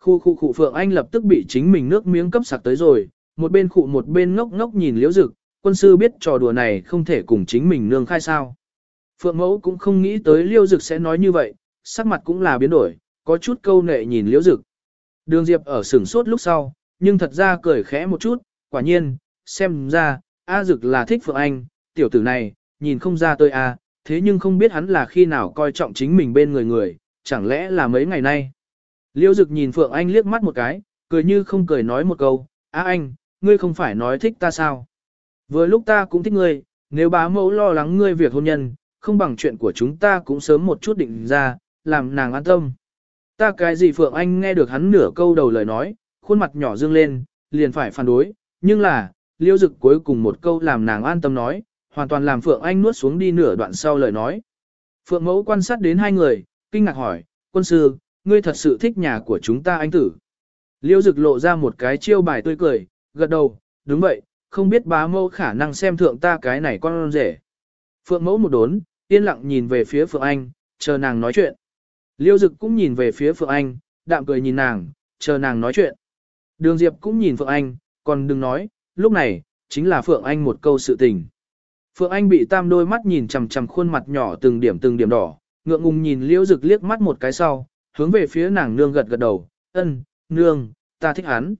Khu khu khu Phượng Anh lập tức bị chính mình nước miếng cấp sặc tới rồi, một bên khụ một bên ngốc ngốc nhìn liễu dực, quân sư biết trò đùa này không thể cùng chính mình nương khai sao. Phượng mẫu cũng không nghĩ tới liễu dực sẽ nói như vậy, sắc mặt cũng là biến đổi, có chút câu nệ nhìn liễu dực. Đường Diệp ở sửng sốt lúc sau, nhưng thật ra cười khẽ một chút, quả nhiên, xem ra, A dực là thích Phượng Anh, tiểu tử này, nhìn không ra tôi A, thế nhưng không biết hắn là khi nào coi trọng chính mình bên người người, chẳng lẽ là mấy ngày nay. Liễu dực nhìn Phượng Anh liếc mắt một cái, cười như không cười nói một câu, A anh, ngươi không phải nói thích ta sao? Vừa lúc ta cũng thích ngươi, nếu bá mẫu lo lắng ngươi việc hôn nhân, không bằng chuyện của chúng ta cũng sớm một chút định ra, làm nàng an tâm. Ta cái gì Phượng Anh nghe được hắn nửa câu đầu lời nói, khuôn mặt nhỏ dương lên, liền phải phản đối, nhưng là, liêu dực cuối cùng một câu làm nàng an tâm nói, hoàn toàn làm Phượng Anh nuốt xuống đi nửa đoạn sau lời nói. Phượng mẫu quan sát đến hai người, kinh ngạc hỏi, quân sư, ngươi thật sự thích nhà của chúng ta anh tử. Liêu dực lộ ra một cái chiêu bài tươi cười, gật đầu, đúng vậy, không biết bá mẫu khả năng xem thượng ta cái này con rể. Phượng mẫu một đốn, yên lặng nhìn về phía Phượng Anh, chờ nàng nói chuyện. Liêu dực cũng nhìn về phía Phượng Anh, đạm cười nhìn nàng, chờ nàng nói chuyện. Đường Diệp cũng nhìn Phượng Anh, còn đừng nói, lúc này, chính là Phượng Anh một câu sự tình. Phượng Anh bị tam đôi mắt nhìn chằm chằm khuôn mặt nhỏ từng điểm từng điểm đỏ, ngượng ngùng nhìn Liêu Dực liếc mắt một cái sau, hướng về phía nàng nương gật gật đầu, ân, nương, ta thích hắn.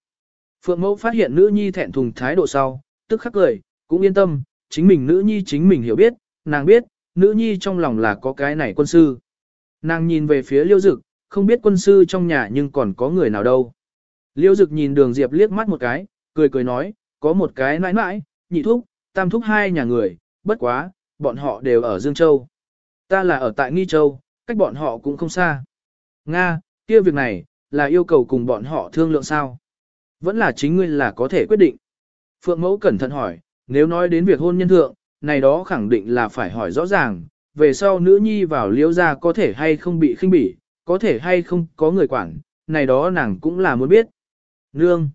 Phượng Mẫu phát hiện nữ nhi thẹn thùng thái độ sau, tức khắc cười, cũng yên tâm, chính mình nữ nhi chính mình hiểu biết, nàng biết, nữ nhi trong lòng là có cái này quân sư. Nàng nhìn về phía Liêu Dực, không biết quân sư trong nhà nhưng còn có người nào đâu. Liêu Dực nhìn đường Diệp liếc mắt một cái, cười cười nói, có một cái nãi nãi, nhị thúc, tam thúc hai nhà người, bất quá, bọn họ đều ở Dương Châu. Ta là ở tại Nghi Châu, cách bọn họ cũng không xa. Nga, kia việc này, là yêu cầu cùng bọn họ thương lượng sao? Vẫn là chính ngươi là có thể quyết định. Phượng Mẫu cẩn thận hỏi, nếu nói đến việc hôn nhân thượng, này đó khẳng định là phải hỏi rõ ràng, về sau nữ nhi vào liễu ra có thể hay không bị khinh bỉ, có thể hay không có người quản, này đó nàng cũng là muốn biết. Nương.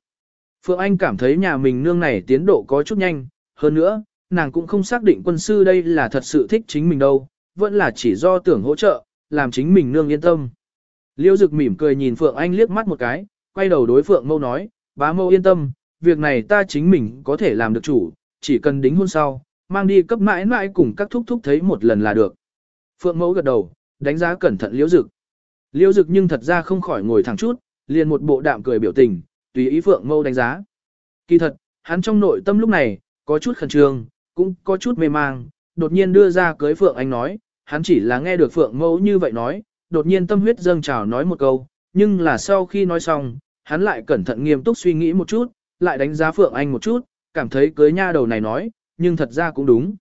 Phượng Anh cảm thấy nhà mình nương này tiến độ có chút nhanh, hơn nữa, nàng cũng không xác định quân sư đây là thật sự thích chính mình đâu, vẫn là chỉ do tưởng hỗ trợ, làm chính mình nương yên tâm. Liêu Dực mỉm cười nhìn Phượng Anh liếc mắt một cái, quay đầu đối Phượng Mâu nói, bá Mâu yên tâm, việc này ta chính mình có thể làm được chủ, chỉ cần đính hôn sau, mang đi cấp mãi mãi cùng các thúc thúc thấy một lần là được. Phượng Mẫu gật đầu, đánh giá cẩn thận Liêu Dực. Liêu Dực nhưng thật ra không khỏi ngồi thẳng chút, liền một bộ đạm cười biểu tình, tùy ý Phượng Mâu đánh giá. Kỳ thật, hắn trong nội tâm lúc này, có chút khẩn trương, cũng có chút mê mang, đột nhiên đưa ra cưới Phượng Anh nói, hắn chỉ là nghe được Phượng Mẫu như vậy nói, đột nhiên tâm huyết dâng trào nói một câu, nhưng là sau khi nói xong, hắn lại cẩn thận nghiêm túc suy nghĩ một chút, lại đánh giá Phượng Anh một chút, cảm thấy cưới nha đầu này nói, nhưng thật ra cũng đúng.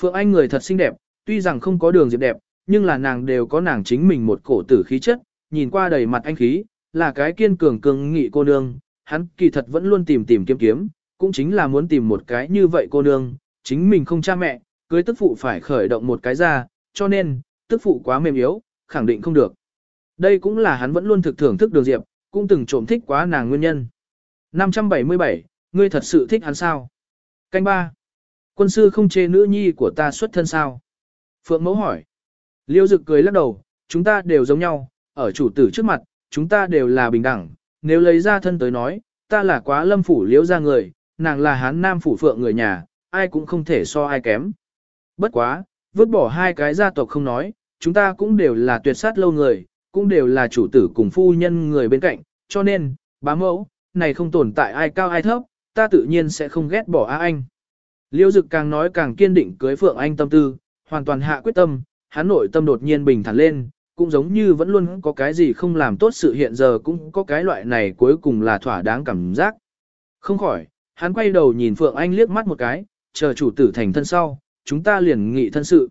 Phượng Anh người thật xinh đẹp, tuy rằng không có đường diệp đẹp, nhưng là nàng đều có nàng chính mình một cổ tử khí chất, nhìn qua đầy mặt anh khí, là cái kiên cường cường nghị cô nương, hắn kỳ thật vẫn luôn tìm tìm kiếm kiếm, cũng chính là muốn tìm một cái như vậy cô nương, chính mình không cha mẹ, cưới tức phụ phải khởi động một cái ra, cho nên, tức phụ quá mềm yếu, khẳng định không được. Đây cũng là hắn vẫn luôn thực thưởng thức đường diệp, cũng từng trộm thích quá nàng nguyên nhân. 577, ngươi thật sự thích hắn sao? Canh ba. Quân sư không chê nữ nhi của ta xuất thân sao? Phượng mẫu hỏi. Liêu dực cười lắc đầu, chúng ta đều giống nhau, ở chủ tử trước mặt, chúng ta đều là bình đẳng. Nếu lấy ra thân tới nói, ta là quá lâm phủ liễu ra người, nàng là hán nam phủ phượng người nhà, ai cũng không thể so ai kém. Bất quá, vứt bỏ hai cái gia tộc không nói, chúng ta cũng đều là tuyệt sát lâu người, cũng đều là chủ tử cùng phu nhân người bên cạnh, cho nên, bá mẫu, này không tồn tại ai cao ai thấp, ta tự nhiên sẽ không ghét bỏ A Anh. Liêu Dực càng nói càng kiên định cưới Phượng Anh tâm tư, hoàn toàn hạ quyết tâm, hắn nội tâm đột nhiên bình thản lên, cũng giống như vẫn luôn có cái gì không làm tốt sự hiện giờ cũng có cái loại này cuối cùng là thỏa đáng cảm giác. Không khỏi, hắn quay đầu nhìn Phượng Anh liếc mắt một cái, chờ chủ tử thành thân sau, chúng ta liền nghị thân sự.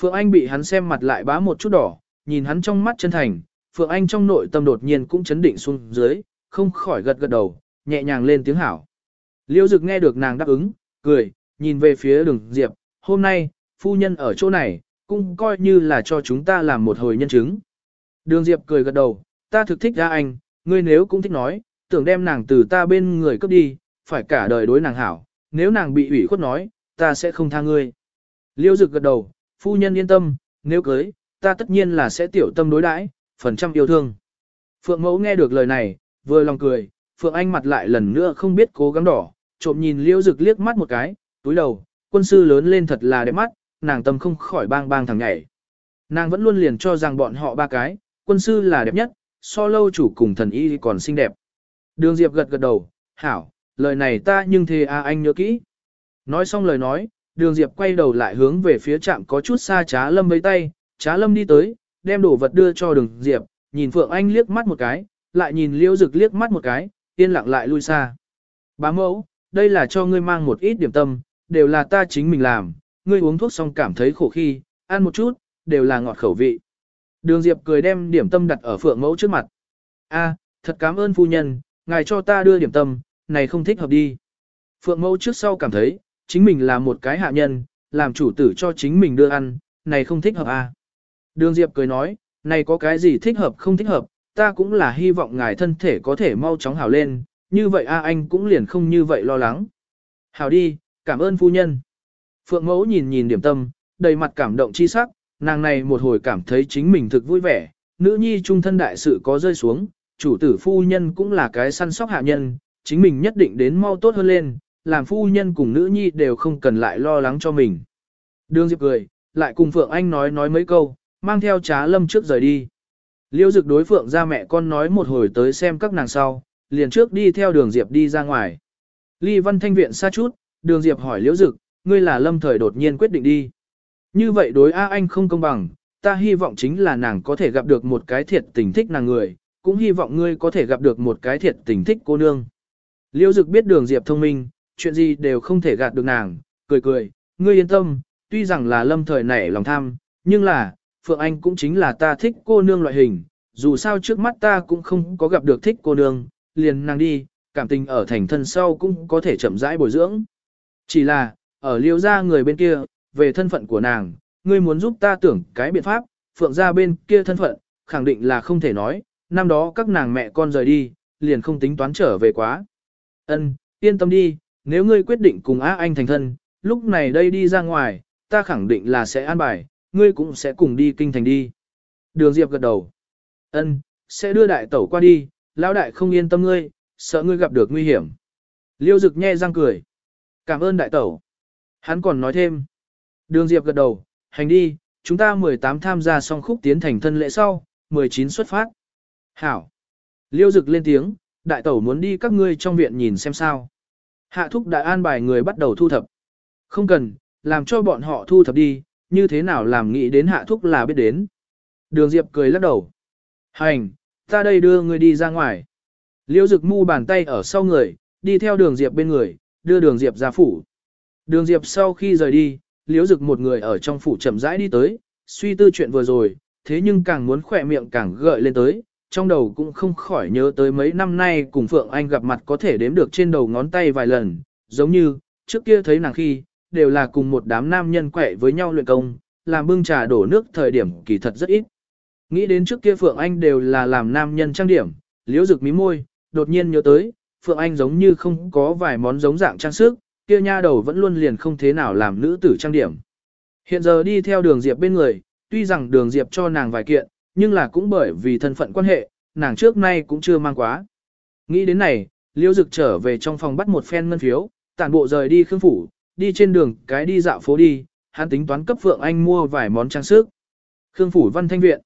Phượng Anh bị hắn xem mặt lại bá một chút đỏ, nhìn hắn trong mắt chân thành, Phượng Anh trong nội tâm đột nhiên cũng chấn định xuống dưới, không khỏi gật gật đầu, nhẹ nhàng lên tiếng hảo. Liêu Dực nghe được nàng đáp ứng, cười, nhìn về phía đường Diệp, hôm nay, phu nhân ở chỗ này, cũng coi như là cho chúng ta làm một hồi nhân chứng. Đường Diệp cười gật đầu, ta thực thích ra anh, ngươi nếu cũng thích nói, tưởng đem nàng từ ta bên người cướp đi, phải cả đời đối nàng hảo, nếu nàng bị ủy khuất nói, ta sẽ không tha ngươi. Liêu Dực gật đầu, phu nhân yên tâm, nếu cưới, ta tất nhiên là sẽ tiểu tâm đối đãi, phần trăm yêu thương. Phượng mẫu nghe được lời này, vừa lòng cười, Phượng Anh mặt lại lần nữa không biết cố gắng đỏ, trộm nhìn liễu dực liếc mắt một cái, túi đầu, quân sư lớn lên thật là đẹp mắt, nàng tâm không khỏi bang bang thằng nhảy. Nàng vẫn luôn liền cho rằng bọn họ ba cái, quân sư là đẹp nhất, so lâu chủ cùng thần y còn xinh đẹp. Đường Diệp gật gật đầu, hảo, lời này ta nhưng thề à anh nhớ kỹ. Nói xong lời nói, đường Diệp quay đầu lại hướng về phía trạm có chút xa trá lâm với tay, trá lâm đi tới, đem đồ vật đưa cho đường Diệp, nhìn Phượng Anh liếc mắt một cái, lại nhìn Liễu Dực liếc mắt một cái, yên lặng lại lui xa. Bá mẫu, đây là cho ngươi mang một ít điểm tâm, đều là ta chính mình làm, ngươi uống thuốc xong cảm thấy khổ khi, ăn một chút, đều là ngọt khẩu vị. Đường Diệp cười đem điểm tâm đặt ở Phượng mẫu trước mặt. A, thật cảm ơn phu nhân, ngài cho ta đưa điểm tâm, này không thích hợp đi. Phượng mẫu trước sau cảm thấy, chính mình là một cái hạ nhân, làm chủ tử cho chính mình đưa ăn, này không thích hợp à? Đường Diệp cười nói, này có cái gì thích hợp không thích hợp, ta cũng là hy vọng ngài thân thể có thể mau chóng hảo lên, như vậy a anh cũng liền không như vậy lo lắng. Hảo đi, cảm ơn phu nhân. Phượng mẫu nhìn nhìn điểm tâm, đầy mặt cảm động chi sắc, nàng này một hồi cảm thấy chính mình thực vui vẻ, nữ nhi trung thân đại sự có rơi xuống, chủ tử phu nhân cũng là cái săn sóc hạ nhân, chính mình nhất định đến mau tốt hơn lên, làm phu nhân cùng nữ nhi đều không cần lại lo lắng cho mình. Đường Diệp cười, lại cùng Phượng Anh nói nói mấy câu, mang theo trá lâm trước rời đi. Liêu dực đối Phượng ra mẹ con nói một hồi tới xem các nàng sau, liền trước đi theo đường Diệp đi ra ngoài. Ly văn thanh viện xa chút, đường Diệp hỏi Liễu dực, ngươi là lâm thời đột nhiên quyết định đi. Như vậy đối A Anh không công bằng, ta hy vọng chính là nàng có thể gặp được một cái thiệt tình thích nàng người, cũng hy vọng ngươi có thể gặp được một cái thiệt tình thích cô nương. Liêu Dực biết đường Diệp thông minh, chuyện gì đều không thể gạt được nàng, cười cười, ngươi yên tâm, tuy rằng là lâm thời nảy lòng tham, nhưng là, Phượng Anh cũng chính là ta thích cô nương loại hình, dù sao trước mắt ta cũng không có gặp được thích cô nương, liền nàng đi, cảm tình ở thành thân sau cũng có thể chậm rãi bồi dưỡng. Chỉ là, ở liêu ra người bên kia, về thân phận của nàng, ngươi muốn giúp ta tưởng cái biện pháp, Phượng gia bên kia thân phận, khẳng định là không thể nói, năm đó các nàng mẹ con rời đi, liền không tính toán trở về quá. Ân, yên tâm đi, nếu ngươi quyết định cùng Á Anh thành thân, lúc này đây đi ra ngoài, ta khẳng định là sẽ an bài, ngươi cũng sẽ cùng đi kinh thành đi. Đường Diệp gật đầu. Ân, sẽ đưa đại tẩu qua đi, lão đại không yên tâm ngươi, sợ ngươi gặp được nguy hiểm. Liêu Dực nhe răng cười. Cảm ơn đại tẩu. Hắn còn nói thêm. Đường Diệp gật đầu, hành đi, chúng ta 18 tham gia xong khúc tiến thành thân lễ sau, 19 xuất phát. Hảo. Liêu Dực lên tiếng, đại tẩu muốn đi các ngươi trong viện nhìn xem sao. Hạ thúc đại an bài người bắt đầu thu thập. Không cần, làm cho bọn họ thu thập đi, như thế nào làm nghĩ đến hạ thúc là biết đến. Đường Diệp cười lắc đầu. Hành, ta đây đưa ngươi đi ra ngoài. Liêu Dực mu bàn tay ở sau người, đi theo đường Diệp bên người, đưa đường Diệp ra phủ. Đường Diệp sau khi rời đi, Liễu Dực một người ở trong phủ chậm rãi đi tới, suy tư chuyện vừa rồi, thế nhưng càng muốn khỏe miệng càng gợi lên tới, trong đầu cũng không khỏi nhớ tới mấy năm nay cùng Phượng Anh gặp mặt có thể đếm được trên đầu ngón tay vài lần, giống như, trước kia thấy nàng khi, đều là cùng một đám nam nhân quẻ với nhau luyện công, làm bưng trà đổ nước thời điểm kỳ thật rất ít. Nghĩ đến trước kia Phượng Anh đều là làm nam nhân trang điểm, liễu rực mí môi, đột nhiên nhớ tới, Phượng Anh giống như không có vài món giống dạng trang sức, kia nha đầu vẫn luôn liền không thế nào làm nữ tử trang điểm. Hiện giờ đi theo đường Diệp bên người, tuy rằng đường Diệp cho nàng vài kiện, nhưng là cũng bởi vì thân phận quan hệ, nàng trước nay cũng chưa mang quá. Nghĩ đến này, liễu Dực trở về trong phòng bắt một phen ngân phiếu, tản bộ rời đi khương phủ, đi trên đường cái đi dạo phố đi, hắn tính toán cấp Phượng Anh mua vài món trang sức. Khương phủ văn thanh viện.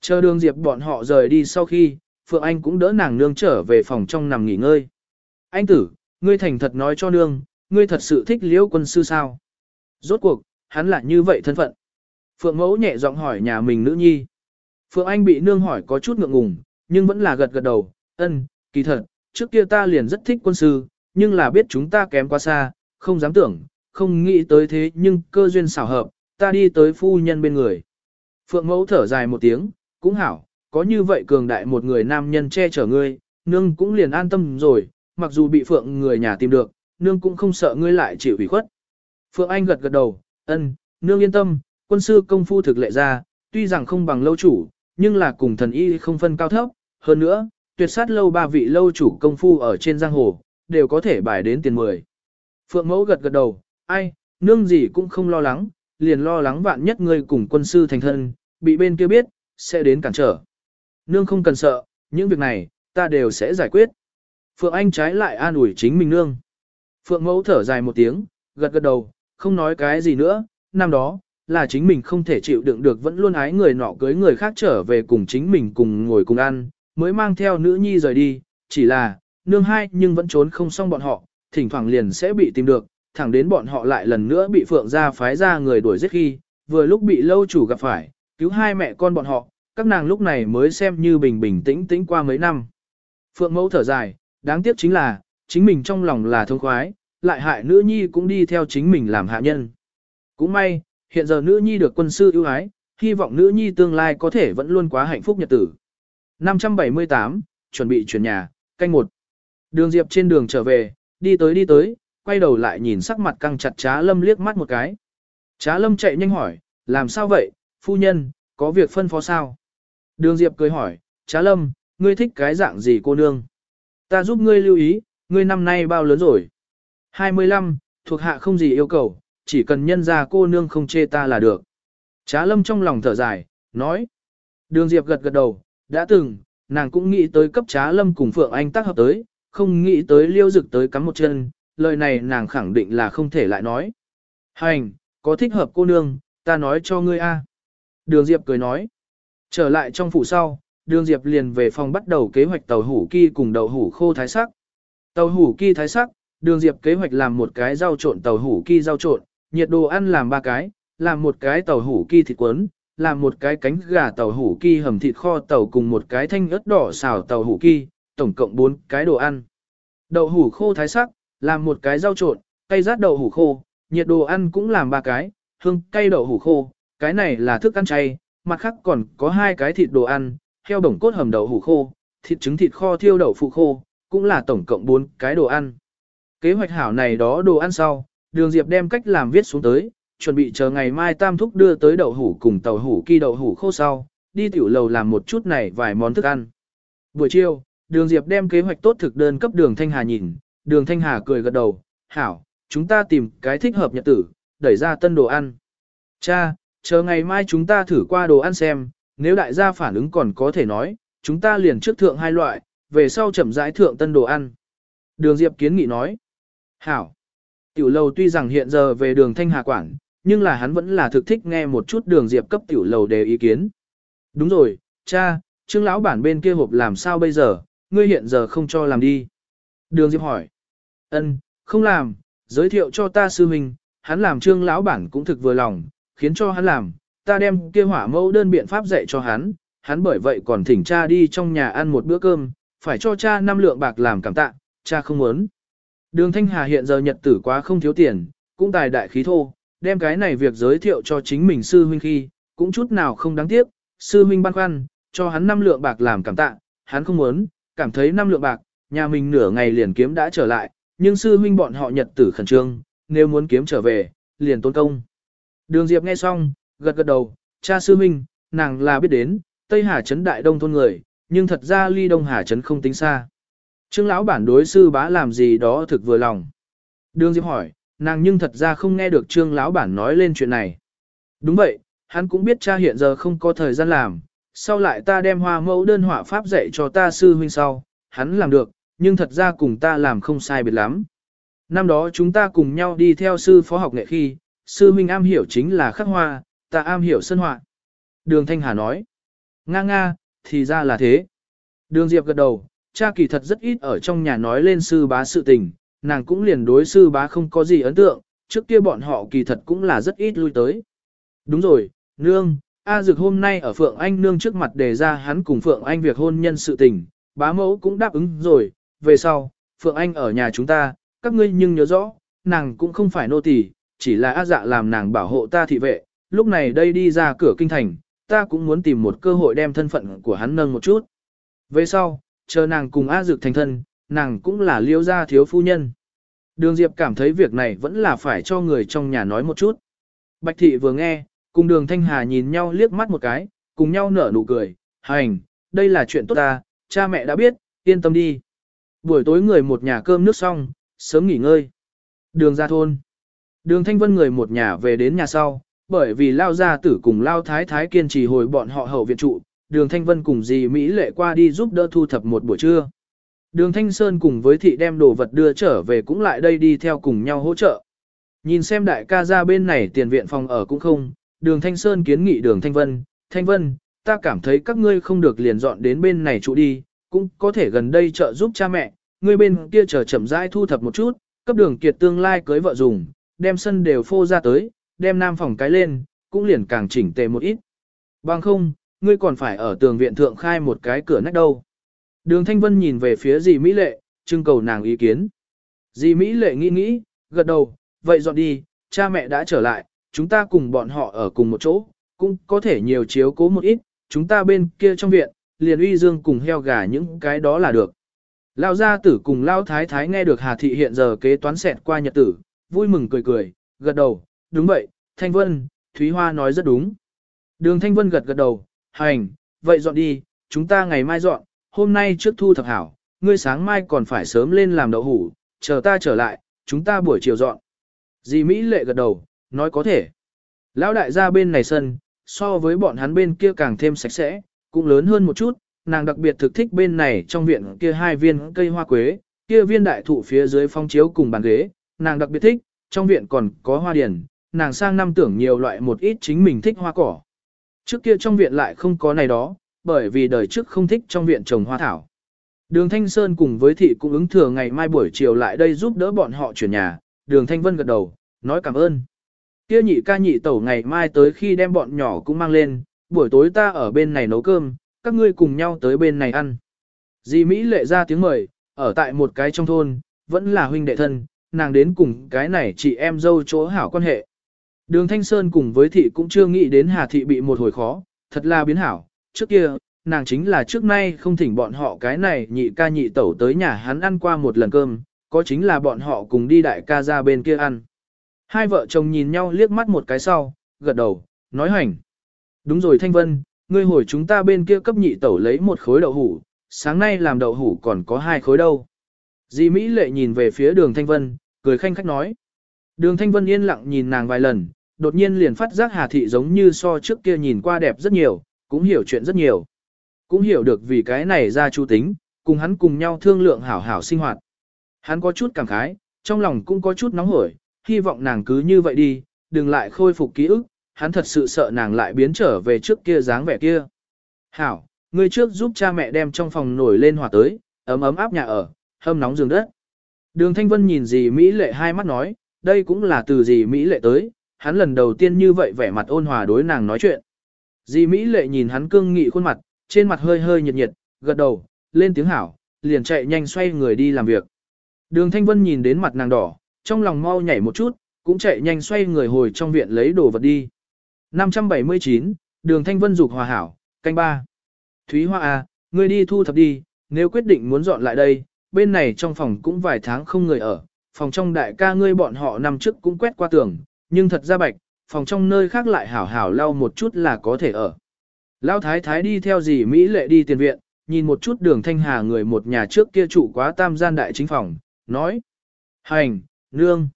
Chờ đường Diệp bọn họ rời đi sau khi, Phượng Anh cũng đỡ nàng nương trở về phòng trong nằm nghỉ ngơi. Anh tử, ngươi thành thật nói cho nương, ngươi thật sự thích liễu quân sư sao? Rốt cuộc, hắn là như vậy thân phận. Phượng mẫu nhẹ giọng hỏi nhà mình nữ nhi. Phượng Anh bị nương hỏi có chút ngượng ngùng, nhưng vẫn là gật gật đầu, ân, kỳ thật, trước kia ta liền rất thích quân sư, nhưng là biết chúng ta kém quá xa, không dám tưởng, không nghĩ tới thế nhưng cơ duyên xảo hợp, ta đi tới phu nhân bên người. Phượng mẫu thở dài một tiếng, cũng hảo, có như vậy cường đại một người nam nhân che chở ngươi, nương cũng liền an tâm rồi, mặc dù bị Phượng người nhà tìm được, nương cũng không sợ ngươi lại chịu ủy khuất. Phượng Anh gật gật đầu, ân, nương yên tâm, quân sư công phu thực lệ ra, tuy rằng không bằng lâu chủ, nhưng là cùng thần y không phân cao thấp, hơn nữa, tuyệt sát lâu ba vị lâu chủ công phu ở trên giang hồ, đều có thể bài đến tiền mười. Phượng mẫu gật gật đầu, ai, nương gì cũng không lo lắng, liền lo lắng vạn nhất ngươi cùng quân sư thành thân, bị bên kia biết, sẽ đến cản trở. Nương không cần sợ, những việc này, ta đều sẽ giải quyết. Phượng Anh trái lại an ủi chính mình nương. Phượng mẫu thở dài một tiếng, gật gật đầu, không nói cái gì nữa, năm đó, là chính mình không thể chịu đựng được vẫn luôn ái người nọ cưới người khác trở về cùng chính mình cùng ngồi cùng ăn, mới mang theo nữ nhi rời đi, chỉ là, nương hai nhưng vẫn trốn không xong bọn họ, thỉnh thoảng liền sẽ bị tìm được, thẳng đến bọn họ lại lần nữa bị Phượng gia phái ra người đuổi giết khi, vừa lúc bị lâu chủ gặp phải, cứu hai mẹ con bọn họ, các nàng lúc này mới xem như bình bình tĩnh tĩnh qua mấy năm. Phượng mẫu thở dài, đáng tiếc chính là, chính mình trong lòng là thông khoái, lại hại nữ nhi cũng đi theo chính mình làm hạ nhân. Cũng may, hiện giờ nữ nhi được quân sư ưu ái, hy vọng nữ nhi tương lai có thể vẫn luôn quá hạnh phúc nhật tử. 578, chuẩn bị chuyển nhà, canh một. Đường Diệp trên đường trở về, đi tới đi tới, quay đầu lại nhìn sắc mặt căng chặt Trá Lâm liếc mắt một cái. Trá Lâm chạy nhanh hỏi, làm sao vậy, phu nhân, có việc phân phó sao? Đường Diệp cười hỏi, Trá Lâm, ngươi thích cái dạng gì cô nương? Ta giúp ngươi lưu ý, ngươi năm nay bao lớn rồi? 25, thuộc hạ không gì yêu cầu, chỉ cần nhân ra cô nương không chê ta là được. Trá Lâm trong lòng thở dài, nói. Đường Diệp gật gật đầu, đã từng, nàng cũng nghĩ tới cấp Trá Lâm cùng Phượng Anh tác hợp tới, không nghĩ tới liêu dực tới cắm một chân, lời này nàng khẳng định là không thể lại nói. Hành, có thích hợp cô nương, ta nói cho ngươi a. Đường Diệp cười nói. Trở lại trong phủ sau, Đường Diệp liền về phòng bắt đầu kế hoạch tàu hủ ki cùng đậu hủ khô thái sắc. Tàu hủ ki thái sắc, Đường Diệp kế hoạch làm một cái rau trộn tàu hủ ki rau trộn, nhiệt đồ ăn làm ba cái, làm một cái tàu hủ ki thịt cuốn, làm một cái cánh gà tàu hủ ki hầm thịt kho tàu cùng một cái thanh ớt đỏ xào tàu hủ ki, tổng cộng 4 cái đồ ăn. Đậu hủ khô thái sắc, làm một cái rau trộn, cay rát đậu hủ khô, nhiệt đồ ăn cũng làm ba cái, hương cay đậu hủ khô, cái này là thức ăn chay, mặt khác còn có hai cái thịt đồ ăn, heo bổng cốt hầm đậu hủ khô, thịt trứng thịt kho thiêu đậu phụ khô, cũng là tổng cộng 4 cái đồ ăn. Kế hoạch hảo này đó đồ ăn sau, đường Diệp đem cách làm viết xuống tới, chuẩn bị chờ ngày mai tam thúc đưa tới đậu hủ cùng tàu hủ kỳ đậu hủ khô sau, đi tiểu lầu làm một chút này vài món thức ăn. Buổi chiều, đường Diệp đem kế hoạch tốt thực đơn cấp đường Thanh Hà nhìn, đường Thanh Hà cười gật đầu, hảo, chúng ta tìm cái thích hợp nhật tử, đẩy ra tân đồ ăn. Cha, chờ ngày mai chúng ta thử qua đồ ăn xem, nếu đại gia phản ứng còn có thể nói, chúng ta liền trước thượng hai loại, về sau chậm rãi thượng tân đồ ăn. Đường Diệp kiến nghị nói, hảo. Tiểu lầu tuy rằng hiện giờ về đường Thanh Hà quản, nhưng là hắn vẫn là thực thích nghe một chút đường Diệp cấp tiểu lầu đề ý kiến. Đúng rồi, cha, trương lão bản bên kia hộp làm sao bây giờ, ngươi hiện giờ không cho làm đi. Đường Diệp hỏi, ân, không làm, giới thiệu cho ta sư huynh, hắn làm trương lão bản cũng thực vừa lòng, khiến cho hắn làm, ta đem kia hỏa mẫu đơn biện pháp dạy cho hắn, hắn bởi vậy còn thỉnh cha đi trong nhà ăn một bữa cơm, phải cho cha năm lượng bạc làm cảm tạ, cha không muốn. Đường Thanh Hà hiện giờ nhật tử quá không thiếu tiền, cũng tài đại khí thô, đem cái này việc giới thiệu cho chính mình sư huynh khi, cũng chút nào không đáng tiếc, sư huynh băn khoăn, cho hắn năm lượng bạc làm cảm tạ, hắn không muốn, cảm thấy năm lượng bạc, nhà mình nửa ngày liền kiếm đã trở lại, nhưng sư huynh bọn họ nhật tử khẩn trương, nếu muốn kiếm trở về, liền tốn công. Đường Diệp nghe xong, gật gật đầu, cha sư huynh, nàng là biết đến, Tây Hà Trấn Đại Đông thôn người, nhưng thật ra ly Đông Hà Trấn không tính xa. Trương lão bản đối sư bá làm gì đó thực vừa lòng. Đường Diệp hỏi, nàng nhưng thật ra không nghe được trương lão bản nói lên chuyện này. Đúng vậy, hắn cũng biết cha hiện giờ không có thời gian làm, sau lại ta đem hoa mẫu đơn họa pháp dạy cho ta sư huynh sau, hắn làm được, nhưng thật ra cùng ta làm không sai biệt lắm. Năm đó chúng ta cùng nhau đi theo sư phó học nghệ khi, sư huynh am hiểu chính là khắc hoa, ta am hiểu sân họa. Đường Thanh Hà nói, nga nga, thì ra là thế. Đường Diệp gật đầu, cha kỳ thật rất ít ở trong nhà nói lên sư bá sự tình, nàng cũng liền đối sư bá không có gì ấn tượng, trước kia bọn họ kỳ thật cũng là rất ít lui tới. Đúng rồi, nương, A Dực hôm nay ở Phượng Anh nương trước mặt đề ra hắn cùng Phượng Anh việc hôn nhân sự tình, bá mẫu cũng đáp ứng rồi, về sau, Phượng Anh ở nhà chúng ta, các ngươi nhưng nhớ rõ, nàng cũng không phải nô tỳ, chỉ là A dạ làm nàng bảo hộ ta thị vệ, lúc này đây đi ra cửa kinh thành, ta cũng muốn tìm một cơ hội đem thân phận của hắn nâng một chút. Về sau, chờ nàng cùng A Dực thành thân, nàng cũng là liêu gia thiếu phu nhân. Đường Diệp cảm thấy việc này vẫn là phải cho người trong nhà nói một chút. Bạch thị vừa nghe, cùng đường Thanh Hà nhìn nhau liếc mắt một cái, cùng nhau nở nụ cười, hành, đây là chuyện tốt ta, cha mẹ đã biết, yên tâm đi. Buổi tối người một nhà cơm nước xong, sớm nghỉ ngơi. Đường ra thôn. Đường Thanh Vân người một nhà về đến nhà sau, bởi vì lao gia tử cùng lao thái thái kiên trì hồi bọn họ hậu viện trụ, đường Thanh Vân cùng dì Mỹ lệ qua đi giúp đỡ thu thập một buổi trưa. Đường Thanh Sơn cùng với thị đem đồ vật đưa trở về cũng lại đây đi theo cùng nhau hỗ trợ. Nhìn xem đại ca ra bên này tiền viện phòng ở cũng không, đường Thanh Sơn kiến nghị đường Thanh Vân, Thanh Vân, ta cảm thấy các ngươi không được liền dọn đến bên này trụ đi, cũng có thể gần đây trợ giúp cha mẹ, ngươi bên kia chờ chậm rãi thu thập một chút, cấp đường kiệt tương lai cưới vợ dùng, đem sân đều phô ra tới, đem nam phòng cái lên, cũng liền càng chỉnh tề một ít. Bằng không, ngươi còn phải ở tường viện thượng khai một cái cửa nách đâu. Đường Thanh Vân nhìn về phía dì Mỹ Lệ, trưng cầu nàng ý kiến. Dì Mỹ Lệ nghĩ nghĩ, gật đầu, vậy dọn đi, cha mẹ đã trở lại, chúng ta cùng bọn họ ở cùng một chỗ, cũng có thể nhiều chiếu cố một ít, chúng ta bên kia trong viện, liền uy dương cùng heo gà những cái đó là được. Lao gia tử cùng Lao Thái Thái nghe được Hà Thị hiện giờ kế toán xẹt qua nhật tử, vui mừng cười cười, gật đầu, đúng vậy, Thanh Vân, Thúy Hoa nói rất đúng. Đường Thanh Vân gật gật đầu, hành, vậy dọn đi, chúng ta ngày mai dọn, hôm nay trước thu thập hảo, ngươi sáng mai còn phải sớm lên làm đậu hủ, chờ ta trở lại, chúng ta buổi chiều dọn. Dì Mỹ lệ gật đầu, nói có thể. Lão đại gia bên này sân, so với bọn hắn bên kia càng thêm sạch sẽ, cũng lớn hơn một chút, nàng đặc biệt thực thích bên này trong viện kia hai viên cây hoa quế, kia viên đại thụ phía dưới phong chiếu cùng bàn ghế, nàng đặc biệt thích, trong viện còn có hoa điển, nàng sang năm tưởng nhiều loại một ít chính mình thích hoa cỏ. Trước kia trong viện lại không có này đó, bởi vì đời trước không thích trong viện trồng hoa thảo. Đường Thanh Sơn cùng với thị cũng ứng thừa ngày mai buổi chiều lại đây giúp đỡ bọn họ chuyển nhà, đường Thanh Vân gật đầu, nói cảm ơn. Kia nhị ca nhị tẩu ngày mai tới khi đem bọn nhỏ cũng mang lên, buổi tối ta ở bên này nấu cơm, các ngươi cùng nhau tới bên này ăn. Di Mỹ lệ ra tiếng mời, ở tại một cái trong thôn, vẫn là huynh đệ thân, nàng đến cùng cái này chị em dâu chỗ hảo quan hệ. Đường Thanh Sơn cùng với thị cũng chưa nghĩ đến Hà Thị bị một hồi khó, thật là biến hảo, trước kia, nàng chính là trước nay không thỉnh bọn họ cái này nhị ca nhị tẩu tới nhà hắn ăn qua một lần cơm, có chính là bọn họ cùng đi đại ca ra bên kia ăn. Hai vợ chồng nhìn nhau liếc mắt một cái sau, gật đầu, nói hành. Đúng rồi Thanh Vân, ngươi hồi chúng ta bên kia cấp nhị tẩu lấy một khối đậu hủ, sáng nay làm đậu hủ còn có hai khối đâu. Di Mỹ lệ nhìn về phía đường Thanh Vân, cười khanh khách nói. Đường Thanh Vân yên lặng nhìn nàng vài lần, đột nhiên liền phát giác Hà Thị giống như so trước kia nhìn qua đẹp rất nhiều, cũng hiểu chuyện rất nhiều. Cũng hiểu được vì cái này ra chú tính, cùng hắn cùng nhau thương lượng hảo hảo sinh hoạt. Hắn có chút cảm khái, trong lòng cũng có chút nóng hổi, hy vọng nàng cứ như vậy đi, đừng lại khôi phục ký ức, hắn thật sự sợ nàng lại biến trở về trước kia dáng vẻ kia. Hảo, ngươi trước giúp cha mẹ đem trong phòng nổi lên hỏa tới, ấm ấm áp nhà ở, hâm nóng giường đất. Đường Thanh Vân nhìn dì Mỹ lệ hai mắt nói, đây cũng là từ dì Mỹ lệ tới, hắn lần đầu tiên như vậy vẻ mặt ôn hòa đối nàng nói chuyện. Di Mỹ lệ nhìn hắn cương nghị khuôn mặt, trên mặt hơi hơi nhiệt nhiệt, gật đầu, lên tiếng hảo, liền chạy nhanh xoay người đi làm việc. Đường Thanh Vân nhìn đến mặt nàng đỏ, trong lòng mau nhảy một chút, cũng chạy nhanh xoay người hồi trong viện lấy đồ vật đi. 579, đường Thanh Vân dục hòa hảo, canh ba. Thúy Hoa à, ngươi đi thu thập đi, nếu quyết định muốn dọn lại đây, bên này trong phòng cũng vài tháng không người ở, phòng trong đại ca ngươi bọn họ năm trước cũng quét qua tường, nhưng thật ra bạch, phòng trong nơi khác lại hảo hảo lau một chút là có thể ở. Lão thái thái đi theo dì Mỹ lệ đi tiền viện, nhìn một chút đường thanh hà người một nhà trước kia trụ quá tam gian đại chính phòng, nói. Hành, nương.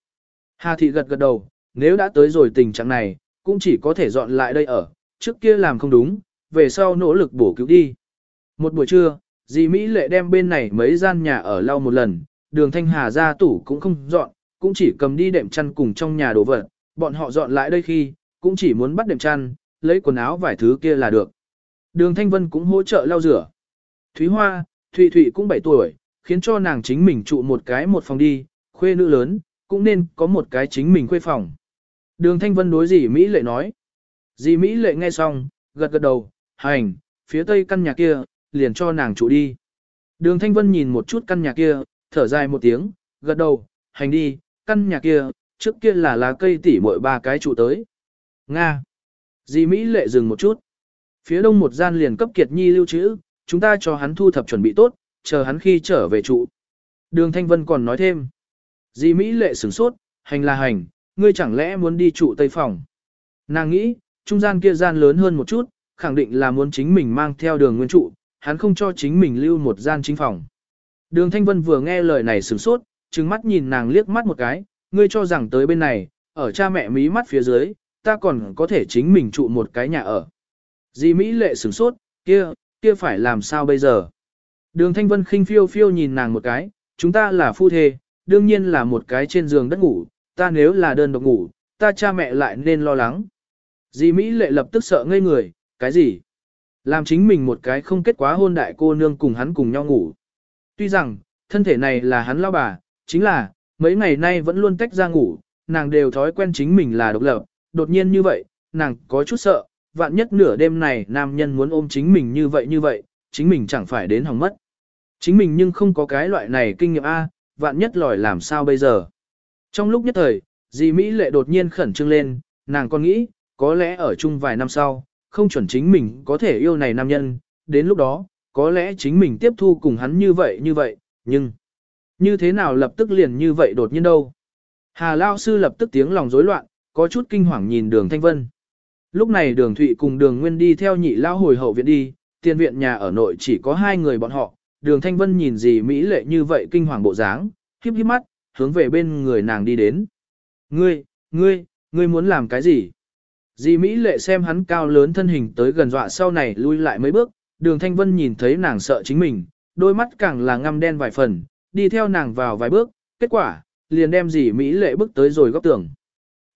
Hà thị gật gật đầu, nếu đã tới rồi tình trạng này, cũng chỉ có thể dọn lại đây ở, trước kia làm không đúng, về sau nỗ lực bổ cứu đi. Một buổi trưa, dì Mỹ lệ đem bên này mấy gian nhà ở lau một lần, đường thanh hà ra tủ cũng không dọn, cũng chỉ cầm đi đệm chăn cùng trong nhà đồ vật, bọn họ dọn lại đây khi, cũng chỉ muốn bắt đệm chăn, lấy quần áo vài thứ kia là được. Đường Thanh Vân cũng hỗ trợ lau rửa. Thúy Hoa, Thụy Thụy cũng 7 tuổi, khiến cho nàng chính mình trụ một cái một phòng đi, khuê nữ lớn, cũng nên có một cái chính mình khuê phòng. Đường Thanh Vân đối dì Mỹ lệ nói. Dì Mỹ lệ nghe xong, gật gật đầu, hành, phía tây căn nhà kia, liền cho nàng trụ đi. Đường Thanh Vân nhìn một chút căn nhà kia, thở dài một tiếng, gật đầu, hành đi, căn nhà kia, trước kia là lá cây tỉ mỗi ba cái trụ tới. Nga. Di Mỹ lệ dừng một chút. Phía đông một gian liền cấp Kiệt Nhi lưu trữ, chúng ta cho hắn thu thập chuẩn bị tốt, chờ hắn khi trở về trụ. Đường Thanh Vân còn nói thêm. Di Mỹ lệ sửng sốt, hành là hành, ngươi chẳng lẽ muốn đi trụ tây phòng. Nàng nghĩ, trung gian kia gian lớn hơn một chút, khẳng định là muốn chính mình mang theo đường nguyên trụ, hắn không cho chính mình lưu một gian chính phòng. Đường Thanh Vân vừa nghe lời này sửng sốt, trừng mắt nhìn nàng liếc mắt một cái, ngươi cho rằng tới bên này, ở cha mẹ mí mắt phía dưới, ta còn có thể chính mình trụ một cái nhà ở. Di Mỹ lệ sửng sốt, kia, kia phải làm sao bây giờ? Đường Thanh Vân khinh phiêu phiêu nhìn nàng một cái, chúng ta là phu thê, đương nhiên là một cái trên giường đất ngủ, ta nếu là đơn độc ngủ, ta cha mẹ lại nên lo lắng. Di Mỹ lệ lập tức sợ ngây người, cái gì? Làm chính mình một cái không kết quá hôn đại cô nương cùng hắn cùng nhau ngủ. Tuy rằng, thân thể này là hắn lao bà, chính là, mấy ngày nay vẫn luôn tách ra ngủ, nàng đều thói quen chính mình là độc lập, đột nhiên như vậy, nàng có chút sợ, vạn nhất nửa đêm này nam nhân muốn ôm chính mình như vậy như vậy, chính mình chẳng phải đến hỏng mất. Chính mình nhưng không có cái loại này kinh nghiệm A, vạn nhất lòi làm sao bây giờ. Trong lúc nhất thời, dì Mỹ lệ đột nhiên khẩn trương lên, nàng còn nghĩ, có lẽ ở chung vài năm sau, không chuẩn chính mình có thể yêu này nam nhân, đến lúc đó, có lẽ chính mình tiếp thu cùng hắn như vậy như vậy, nhưng như thế nào lập tức liền như vậy đột nhiên đâu. Hà Lao Sư lập tức tiếng lòng rối loạn, có chút kinh hoàng nhìn đường Thanh Vân. Lúc này đường Thụy cùng đường Nguyên đi theo nhị Lao hồi hậu viện đi, tiền viện nhà ở nội chỉ có hai người bọn họ, đường Thanh Vân nhìn gì Mỹ lệ như vậy kinh hoàng bộ dáng, khiếp khiếp mắt, hướng về bên người nàng đi đến. Ngươi, ngươi, ngươi muốn làm cái gì? Dì Mỹ lệ xem hắn cao lớn thân hình tới gần dọa sau này lui lại mấy bước, đường Thanh Vân nhìn thấy nàng sợ chính mình, đôi mắt càng là ngăm đen vài phần, đi theo nàng vào vài bước, kết quả, liền đem dì Mỹ lệ bước tới rồi góc tường.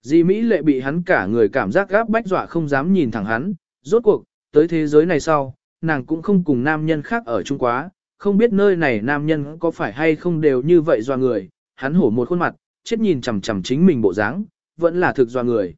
Dì Mỹ lệ bị hắn cả người cảm giác gáp bách dọa không dám nhìn thẳng hắn, rốt cuộc, tới thế giới này sau, nàng cũng không cùng nam nhân khác ở chung quá, không biết nơi này nam nhân có phải hay không đều như vậy dọa người, hắn hổ một khuôn mặt, chết nhìn chằm chằm chính mình bộ dáng, vẫn là thực dọa người.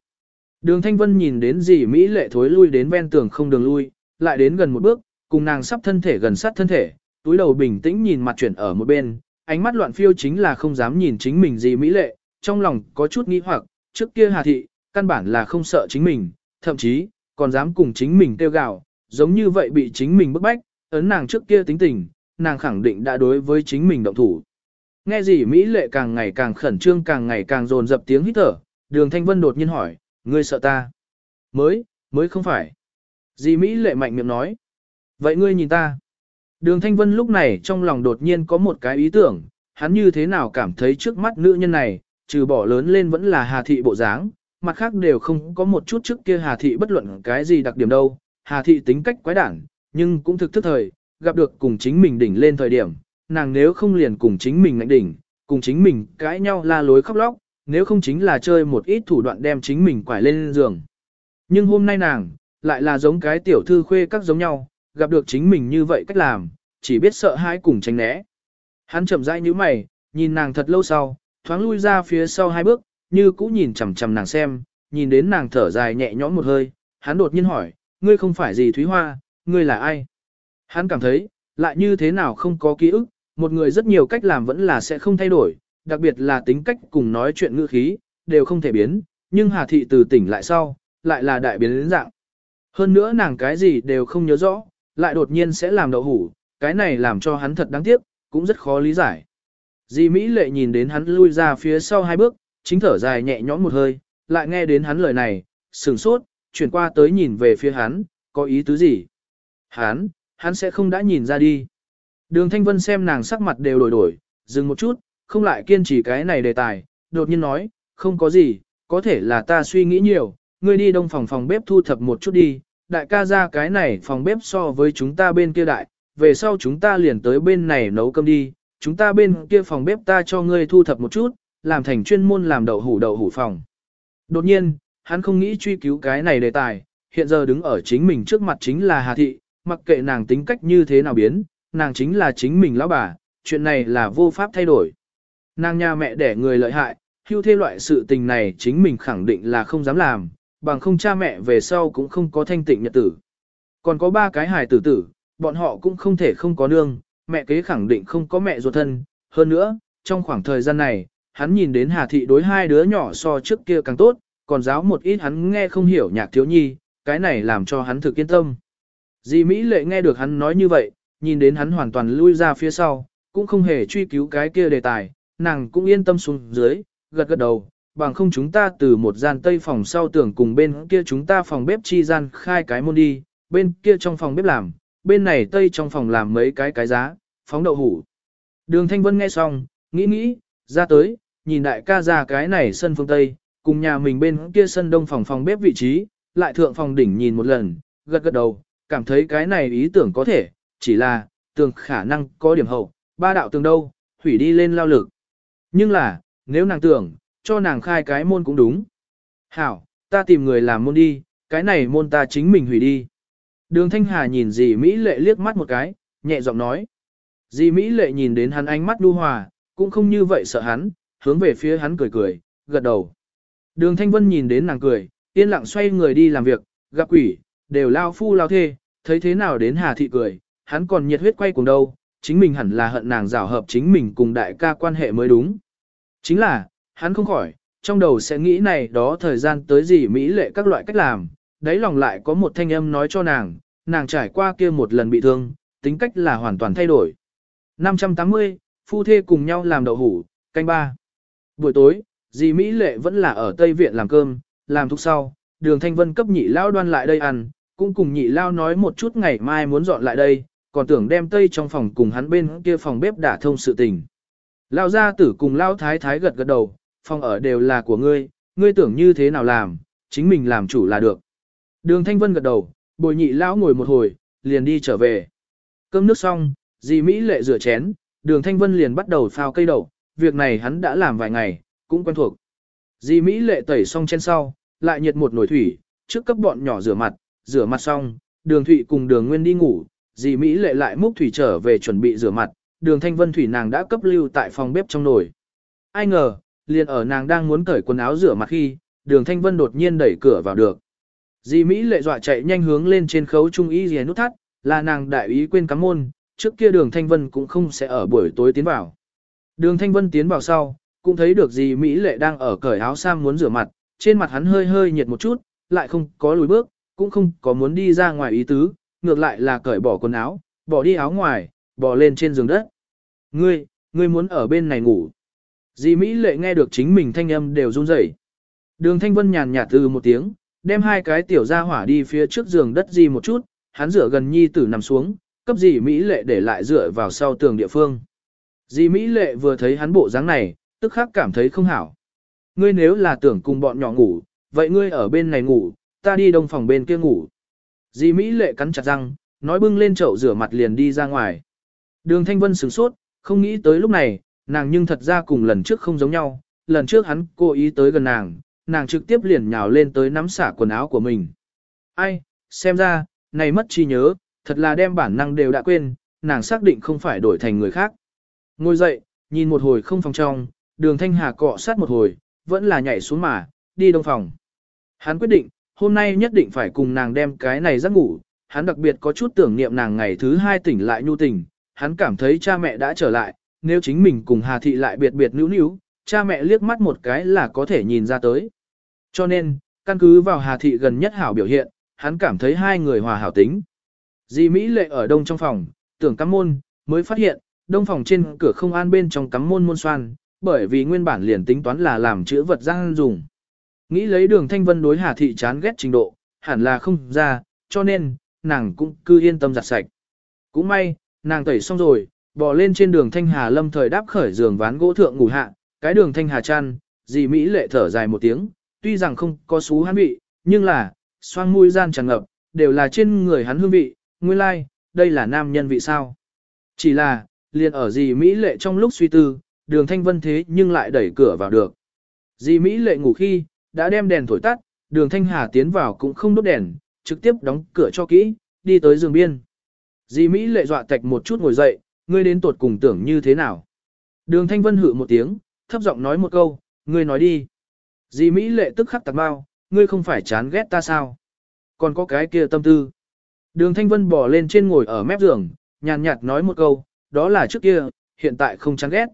Đường Thanh Vân nhìn đến dì Mỹ lệ thối lui đến ven tường không đường lui, lại đến gần một bước, cùng nàng sắp thân thể gần sát thân thể, túi đầu bình tĩnh nhìn mặt chuyển ở một bên, ánh mắt loạn phiêu chính là không dám nhìn chính mình gì Mỹ lệ, trong lòng có chút nghi hoặc, trước kia Hà Thị, căn bản là không sợ chính mình, thậm chí, còn dám cùng chính mình tiêu gạo, giống như vậy bị chính mình bức bách, ấn nàng trước kia tính tình, nàng khẳng định đã đối với chính mình động thủ. Nghe gì Mỹ lệ càng ngày càng khẩn trương càng ngày càng dồn dập tiếng hít thở, đường Thanh Vân đột nhiên hỏi, ngươi sợ ta? Mới, mới không phải. Dì Mỹ lệ mạnh miệng nói. Vậy ngươi nhìn ta. Đường Thanh Vân lúc này trong lòng đột nhiên có một cái ý tưởng, hắn như thế nào cảm thấy trước mắt nữ nhân này, trừ bỏ lớn lên vẫn là Hà Thị bộ dáng, mặt khác đều không có một chút trước kia Hà Thị bất luận cái gì đặc điểm đâu. Hà Thị tính cách quái đản, nhưng cũng thực thức thời, gặp được cùng chính mình đỉnh lên thời điểm, nàng nếu không liền cùng chính mình ngạnh đỉnh, cùng chính mình cãi nhau la lối khóc lóc, nếu không chính là chơi một ít thủ đoạn đem chính mình quải lên giường. Nhưng hôm nay nàng, lại là giống cái tiểu thư khuê các giống nhau, gặp được chính mình như vậy cách làm, chỉ biết sợ hãi cùng tránh né. Hắn chậm rãi như mày, nhìn nàng thật lâu sau, thoáng lui ra phía sau hai bước, như cũ nhìn chằm chằm nàng xem, nhìn đến nàng thở dài nhẹ nhõm một hơi, hắn đột nhiên hỏi, ngươi không phải gì Thúy Hoa, ngươi là ai? Hắn cảm thấy, lại như thế nào không có ký ức, một người rất nhiều cách làm vẫn là sẽ không thay đổi, đặc biệt là tính cách cùng nói chuyện ngữ khí, đều không thể biến, nhưng Hà Thị từ tỉnh lại sau, lại là đại biến đến dạng. Hơn nữa nàng cái gì đều không nhớ rõ, lại đột nhiên sẽ làm đậu hủ, cái này làm cho hắn thật đáng tiếc, cũng rất khó lý giải. Di Mỹ lệ nhìn đến hắn lui ra phía sau hai bước, chính thở dài nhẹ nhõm một hơi, lại nghe đến hắn lời này, sửng sốt, chuyển qua tới nhìn về phía hắn, có ý tứ gì? Hắn, hắn sẽ không đã nhìn ra đi. Đường Thanh Vân xem nàng sắc mặt đều đổi đổi, dừng một chút, không lại kiên trì cái này đề tài, đột nhiên nói, không có gì, có thể là ta suy nghĩ nhiều, ngươi đi đông phòng phòng bếp thu thập một chút đi, đại ca ra cái này phòng bếp so với chúng ta bên kia đại, về sau chúng ta liền tới bên này nấu cơm đi, chúng ta bên kia phòng bếp ta cho ngươi thu thập một chút, làm thành chuyên môn làm đậu hủ đậu hủ phòng. Đột nhiên, hắn không nghĩ truy cứu cái này đề tài, hiện giờ đứng ở chính mình trước mặt chính là Hà Thị, mặc kệ nàng tính cách như thế nào biến, nàng chính là chính mình lão bà, chuyện này là vô pháp thay đổi. Nàng nhà mẹ đẻ người lợi hại, hưu thê loại sự tình này chính mình khẳng định là không dám làm, bằng không cha mẹ về sau cũng không có thanh tịnh nhật tử. Còn có ba cái hài tử tử, bọn họ cũng không thể không có nương, mẹ kế khẳng định không có mẹ ruột thân. Hơn nữa, trong khoảng thời gian này, hắn nhìn đến Hà Thị đối hai đứa nhỏ so trước kia càng tốt, còn giáo một ít hắn nghe không hiểu nhạc thiếu nhi, cái này làm cho hắn thực yên tâm. Dì Mỹ lệ nghe được hắn nói như vậy, nhìn đến hắn hoàn toàn lui ra phía sau, cũng không hề truy cứu cái kia đề tài, nàng cũng yên tâm xuống dưới, gật gật đầu, bằng không chúng ta từ một gian tây phòng sau tưởng cùng bên kia chúng ta phòng bếp chi gian khai cái môn đi, bên kia trong phòng bếp làm, bên này tây trong phòng làm mấy cái cái giá, phóng đậu hủ. Đường Thanh Vân nghe xong, nghĩ nghĩ, ra tới, nhìn đại ca ra cái này sân phương tây, cùng nhà mình bên kia sân đông phòng phòng bếp vị trí, lại thượng phòng đỉnh nhìn một lần, gật gật đầu, cảm thấy cái này ý tưởng có thể, chỉ là, tường khả năng có điểm hậu, ba đạo tường đâu, hủy đi lên lao lực. Nhưng là, nếu nàng tưởng, cho nàng khai cái môn cũng đúng. Hảo, ta tìm người làm môn đi, cái này môn ta chính mình hủy đi. Đường Thanh Hà nhìn dì Mỹ lệ liếc mắt một cái, nhẹ giọng nói. Dì Mỹ lệ nhìn đến hắn ánh mắt đu hòa, cũng không như vậy sợ hắn, hướng về phía hắn cười cười, gật đầu. Đường Thanh Vân nhìn đến nàng cười, yên lặng xoay người đi làm việc, gặp quỷ, đều lao phu lao thê, thấy thế nào đến Hà Thị cười, hắn còn nhiệt huyết quay cùng đâu, chính mình hẳn là hận nàng rào hợp chính mình cùng đại ca quan hệ mới đúng. Chính là, hắn không khỏi, trong đầu sẽ nghĩ này đó thời gian tới gì Mỹ lệ các loại cách làm, đáy lòng lại có một thanh âm nói cho nàng, nàng trải qua kia một lần bị thương, tính cách là hoàn toàn thay đổi. 580, phu thê cùng nhau làm đậu hủ, canh ba. Buổi tối, dì Mỹ lệ vẫn là ở Tây Viện làm cơm, làm thuốc sau, đường thanh vân cấp nhị lao đoan lại đây ăn, cũng cùng nhị lao nói một chút ngày mai muốn dọn lại đây, còn tưởng đem Tây trong phòng cùng hắn bên kia phòng bếp đả thông sự tình. Lao gia tử cùng lao thái thái gật gật đầu, phòng ở đều là của ngươi, ngươi tưởng như thế nào làm, chính mình làm chủ là được. Đường Thanh Vân gật đầu, bồi nhị lão ngồi một hồi, liền đi trở về. Cơm nước xong, dì Mỹ lệ rửa chén, đường Thanh Vân liền bắt đầu phao cây đậu, việc này hắn đã làm vài ngày, cũng quen thuộc. Dì Mỹ lệ tẩy xong trên sau, lại nhiệt một nồi thủy, trước cấp bọn nhỏ rửa mặt, rửa mặt xong, đường Thụy cùng đường Nguyên đi ngủ, dì Mỹ lệ lại múc thủy trở về chuẩn bị rửa mặt, đường Thanh Vân thủy nàng đã cấp lưu tại phòng bếp trong nồi. Ai ngờ, liền ở nàng đang muốn cởi quần áo rửa mặt khi, đường Thanh Vân đột nhiên đẩy cửa vào được. Di Mỹ lệ dọa chạy nhanh hướng lên trên khấu trung ý dì nút thắt, là nàng đại ý quên cắm môn, trước kia đường Thanh Vân cũng không sẽ ở buổi tối tiến vào. Đường Thanh Vân tiến vào sau, cũng thấy được Di Mỹ lệ đang ở cởi áo sam muốn rửa mặt, trên mặt hắn hơi hơi nhiệt một chút, lại không có lùi bước, cũng không có muốn đi ra ngoài ý tứ, ngược lại là cởi bỏ quần áo, bỏ đi áo ngoài, bỏ lên trên giường đất. Ngươi, ngươi muốn ở bên này ngủ. Dì Mỹ lệ nghe được chính mình thanh âm đều run rẩy. Đường Thanh Vân nhàn nhạt từ một tiếng, đem hai cái tiểu ra hỏa đi phía trước giường đất dì một chút, hắn rửa gần nhi tử nằm xuống, cấp dì Mỹ lệ để lại dựa vào sau tường địa phương. Dì Mỹ lệ vừa thấy hắn bộ dáng này, tức khắc cảm thấy không hảo. Ngươi nếu là tưởng cùng bọn nhỏ ngủ, vậy ngươi ở bên này ngủ, ta đi đông phòng bên kia ngủ. Dì Mỹ lệ cắn chặt răng, nói bưng lên chậu rửa mặt liền đi ra ngoài. Đường Thanh Vân sửng sốt, không nghĩ tới lúc này, nàng nhưng thật ra cùng lần trước không giống nhau, lần trước hắn cố ý tới gần nàng, nàng trực tiếp liền nhào lên tới nắm xả quần áo của mình. Ai, xem ra, này mất trí nhớ, thật là đem bản năng đều đã quên, nàng xác định không phải đổi thành người khác. Ngồi dậy, nhìn một hồi không phòng trong, đường thanh hà cọ sát một hồi, vẫn là nhảy xuống mà, đi đông phòng. Hắn quyết định, hôm nay nhất định phải cùng nàng đem cái này giấc ngủ, hắn đặc biệt có chút tưởng niệm nàng ngày thứ hai tỉnh lại nhu tình, hắn cảm thấy cha mẹ đã trở lại, nếu chính mình cùng Hà Thị lại biệt biệt níu níu, cha mẹ liếc mắt một cái là có thể nhìn ra tới. Cho nên, căn cứ vào Hà Thị gần nhất hảo biểu hiện, hắn cảm thấy hai người hòa hảo tính. Di Mỹ lệ ở đông trong phòng, tưởng cắm môn, mới phát hiện, đông phòng trên cửa không an bên trong cắm môn môn xoan, bởi vì nguyên bản liền tính toán là làm chữa vật giang dùng. Nghĩ lấy đường thanh vân đối Hà Thị chán ghét trình độ, hẳn là không ra, cho nên, nàng cũng cứ yên tâm giặt sạch. Cũng may, nàng tẩy xong rồi, bò lên trên đường thanh hà lâm thời đáp khởi giường ván gỗ thượng ngủ hạ, cái đường thanh hà chăn, dì Mỹ lệ thở dài một tiếng, tuy rằng không có xú hắn vị, nhưng là, xoang mũi gian tràn ngập, đều là trên người hắn hương vị, nguyên lai, like, đây là nam nhân vị sao. Chỉ là, liền ở dì Mỹ lệ trong lúc suy tư, đường thanh vân thế nhưng lại đẩy cửa vào được. Dì Mỹ lệ ngủ khi, đã đem đèn thổi tắt, đường thanh hà tiến vào cũng không đốt đèn, trực tiếp đóng cửa cho kỹ, đi tới giường biên. Dì Mỹ lệ dọa tạch một chút ngồi dậy, ngươi đến tột cùng tưởng như thế nào. Đường thanh vân hự một tiếng, thấp giọng nói một câu, ngươi nói đi. Dì Mỹ lệ tức khắc tạc bao, ngươi không phải chán ghét ta sao? Còn có cái kia tâm tư. Đường Thanh Vân bỏ lên trên ngồi ở mép giường, nhàn nhạt nói một câu, đó là trước kia, hiện tại không chán ghét.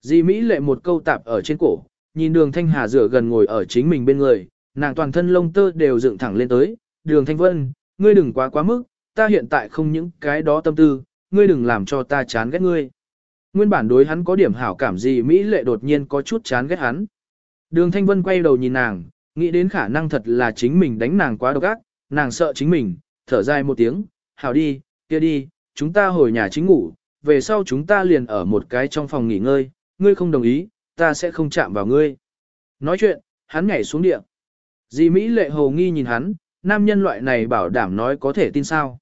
Dì Mỹ lệ một câu tạp ở trên cổ, nhìn đường Thanh Hà rửa gần ngồi ở chính mình bên người, nàng toàn thân lông tơ đều dựng thẳng lên tới. Đường Thanh Vân, ngươi đừng quá quá mức, ta hiện tại không những cái đó tâm tư, ngươi đừng làm cho ta chán ghét ngươi. Nguyên bản đối hắn có điểm hảo cảm gì Mỹ lệ đột nhiên có chút chán ghét hắn. Đường Thanh Vân quay đầu nhìn nàng, nghĩ đến khả năng thật là chính mình đánh nàng quá độc ác, nàng sợ chính mình, thở dài một tiếng, hảo đi, kia đi, chúng ta hồi nhà chính ngủ, về sau chúng ta liền ở một cái trong phòng nghỉ ngơi, ngươi không đồng ý, ta sẽ không chạm vào ngươi. Nói chuyện, hắn nhảy xuống địa. Dì Mỹ lệ hồ nghi nhìn hắn, nam nhân loại này bảo đảm nói có thể tin sao.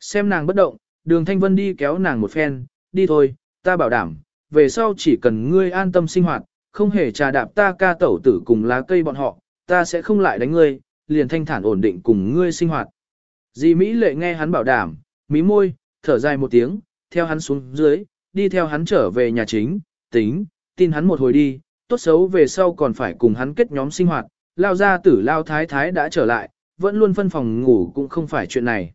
Xem nàng bất động, đường thanh vân đi kéo nàng một phen, đi thôi, ta bảo đảm, về sau chỉ cần ngươi an tâm sinh hoạt, không hề trà đạp ta ca tẩu tử cùng lá cây bọn họ, ta sẽ không lại đánh ngươi, liền thanh thản ổn định cùng ngươi sinh hoạt. Di Mỹ lệ nghe hắn bảo đảm, mí môi, thở dài một tiếng, theo hắn xuống dưới, đi theo hắn trở về nhà chính, tính, tin hắn một hồi đi, tốt xấu về sau còn phải cùng hắn kết nhóm sinh hoạt, lao ra tử lao thái thái đã trở lại, vẫn luôn phân phòng ngủ cũng không phải chuyện này.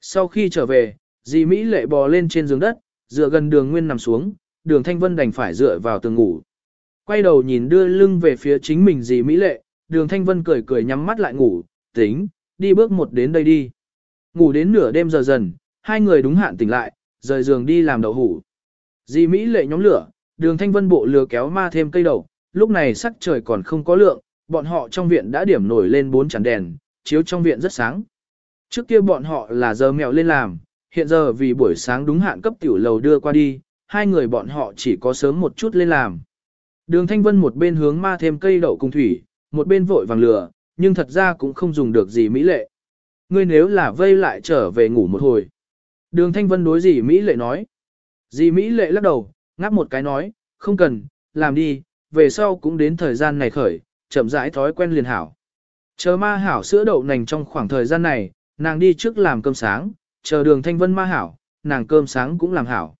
Sau khi trở về, dì Mỹ lệ bò lên trên giường đất, dựa gần đường nguyên nằm xuống, đường thanh vân đành phải dựa vào tường ngủ. Quay đầu nhìn đưa lưng về phía chính mình dì Mỹ lệ, đường thanh vân cười cười nhắm mắt lại ngủ, tính, đi bước một đến đây đi. Ngủ đến nửa đêm giờ dần, hai người đúng hạn tỉnh lại, rời giường đi làm đậu hủ. Dì Mỹ lệ nhóm lửa, đường thanh vân bộ lừa kéo ma thêm cây đầu. lúc này sắc trời còn không có lượng, bọn họ trong viện đã điểm nổi lên bốn chản đèn, chiếu trong viện rất sáng. Trước kia bọn họ là giờ mèo lên làm, hiện giờ vì buổi sáng đúng hạn cấp tiểu lầu đưa qua đi, hai người bọn họ chỉ có sớm một chút lên làm. Đường Thanh Vân một bên hướng ma thêm cây đậu cùng thủy, một bên vội vàng lửa, nhưng thật ra cũng không dùng được gì mỹ lệ. Ngươi nếu là vây lại trở về ngủ một hồi. Đường Thanh Vân đối dì Mỹ lệ nói. Dì Mỹ lệ lắc đầu, ngáp một cái nói, không cần, làm đi, về sau cũng đến thời gian này khởi, chậm rãi thói quen liền hảo. Chờ ma hảo sữa đậu nành trong khoảng thời gian này, nàng đi trước làm cơm sáng, chờ đường Thanh Vân ma hảo, nàng cơm sáng cũng làm hảo.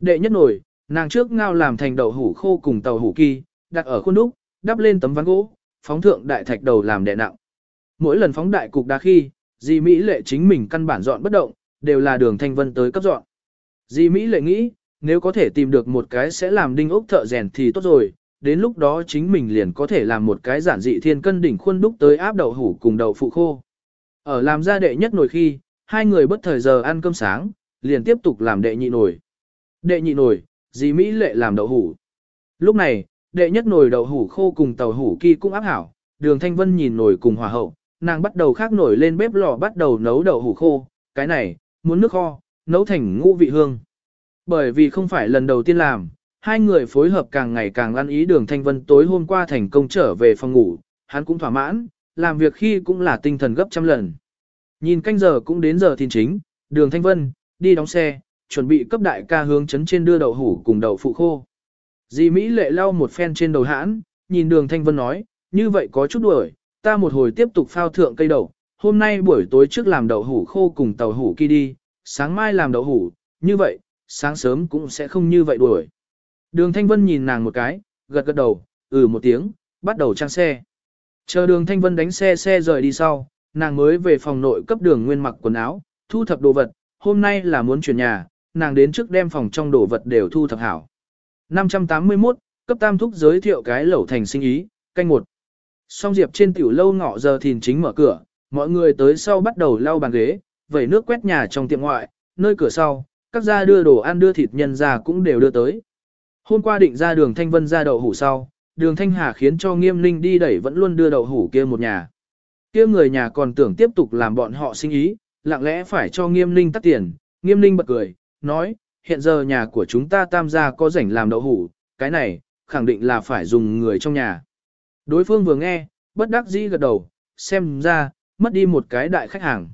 Đệ nhất nổi, nàng trước ngao làm thành đậu hủ khô cùng tàu hủ kỳ, đặt ở khuôn đúc, đắp lên tấm ván gỗ, phóng thượng đại thạch đầu làm đệ nặng. Mỗi lần phóng đại cục đá khi, dì Mỹ lệ chính mình căn bản dọn bất động, đều là đường thanh vân tới cấp dọn. Dì Mỹ lệ nghĩ, nếu có thể tìm được một cái sẽ làm đinh ốc thợ rèn thì tốt rồi, đến lúc đó chính mình liền có thể làm một cái giản dị thiên cân đỉnh khuôn đúc tới áp đậu hủ cùng đậu phụ khô. Ở làm ra đệ nhất nồi khi, hai người bất thời giờ ăn cơm sáng, liền tiếp tục làm đệ nhị nồi. Đệ nhị nồi, dì Mỹ lệ làm đậu hủ. Lúc này, đệ nhất nồi đậu hủ khô cùng tàu hủ kỳ cũng áp hảo, đường thanh vân nhìn nồi cùng hòa hậu, nàng bắt đầu khác nổi lên bếp lò bắt đầu nấu đậu hủ khô, cái này, muốn nước kho, nấu thành ngũ vị hương. Bởi vì không phải lần đầu tiên làm, hai người phối hợp càng ngày càng ăn ý đường thanh vân tối hôm qua thành công trở về phòng ngủ, hắn cũng thỏa mãn, làm việc khi cũng là tinh thần gấp trăm lần. Nhìn canh giờ cũng đến giờ thìn chính, đường thanh vân, đi đóng xe, chuẩn bị cấp đại ca hướng chấn trên đưa đậu hủ cùng đậu phụ khô. Dì Mỹ lệ lau một phen trên đầu hãn, nhìn đường thanh vân nói, như vậy có chút đuổi, ta một hồi tiếp tục phao thượng cây đậu, hôm nay buổi tối trước làm đậu hủ khô cùng tàu hủ kia đi, sáng mai làm đậu hủ, như vậy, sáng sớm cũng sẽ không như vậy đuổi. Đường Thanh Vân nhìn nàng một cái, gật gật đầu, ừ một tiếng, bắt đầu trang xe. Chờ đường Thanh Vân đánh xe xe rời đi sau, nàng mới về phòng nội cấp đường nguyên mặc quần áo, thu thập đồ vật, hôm nay là muốn chuyển nhà, nàng đến trước đem phòng trong đồ vật đều thu thập hảo. 581, cấp tam thúc giới thiệu cái lẩu thành sinh ý, canh một. Song Diệp trên tiểu lâu ngọ giờ thìn chính mở cửa, mọi người tới sau bắt đầu lau bàn ghế, vẩy nước quét nhà trong tiệm ngoại, nơi cửa sau, các gia đưa đồ ăn đưa thịt nhân ra cũng đều đưa tới. Hôm qua định ra đường Thanh Vân ra đậu hủ sau, đường Thanh Hà khiến cho nghiêm ninh đi đẩy vẫn luôn đưa đậu hủ kia một nhà kia người nhà còn tưởng tiếp tục làm bọn họ sinh ý, lặng lẽ phải cho nghiêm ninh tắt tiền, nghiêm ninh bật cười, nói, hiện giờ nhà của chúng ta tam gia có rảnh làm đậu hủ, cái này, khẳng định là phải dùng người trong nhà. Đối phương vừa nghe, bất đắc dĩ gật đầu, xem ra, mất đi một cái đại khách hàng.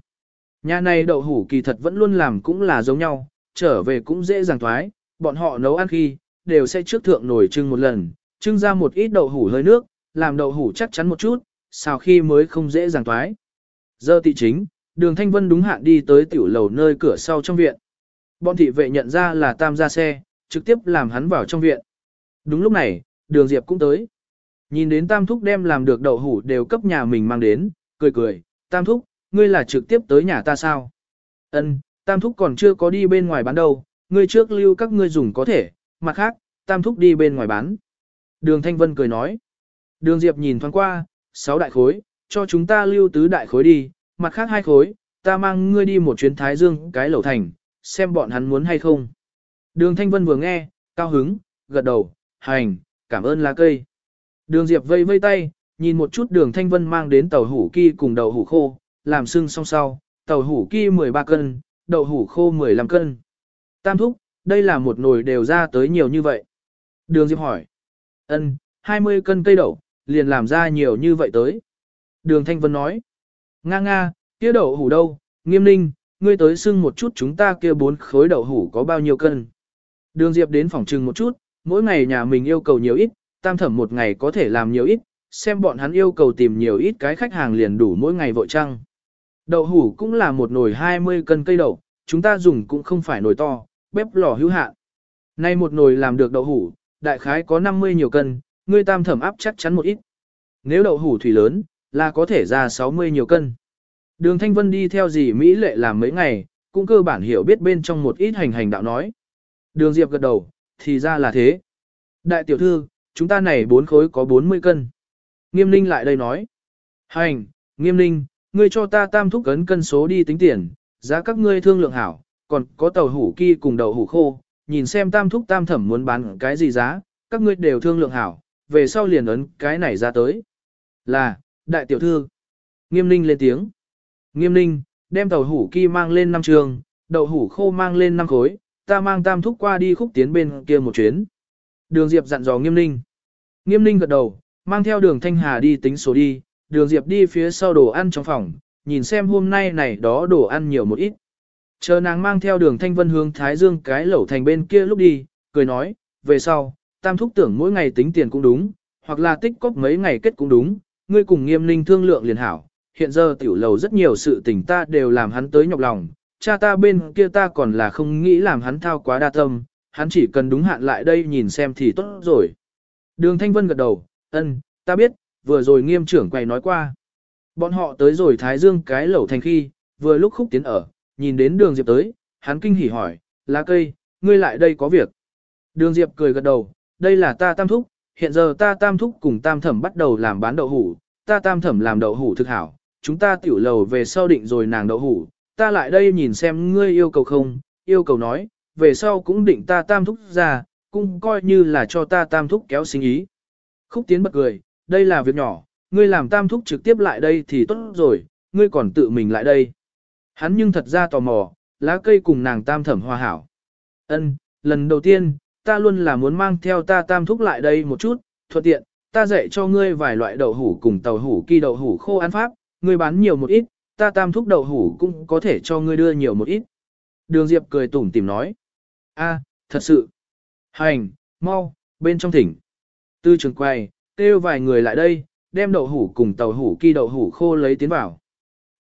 Nhà này đậu hủ kỳ thật vẫn luôn làm cũng là giống nhau, trở về cũng dễ dàng thoái, bọn họ nấu ăn khi, đều sẽ trước thượng nồi trưng một lần, trưng ra một ít đậu hủ hơi nước, làm đậu hủ chắc chắn một chút, sao khi mới không dễ dàng toái. Giờ tị chính, đường Thanh Vân đúng hạn đi tới tiểu lầu nơi cửa sau trong viện. Bọn thị vệ nhận ra là tam gia xe, trực tiếp làm hắn vào trong viện. Đúng lúc này, đường Diệp cũng tới. Nhìn đến tam thúc đem làm được đậu hủ đều cấp nhà mình mang đến, cười cười, tam thúc, ngươi là trực tiếp tới nhà ta sao? Ân, tam thúc còn chưa có đi bên ngoài bán đâu, ngươi trước lưu các ngươi dùng có thể, mặt khác, tam thúc đi bên ngoài bán. Đường Thanh Vân cười nói. Đường Diệp nhìn thoáng qua, sáu đại khối, cho chúng ta lưu tứ đại khối đi, mặt khác hai khối, ta mang ngươi đi một chuyến Thái Dương cái lẩu thành, xem bọn hắn muốn hay không. Đường Thanh Vân vừa nghe, cao hứng, gật đầu, hành, cảm ơn lá cây. Đường Diệp vây vây tay, nhìn một chút đường Thanh Vân mang đến tàu hủ ki cùng đậu hủ khô, làm sưng song sau, tàu hủ ki 13 cân, đậu hủ khô 15 cân. Tam thúc, đây là một nồi đều ra tới nhiều như vậy. Đường Diệp hỏi. ân 20 cân cây đậu, liền làm ra nhiều như vậy tới. Đường Thanh Vân nói. Nga nga, kia đậu hủ đâu, nghiêm ninh, ngươi tới xưng một chút chúng ta kia bốn khối đậu hủ có bao nhiêu cân. Đường Diệp đến phòng trừng một chút, mỗi ngày nhà mình yêu cầu nhiều ít, tam thẩm một ngày có thể làm nhiều ít, xem bọn hắn yêu cầu tìm nhiều ít cái khách hàng liền đủ mỗi ngày vội trăng. Đậu hủ cũng là một nồi 20 cân cây đậu, chúng ta dùng cũng không phải nồi to, bếp lò hữu hạn. Nay một nồi làm được đậu hủ, đại khái có 50 nhiều cân, ngươi tam thẩm áp chắc chắn một ít. Nếu đậu hủ thủy lớn, là có thể ra 60 nhiều cân. Đường Thanh Vân đi theo dì Mỹ lệ làm mấy ngày, cũng cơ bản hiểu biết bên trong một ít hành hành đạo nói. Đường Diệp gật đầu, thì ra là thế. Đại tiểu thư, chúng ta này bốn khối có 40 cân. Nghiêm ninh lại đây nói. Hành, nghiêm ninh, ngươi cho ta tam thúc cấn cân số đi tính tiền, giá các ngươi thương lượng hảo, còn có tàu hủ kia cùng đậu hủ khô, nhìn xem tam thúc tam thẩm muốn bán cái gì giá, các ngươi đều thương lượng hảo, về sau liền ấn cái này ra tới. Là, đại tiểu thư. Nghiêm ninh lên tiếng. Nghiêm ninh, đem tàu hủ kỳ mang lên năm trường, đậu hủ khô mang lên năm khối, ta mang tam thúc qua đi khúc tiến bên kia một chuyến. Đường Diệp dặn dò nghiêm ninh. Nghiêm ninh gật đầu, mang theo đường Thanh Hà đi tính số đi, đường Diệp đi phía sau đồ ăn trong phòng, nhìn xem hôm nay này đó đồ ăn nhiều một ít. Chờ nàng mang theo đường Thanh Vân hướng Thái Dương cái lẩu thành bên kia lúc đi, cười nói, về sau, tam thúc tưởng mỗi ngày tính tiền cũng đúng, hoặc là tích cóp mấy ngày kết cũng đúng, ngươi cùng nghiêm ninh thương lượng liền hảo. Hiện giờ tiểu lầu rất nhiều sự tình ta đều làm hắn tới nhọc lòng, cha ta bên kia ta còn là không nghĩ làm hắn thao quá đa tâm, hắn chỉ cần đúng hạn lại đây nhìn xem thì tốt rồi. Đường Thanh Vân gật đầu, ân, ta biết, vừa rồi nghiêm trưởng quay nói qua. Bọn họ tới rồi Thái Dương cái lẩu thành khi, vừa lúc khúc tiến ở, nhìn đến đường Diệp tới, hắn kinh hỉ hỏi, lá cây, ngươi lại đây có việc. Đường Diệp cười gật đầu, đây là ta tam thúc, hiện giờ ta tam thúc cùng tam thẩm bắt đầu làm bán đậu hủ, ta tam thẩm làm đậu hủ thực hảo, chúng ta tiểu lầu về sau định rồi nàng đậu hủ, ta lại đây nhìn xem ngươi yêu cầu không, yêu cầu nói, về sau cũng định ta tam thúc ra, cũng coi như là cho ta tam thúc kéo sinh ý. Khúc tiến bật cười, đây là việc nhỏ, ngươi làm tam thúc trực tiếp lại đây thì tốt rồi, ngươi còn tự mình lại đây. Hắn nhưng thật ra tò mò, lá cây cùng nàng tam thẩm hòa hảo. Ân, lần đầu tiên, ta luôn là muốn mang theo ta tam thúc lại đây một chút, thuận tiện, ta dạy cho ngươi vài loại đậu hủ cùng tàu hủ kỳ đậu hủ khô ăn pháp, ngươi bán nhiều một ít, ta tam thúc đậu hủ cũng có thể cho ngươi đưa nhiều một ít. Đường Diệp cười tủm tìm nói. a, thật sự. Hành, mau, bên trong thỉnh. Tư trường quay, kêu vài người lại đây, đem đậu hủ cùng tàu hủ kỳ đậu hủ khô lấy tiến vào.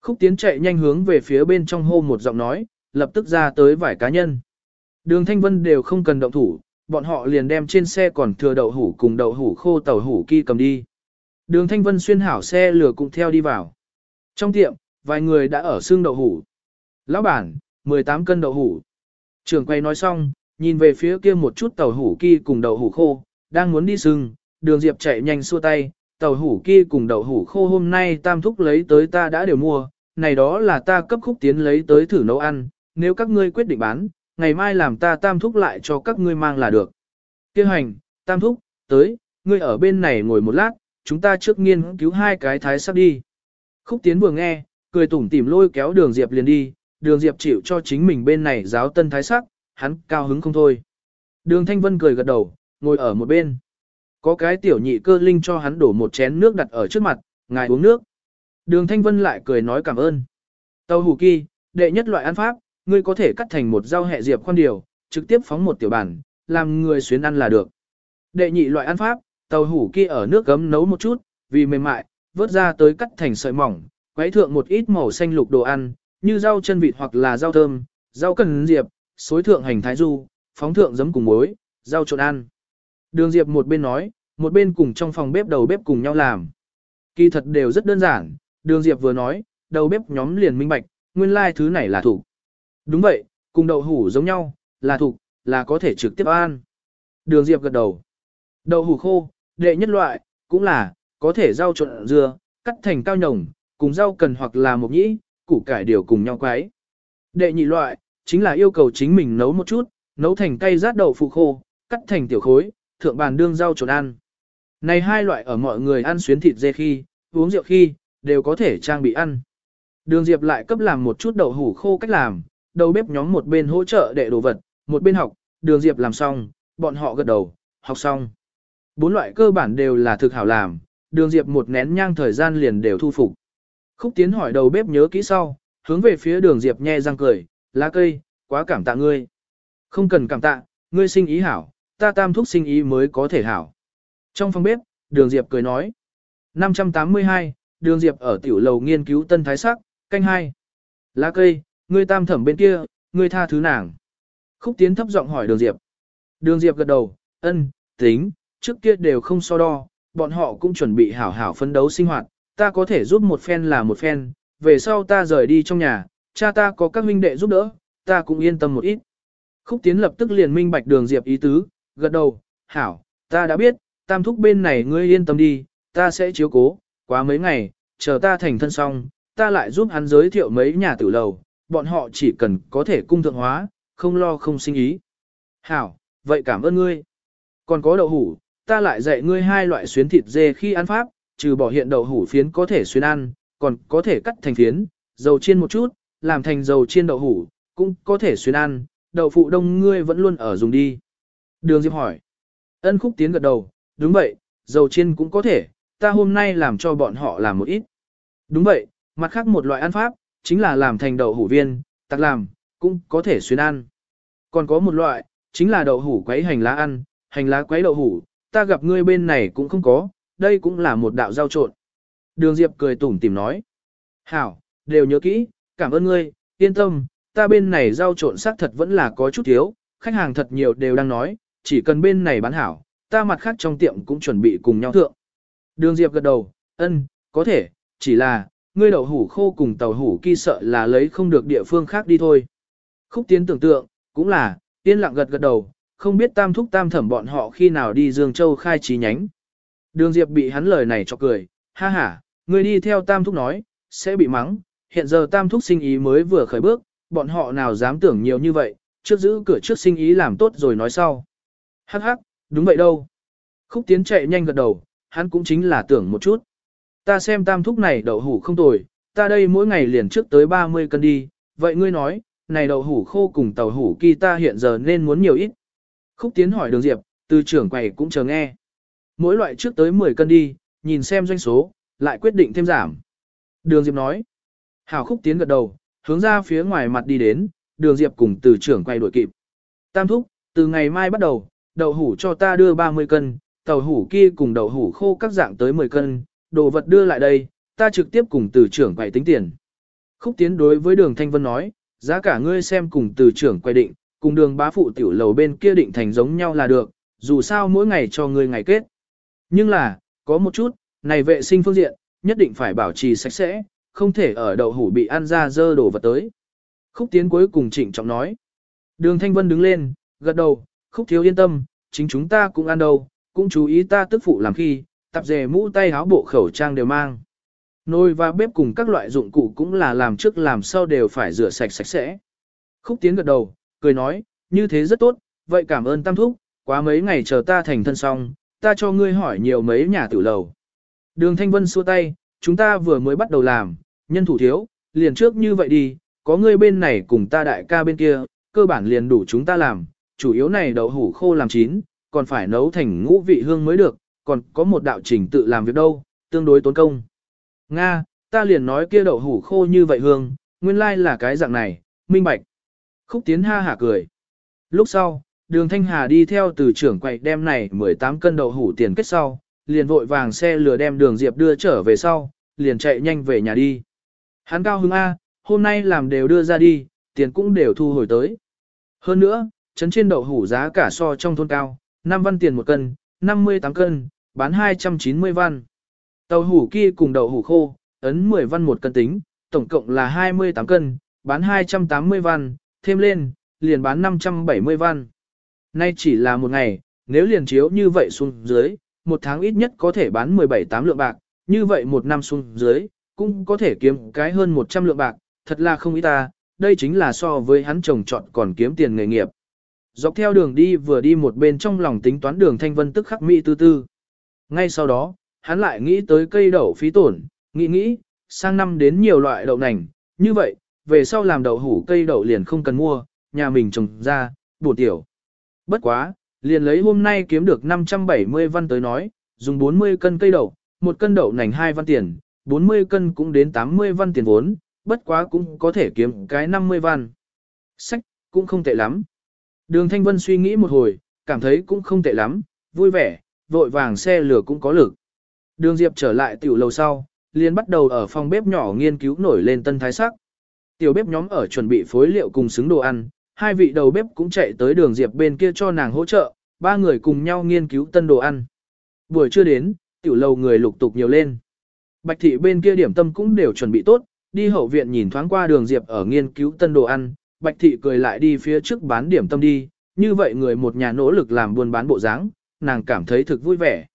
Khúc tiến chạy nhanh hướng về phía bên trong hô một giọng nói, lập tức ra tới vài cá nhân. Đường Thanh Vân đều không cần động thủ, bọn họ liền đem trên xe còn thừa đậu hủ cùng đậu hủ khô tàu hủ kia cầm đi. Đường Thanh Vân xuyên hảo xe lửa cũng theo đi vào. Trong tiệm, vài người đã ở xương đậu hủ. Lão bản, 18 cân đậu hủ. Trường quay nói xong, nhìn về phía kia một chút tàu hủ kia cùng đậu hủ khô, đang muốn đi xương, đường Diệp chạy nhanh xua tay, tàu hủ kia cùng đậu hủ khô hôm nay tam thúc lấy tới ta đã đều mua, này đó là ta cấp khúc tiến lấy tới thử nấu ăn, nếu các ngươi quyết định bán, ngày mai làm ta tam thúc lại cho các ngươi mang là được. Kêu hành, tam thúc, tới, ngươi ở bên này ngồi một lát, chúng ta trước nghiên cứu hai cái thái sắp đi. Khúc tiến vừa nghe, cười tủm tỉm lôi kéo đường Diệp liền đi, đường Diệp chịu cho chính mình bên này giáo tân thái sắc, hắn cao hứng không thôi. Đường Thanh Vân cười gật đầu, ngồi ở một bên. Có cái tiểu nhị cơ linh cho hắn đổ một chén nước đặt ở trước mặt, ngài uống nước. Đường Thanh Vân lại cười nói cảm ơn. Tàu hủ kỳ, đệ nhất loại ăn pháp, ngươi có thể cắt thành một rau hẹ diệp khoan điều, trực tiếp phóng một tiểu bản, làm người xuyến ăn là được. Đệ nhị loại ăn pháp, tàu hủ kia ở nước gấm nấu một chút, vì mềm mại, vớt ra tới cắt thành sợi mỏng, quấy thượng một ít màu xanh lục đồ ăn, như rau chân vịt hoặc là rau thơm, rau cần diệp, xối thượng hành thái du, phóng thượng giấm cùng muối, rau trộn ăn. Đường Diệp một bên nói, một bên cùng trong phòng bếp đầu bếp cùng nhau làm. Kỳ thật đều rất đơn giản, Đường Diệp vừa nói, đầu bếp nhóm liền minh bạch, nguyên lai like thứ này là thủ. Đúng vậy, cùng đậu hủ giống nhau, là thục, là có thể trực tiếp ăn. Đường Diệp gật đầu. Đậu hủ khô, đệ nhất loại, cũng là, có thể rau trộn dưa, cắt thành cao nhồng, cùng rau cần hoặc là mộc nhĩ, củ cải điều cùng nhau quấy. Đệ nhị loại, chính là yêu cầu chính mình nấu một chút, nấu thành cay rát đậu phụ khô, cắt thành tiểu khối, thượng bàn đương rau trộn ăn. Này hai loại ở mọi người ăn xuyến thịt dê khi, uống rượu khi, đều có thể trang bị ăn. Đường Diệp lại cấp làm một chút đậu hủ khô cách làm, đầu bếp nhóm một bên hỗ trợ đệ đồ vật, một bên học, đường Diệp làm xong, bọn họ gật đầu, học xong. Bốn loại cơ bản đều là thực hảo làm, đường Diệp một nén nhang thời gian liền đều thu phục. Khúc Tiến hỏi đầu bếp nhớ kỹ sau, hướng về phía đường Diệp nhe răng cười, lá cây, quá cảm tạ ngươi. Không cần cảm tạ, ngươi sinh ý hảo, ta tam thúc sinh ý mới có thể hảo. Trong phòng bếp, đường Diệp cười nói. 582, đường Diệp ở tiểu lầu nghiên cứu tân thái sắc, canh hai. Lá cây, ngươi tam thẩm bên kia, ngươi tha thứ nàng. Khúc tiến thấp giọng hỏi đường Diệp. Đường Diệp gật đầu, ân, tính, trước kia đều không so đo, bọn họ cũng chuẩn bị hảo hảo phấn đấu sinh hoạt, ta có thể giúp một phen là một phen, về sau ta rời đi trong nhà, cha ta có các huynh đệ giúp đỡ, ta cũng yên tâm một ít. Khúc Tiến lập tức liền minh bạch đường Diệp ý tứ, gật đầu, hảo, ta đã biết, tam thúc bên này ngươi yên tâm đi, ta sẽ chiếu cố, quá mấy ngày, chờ ta thành thân xong, ta lại giúp hắn giới thiệu mấy nhà tử lầu, bọn họ chỉ cần có thể cung thượng hóa, không lo không sinh ý. Hảo, vậy cảm ơn ngươi. Còn có đậu hủ, ta lại dạy ngươi hai loại xuyến thịt dê khi ăn pháp, trừ bỏ hiện đậu hủ phiến có thể xuyến ăn, còn có thể cắt thành phiến, dầu chiên một chút, làm thành dầu chiên đậu hủ, cũng có thể xuyến ăn, đậu phụ đông ngươi vẫn luôn ở dùng đi. Đường Diệp hỏi. Ân khúc tiến gật đầu, đúng vậy, dầu chiên cũng có thể, ta hôm nay làm cho bọn họ làm một ít. Đúng vậy, mặt khác một loại ăn pháp, chính là làm thành đậu hủ viên, tạc làm, cũng có thể xuyên ăn. Còn có một loại, chính là đậu hủ quấy hành lá ăn, hành lá quấy đậu hủ, ta gặp ngươi bên này cũng không có, đây cũng là một đạo rau trộn. Đường Diệp cười tủm tìm nói. Hảo, đều nhớ kỹ, cảm ơn ngươi, yên tâm, ta bên này rau trộn xác thật vẫn là có chút thiếu, khách hàng thật nhiều đều đang nói, chỉ cần bên này bán hảo, ta mặt khác trong tiệm cũng chuẩn bị cùng nhau thượng. Đường Diệp gật đầu, ân, có thể, chỉ là, ngươi đậu hủ khô cùng tàu hủ kỳ sợ là lấy không được địa phương khác đi thôi. Khúc tiến tưởng tượng, cũng là, tiên lặng gật gật đầu, không biết tam thúc tam thẩm bọn họ khi nào đi Dương Châu khai trí nhánh. Đường Diệp bị hắn lời này cho cười, ha ha, ngươi đi theo tam thúc nói, sẽ bị mắng, hiện giờ tam thúc sinh ý mới vừa khởi bước, bọn họ nào dám tưởng nhiều như vậy, trước giữ cửa trước sinh ý làm tốt rồi nói sau. Hắc hắc, đúng vậy đâu. Khúc tiến chạy nhanh gật đầu, hắn cũng chính là tưởng một chút. Ta xem tam thúc này đậu hủ không tồi, ta đây mỗi ngày liền trước tới 30 cân đi, vậy ngươi nói, này đậu hủ khô cùng tàu hủ kỳ ta hiện giờ nên muốn nhiều ít. Khúc tiến hỏi đường Diệp, từ trưởng quầy cũng chờ nghe. Mỗi loại trước tới 10 cân đi, nhìn xem doanh số, lại quyết định thêm giảm. Đường Diệp nói. Hảo khúc tiến gật đầu, hướng ra phía ngoài mặt đi đến, đường Diệp cùng từ trưởng quay đuổi kịp. Tam thúc, từ ngày mai bắt đầu, đậu hủ cho ta đưa 30 cân, tàu hủ kia cùng đậu hủ khô các dạng tới 10 cân, đồ vật đưa lại đây, ta trực tiếp cùng từ trưởng quay tính tiền. Khúc tiến đối với đường Thanh Vân nói, giá cả ngươi xem cùng từ trưởng quay định, cùng đường bá phụ tiểu lầu bên kia định thành giống nhau là được, dù sao mỗi ngày cho ngươi ngày kết. Nhưng là, có một chút, này vệ sinh phương diện, nhất định phải bảo trì sạch sẽ, không thể ở đậu hủ bị ăn ra dơ đổ vật tới. Khúc tiến cuối cùng trịnh trọng nói. Đường Thanh Vân đứng lên, gật đầu, khúc thiếu yên tâm, chính chúng ta cũng ăn đâu, cũng chú ý ta tức phụ làm khi, tập dề mũ tay áo bộ khẩu trang đều mang. Nồi và bếp cùng các loại dụng cụ cũng là làm trước làm sau đều phải rửa sạch sạch sẽ. Khúc tiến gật đầu, cười nói, như thế rất tốt, vậy cảm ơn tam thúc, quá mấy ngày chờ ta thành thân xong, ta cho ngươi hỏi nhiều mấy nhà tử lầu. Đường Thanh Vân xua tay, chúng ta vừa mới bắt đầu làm, nhân thủ thiếu, liền trước như vậy đi, có ngươi bên này cùng ta đại ca bên kia, cơ bản liền đủ chúng ta làm, chủ yếu này đậu hủ khô làm chín, còn phải nấu thành ngũ vị hương mới được, còn có một đạo trình tự làm việc đâu, tương đối tốn công. Nga, ta liền nói kia đậu hủ khô như vậy hương, nguyên lai là cái dạng này, minh bạch. Khúc tiến ha hả cười. Lúc sau, đường Thanh Hà đi theo từ trưởng quầy đem này 18 cân đậu hủ tiền kết sau, liền vội vàng xe lừa đem đường Diệp đưa trở về sau, liền chạy nhanh về nhà đi. Hắn cao hứng A, hôm nay làm đều đưa ra đi, tiền cũng đều thu hồi tới. Hơn nữa, chấn trên đậu hủ giá cả so trong thôn cao, 5 văn tiền một cân, 58 cân, bán 290 văn. Tàu hủ kia cùng đậu hủ khô, ấn 10 văn một cân tính, tổng cộng là 28 cân, bán 280 văn, thêm lên, liền bán 570 văn. Nay chỉ là một ngày, nếu liền chiếu như vậy xuống dưới, một tháng ít nhất có thể bán 17-8 lượng bạc, như vậy một năm xuống dưới, cũng có thể kiếm cái hơn 100 lượng bạc, thật là không ý ta, đây chính là so với hắn chồng chọn còn kiếm tiền nghề nghiệp. Dọc theo đường đi vừa đi một bên trong lòng tính toán đường thanh vân tức khắc mỹ tư tư. Ngay sau đó, hắn lại nghĩ tới cây đậu phí tổn, nghĩ nghĩ, sang năm đến nhiều loại đậu nành, như vậy, về sau làm đậu hủ cây đậu liền không cần mua, nhà mình trồng ra, bổ tiểu. Bất quá, liền lấy hôm nay kiếm được 570 văn tới nói, dùng 40 cân cây đậu, một cân đậu nành 2 văn tiền, 40 cân cũng đến 80 văn tiền vốn, bất quá cũng có thể kiếm cái 50 văn. Sách, cũng không tệ lắm. Đường Thanh Vân suy nghĩ một hồi, cảm thấy cũng không tệ lắm, vui vẻ, vội vàng xe lửa cũng có lực. Đường Diệp trở lại tiểu lầu sau, liền bắt đầu ở phòng bếp nhỏ nghiên cứu nổi lên tân thái sắc. Tiểu bếp nhóm ở chuẩn bị phối liệu cùng xứng đồ ăn, hai vị đầu bếp cũng chạy tới đường Diệp bên kia cho nàng hỗ trợ, ba người cùng nhau nghiên cứu tân đồ ăn. Buổi trưa đến, tiểu lầu người lục tục nhiều lên. Bạch thị bên kia điểm tâm cũng đều chuẩn bị tốt, đi hậu viện nhìn thoáng qua đường Diệp ở nghiên cứu tân đồ ăn, Bạch thị cười lại đi phía trước bán điểm tâm đi, như vậy người một nhà nỗ lực làm buôn bán bộ dáng, nàng cảm thấy thực vui vẻ.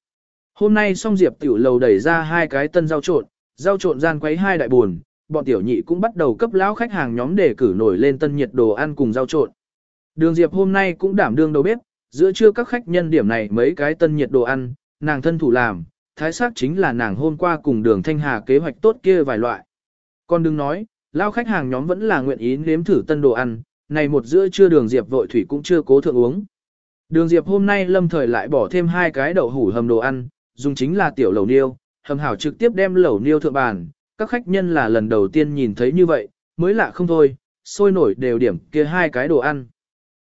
Hôm nay Song Diệp tiểu lầu đẩy ra hai cái tân rau trộn, rau trộn gian quấy hai đại buồn, bọn tiểu nhị cũng bắt đầu cấp lão khách hàng nhóm để cử nổi lên tân nhiệt đồ ăn cùng rau trộn. Đường Diệp hôm nay cũng đảm đương đầu bếp, giữa trưa các khách nhân điểm này mấy cái tân nhiệt đồ ăn, nàng thân thủ làm, thái sắc chính là nàng hôm qua cùng đường Thanh Hà kế hoạch tốt kia vài loại. Còn đừng nói, lao khách hàng nhóm vẫn là nguyện ý nếm thử tân đồ ăn, này một giữa trưa đường Diệp vội thủy cũng chưa cố thượng uống. Đường Diệp hôm nay lâm thời lại bỏ thêm hai cái đậu hủ hầm đồ ăn, dùng chính là tiểu lẩu niêu, hầm hảo trực tiếp đem lẩu niêu thượng bàn, các khách nhân là lần đầu tiên nhìn thấy như vậy, mới lạ không thôi, sôi nổi đều điểm kia hai cái đồ ăn.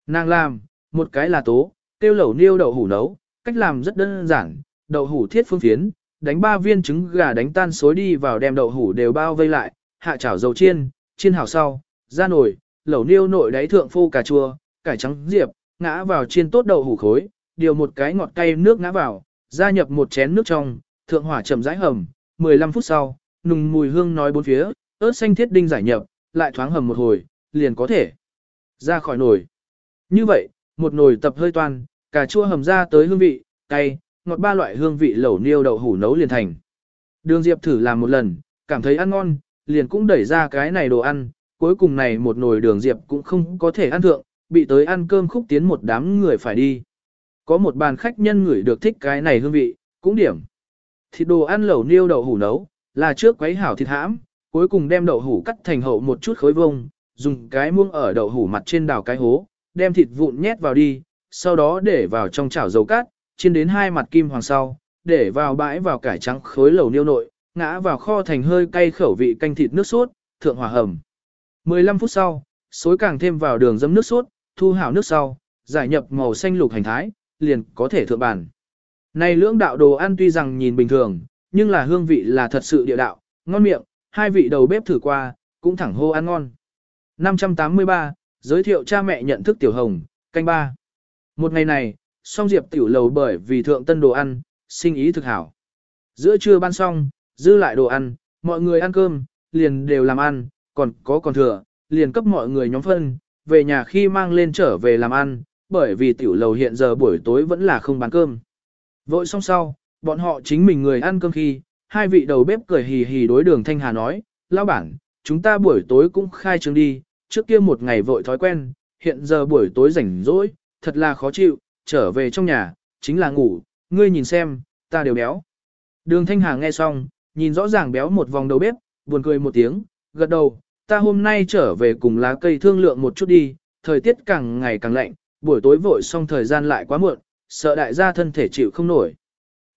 Nàng làm, một cái là tố, tiêu lẩu niêu đậu hủ nấu, cách làm rất đơn giản, đậu hủ thiết phương phiến, đánh ba viên trứng gà đánh tan xối đi vào đem đậu hủ đều bao vây lại, hạ chảo dầu chiên, chiên hảo sau, ra nồi, lẩu niêu nội đáy thượng phô cà chua, cải trắng diệp, ngã vào chiên tốt đậu hủ khối, điều một cái ngọt cay nước ngã vào, gia nhập một chén nước trong, thượng hỏa chậm rãi hầm, 15 phút sau, nùng mùi hương nói bốn phía, ớt xanh thiết đinh giải nhập, lại thoáng hầm một hồi, liền có thể ra khỏi nồi. Như vậy, một nồi tập hơi toan, cà chua hầm ra tới hương vị, cay, ngọt ba loại hương vị lẩu niêu đậu hủ nấu liền thành. Đường Diệp thử làm một lần, cảm thấy ăn ngon, liền cũng đẩy ra cái này đồ ăn, cuối cùng này một nồi đường Diệp cũng không có thể ăn thượng, bị tới ăn cơm khúc tiến một đám người phải đi. Có một bàn khách nhân người được thích cái này hương vị, cũng điểm. Thịt đồ ăn lẩu niêu đậu hủ nấu, là trước quấy hảo thịt hãm, cuối cùng đem đậu hủ cắt thành hậu một chút khối vông, dùng cái muông ở đậu hủ mặt trên đào cái hố, đem thịt vụn nhét vào đi, sau đó để vào trong chảo dầu cát, chiên đến hai mặt kim hoàng sau, để vào bãi vào cải trắng khối lẩu niêu nội, ngã vào kho thành hơi cay khẩu vị canh thịt nước sốt, thượng hòa hầm. 15 phút sau, xối càng thêm vào đường dấm nước sốt, thu hảo nước sau, giải nhập màu xanh lục hành thái, liền có thể thượng bản. Này lưỡng đạo đồ ăn tuy rằng nhìn bình thường, nhưng là hương vị là thật sự địa đạo, ngon miệng, hai vị đầu bếp thử qua, cũng thẳng hô ăn ngon. 583, giới thiệu cha mẹ nhận thức tiểu hồng, canh ba. Một ngày này, song diệp tiểu lầu bởi vì thượng tân đồ ăn, sinh ý thực hảo. Giữa trưa ban xong, dư lại đồ ăn, mọi người ăn cơm, liền đều làm ăn, còn có còn thừa, liền cấp mọi người nhóm phân, về nhà khi mang lên trở về làm ăn, bởi vì tiểu lầu hiện giờ buổi tối vẫn là không bán cơm. Vội xong sau, bọn họ chính mình người ăn cơm khi, hai vị đầu bếp cười hì hì đối đường Thanh Hà nói, lao bản, chúng ta buổi tối cũng khai trương đi, trước kia một ngày vội thói quen, hiện giờ buổi tối rảnh rỗi, thật là khó chịu, trở về trong nhà, chính là ngủ, ngươi nhìn xem, ta đều béo. Đường Thanh Hà nghe xong, nhìn rõ ràng béo một vòng đầu bếp, buồn cười một tiếng, gật đầu, ta hôm nay trở về cùng lá cây thương lượng một chút đi, thời tiết càng ngày càng lạnh, buổi tối vội xong thời gian lại quá muộn, sợ đại gia thân thể chịu không nổi.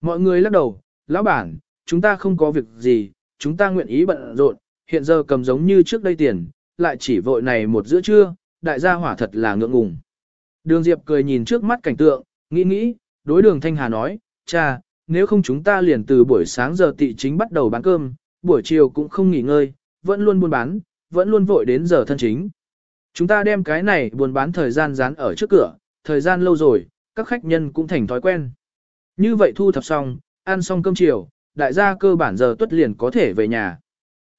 Mọi người lắc đầu, lão bản, chúng ta không có việc gì, chúng ta nguyện ý bận rộn, hiện giờ cầm giống như trước đây tiền, lại chỉ vội này một giữa trưa, đại gia hỏa thật là ngượng ngùng. Đường Diệp cười nhìn trước mắt cảnh tượng, nghĩ nghĩ, đối đường Thanh Hà nói, cha, nếu không chúng ta liền từ buổi sáng giờ tị chính bắt đầu bán cơm, buổi chiều cũng không nghỉ ngơi, vẫn luôn buôn bán, vẫn luôn vội đến giờ thân chính. Chúng ta đem cái này buôn bán thời gian dán ở trước cửa, thời gian lâu rồi, các khách nhân cũng thành thói quen. Như vậy thu thập xong, ăn xong cơm chiều, đại gia cơ bản giờ tuất liền có thể về nhà.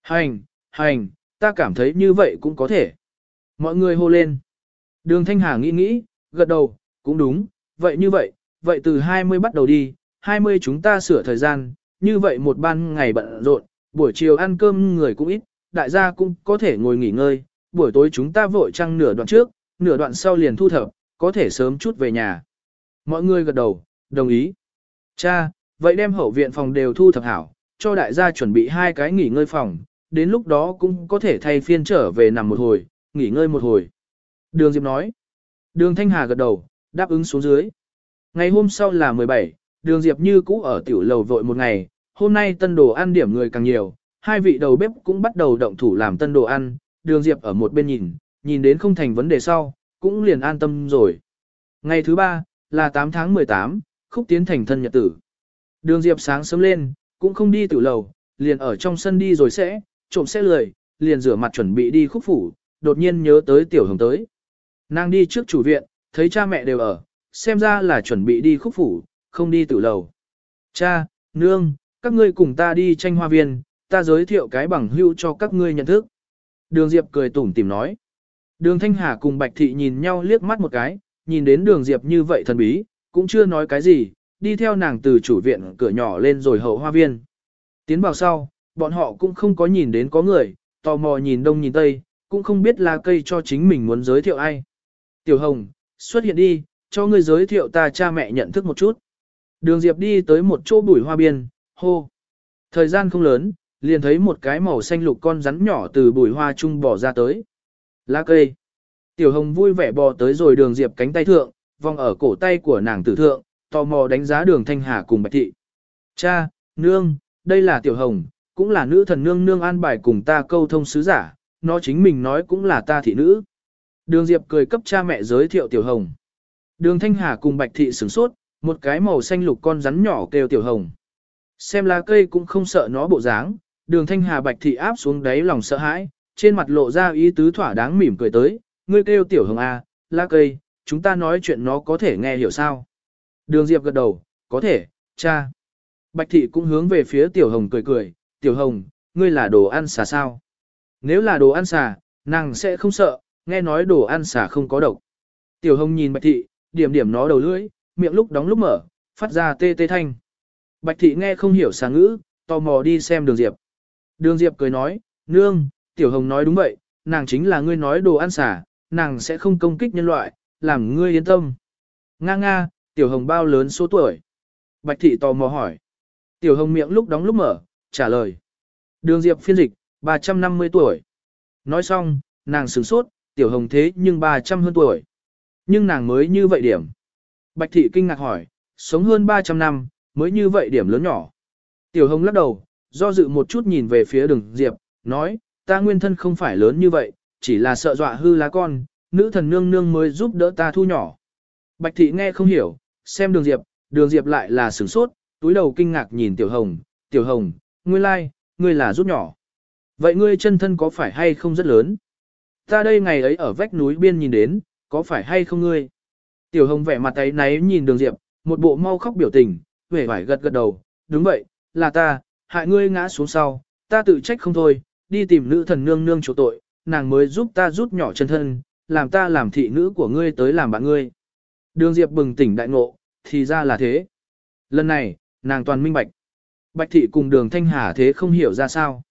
Hành, hành, ta cảm thấy như vậy cũng có thể. Mọi người hô lên. Đường Thanh Hà nghĩ nghĩ, gật đầu, cũng đúng, vậy như vậy, vậy từ 20 bắt đầu đi, 20 chúng ta sửa thời gian, như vậy một ban ngày bận rộn, buổi chiều ăn cơm người cũng ít, đại gia cũng có thể ngồi nghỉ ngơi, buổi tối chúng ta vội trăng nửa đoạn trước, nửa đoạn sau liền thu thập, có thể sớm chút về nhà. Mọi người gật đầu, đồng ý. Cha, vậy đem hậu viện phòng đều thu thập hảo, cho đại gia chuẩn bị hai cái nghỉ ngơi phòng, đến lúc đó cũng có thể thay phiên trở về nằm một hồi, nghỉ ngơi một hồi. Đường Diệp nói. Đường Thanh Hà gật đầu, đáp ứng xuống dưới. Ngày hôm sau là 17, đường Diệp như cũ ở tiểu lầu vội một ngày, hôm nay tân đồ ăn điểm người càng nhiều, hai vị đầu bếp cũng bắt đầu động thủ làm tân đồ ăn, đường Diệp ở một bên nhìn, nhìn đến không thành vấn đề sau, cũng liền an tâm rồi. Ngày thứ ba, là 8 tháng 18, khúc tiến thành thân nhật tử. Đường Diệp sáng sớm lên, cũng không đi tử lầu, liền ở trong sân đi rồi sẽ, trộm sẽ lười, liền rửa mặt chuẩn bị đi khúc phủ, đột nhiên nhớ tới tiểu hồng tới. Nàng đi trước chủ viện, thấy cha mẹ đều ở, xem ra là chuẩn bị đi khúc phủ, không đi tử lầu. Cha, nương, các ngươi cùng ta đi tranh hoa viên, ta giới thiệu cái bằng hữu cho các ngươi nhận thức. Đường Diệp cười tủm tìm nói. Đường Thanh Hà cùng Bạch Thị nhìn nhau liếc mắt một cái, nhìn đến đường Diệp như vậy thần bí, cũng chưa nói cái gì, đi theo nàng từ chủ viện cửa nhỏ lên rồi hậu hoa viên. Tiến vào sau, bọn họ cũng không có nhìn đến có người, tò mò nhìn đông nhìn tây, cũng không biết là cây cho chính mình muốn giới thiệu ai. Tiểu Hồng, xuất hiện đi, cho ngươi giới thiệu ta cha mẹ nhận thức một chút. Đường Diệp đi tới một chỗ bụi hoa biên, hô. Thời gian không lớn, liền thấy một cái màu xanh lục con rắn nhỏ từ bụi hoa trung bỏ ra tới. Lá cây. Tiểu Hồng vui vẻ bò tới rồi đường Diệp cánh tay thượng, vòng ở cổ tay của nàng tử thượng, tò mò đánh giá đường Thanh Hà cùng Bạch Thị. Cha, nương, đây là Tiểu Hồng, cũng là nữ thần nương nương an bài cùng ta câu thông sứ giả, nó chính mình nói cũng là ta thị nữ. Đường Diệp cười cấp cha mẹ giới thiệu Tiểu Hồng. Đường Thanh Hà cùng Bạch Thị sửng sốt, một cái màu xanh lục con rắn nhỏ kêu Tiểu Hồng. Xem lá cây cũng không sợ nó bộ dáng, đường Thanh Hà Bạch Thị áp xuống đáy lòng sợ hãi, trên mặt lộ ra ý tứ thỏa đáng mỉm cười tới, ngươi kêu Tiểu Hồng à, lá cây, chúng ta nói chuyện nó có thể nghe hiểu sao. Đường Diệp gật đầu, có thể, cha. Bạch Thị cũng hướng về phía Tiểu Hồng cười cười, Tiểu Hồng, ngươi là đồ ăn xà sao? Nếu là đồ ăn xà, nàng sẽ không sợ, nghe nói đồ ăn xà không có độc. Tiểu Hồng nhìn Bạch Thị, điểm điểm nó đầu lưỡi, miệng lúc đóng lúc mở, phát ra tê tê thanh. Bạch Thị nghe không hiểu xà ngữ, tò mò đi xem Đường Diệp. Đường Diệp cười nói, nương, Tiểu Hồng nói đúng vậy, nàng chính là ngươi nói đồ ăn xà, nàng sẽ không công kích nhân loại, làm ngươi yên tâm. Nga nga, Tiểu Hồng bao lớn số tuổi? Bạch Thị tò mò hỏi. Tiểu Hồng miệng lúc đóng lúc mở, trả lời. Đường Diệp phiên dịch, 350 tuổi. Nói xong, nàng sửng sốt, Tiểu Hồng thế nhưng 300 hơn tuổi. Nhưng nàng mới như vậy điểm. Bạch Thị kinh ngạc hỏi, sống hơn 300 năm, mới như vậy điểm lớn nhỏ. Tiểu Hồng lắc đầu, do dự một chút nhìn về phía đường Diệp, nói, ta nguyên thân không phải lớn như vậy, chỉ là sợ dọa hư lá con, nữ thần nương nương mới giúp đỡ ta thu nhỏ. Bạch Thị nghe không hiểu, xem đường Diệp, đường Diệp lại là sửng sốt, túi đầu kinh ngạc nhìn Tiểu Hồng, Tiểu Hồng, ngươi lai, like, ngươi là rút nhỏ. Vậy ngươi chân thân có phải hay không rất lớn? Ta đây ngày ấy ở vách núi biên nhìn đến, có phải hay không ngươi? Tiểu Hồng vẻ mặt ấy náy nhìn đường Diệp, một bộ mau khóc biểu tình, vẻ vải gật gật đầu, đúng vậy, là ta, hại ngươi ngã xuống sau, ta tự trách không thôi, đi tìm nữ thần nương nương chỗ tội, nàng mới giúp ta rút nhỏ chân thân, làm ta làm thị nữ của ngươi tới làm bạn ngươi. Đường Diệp bừng tỉnh đại ngộ, thì ra là thế. Lần này, nàng toàn minh bạch. Bạch thị cùng đường Thanh Hà thế không hiểu ra sao.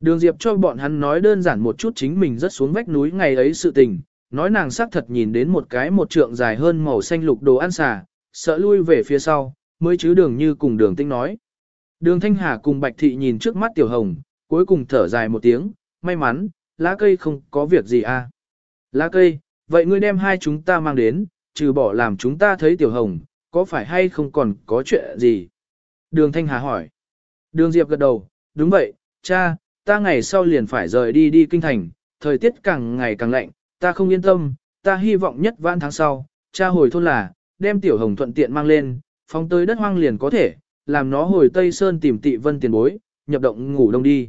Đường Diệp cho bọn hắn nói đơn giản một chút chính mình rất xuống vách núi ngày ấy sự tình, nói nàng xác thật nhìn đến một cái một trượng dài hơn màu xanh lục đồ ăn xà, sợ lui về phía sau, mới chứ đường như cùng đường tinh nói. Đường Thanh Hà cùng Bạch Thị nhìn trước mắt Tiểu Hồng, cuối cùng thở dài một tiếng, may mắn, lá cây không có việc gì à. Lá cây, vậy ngươi đem hai chúng ta mang đến, trừ bỏ làm chúng ta thấy Tiểu Hồng, có phải hay không còn có chuyện gì? Đường Thanh Hà hỏi. Đường Diệp gật đầu, đúng vậy, cha, ta ngày sau liền phải rời đi đi kinh thành, thời tiết càng ngày càng lạnh, ta không yên tâm, ta hy vọng nhất vãn tháng sau, cha hồi thôn là, đem tiểu hồng thuận tiện mang lên, phóng tới đất hoang liền có thể, làm nó hồi Tây Sơn tìm tị vân tiền bối, nhập động ngủ đông đi.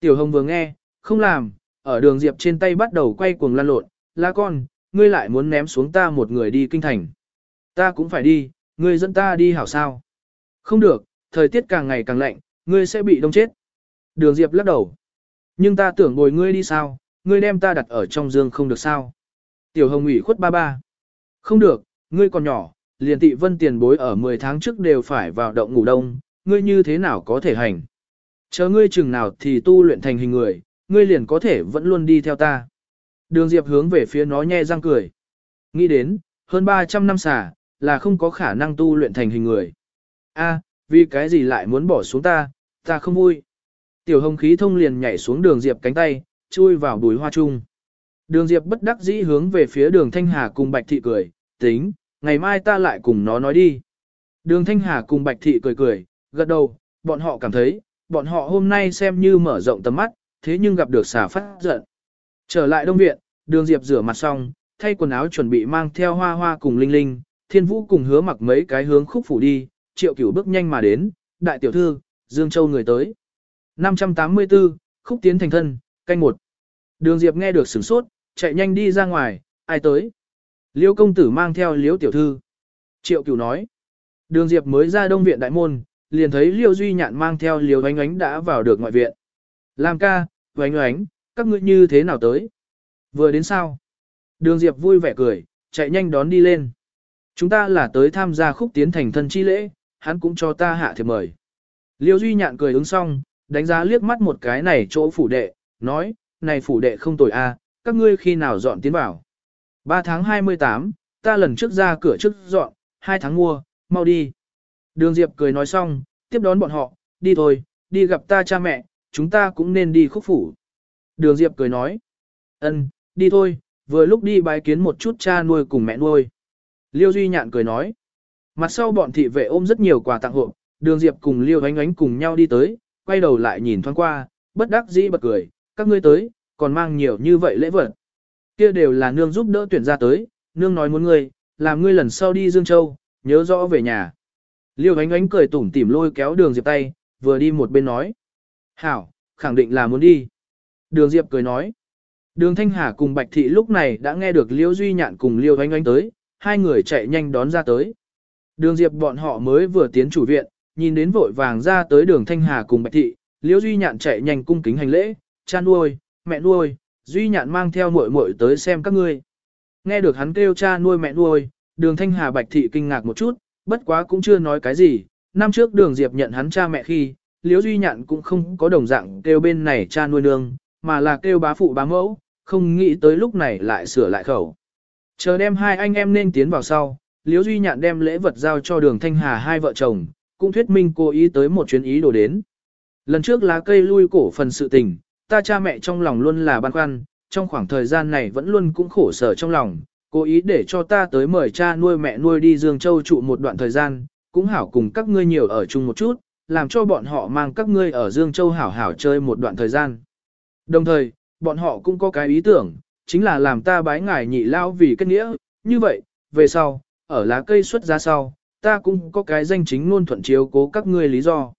Tiểu hồng vừa nghe, không làm, ở đường Diệp trên tay bắt đầu quay cuồng lan lộn, la con, ngươi lại muốn ném xuống ta một người đi kinh thành. Ta cũng phải đi, ngươi dẫn ta đi hảo sao. Không được, thời tiết càng ngày càng lạnh, ngươi sẽ bị đông chết. Đường Diệp lắc đầu. Nhưng ta tưởng bồi ngươi đi sao, ngươi đem ta đặt ở trong giường không được sao. Tiểu Hồng ủy khuất ba ba. Không được, ngươi còn nhỏ, liền tị vân tiền bối ở 10 tháng trước đều phải vào động ngủ đông, ngươi như thế nào có thể hành. Chờ ngươi chừng nào thì tu luyện thành hình người, ngươi liền có thể vẫn luôn đi theo ta. Đường Diệp hướng về phía nó nhe răng cười. Nghĩ đến, hơn 300 năm xả, là không có khả năng tu luyện thành hình người. A, vì cái gì lại muốn bỏ xuống ta, ta không vui. Tiểu hồng khí thông liền nhảy xuống đường Diệp cánh tay, chui vào bùi hoa chung. Đường Diệp bất đắc dĩ hướng về phía đường Thanh Hà cùng Bạch Thị cười, tính, ngày mai ta lại cùng nó nói đi. Đường Thanh Hà cùng Bạch Thị cười cười, gật đầu, bọn họ cảm thấy, bọn họ hôm nay xem như mở rộng tầm mắt, thế nhưng gặp được xà phát giận. Trở lại đông viện, đường Diệp rửa mặt xong, thay quần áo chuẩn bị mang theo hoa hoa cùng linh linh, thiên vũ cùng hứa mặc mấy cái hướng khúc phủ đi, triệu cửu bước nhanh mà đến, đại tiểu thư, Dương Châu người tới. 584, khúc tiến thành thân, canh một. Đường Diệp nghe được sửng sốt, chạy nhanh đi ra ngoài, ai tới. Liêu công tử mang theo liêu tiểu thư. Triệu cửu nói. Đường Diệp mới ra đông viện đại môn, liền thấy liêu duy nhạn mang theo liêu ánh ánh đã vào được ngoại viện. Làm ca, ánh ánh, các ngươi như thế nào tới? Vừa đến sao? Đường Diệp vui vẻ cười, chạy nhanh đón đi lên. Chúng ta là tới tham gia khúc tiến thành thân chi lễ, hắn cũng cho ta hạ thiệp mời. Liêu Duy Nhạn cười ứng xong, đánh giá liếc mắt một cái này chỗ phủ đệ, nói, này phủ đệ không tồi a, các ngươi khi nào dọn tiến vào. 3 tháng 28, ta lần trước ra cửa trước dọn, 2 tháng mua, mau đi. Đường Diệp cười nói xong, tiếp đón bọn họ, đi thôi, đi gặp ta cha mẹ, chúng ta cũng nên đi khúc phủ. Đường Diệp cười nói, ân, đi thôi, vừa lúc đi bái kiến một chút cha nuôi cùng mẹ nuôi. Liêu Duy Nhạn cười nói, mặt sau bọn thị vệ ôm rất nhiều quà tặng hộ, đường Diệp cùng Liêu ánh ánh cùng nhau đi tới, quay đầu lại nhìn thoáng qua, bất đắc dĩ bật cười, các ngươi tới, còn mang nhiều như vậy lễ vật. Kia đều là nương giúp đỡ tuyển ra tới, nương nói muốn ngươi, làm ngươi lần sau đi Dương Châu, nhớ rõ về nhà. Liêu ánh ánh cười tủm tỉm lôi kéo đường Diệp tay, vừa đi một bên nói. Hảo, khẳng định là muốn đi. Đường Diệp cười nói. Đường Thanh Hà cùng Bạch Thị lúc này đã nghe được Liêu Duy Nhạn cùng Liêu ánh ánh tới, hai người chạy nhanh đón ra tới. Đường Diệp bọn họ mới vừa tiến chủ viện, nhìn đến vội vàng ra tới đường Thanh Hà cùng Bạch Thị, Liễu Duy Nhạn chạy nhanh cung kính hành lễ, cha nuôi, mẹ nuôi, Duy Nhạn mang theo muội muội tới xem các ngươi. Nghe được hắn kêu cha nuôi mẹ nuôi, đường Thanh Hà Bạch Thị kinh ngạc một chút, bất quá cũng chưa nói cái gì, năm trước đường Diệp nhận hắn cha mẹ khi, Liễu Duy Nhạn cũng không có đồng dạng kêu bên này cha nuôi nương, mà là kêu bá phụ bá mẫu, không nghĩ tới lúc này lại sửa lại khẩu. Chờ đem hai anh em nên tiến vào sau, Liễu Duy Nhạn đem lễ vật giao cho đường Thanh Hà hai vợ chồng, cũng thuyết minh cô ý tới một chuyến ý đồ đến. Lần trước lá cây lui cổ phần sự tình, ta cha mẹ trong lòng luôn là băn khoăn, trong khoảng thời gian này vẫn luôn cũng khổ sở trong lòng, cố ý để cho ta tới mời cha nuôi mẹ nuôi đi Dương Châu trụ một đoạn thời gian, cũng hảo cùng các ngươi nhiều ở chung một chút, làm cho bọn họ mang các ngươi ở Dương Châu hảo hảo chơi một đoạn thời gian. Đồng thời, bọn họ cũng có cái ý tưởng, chính là làm ta bái ngài nhị lao vì kết nghĩa, như vậy, về sau, ở lá cây xuất ra sau, ta cũng có cái danh chính ngôn thuận chiếu cố các ngươi lý do.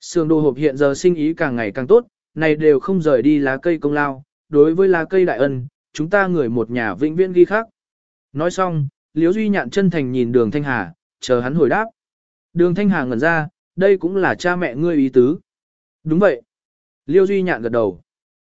Sương đồ hộp hiện giờ sinh ý càng ngày càng tốt, này đều không rời đi lá cây công lao, đối với lá cây đại ân, chúng ta người một nhà vĩnh viễn ghi khác. Nói xong, Liễu Duy nhạn chân thành nhìn đường Thanh Hà, chờ hắn hồi đáp. Đường Thanh Hà ngẩn ra, đây cũng là cha mẹ ngươi ý tứ. Đúng vậy. Liêu Duy nhạn gật đầu.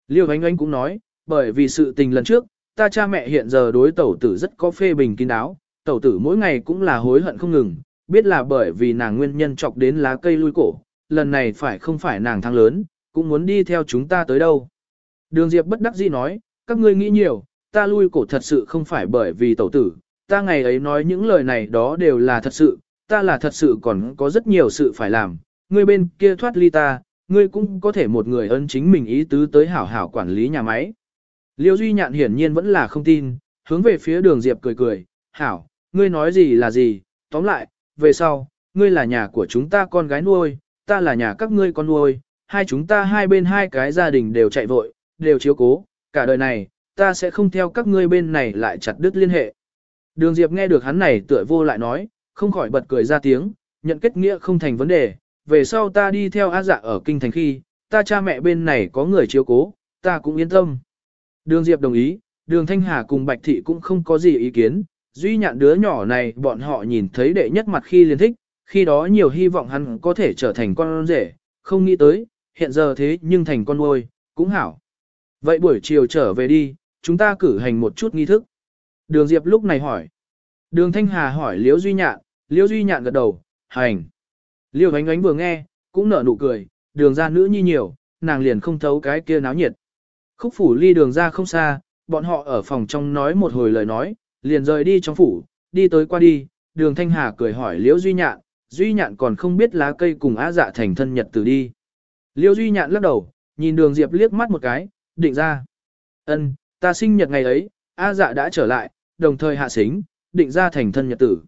Liêu Ánh Ánh cũng nói, bởi vì sự tình lần trước, ta cha mẹ hiện giờ đối tẩu tử rất có phê bình kín đáo, tẩu tử mỗi ngày cũng là hối hận không ngừng, biết là bởi vì nàng nguyên nhân chọc đến lá cây lui cổ, lần này phải không phải nàng thắng lớn, cũng muốn đi theo chúng ta tới đâu. Đường Diệp bất đắc dĩ nói, các ngươi nghĩ nhiều, ta lui cổ thật sự không phải bởi vì tẩu tử, ta ngày ấy nói những lời này đó đều là thật sự, ta là thật sự còn có rất nhiều sự phải làm, ngươi bên kia thoát ly ta, ngươi cũng có thể một người ân chính mình ý tứ tới hảo hảo quản lý nhà máy. Liêu Duy Nhạn hiển nhiên vẫn là không tin, hướng về phía đường Diệp cười cười, hảo, ngươi nói gì là gì, tóm lại, về sau, ngươi là nhà của chúng ta con gái nuôi, ta là nhà các ngươi con nuôi, hai chúng ta hai bên hai cái gia đình đều chạy vội, đều chiếu cố, cả đời này, ta sẽ không theo các ngươi bên này lại chặt đứt liên hệ. Đường Diệp nghe được hắn này tựa vô lại nói, không khỏi bật cười ra tiếng, nhận kết nghĩa không thành vấn đề, về sau ta đi theo A dạ ở kinh thành khi, ta cha mẹ bên này có người chiếu cố, ta cũng yên tâm. Đường Diệp đồng ý, đường Thanh Hà cùng Bạch Thị cũng không có gì ý kiến, duy nhạn đứa nhỏ này bọn họ nhìn thấy đệ nhất mặt khi liền thích, khi đó nhiều hy vọng hắn có thể trở thành con rể, không nghĩ tới, hiện giờ thế nhưng thành con nuôi, cũng hảo. Vậy buổi chiều trở về đi, chúng ta cử hành một chút nghi thức. Đường Diệp lúc này hỏi. Đường Thanh Hà hỏi Liễu Duy Nhạn, Liễu Duy Nhạn gật đầu, hành. Liễu Ánh Ánh vừa nghe, cũng nở nụ cười, đường ra nữ nhi nhiều, nàng liền không thấu cái kia náo nhiệt. Khúc phủ ly đường ra không xa, bọn họ ở phòng trong nói một hồi lời nói, liền rời đi trong phủ, đi tới qua đi, đường Thanh Hà cười hỏi Liễu Duy Nhạn, Duy Nhạn còn không biết lá cây cùng á dạ thành thân nhật từ đi. Liêu Duy Nhạn lắc đầu, nhìn đường Diệp liếc mắt một cái, định ra. ân, ta sinh nhật ngày ấy, A dạ đã trở lại, đồng thời hạ xính, định ra thành thân nhật tử.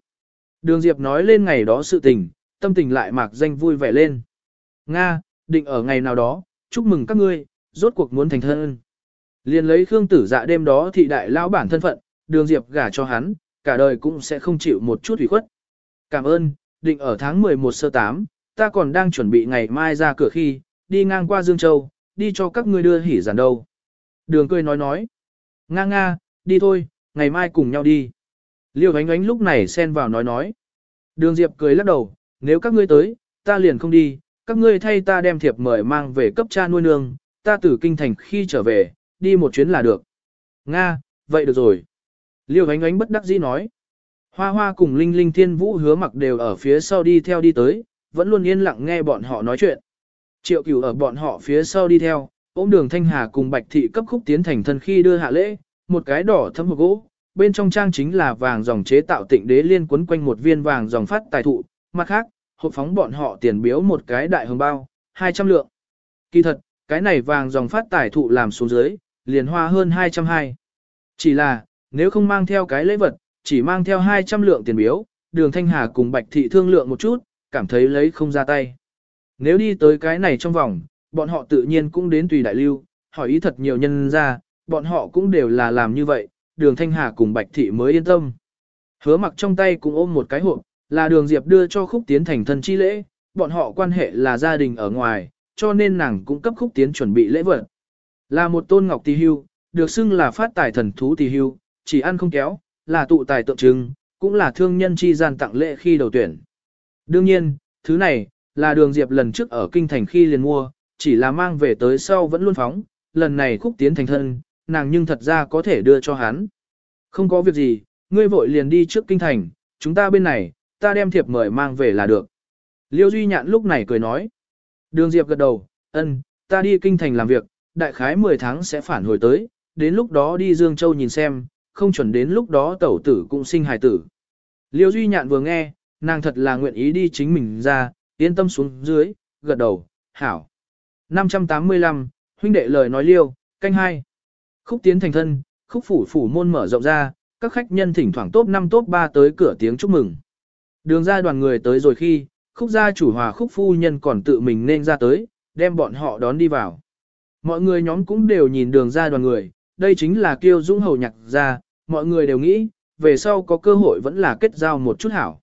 Đường Diệp nói lên ngày đó sự tình, tâm tình lại mạc danh vui vẻ lên. Nga, định ở ngày nào đó, chúc mừng các ngươi, rốt cuộc muốn thành thân. Liên lấy Khương Tử Dạ đêm đó thị đại lão bản thân phận, Đường Diệp gả cho hắn, cả đời cũng sẽ không chịu một chút ủy khuất. Cảm ơn, định ở tháng 11 sơ 8, ta còn đang chuẩn bị ngày mai ra cửa khi, đi ngang qua Dương Châu, đi cho các ngươi đưa hỉ giản đâu. Đường cười nói nói, nga nga, đi thôi, ngày mai cùng nhau đi. Liêu ánh ánh lúc này xen vào nói nói. Đường Diệp cười lắc đầu, nếu các ngươi tới, ta liền không đi, các ngươi thay ta đem thiệp mời mang về cấp cha nuôi nương, ta từ kinh thành khi trở về, đi một chuyến là được. Nga, vậy được rồi. Liêu ánh ánh bất đắc dĩ nói. Hoa hoa cùng Linh Linh Thiên Vũ hứa mặc đều ở phía sau đi theo đi tới, vẫn luôn yên lặng nghe bọn họ nói chuyện. Triệu cửu ở bọn họ phía sau đi theo, ôm đường Thanh Hà cùng Bạch Thị cấp khúc tiến thành thân khi đưa hạ lễ, một cái đỏ thấm hộp gỗ, bên trong trang chính là vàng dòng chế tạo tịnh đế liên quấn quanh một viên vàng dòng phát tài thụ, mặt khác, hộp phóng bọn họ tiền biếu một cái đại hồng bao, 200 lượng. Kỳ thật, cái này vàng dòng phát tài thụ làm xuống dưới, liền hoa hơn 220. Chỉ là, nếu không mang theo cái lễ vật, chỉ mang theo 200 lượng tiền biếu, đường Thanh Hà cùng Bạch Thị thương lượng một chút, cảm thấy lấy không ra tay. Nếu đi tới cái này trong vòng, bọn họ tự nhiên cũng đến tùy đại lưu, hỏi ý thật nhiều nhân ra, bọn họ cũng đều là làm như vậy, đường Thanh Hà cùng Bạch Thị mới yên tâm. Hứa mặc trong tay cũng ôm một cái hộp, là đường Diệp đưa cho khúc tiến thành thân chi lễ, bọn họ quan hệ là gia đình ở ngoài, cho nên nàng cũng cấp khúc tiến chuẩn bị lễ vật. Là một tôn ngọc tỳ hưu, được xưng là phát tài thần thú tỳ hưu, chỉ ăn không kéo, là tụ tài tượng trưng, cũng là thương nhân chi gian tặng lễ khi đầu tuyển. Đương nhiên, thứ này, là đường Diệp lần trước ở kinh thành khi liền mua, chỉ là mang về tới sau vẫn luôn phóng, lần này khúc tiến thành thân, nàng nhưng thật ra có thể đưa cho hắn. Không có việc gì, ngươi vội liền đi trước kinh thành, chúng ta bên này, ta đem thiệp mời mang về là được. Liêu Duy Nhạn lúc này cười nói. Đường Diệp gật đầu, ân, ta đi kinh thành làm việc, đại khái 10 tháng sẽ phản hồi tới, đến lúc đó đi Dương Châu nhìn xem, không chuẩn đến lúc đó tẩu tử cũng sinh hài tử. Liêu Duy Nhạn vừa nghe, nàng thật là nguyện ý đi chính mình ra, yên tâm xuống dưới, gật đầu, hảo. 585, huynh đệ lời nói liêu, canh hai. Khúc tiến thành thân, khúc phủ phủ môn mở rộng ra, các khách nhân thỉnh thoảng top 5 top 3 tới cửa tiếng chúc mừng. Đường ra đoàn người tới rồi khi, khúc gia chủ hòa khúc phu nhân còn tự mình nên ra tới, đem bọn họ đón đi vào. Mọi người nhóm cũng đều nhìn đường ra đoàn người, đây chính là kiêu dũng hầu nhạc ra, mọi người đều nghĩ, về sau có cơ hội vẫn là kết giao một chút hảo.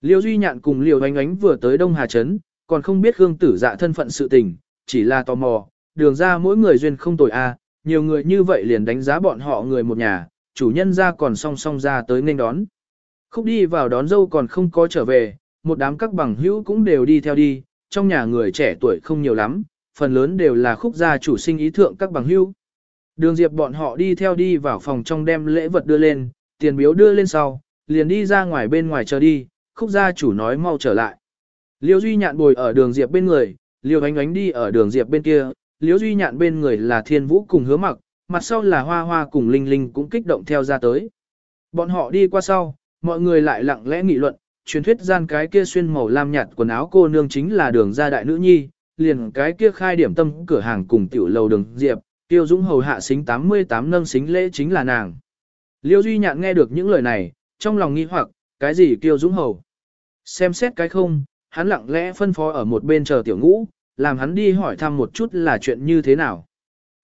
Liêu Duy Nhạn cùng Liêu Ánh Ánh vừa tới Đông Hà Trấn, còn không biết Khương Tử Dạ thân phận sự tình, chỉ là tò mò, đường ra mỗi người duyên không tồi a, nhiều người như vậy liền đánh giá bọn họ người một nhà, chủ nhân ra còn song song ra tới nên đón. Khúc đi vào đón dâu còn không có trở về, một đám các bằng hữu cũng đều đi theo đi, trong nhà người trẻ tuổi không nhiều lắm, phần lớn đều là khúc gia chủ sinh ý thượng các bằng hữu. Đường Diệp bọn họ đi theo đi vào phòng trong đem lễ vật đưa lên, tiền biếu đưa lên sau, liền đi ra ngoài bên ngoài chờ đi, khúc gia chủ nói mau trở lại. Liêu Duy Nhạn bồi ở đường Diệp bên người, Liêu Ánh Ánh đi ở đường Diệp bên kia, Liêu Duy Nhạn bên người là Thiên Vũ cùng hứa mặc, mặt sau là Hoa Hoa cùng Linh Linh cũng kích động theo ra tới. Bọn họ đi qua sau, mọi người lại lặng lẽ nghị luận, truyền thuyết gian cái kia xuyên màu lam nhạt quần áo cô nương chính là đường gia đại nữ nhi, liền cái kia khai điểm tâm cửa hàng cùng tiểu lầu đường Diệp, Tiêu Dũng hầu hạ xính 88 nâng xính lễ chính là nàng. Liêu Duy Nhạn nghe được những lời này, trong lòng nghi hoặc, cái gì Tiêu Dũng hầu? Xem xét cái không, hắn lặng lẽ phân phó ở một bên chờ tiểu ngũ, làm hắn đi hỏi thăm một chút là chuyện như thế nào.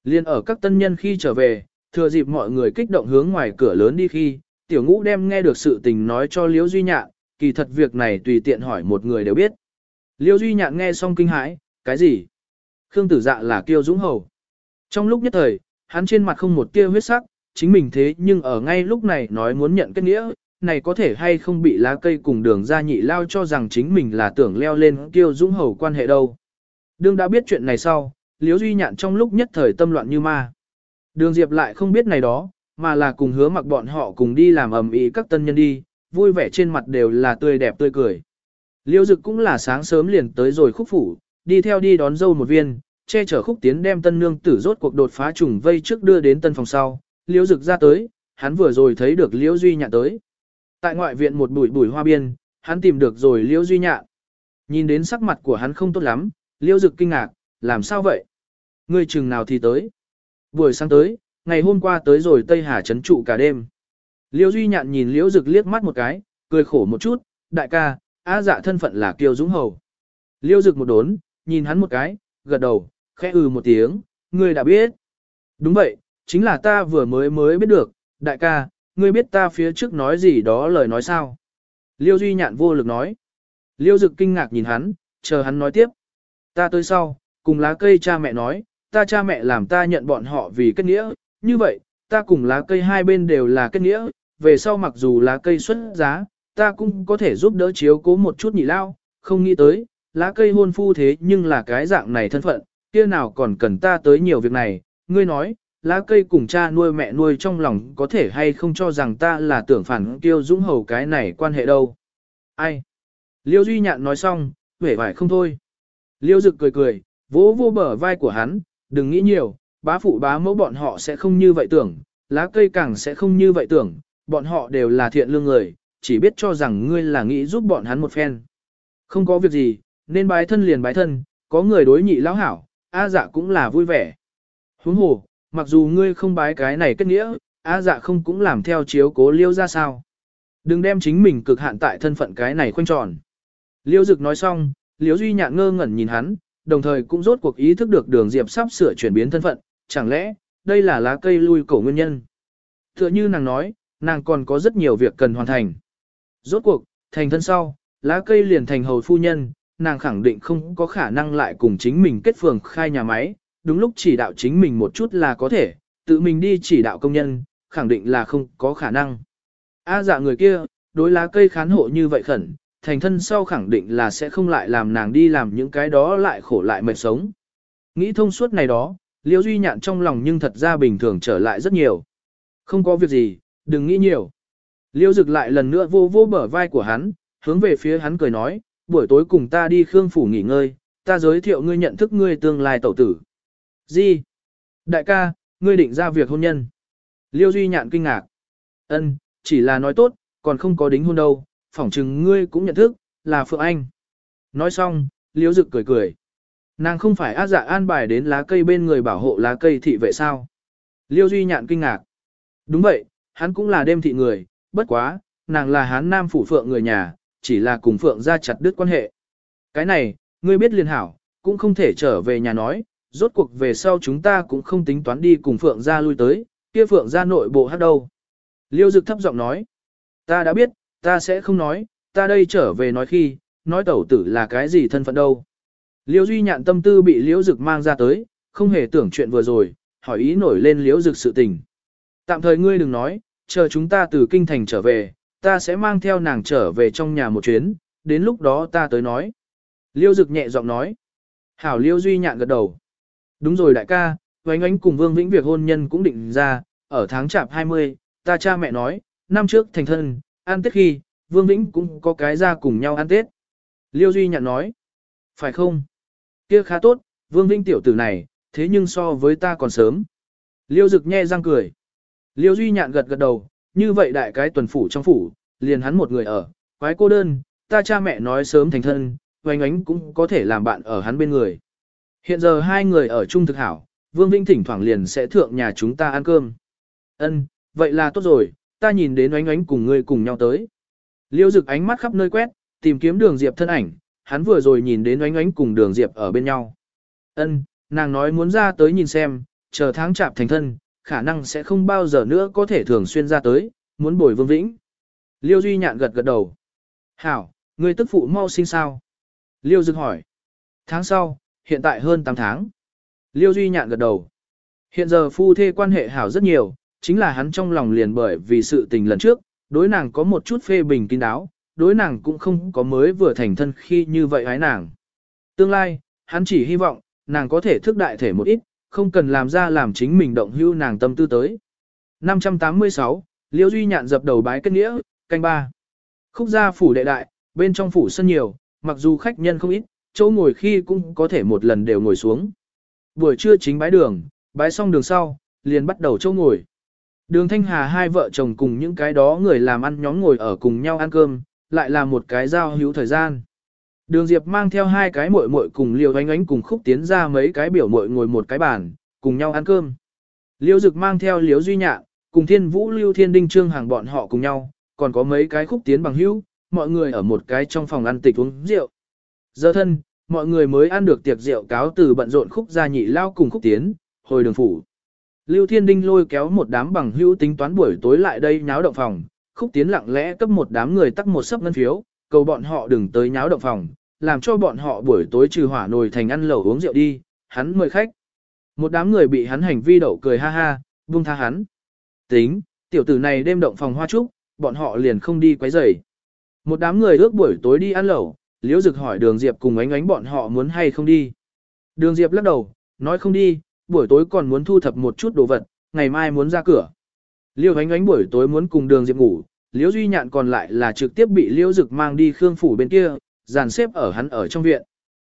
Liên ở các tân nhân khi trở về, thừa dịp mọi người kích động hướng ngoài cửa lớn đi khi, tiểu ngũ đem nghe được sự tình nói cho Liêu Duy Nhạn, kỳ thật việc này tùy tiện hỏi một người đều biết. Liêu Duy Nhạn nghe xong kinh hãi, cái gì? Khương tử dạ là kiêu dũng hầu. Trong lúc nhất thời, hắn trên mặt không một tia huyết sắc, chính mình thế nhưng ở ngay lúc này nói muốn nhận kết nghĩa, này có thể hay không bị lá cây cùng đường ra nhị lao cho rằng chính mình là tưởng leo lên kiêu dũng hầu quan hệ đâu. Đương đã biết chuyện này sau, Liễu Duy Nhạn trong lúc nhất thời tâm loạn như ma. Đường Diệp lại không biết này đó, mà là cùng hứa mặc bọn họ cùng đi làm ầm ĩ các tân nhân đi, vui vẻ trên mặt đều là tươi đẹp tươi cười. Liễu Dực cũng là sáng sớm liền tới rồi khúc phủ, đi theo đi đón dâu một viên, che chở khúc tiến đem tân nương tử rốt cuộc đột phá trùng vây trước đưa đến tân phòng sau. Liễu Dực ra tới, hắn vừa rồi thấy được Liễu Duy Nhạn tới. Tại ngoại viện một bụi bụi hoa biên, hắn tìm được rồi Liễu Duy Nhạn. Nhìn đến sắc mặt của hắn không tốt lắm, Liễu Dực kinh ngạc, làm sao vậy? Ngươi chừng nào thì tới? Buổi sáng tới, ngày hôm qua tới rồi Tây Hà trấn trụ cả đêm. Liễu Duy Nhạn nhìn Liễu Dực liếc mắt một cái, cười khổ một chút, đại ca, á dạ thân phận là Kiều Dũng Hầu. Liễu Dực một đốn, nhìn hắn một cái, gật đầu, khẽ ừ một tiếng, ngươi đã biết. Đúng vậy, chính là ta vừa mới mới biết được, đại ca, ngươi biết ta phía trước nói gì đó lời nói sao. Liêu Duy Nhạn vô lực nói. Liêu Dực kinh ngạc nhìn hắn, chờ hắn nói tiếp. Ta tới sau, cùng lá cây cha mẹ nói, ta cha mẹ làm ta nhận bọn họ vì kết nghĩa, như vậy, ta cùng lá cây hai bên đều là kết nghĩa, về sau mặc dù lá cây xuất giá, ta cũng có thể giúp đỡ chiếu cố một chút nhị lao, không nghĩ tới, lá cây hôn phu thế nhưng là cái dạng này thân phận, kia nào còn cần ta tới nhiều việc này, ngươi nói, lá cây cùng cha nuôi mẹ nuôi trong lòng có thể hay không cho rằng ta là tưởng phản tiêu dũng hầu cái này quan hệ đâu. Ai? Liêu Duy Nhạn nói xong, vẻ vải không thôi. Liêu Dực cười cười, vỗ vô bờ vai của hắn, đừng nghĩ nhiều, bá phụ bá mẫu bọn họ sẽ không như vậy tưởng, lá cây càng sẽ không như vậy tưởng, bọn họ đều là thiện lương người, chỉ biết cho rằng ngươi là nghĩ giúp bọn hắn một phen. Không có việc gì, nên bái thân liền bái thân, có người đối nhị lão hảo, A dạ cũng là vui vẻ. Huống hồ, mặc dù ngươi không bái cái này kết nghĩa, A dạ không cũng làm theo chiếu cố liêu ra sao. Đừng đem chính mình cực hạn tại thân phận cái này khoanh tròn. Liêu dực nói xong, liêu duy nhạn ngơ ngẩn nhìn hắn, đồng thời cũng rốt cuộc ý thức được đường diệp sắp sửa chuyển biến thân phận, chẳng lẽ, đây là lá cây lui cổ nguyên nhân. Tựa như nàng nói, nàng còn có rất nhiều việc cần hoàn thành. Rốt cuộc, thành thân sau, lá cây liền thành hầu phu nhân, nàng khẳng định không có khả năng lại cùng chính mình kết phường khai nhà máy, đúng lúc chỉ đạo chính mình một chút là có thể, tự mình đi chỉ đạo công nhân, khẳng định là không có khả năng. A dạ người kia, đối lá cây khán hộ như vậy khẩn, thành thân sau khẳng định là sẽ không lại làm nàng đi làm những cái đó lại khổ lại mệt sống. Nghĩ thông suốt này đó, Liêu Duy Nhạn trong lòng nhưng thật ra bình thường trở lại rất nhiều. Không có việc gì, đừng nghĩ nhiều. Liêu Dực lại lần nữa vô vô bờ vai của hắn, hướng về phía hắn cười nói, buổi tối cùng ta đi Khương Phủ nghỉ ngơi, ta giới thiệu ngươi nhận thức ngươi tương lai tẩu tử. Gì? Đại ca, ngươi định ra việc hôn nhân. Liêu Duy Nhạn kinh ngạc. Ân, chỉ là nói tốt, còn không có đính hôn đâu, phỏng chừng ngươi cũng nhận thức, là Phượng Anh. Nói xong, Liêu Dực cười cười. Nàng không phải ác dạ an bài đến lá cây bên người bảo hộ lá cây thị vệ sao. Liêu Duy Nhạn kinh ngạc. Đúng vậy, hắn cũng là đêm thị người, bất quá, nàng là hán nam phủ phượng người nhà, chỉ là cùng phượng ra chặt đứt quan hệ. Cái này, ngươi biết liền hảo, cũng không thể trở về nhà nói, rốt cuộc về sau chúng ta cũng không tính toán đi cùng phượng gia lui tới, kia phượng gia nội bộ hát đâu. Liêu dực thấp giọng nói, ta đã biết, ta sẽ không nói, ta đây trở về nói khi, nói tẩu tử là cái gì thân phận đâu. Liêu duy nhạn tâm tư bị liễu dực mang ra tới, không hề tưởng chuyện vừa rồi, hỏi ý nổi lên liễu dực sự tình. Tạm thời ngươi đừng nói, chờ chúng ta từ kinh thành trở về, ta sẽ mang theo nàng trở về trong nhà một chuyến, đến lúc đó ta tới nói. Liêu dực nhẹ giọng nói. Hảo Liêu Duy nhạn gật đầu. Đúng rồi đại ca, Vánh Ánh cùng Vương Vĩnh việc hôn nhân cũng định ra, ở tháng chạp 20, ta cha mẹ nói, năm trước thành thân, ăn tết khi, Vương Vĩnh cũng có cái ra cùng nhau ăn tết. Liêu Duy nhạn nói. Phải không? Kia khá tốt, Vương Vĩnh tiểu tử này, thế nhưng so với ta còn sớm. Liêu Dực nhe răng cười. Liêu Duy nhạn gật gật đầu, như vậy đại cái tuần phủ trong phủ, liền hắn một người ở, quái cô đơn, ta cha mẹ nói sớm thành thân, oanh ánh cũng có thể làm bạn ở hắn bên người. Hiện giờ hai người ở chung thực hảo, Vương Vĩnh thỉnh thoảng liền sẽ thượng nhà chúng ta ăn cơm. Ân, vậy là tốt rồi, ta nhìn đến ánh ánh cùng ngươi cùng nhau tới. Liêu Dực ánh mắt khắp nơi quét, tìm kiếm đường Diệp thân ảnh, hắn vừa rồi nhìn đến ánh ánh cùng đường Diệp ở bên nhau. Ân, nàng nói muốn ra tới nhìn xem, chờ tháng chạp thành thân, khả năng sẽ không bao giờ nữa có thể thường xuyên ra tới, muốn bồi vương vĩnh. Liêu Duy Nhạn gật gật đầu. Hảo, ngươi tức phụ mau sinh sao? Liêu Dực hỏi. Tháng sau, hiện tại hơn 8 tháng. Liêu Duy Nhạn gật đầu. Hiện giờ phu thê quan hệ hảo rất nhiều, chính là hắn trong lòng liền bởi vì sự tình lần trước, đối nàng có một chút phê bình kín đáo, đối nàng cũng không có mới vừa thành thân khi như vậy hái nàng. Tương lai, hắn chỉ hy vọng, nàng có thể thức đại thể một ít, không cần làm ra làm chính mình động hưu nàng tâm tư tới. 586, Liễu Duy Nhạn dập đầu bái kết nghĩa, canh ba. Khúc gia phủ đệ đại, bên trong phủ sân nhiều, mặc dù khách nhân không ít, chỗ ngồi khi cũng có thể một lần đều ngồi xuống. Buổi trưa chính bái đường, bái xong đường sau, liền bắt đầu chỗ ngồi. Đường Thanh Hà hai vợ chồng cùng những cái đó người làm ăn nhóm ngồi ở cùng nhau ăn cơm, lại là một cái giao hữu thời gian. Đường Diệp mang theo hai cái muội muội cùng Liêu Ánh Ánh cùng khúc tiến ra mấy cái biểu muội ngồi một cái bàn, cùng nhau ăn cơm. Liêu Dực mang theo Liêu Duy Nhạ, cùng Thiên Vũ Lưu Thiên Đinh Trương hàng bọn họ cùng nhau, còn có mấy cái khúc tiến bằng hữu, mọi người ở một cái trong phòng ăn tịch uống rượu. Giờ thân, mọi người mới ăn được tiệc rượu cáo từ bận rộn khúc gia nhị lao cùng khúc tiến, hồi đường phủ. Lưu Thiên Đinh lôi kéo một đám bằng hữu tính toán buổi tối lại đây nháo động phòng, khúc tiến lặng lẽ cấp một đám người tắc một sấp ngân phiếu, cầu bọn họ đừng tới nháo động phòng, làm cho bọn họ buổi tối trừ hỏa nồi thành ăn lẩu uống rượu đi, hắn mời khách. Một đám người bị hắn hành vi đậu cười ha ha, buông tha hắn. Tính, tiểu tử này đêm động phòng hoa trúc, bọn họ liền không đi quấy rầy. Một đám người ước buổi tối đi ăn lẩu, Liễu Dực hỏi Đường Diệp cùng ánh ánh bọn họ muốn hay không đi. Đường Diệp lắc đầu, nói không đi, buổi tối còn muốn thu thập một chút đồ vật, ngày mai muốn ra cửa. Liêu ánh ánh buổi tối muốn cùng Đường Diệp ngủ, Liễu Duy Nhạn còn lại là trực tiếp bị Liễu Dực mang đi Khương phủ bên kia, dàn xếp ở hắn ở trong viện.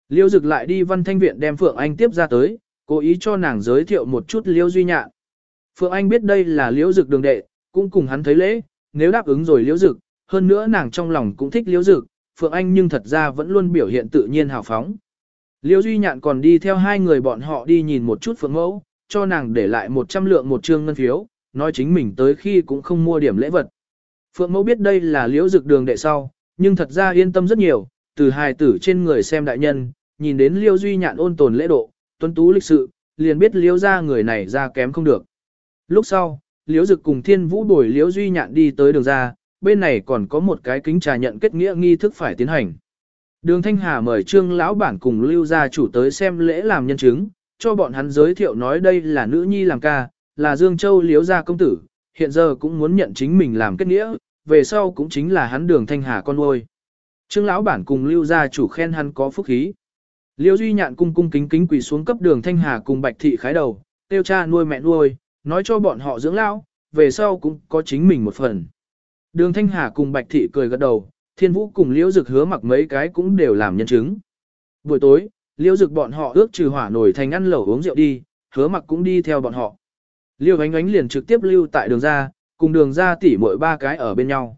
Liễu Dực lại đi Văn Thanh viện đem Phượng Anh tiếp ra tới, cố ý cho nàng giới thiệu một chút Liễu Duy Nhạn. Phượng Anh biết đây là Liễu Dực đường đệ, cũng cùng hắn thấy lễ, nếu đáp ứng rồi Liễu Dực, hơn nữa nàng trong lòng cũng thích Liễu Dực, Phượng Anh nhưng thật ra vẫn luôn biểu hiện tự nhiên hào phóng. Liễu Duy Nhạn còn đi theo hai người bọn họ đi nhìn một chút Phượng Mẫu, cho nàng để lại 100 lượng một trương ngân phiếu, nói chính mình tới khi cũng không mua điểm lễ vật. Phượng Mẫu biết đây là Liễu Dực đường đệ sau, nhưng thật ra yên tâm rất nhiều, từ hài tử trên người xem đại nhân, nhìn đến Liễu Duy Nhạn ôn tồn lễ độ, tuấn tú lịch sự, liền biết Liễu ra người này ra kém không được. Lúc sau, Liễu Dực cùng Thiên Vũ đổi Liễu Duy Nhạn đi tới đường ra, bên này còn có một cái kính trà nhận kết nghĩa nghi thức phải tiến hành. Đường Thanh Hà mời Trương lão bản cùng Lưu gia chủ tới xem lễ làm nhân chứng, cho bọn hắn giới thiệu nói đây là nữ nhi làm ca, là Dương Châu Liễu gia công tử, hiện giờ cũng muốn nhận chính mình làm kết nghĩa, về sau cũng chính là hắn Đường Thanh Hà con nuôi. Trương lão bản cùng Lưu gia chủ khen hắn có phúc khí. Liễu Duy Nhạn cung cung kính kính quỳ xuống cấp Đường Thanh Hà cùng Bạch thị khái đầu, tiêu cha nuôi mẹ nuôi, nói cho bọn họ dưỡng lão, về sau cũng có chính mình một phần. Đường Thanh Hà cùng Bạch Thị cười gật đầu, Thiên Vũ cùng Liễu Dực hứa mặc mấy cái cũng đều làm nhân chứng. Buổi tối, Liễu Dực bọn họ ước trừ hỏa nổi thành ăn lẩu uống rượu đi, hứa mặc cũng đi theo bọn họ. Liễu Ánh Ánh liền trực tiếp lưu tại đường ra, cùng đường ra tỉ mỗi ba cái ở bên nhau.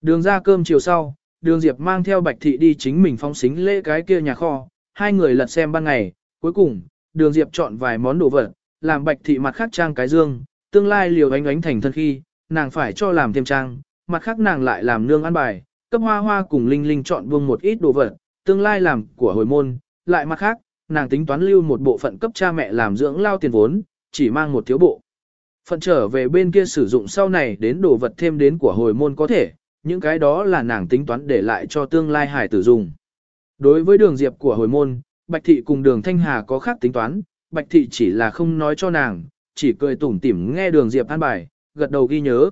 Đường ra cơm chiều sau, đường Diệp mang theo Bạch Thị đi chính mình phong xính lễ cái kia nhà kho, hai người lật xem ban ngày, cuối cùng, đường Diệp chọn vài món đồ vật, làm Bạch Thị mặt khác trang cái dương, tương lai Liễu Ánh Ánh thành thân khi, nàng phải cho làm thêm trang, mặt khác nàng lại làm nương ăn bài, cấp hoa hoa cùng linh linh chọn buông một ít đồ vật, tương lai làm của hồi môn, lại mặt khác, nàng tính toán lưu một bộ phận cấp cha mẹ làm dưỡng lao tiền vốn, chỉ mang một thiếu bộ. Phận trở về bên kia sử dụng sau này đến đồ vật thêm đến của hồi môn có thể, những cái đó là nàng tính toán để lại cho tương lai hải tử dùng. Đối với đường diệp của hồi môn, Bạch Thị cùng đường Thanh Hà có khác tính toán, Bạch Thị chỉ là không nói cho nàng, chỉ cười tủm tỉm nghe đường diệp an bài, gật đầu ghi nhớ.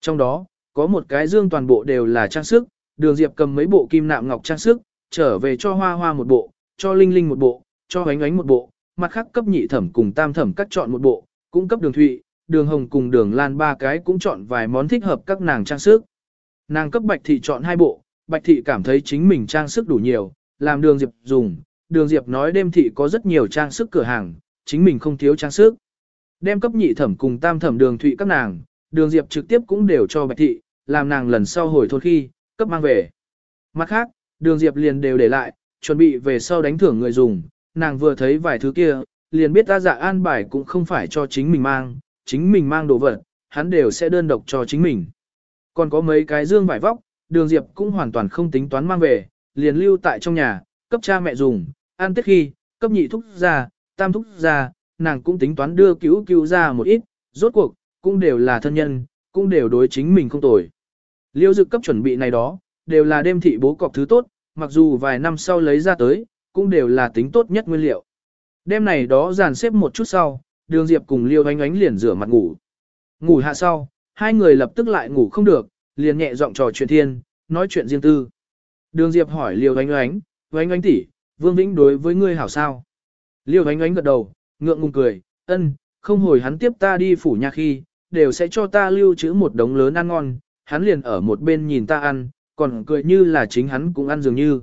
Trong đó, có một cái dương toàn bộ đều là trang sức, đường diệp cầm mấy bộ kim nạm ngọc trang sức, trở về cho hoa hoa một bộ, cho linh linh một bộ, cho ánh ánh một bộ, mặt khác cấp nhị thẩm cùng tam thẩm cắt chọn một bộ, cũng cấp đường thụy, đường hồng cùng đường lan ba cái cũng chọn vài món thích hợp các nàng trang sức. Nàng cấp bạch thị chọn hai bộ, bạch thị cảm thấy chính mình trang sức đủ nhiều, làm đường diệp dùng, đường diệp nói đêm thị có rất nhiều trang sức cửa hàng, chính mình không thiếu trang sức. Đem cấp nhị thẩm cùng tam thẩm đường thụy các nàng, đường diệp trực tiếp cũng đều cho bạch thị, làm nàng lần sau hồi thôn khi, cấp mang về. Mặt khác, đường diệp liền đều để lại, chuẩn bị về sau đánh thưởng người dùng, nàng vừa thấy vài thứ kia, liền biết ta dạ an bài cũng không phải cho chính mình mang, chính mình mang đồ vật, hắn đều sẽ đơn độc cho chính mình. Còn có mấy cái dương vải vóc, đường diệp cũng hoàn toàn không tính toán mang về, liền lưu tại trong nhà, cấp cha mẹ dùng, ăn tết khi, cấp nhị thúc ra, tam thúc ra, nàng cũng tính toán đưa cứu cứu ra một ít, rốt cuộc, cũng đều là thân nhân, cũng đều đối chính mình không tồi. Liêu dực cấp chuẩn bị này đó, đều là đêm thị bố cọc thứ tốt, mặc dù vài năm sau lấy ra tới, cũng đều là tính tốt nhất nguyên liệu. Đêm này đó dàn xếp một chút sau, đường diệp cùng liêu ánh ánh liền rửa mặt ngủ. Ngủ hạ sau, hai người lập tức lại ngủ không được, liền nhẹ giọng trò chuyện thiên, nói chuyện riêng tư. Đường diệp hỏi liêu ánh ánh, ánh ánh tỷ, vương vĩnh đối với ngươi hảo sao. Liêu ánh ánh gật đầu, ngượng ngùng cười, ân, không hồi hắn tiếp ta đi phủ nhà khi, đều sẽ cho ta lưu trữ một đống lớn ăn ngon, hắn liền ở một bên nhìn ta ăn, còn cười như là chính hắn cũng ăn dường như.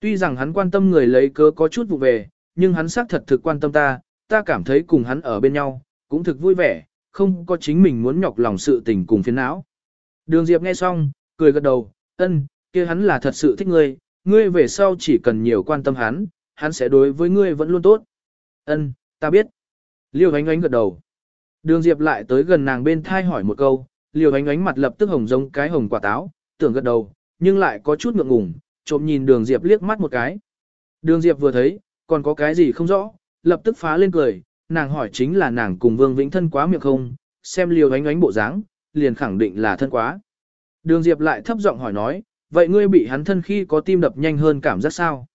Tuy rằng hắn quan tâm người lấy cớ có chút vụ về, nhưng hắn xác thật thực quan tâm ta, ta cảm thấy cùng hắn ở bên nhau, cũng thực vui vẻ, không có chính mình muốn nhọc lòng sự tình cùng phiền não. Đường Diệp nghe xong, cười gật đầu, ân, kia hắn là thật sự thích ngươi, ngươi về sau chỉ cần nhiều quan tâm hắn, hắn sẽ đối với ngươi vẫn luôn tốt. Ân, ta biết. Liêu ánh ánh gật đầu. Đường Diệp lại tới gần nàng bên thai hỏi một câu, liều ánh ánh mặt lập tức hồng giống cái hồng quả táo, tưởng gật đầu, nhưng lại có chút ngượng ngùng, trộm nhìn đường Diệp liếc mắt một cái. Đường Diệp vừa thấy, còn có cái gì không rõ, lập tức phá lên cười, nàng hỏi chính là nàng cùng Vương Vĩnh thân quá miệng không, xem liều ánh ánh bộ dáng, liền khẳng định là thân quá. Đường Diệp lại thấp giọng hỏi nói, vậy ngươi bị hắn thân khi có tim đập nhanh hơn cảm giác sao?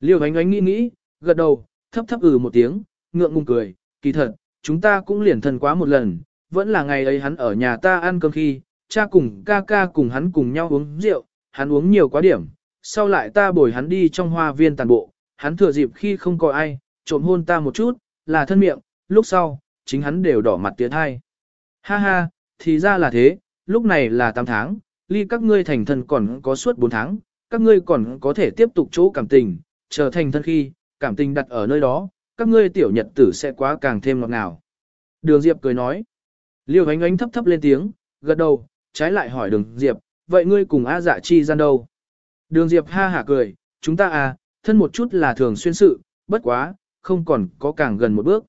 Liêu ánh ánh nghĩ nghĩ, gật đầu, thấp thấp ừ một tiếng, ngượng ngùng cười, kỳ thật, chúng ta cũng liền thân quá một lần, vẫn là ngày ấy hắn ở nhà ta ăn cơm khi, cha cùng ca ca cùng hắn cùng nhau uống rượu, hắn uống nhiều quá điểm, sau lại ta bồi hắn đi trong hoa viên tàn bộ, hắn thừa dịp khi không có ai, trộm hôn ta một chút, là thân miệng, lúc sau, chính hắn đều đỏ mặt tiến hai. Ha ha, thì ra là thế, lúc này là 8 tháng, ly các ngươi thành thân còn có suốt 4 tháng, các ngươi còn có thể tiếp tục chỗ cảm tình, trở thành thân khi, cảm tình đặt ở nơi đó, các ngươi tiểu nhật tử sẽ quá càng thêm ngọt ngào. Đường Diệp cười nói. Liêu ánh ánh thấp thấp lên tiếng, gật đầu, trái lại hỏi đường Diệp, vậy ngươi cùng A dạ chi gian đâu? Đường Diệp ha hả cười, chúng ta à, thân một chút là thường xuyên sự, bất quá, không còn có càng gần một bước.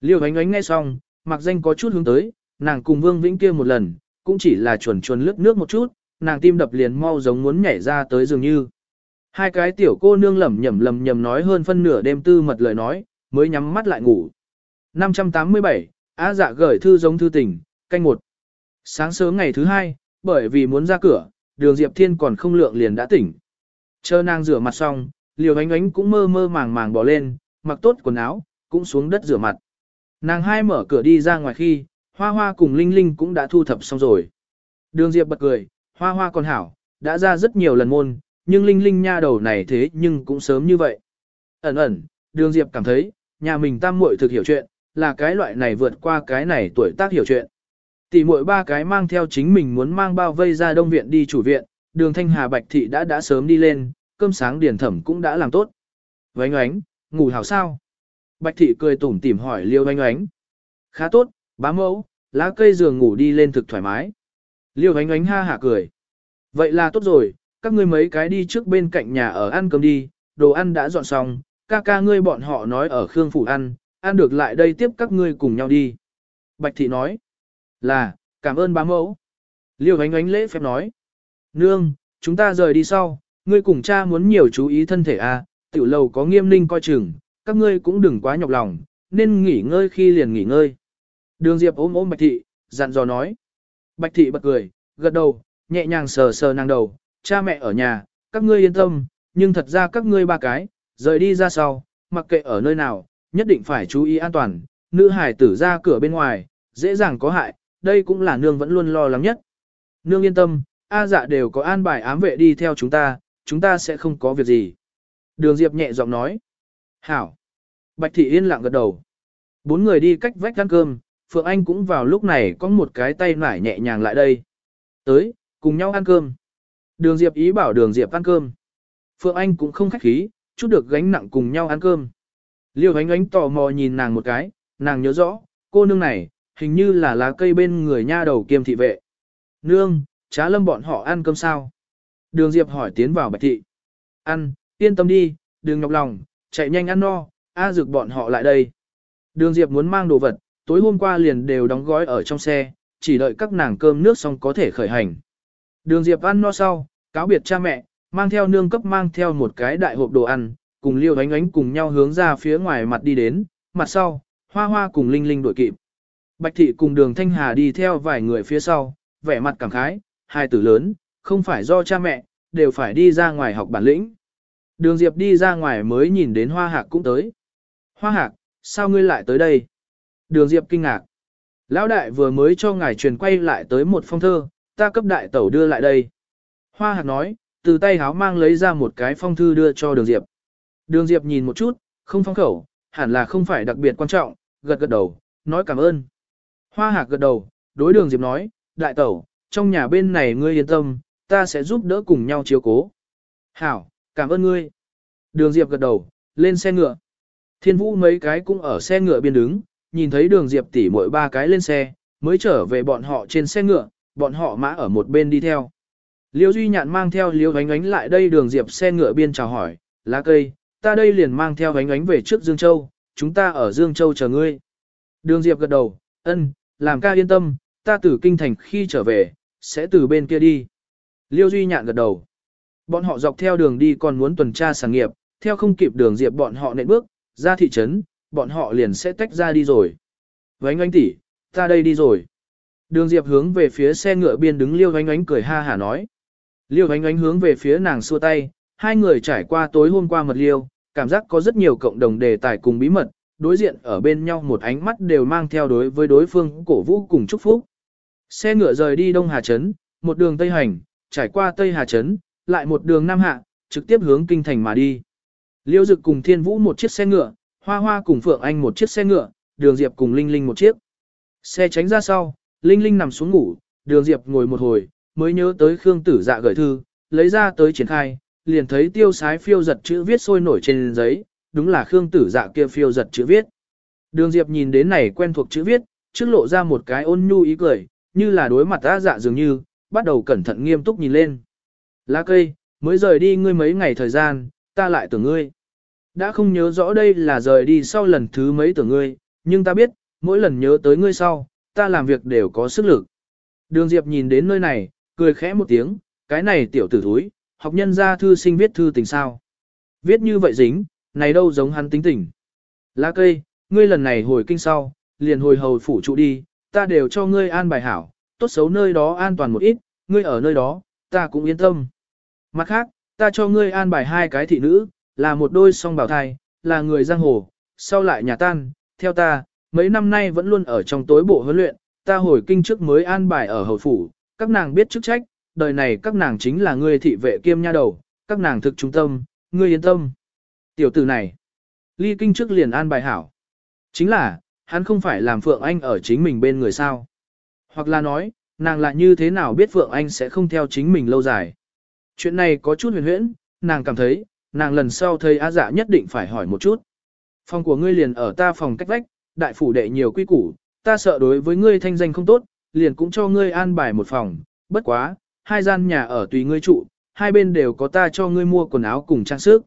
Liêu ánh ánh nghe xong, mặc danh có chút hướng tới, nàng cùng Vương Vĩnh kia một lần, cũng chỉ là chuẩn chuẩn lướt nước một chút, nàng tim đập liền mau giống muốn nhảy ra tới dường như. Hai cái tiểu cô nương lẩm nhẩm lầm nhầm nói hơn phân nửa đêm tư mật lời nói, mới nhắm mắt lại ngủ. 587, Á dạ gửi thư giống thư tình, canh một. Sáng sớm ngày thứ hai, bởi vì muốn ra cửa, đường Diệp Thiên còn không lượng liền đã tỉnh. Chờ nàng rửa mặt xong, liều ánh ánh cũng mơ mơ màng màng bỏ lên, mặc tốt quần áo, cũng xuống đất rửa mặt. Nàng hai mở cửa đi ra ngoài khi, hoa hoa cùng linh linh cũng đã thu thập xong rồi. Đường Diệp bật cười, hoa hoa còn hảo, đã ra rất nhiều lần môn, nhưng linh linh nha đầu này thế nhưng cũng sớm như vậy. Ẩn ẩn, đường Diệp cảm thấy, nhà mình tam muội thực hiểu chuyện, là cái loại này vượt qua cái này tuổi tác hiểu chuyện. Tỷ muội ba cái mang theo chính mình muốn mang bao vây ra đông viện đi chủ viện, đường thanh hà bạch thị đã đã sớm đi lên, cơm sáng điển thẩm cũng đã làm tốt. Vánh oánh, ngủ hảo sao? Bạch thị cười tủm tỉm hỏi liêu vánh oánh. Khá tốt, bá mẫu, lá cây giường ngủ đi lên thực thoải mái. Liêu vánh oánh ha hả cười. Vậy là tốt rồi, các ngươi mấy cái đi trước bên cạnh nhà ở ăn cơm đi, đồ ăn đã dọn xong, ca ca ngươi bọn họ nói ở Khương Phủ ăn, ăn được lại đây tiếp các ngươi cùng nhau đi. Bạch thị nói, là, cảm ơn bá mẫu. Liêu ánh ánh lễ phép nói, nương, chúng ta rời đi sau, ngươi cùng cha muốn nhiều chú ý thân thể a, à, tiểu lầu có nghiêm ninh coi chừng, các ngươi cũng đừng quá nhọc lòng, nên nghỉ ngơi khi liền nghỉ ngơi. Đường Diệp ôm ôm Bạch thị, dặn dò nói. Bạch thị bật cười, gật đầu, nhẹ nhàng sờ sờ nàng đầu, cha mẹ ở nhà, các ngươi yên tâm, nhưng thật ra các ngươi ba cái, rời đi ra sau, mặc kệ ở nơi nào, nhất định phải chú ý an toàn, nữ hải tử ra cửa bên ngoài, dễ dàng có hại, đây cũng là nương vẫn luôn lo lắng nhất. Nương yên tâm, A dạ đều có an bài ám vệ đi theo chúng ta, chúng ta sẽ không có việc gì. Đường Diệp nhẹ giọng nói. Hảo. Bạch Thị yên lặng gật đầu. Bốn người đi cách vách ăn cơm, Phượng Anh cũng vào lúc này có một cái tay nải nhẹ nhàng lại đây. Tới, cùng nhau ăn cơm. Đường Diệp ý bảo đường Diệp ăn cơm. Phượng Anh cũng không khách khí, chút được gánh nặng cùng nhau ăn cơm. Liêu ánh ánh tò mò nhìn nàng một cái, nàng nhớ rõ, cô nương này, hình như là lá cây bên người nha đầu kiêm thị vệ. Nương, trá lâm bọn họ ăn cơm sao? Đường Diệp hỏi tiến vào bạch thị. Ăn, yên tâm đi, đừng nhọc lòng, chạy nhanh ăn no, A dược bọn họ lại đây. Đường Diệp muốn mang đồ vật, tối hôm qua liền đều đóng gói ở trong xe, chỉ đợi các nàng cơm nước xong có thể khởi hành. Đường Diệp ăn no sau, cáo biệt cha mẹ, mang theo nương cấp mang theo một cái đại hộp đồ ăn, cùng liêu ánh ánh cùng nhau hướng ra phía ngoài mặt đi đến, mặt sau, hoa hoa cùng linh linh đuổi kịp. Bạch thị cùng đường Thanh Hà đi theo vài người phía sau, vẻ mặt cảm khái, hai tử lớn, không phải do cha mẹ, đều phải đi ra ngoài học bản lĩnh. Đường Diệp đi ra ngoài mới nhìn đến hoa hạc cũng tới. Hoa hạc, sao ngươi lại tới đây? Đường Diệp kinh ngạc. Lão đại vừa mới cho ngài truyền quay lại tới một phong thơ, ta cấp đại tẩu đưa lại đây. Hoa hạc nói, từ tay háo mang lấy ra một cái phong thư đưa cho đường Diệp. Đường Diệp nhìn một chút, không phong khẩu, hẳn là không phải đặc biệt quan trọng, gật gật đầu, nói cảm ơn. Hoa hạc gật đầu, đối đường Diệp nói, đại tẩu, trong nhà bên này ngươi yên tâm, ta sẽ giúp đỡ cùng nhau chiếu cố. Hảo, cảm ơn ngươi. Đường Diệp gật đầu, lên xe ngựa. Thiên vũ mấy cái cũng ở xe ngựa biên đứng, nhìn thấy đường Diệp tỉ mỗi ba cái lên xe, mới trở về bọn họ trên xe ngựa, bọn họ mã ở một bên đi theo. Liêu Duy Nhạn mang theo Liêu Vánh Ánh lại đây đường Diệp xe ngựa biên chào hỏi, lá cây, ta đây liền mang theo Ánh Ánh về trước Dương Châu, chúng ta ở Dương Châu chờ ngươi. Đường Diệp gật đầu, ân, làm ca yên tâm, ta từ kinh thành khi trở về, sẽ từ bên kia đi. Liêu Duy Nhạn gật đầu. Bọn họ dọc theo đường đi còn muốn tuần tra sản nghiệp, theo không kịp đường diệp bọn họ nện bước, ra thị trấn, bọn họ liền sẽ tách ra đi rồi. Vánh Ánh tỷ, ta đây đi rồi. Đường diệp hướng về phía xe ngựa biên đứng liêu Vánh Ánh cười ha hả nói. Liêu Vánh Ánh hướng về phía nàng xua tay, hai người trải qua tối hôm qua mật liêu, cảm giác có rất nhiều cộng đồng đề tài cùng bí mật, đối diện ở bên nhau một ánh mắt đều mang theo đối với đối phương cổ vũ cùng chúc phúc. Xe ngựa rời đi Đông Hà Trấn, một đường Tây Hành, trải qua Tây Hà Trấn, lại một đường Nam Hạ, trực tiếp hướng Kinh Thành mà đi. Liêu Dực cùng Thiên Vũ một chiếc xe ngựa, Hoa Hoa cùng Phượng Anh một chiếc xe ngựa, Đường Diệp cùng Linh Linh một chiếc. Xe tránh ra sau, Linh Linh nằm xuống ngủ, Đường Diệp ngồi một hồi, mới nhớ tới Khương Tử Dạ gửi thư, lấy ra tới triển khai, liền thấy tiêu sái phiêu giật chữ viết sôi nổi trên giấy, đúng là Khương Tử Dạ kia phiêu giật chữ viết. Đường Diệp nhìn đến này quen thuộc chữ viết, trước lộ ra một cái ôn nhu ý cười, như là đối mặt đã dạ dường như, bắt đầu cẩn thận nghiêm túc nhìn lên. Lá cây, mới rời đi ngươi mấy ngày thời gian, ta lại tưởng ngươi. Đã không nhớ rõ đây là rời đi sau lần thứ mấy tưởng ngươi, nhưng ta biết, mỗi lần nhớ tới ngươi sau, ta làm việc đều có sức lực. Đường Diệp nhìn đến nơi này, cười khẽ một tiếng, cái này tiểu tử thúi, học nhân gia thư sinh viết thư tình sao. Viết như vậy dính, này đâu giống hắn tính tình. Lá cây, ngươi lần này hồi kinh sau, liền hồi hầu phủ trụ đi, ta đều cho ngươi an bài hảo, tốt xấu nơi đó an toàn một ít, ngươi ở nơi đó, ta cũng yên tâm. Mặt khác, ta cho ngươi an bài hai cái thị nữ, là một đôi song bảo thai, là người giang hồ, sau lại nhà tan, theo ta, mấy năm nay vẫn luôn ở trong tối bộ huấn luyện, ta hồi kinh trước mới an bài ở hầu phủ, các nàng biết chức trách, đời này các nàng chính là ngươi thị vệ kiêm nha đầu, các nàng thực trung tâm, ngươi yên tâm. Tiểu tử này, ly kinh trước liền an bài hảo. Chính là, hắn không phải làm Phượng Anh ở chính mình bên người sao. Hoặc là nói, nàng lại như thế nào biết Phượng Anh sẽ không theo chính mình lâu dài. Chuyện này có chút huyền huyễn, nàng cảm thấy, nàng lần sau thấy á dạ nhất định phải hỏi một chút. Phòng của ngươi liền ở ta phòng cách vách, đại phủ đệ nhiều quy củ, ta sợ đối với ngươi thanh danh không tốt, liền cũng cho ngươi an bài một phòng, bất quá, hai gian nhà ở tùy ngươi trụ, hai bên đều có ta cho ngươi mua quần áo cùng trang sức.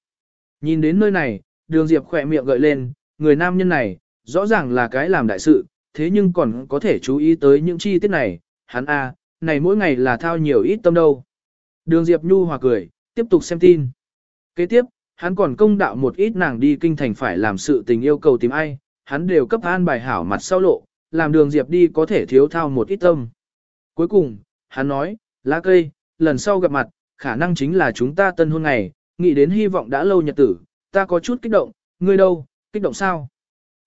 Nhìn đến nơi này, đường Diệp khỏe miệng gợi lên, người nam nhân này, rõ ràng là cái làm đại sự, thế nhưng còn có thể chú ý tới những chi tiết này, hắn a, này mỗi ngày là thao nhiều ít tâm đâu. Đường Diệp Nhu hòa cười, tiếp tục xem tin. Kế tiếp, hắn còn công đạo một ít nàng đi kinh thành phải làm sự tình yêu cầu tìm ai, hắn đều cấp an bài hảo mặt sau lộ, làm đường Diệp đi có thể thiếu thao một ít tâm. Cuối cùng, hắn nói, lá cây, lần sau gặp mặt, khả năng chính là chúng ta tân hôn ngày, nghĩ đến hy vọng đã lâu nhật tử, ta có chút kích động, ngươi đâu, kích động sao?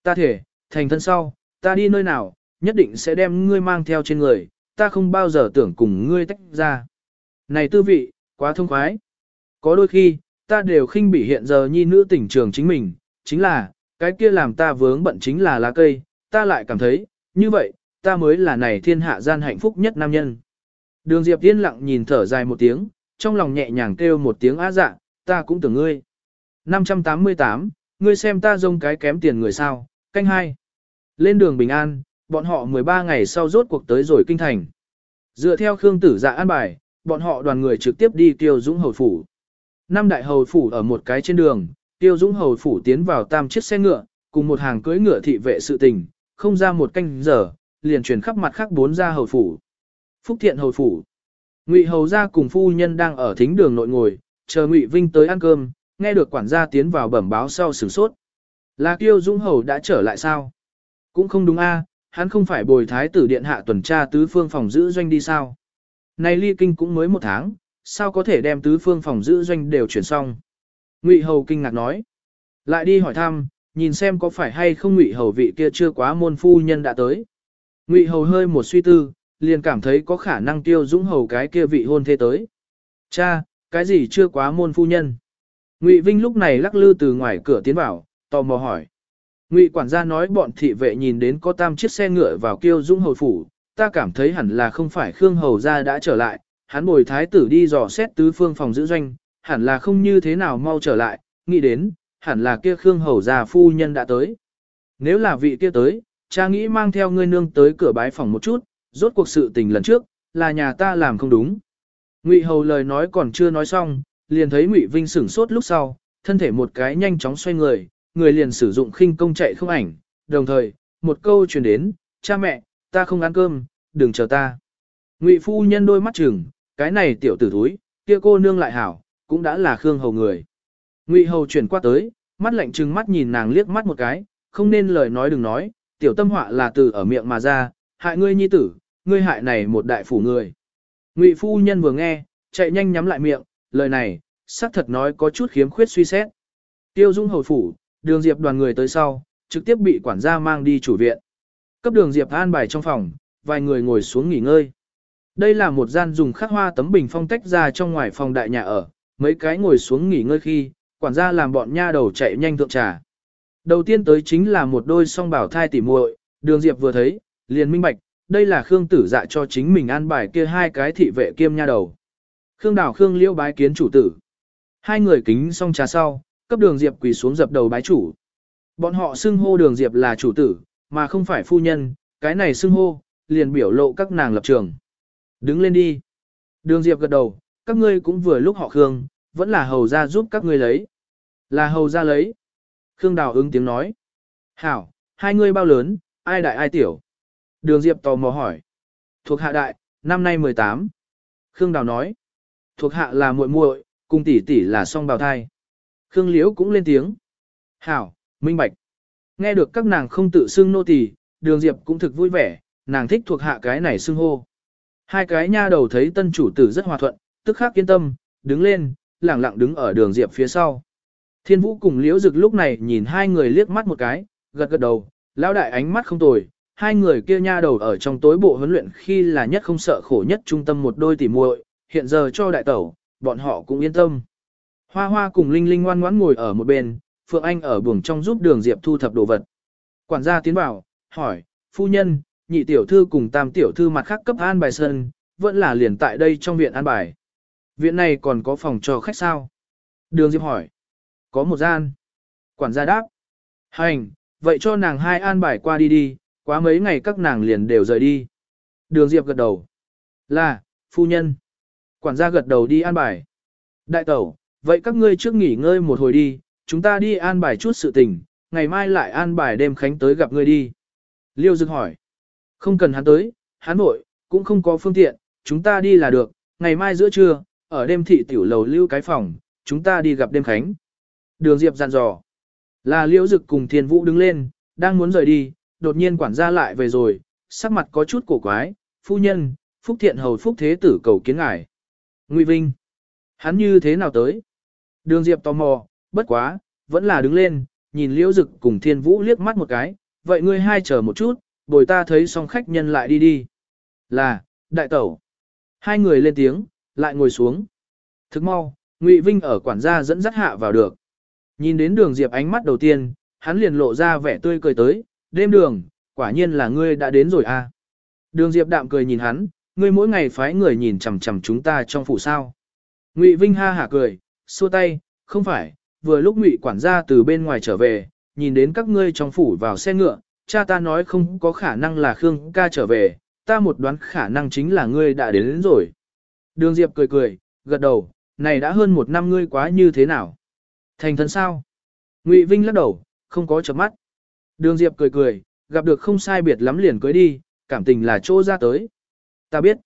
Ta thể, thành thân sau, ta đi nơi nào, nhất định sẽ đem ngươi mang theo trên người, ta không bao giờ tưởng cùng ngươi tách ra. Này tư vị, quá thông khoái. Có đôi khi, ta đều khinh bị hiện giờ nhi nữ tỉnh trường chính mình, chính là, cái kia làm ta vướng bận chính là lá cây, ta lại cảm thấy, như vậy, ta mới là này thiên hạ gian hạnh phúc nhất nam nhân. Đường Diệp yên lặng nhìn thở dài một tiếng, trong lòng nhẹ nhàng kêu một tiếng á dạ, ta cũng tưởng ngươi. 588, ngươi xem ta dông cái kém tiền người sao, canh hai. Lên đường bình an, bọn họ 13 ngày sau rốt cuộc tới rồi kinh thành. Dựa theo Khương Tử Dạ an bài, bọn họ đoàn người trực tiếp đi Tiêu Dũng Hầu Phủ. Năm đại hầu phủ ở một cái trên đường, Tiêu Dũng Hầu Phủ tiến vào tam chiếc xe ngựa, cùng một hàng cưỡi ngựa thị vệ sự tình, không ra một canh giờ, liền truyền khắp mặt khác bốn ra hầu phủ. Phúc Thiện Hầu Phủ Ngụy Hầu gia cùng phu nhân đang ở thính đường nội ngồi, chờ Ngụy Vinh tới ăn cơm, nghe được quản gia tiến vào bẩm báo sau sửng sốt. Là Tiêu Dũng Hầu đã trở lại sao? Cũng không đúng a, à, hắn không phải bồi thái tử điện hạ tuần tra tứ phương phòng giữ doanh đi sao? Này ly kinh cũng mới một tháng, sao có thể đem tứ phương phòng giữ doanh đều chuyển xong? Ngụy Hầu kinh ngạc nói. Lại đi hỏi thăm, nhìn xem có phải hay không Ngụy Hầu vị kia chưa quá môn phu nhân đã tới. Ngụy Hầu hơi một suy tư, liền cảm thấy có khả năng tiêu dũng hầu cái kia vị hôn thế tới. Cha, cái gì chưa quá môn phu nhân? Ngụy Vinh lúc này lắc lư từ ngoài cửa tiến vào, tò mò hỏi. Ngụy quản gia nói bọn thị vệ nhìn đến có tam chiếc xe ngựa vào kêu dũng hầu phủ, ta cảm thấy hẳn là không phải Khương hầu gia đã trở lại, hắn bồi thái tử đi dò xét tứ phương phòng giữ doanh, hẳn là không như thế nào mau trở lại, nghĩ đến, hẳn là kia Khương hầu gia phu nhân đã tới. Nếu là vị kia tới, cha nghĩ mang theo ngươi nương tới cửa bái phòng một chút, rốt cuộc sự tình lần trước, là nhà ta làm không đúng. Ngụy hầu lời nói còn chưa nói xong, liền thấy Ngụy Vinh sửng sốt lúc sau, thân thể một cái nhanh chóng xoay người, người liền sử dụng khinh công chạy không ảnh, đồng thời, một câu truyền đến, cha mẹ, ta không ăn cơm, đừng chờ ta. Ngụy phu nhân đôi mắt chừng, cái này tiểu tử thúi, kia cô nương lại hảo, cũng đã là Khương hầu người. Ngụy Hầu chuyển qua tới, mắt lạnh trừng mắt nhìn nàng liếc mắt một cái, không nên lời nói đừng nói, tiểu tâm họa là từ ở miệng mà ra, hại ngươi nhi tử, ngươi hại này một đại phủ người. Ngụy phu nhân vừa nghe, chạy nhanh nhắm lại miệng, lời này, xác thật nói có chút khiếm khuyết suy xét. Tiêu Dung hầu phủ, đường Diệp đoàn người tới sau, trực tiếp bị quản gia mang đi chủ viện. Cấp đường Diệp an bài trong phòng, vài người ngồi xuống nghỉ ngơi. Đây là một gian dùng khắc hoa tấm bình phong tách ra trong ngoài phòng đại nhà ở, mấy cái ngồi xuống nghỉ ngơi khi, quản gia làm bọn nha đầu chạy nhanh thượng trà. Đầu tiên tới chính là một đôi song bảo thai tỉ muội, đường Diệp vừa thấy, liền minh bạch, đây là Khương tử dạ cho chính mình an bài kia hai cái thị vệ kiêm nha đầu. Khương đảo Khương liễu bái kiến chủ tử. Hai người kính xong trà sau, cấp đường Diệp quỳ xuống dập đầu bái chủ. Bọn họ xưng hô đường Diệp là chủ tử, mà không phải phu nhân, cái này xưng hô, liền biểu lộ các nàng lập trường. Đứng lên đi. Đường Diệp gật đầu, các ngươi cũng vừa lúc họ Khương, vẫn là hầu ra giúp các ngươi lấy. Là hầu ra lấy. Khương Đào ứng tiếng nói. Hảo, hai ngươi bao lớn, ai đại ai tiểu. Đường Diệp tò mò hỏi. Thuộc hạ đại, năm nay 18. Khương Đào nói. Thuộc hạ là muội muội, cùng tỷ tỷ là song bào thai. Khương Liễu cũng lên tiếng. Hảo, minh bạch. Nghe được các nàng không tự xưng nô tỳ, đường Diệp cũng thực vui vẻ, nàng thích thuộc hạ cái này xưng hô. Hai cái nha đầu thấy tân chủ tử rất hòa thuận, tức khắc yên tâm, đứng lên, lẳng lặng đứng ở đường Diệp phía sau. Thiên Vũ cùng Liễu Dực lúc này nhìn hai người liếc mắt một cái, gật gật đầu, lão đại ánh mắt không tồi, hai người kia nha đầu ở trong tối bộ huấn luyện khi là nhất không sợ khổ nhất trung tâm một đôi tỉ muội, hiện giờ cho đại tẩu, bọn họ cũng yên tâm. Hoa Hoa cùng Linh Linh ngoan ngoãn ngồi ở một bên, Phượng Anh ở buồng trong giúp Đường Diệp thu thập đồ vật. Quản gia tiến vào, hỏi, phu nhân, nhị tiểu thư cùng tam tiểu thư mặt khác cấp an bài sân, vẫn là liền tại đây trong viện an bài. Viện này còn có phòng cho khách sao? Đường Diệp hỏi. Có một gian. Quản gia đáp. Hành, vậy cho nàng hai an bài qua đi đi, quá mấy ngày các nàng liền đều rời đi. Đường Diệp gật đầu. Là, phu nhân. Quản gia gật đầu đi an bài. Đại tẩu, vậy các ngươi trước nghỉ ngơi một hồi đi, chúng ta đi an bài chút sự tình, ngày mai lại an bài đêm khánh tới gặp ngươi đi. Liêu Dực hỏi. Không cần hắn tới, hắn vội, cũng không có phương tiện, chúng ta đi là được, ngày mai giữa trưa, ở đêm thị tiểu lầu lưu cái phòng, chúng ta đi gặp đêm khánh. Đường Diệp dặn dò. Là Liễu Dực cùng Thiên Vũ đứng lên, đang muốn rời đi, đột nhiên quản gia lại về rồi, sắc mặt có chút cổ quái, phu nhân, phúc thiện hầu phúc thế tử cầu kiến ngài. Ngụy Vinh. Hắn như thế nào tới? Đường Diệp tò mò, bất quá, vẫn là đứng lên, nhìn Liễu Dực cùng Thiên Vũ liếc mắt một cái, vậy ngươi hai chờ một chút, bồi ta thấy xong khách nhân lại đi đi. Là, đại tẩu. Hai người lên tiếng, lại ngồi xuống. Thức mau, Ngụy Vinh ở quản gia dẫn dắt hạ vào được. Nhìn đến đường Diệp ánh mắt đầu tiên, hắn liền lộ ra vẻ tươi cười tới, đêm đường, quả nhiên là ngươi đã đến rồi à. Đường Diệp đạm cười nhìn hắn, ngươi mỗi ngày phái người nhìn chằm chằm chúng ta trong phủ sao. Ngụy Vinh ha hả cười, xua tay, không phải, vừa lúc Ngụy quản gia từ bên ngoài trở về, nhìn đến các ngươi trong phủ vào xe ngựa, cha ta nói không có khả năng là Khương ca trở về, ta một đoán khả năng chính là ngươi đã đến, đến rồi. Đường Diệp cười cười, gật đầu, này đã hơn một năm ngươi quá như thế nào? Thành thân sao? Ngụy Vinh lắc đầu, không có chớp mắt. Đường Diệp cười cười, gặp được không sai biệt lắm liền cưới đi, cảm tình là chỗ ra tới. Ta biết.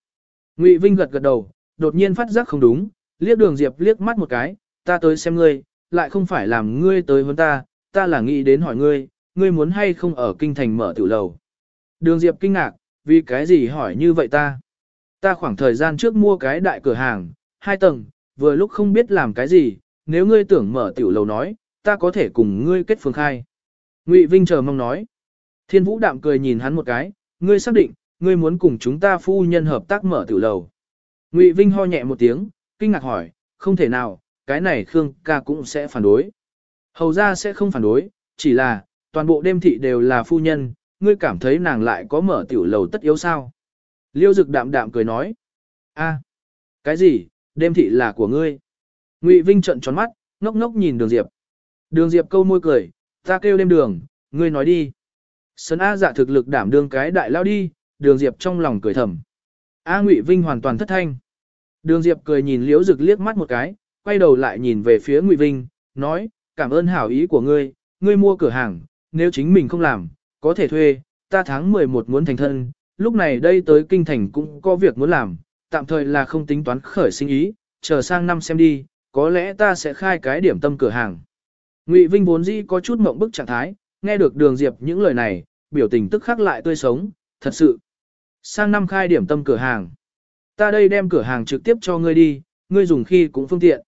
Ngụy Vinh gật gật đầu, đột nhiên phát giác không đúng, liếc đường Diệp liếc mắt một cái, ta tới xem ngươi, lại không phải làm ngươi tới hơn ta, ta là nghĩ đến hỏi ngươi, ngươi muốn hay không ở kinh thành mở tiểu lầu. Đường Diệp kinh ngạc, vì cái gì hỏi như vậy ta? Ta khoảng thời gian trước mua cái đại cửa hàng, hai tầng, vừa lúc không biết làm cái gì, nếu ngươi tưởng mở tiểu lầu nói, ta có thể cùng ngươi kết phương khai. Ngụy Vinh chờ mong nói. Thiên Vũ đạm cười nhìn hắn một cái, ngươi xác định, ngươi muốn cùng chúng ta phu nhân hợp tác mở tiểu lầu. Ngụy Vinh ho nhẹ một tiếng, kinh ngạc hỏi, không thể nào, cái này Khương ca cũng sẽ phản đối. Hầu ra sẽ không phản đối, chỉ là, toàn bộ đêm thị đều là phu nhân, ngươi cảm thấy nàng lại có mở tiểu lầu tất yếu sao. Liêu dực đạm đạm cười nói, a, cái gì, đêm thị là của ngươi. Ngụy Vinh trợn tròn mắt, ngốc ngốc nhìn đường Diệp. Đường Diệp câu môi cười, ta kêu đêm đường, ngươi nói đi. Sơn A dạ thực lực đảm đương cái đại lao đi, đường Diệp trong lòng cười thầm. A Ngụy Vinh hoàn toàn thất thanh. Đường Diệp cười nhìn Liễu Dực liếc mắt một cái, quay đầu lại nhìn về phía Ngụy Vinh, nói, cảm ơn hảo ý của ngươi, ngươi mua cửa hàng, nếu chính mình không làm, có thể thuê, ta tháng 11 muốn thành thân, lúc này đây tới kinh thành cũng có việc muốn làm, tạm thời là không tính toán khởi sinh ý, chờ sang năm xem đi, có lẽ ta sẽ khai cái điểm tâm cửa hàng. Ngụy Vinh vốn dĩ có chút mộng bức trạng thái, nghe được Đường Diệp những lời này, biểu tình tức khắc lại tươi sống, thật sự. Sang năm khai điểm tâm cửa hàng. Ta đây đem cửa hàng trực tiếp cho ngươi đi, ngươi dùng khi cũng phương tiện.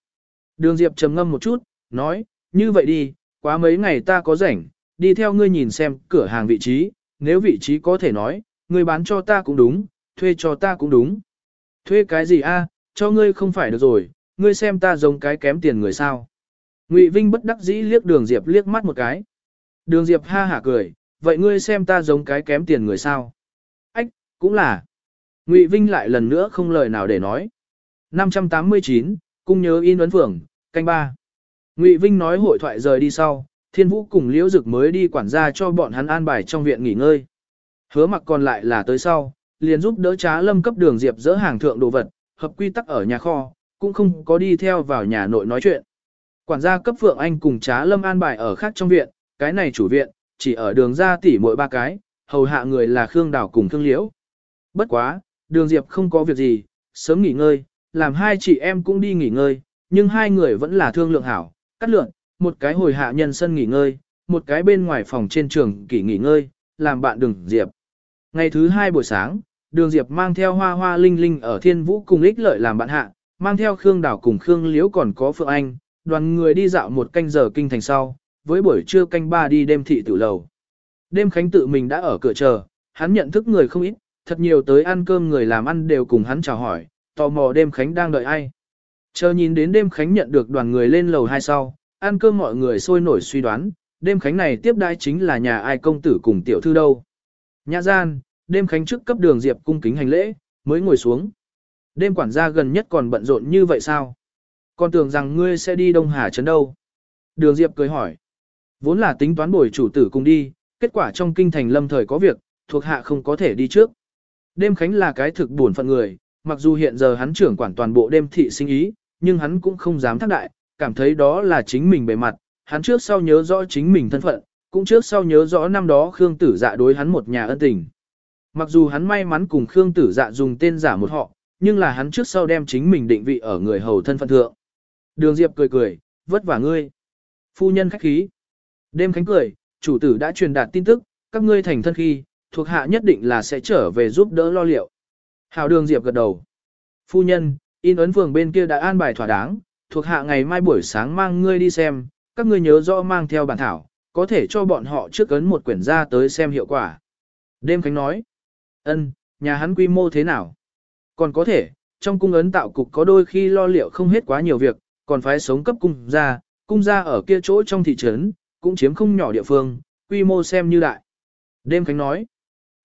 Đường Diệp trầm ngâm một chút, nói, như vậy đi, quá mấy ngày ta có rảnh, đi theo ngươi nhìn xem cửa hàng vị trí, nếu vị trí có thể nói, ngươi bán cho ta cũng đúng, thuê cho ta cũng đúng. Thuê cái gì a? cho ngươi không phải được rồi, ngươi xem ta giống cái kém tiền người sao. Ngụy Vinh bất đắc dĩ liếc đường Diệp liếc mắt một cái. Đường Diệp ha hả cười, vậy ngươi xem ta giống cái kém tiền người sao. Ách, cũng là. Ngụy Vinh lại lần nữa không lời nào để nói. 589, cung nhớ in ấn phường, canh ba. Ngụy Vinh nói hội thoại rời đi sau, Thiên Vũ cùng Liễu Dực mới đi quản gia cho bọn hắn an bài trong viện nghỉ ngơi. Hứa mặc còn lại là tới sau, liền giúp đỡ trá lâm cấp đường Diệp dỡ hàng thượng đồ vật, hợp quy tắc ở nhà kho, cũng không có đi theo vào nhà nội nói chuyện. Quản gia cấp Phượng Anh cùng trá lâm an bài ở khác trong viện, cái này chủ viện, chỉ ở đường ra tỉ mỗi ba cái, hầu hạ người là Khương Đào cùng Khương Liễu. Bất quá, đường Diệp không có việc gì, sớm nghỉ ngơi, làm hai chị em cũng đi nghỉ ngơi, nhưng hai người vẫn là thương lượng hảo, cắt lượng, một cái hồi hạ nhân sân nghỉ ngơi, một cái bên ngoài phòng trên trường kỷ nghỉ ngơi, làm bạn đường Diệp. Ngày thứ hai buổi sáng, đường Diệp mang theo hoa hoa linh linh ở thiên vũ cùng ích lợi làm bạn hạ, mang theo Khương Đảo cùng Khương Liễu còn có Phượng Anh, đoàn người đi dạo một canh giờ kinh thành sau, với buổi trưa canh ba đi đêm thị tử lầu. Đêm khánh tự mình đã ở cửa chờ, hắn nhận thức người không ít, thật nhiều tới ăn cơm người làm ăn đều cùng hắn chào hỏi, tò mò đêm khánh đang đợi ai. Chờ nhìn đến đêm khánh nhận được đoàn người lên lầu hai sau, ăn cơm mọi người sôi nổi suy đoán, đêm khánh này tiếp đai chính là nhà ai công tử cùng tiểu thư đâu. Nhã gian, đêm khánh trước cấp đường diệp cung kính hành lễ, mới ngồi xuống. Đêm quản gia gần nhất còn bận rộn như vậy sao? Còn tưởng rằng ngươi sẽ đi Đông Hà Trấn đâu? Đường diệp cười hỏi. Vốn là tính toán bồi chủ tử cùng đi, kết quả trong kinh thành lâm thời có việc, thuộc hạ không có thể đi trước. Đêm khánh là cái thực buồn phận người, mặc dù hiện giờ hắn trưởng quản toàn bộ đêm thị sinh ý, nhưng hắn cũng không dám thác đại, cảm thấy đó là chính mình bề mặt, hắn trước sau nhớ rõ chính mình thân phận, cũng trước sau nhớ rõ năm đó Khương Tử Dạ đối hắn một nhà ân tình. Mặc dù hắn may mắn cùng Khương Tử Dạ dùng tên giả một họ, nhưng là hắn trước sau đem chính mình định vị ở người hầu thân phận thượng. Đường Diệp cười cười, vất vả ngươi. Phu nhân khách khí. Đêm khánh cười, chủ tử đã truyền đạt tin tức, các ngươi thành thân khi, thuộc hạ nhất định là sẽ trở về giúp đỡ lo liệu. Hào đường Diệp gật đầu. Phu nhân, in ấn phường bên kia đã an bài thỏa đáng, thuộc hạ ngày mai buổi sáng mang ngươi đi xem, các ngươi nhớ rõ mang theo bản thảo, có thể cho bọn họ trước ấn một quyển ra tới xem hiệu quả. Đêm Khánh nói, ân, nhà hắn quy mô thế nào? Còn có thể, trong cung ấn tạo cục có đôi khi lo liệu không hết quá nhiều việc, còn phải sống cấp cung gia, cung gia ở kia chỗ trong thị trấn, cũng chiếm không nhỏ địa phương, quy mô xem như đại. Đêm Khánh nói,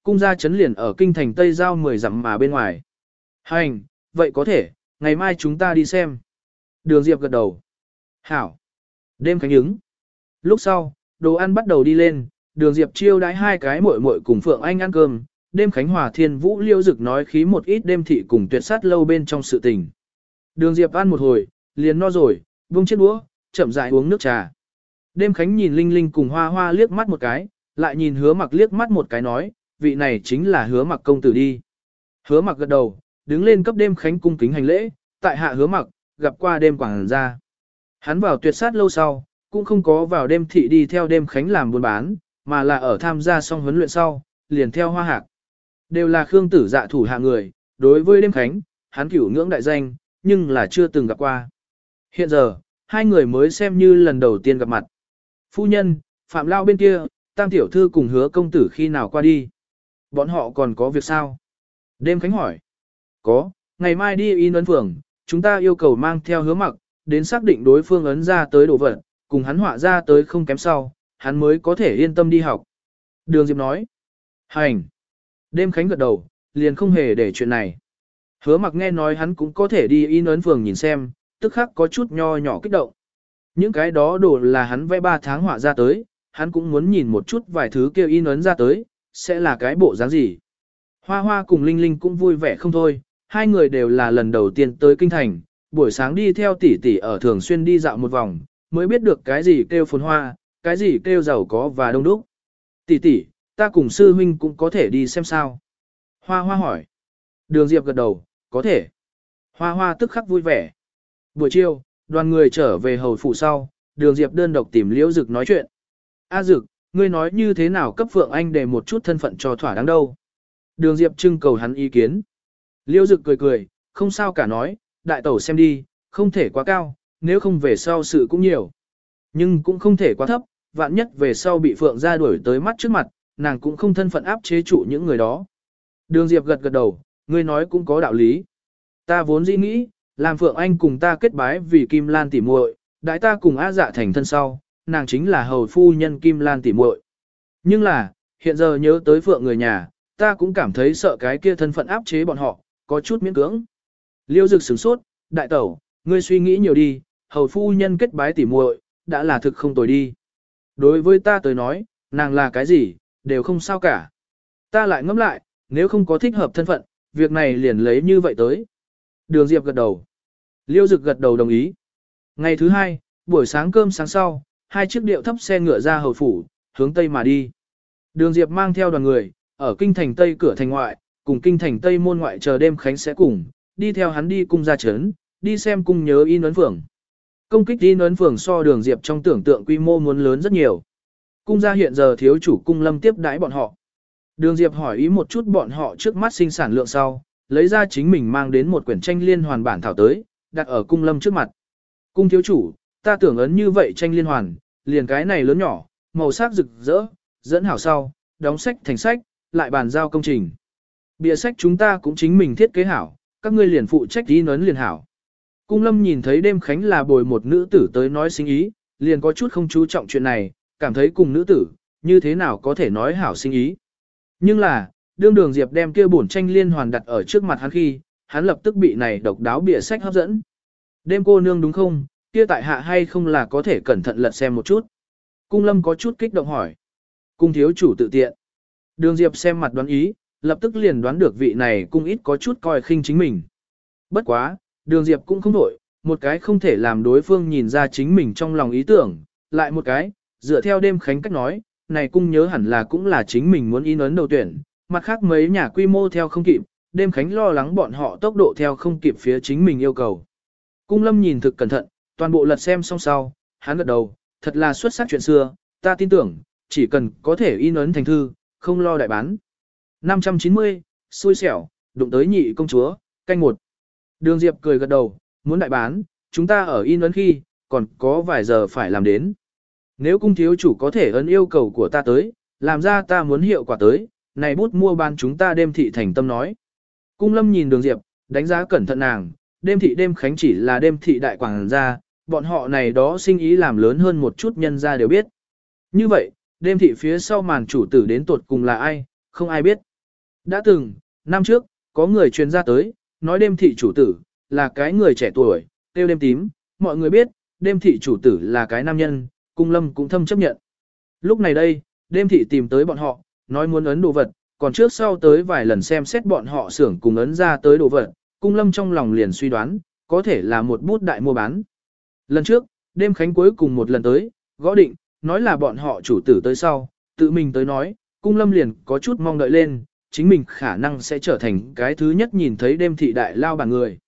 cung gia chấn liền ở kinh thành Tây Giao 10 dặm mà bên ngoài. Hành, vậy có thể, ngày mai chúng ta đi xem. Đường Diệp gật đầu. Hảo. Đêm khánh ứng. Lúc sau, đồ ăn bắt đầu đi lên, đường Diệp chiêu đãi hai cái muội muội cùng Phượng Anh ăn cơm. Đêm Khánh Hòa Thiên Vũ Liêu Dực nói khí một ít đêm thị cùng tuyệt sát lâu bên trong sự tình. Đường Diệp ăn một hồi, liền no rồi, buông chiếc đũa, chậm rãi uống nước trà. Đêm Khánh nhìn Linh Linh cùng Hoa Hoa liếc mắt một cái, lại nhìn hứa mặc liếc mắt một cái nói, vị này chính là hứa mặc công tử đi. Hứa mặc gật đầu, đứng lên cấp đêm Khánh cung kính hành lễ, tại hạ hứa mặc, gặp qua đêm quảng gia. Hắn vào tuyệt sát lâu sau, cũng không có vào đêm thị đi theo đêm khánh làm buôn bán, mà là ở tham gia xong huấn luyện sau, liền theo hoa hạc. Đều là khương tử dạ thủ hạ người, đối với đêm khánh, hắn cửu ngưỡng đại danh, nhưng là chưa từng gặp qua. Hiện giờ, hai người mới xem như lần đầu tiên gặp mặt. Phu nhân, Phạm Lao bên kia, Tam Tiểu Thư cùng hứa công tử khi nào qua đi. Bọn họ còn có việc sao? Đêm Khánh hỏi. Có, ngày mai đi in ấn phường, chúng ta yêu cầu mang theo hứa mặc, đến xác định đối phương ấn ra tới đồ vật, cùng hắn họa ra tới không kém sau, hắn mới có thể yên tâm đi học. Đường Diệp nói, hành. Đêm Khánh gật đầu, liền không hề để chuyện này. Hứa mặc nghe nói hắn cũng có thể đi in ấn phường nhìn xem, tức khắc có chút nho nhỏ kích động. Những cái đó đồ là hắn vẽ 3 tháng họa ra tới, hắn cũng muốn nhìn một chút vài thứ kêu in ấn ra tới, sẽ là cái bộ dáng gì. Hoa hoa cùng Linh Linh cũng vui vẻ không thôi, hai người đều là lần đầu tiên tới kinh thành, buổi sáng đi theo tỷ tỷ ở thường xuyên đi dạo một vòng, mới biết được cái gì kêu phồn hoa, cái gì kêu giàu có và đông đúc. Tỷ tỷ, ta cùng sư huynh cũng có thể đi xem sao. Hoa hoa hỏi. Đường Diệp gật đầu, có thể. Hoa hoa tức khắc vui vẻ. Buổi chiều, Đoàn người trở về hầu phủ sau, đường Diệp đơn độc tìm Liễu Dực nói chuyện. A Dực, ngươi nói như thế nào cấp Phượng Anh để một chút thân phận cho thỏa đáng đâu. Đường Diệp trưng cầu hắn ý kiến. Liễu Dực cười cười, không sao cả nói, đại tẩu xem đi, không thể quá cao, nếu không về sau sự cũng nhiều. Nhưng cũng không thể quá thấp, vạn nhất về sau bị Phượng ra đuổi tới mắt trước mặt, nàng cũng không thân phận áp chế trụ những người đó. Đường Diệp gật gật đầu, ngươi nói cũng có đạo lý. Ta vốn dĩ nghĩ, làm Phượng Anh cùng ta kết bái vì Kim Lan tỉ muội, đại ta cùng A dạ thành thân sau, nàng chính là hầu phu nhân Kim Lan tỉ muội. Nhưng là, hiện giờ nhớ tới Phượng người nhà, ta cũng cảm thấy sợ cái kia thân phận áp chế bọn họ, có chút miễn cưỡng. Liêu dực sửng sốt, đại tẩu, ngươi suy nghĩ nhiều đi, hầu phu nhân kết bái tỉ muội, đã là thực không tồi đi. Đối với ta tới nói, nàng là cái gì, đều không sao cả. Ta lại ngẫm lại, nếu không có thích hợp thân phận, việc này liền lấy như vậy tới. Đường Diệp gật đầu. Liêu Dực gật đầu đồng ý. Ngày thứ hai, buổi sáng cơm sáng sau, hai chiếc điệu thấp xe ngựa ra hầu phủ, hướng Tây mà đi. Đường Diệp mang theo đoàn người, ở kinh thành Tây cửa thành ngoại, cùng kinh thành Tây môn ngoại chờ đêm khánh sẽ cùng, đi theo hắn đi cung ra chấn, đi xem cung nhớ in ấn phường. Công kích in ấn phường so đường Diệp trong tưởng tượng quy mô muốn lớn rất nhiều. Cung gia hiện giờ thiếu chủ cung lâm tiếp đãi bọn họ. Đường Diệp hỏi ý một chút bọn họ trước mắt sinh sản lượng sau, lấy ra chính mình mang đến một quyển tranh liên hoàn bản thảo tới, đặt ở cung lâm trước mặt. Cung thiếu chủ, ta tưởng ấn như vậy tranh liên hoàn, liền cái này lớn nhỏ, màu sắc rực rỡ, dẫn hảo sau, đóng sách thành sách, lại bàn giao công trình. Bìa sách chúng ta cũng chính mình thiết kế hảo, các ngươi liền phụ trách đi nấn liền hảo. Cung lâm nhìn thấy đêm khánh là bồi một nữ tử tới nói sinh ý, liền có chút không chú trọng chuyện này, cảm thấy cùng nữ tử, như thế nào có thể nói hảo sinh ý. Nhưng là, đương đường Diệp đem kia bổn tranh liên hoàn đặt ở trước mặt hắn khi, hắn lập tức bị này độc đáo bìa sách hấp dẫn. Đêm cô nương đúng không, kia tại hạ hay không là có thể cẩn thận lật xem một chút. Cung lâm có chút kích động hỏi. Cung thiếu chủ tự tiện. Đường Diệp xem mặt đoán ý, lập tức liền đoán được vị này cung ít có chút coi khinh chính mình. Bất quá, đường Diệp cũng không đổi, một cái không thể làm đối phương nhìn ra chính mình trong lòng ý tưởng, lại một cái, dựa theo đêm khánh cách nói, này cung nhớ hẳn là cũng là chính mình muốn in ấn đầu tuyển, mặt khác mấy nhà quy mô theo không kịp, đêm khánh lo lắng bọn họ tốc độ theo không kịp phía chính mình yêu cầu. Cung lâm nhìn thực cẩn thận, toàn bộ lật xem xong sau, hắn gật đầu, thật là xuất sắc chuyện xưa, ta tin tưởng, chỉ cần có thể in ấn thành thư, không lo đại bán. 590, xui xẻo, đụng tới nhị công chúa, canh một. Đường Diệp cười gật đầu, muốn đại bán, chúng ta ở in ấn khi, còn có vài giờ phải làm đến. Nếu cung thiếu chủ có thể ấn yêu cầu của ta tới, làm ra ta muốn hiệu quả tới, này bút mua bán chúng ta đêm thị thành tâm nói. Cung lâm nhìn đường diệp, đánh giá cẩn thận nàng, đêm thị đêm khánh chỉ là đêm thị đại quảng gia, bọn họ này đó sinh ý làm lớn hơn một chút nhân ra đều biết. Như vậy, đêm thị phía sau màn chủ tử đến tột cùng là ai, không ai biết. Đã từng, năm trước, có người truyền ra tới, nói đêm thị chủ tử, là cái người trẻ tuổi, tiêu đêm tím, mọi người biết, đêm thị chủ tử là cái nam nhân, cung lâm cũng thâm chấp nhận. Lúc này đây, đêm thị tìm tới bọn họ, nói muốn ấn đồ vật, còn trước sau tới vài lần xem xét bọn họ xưởng cùng ấn ra tới đồ vật, cung lâm trong lòng liền suy đoán, có thể là một bút đại mua bán. Lần trước, đêm khánh cuối cùng một lần tới, gõ định, nói là bọn họ chủ tử tới sau, tự mình tới nói, cung lâm liền có chút mong đợi lên, chính mình khả năng sẽ trở thành cái thứ nhất nhìn thấy đêm thị đại lao bản người.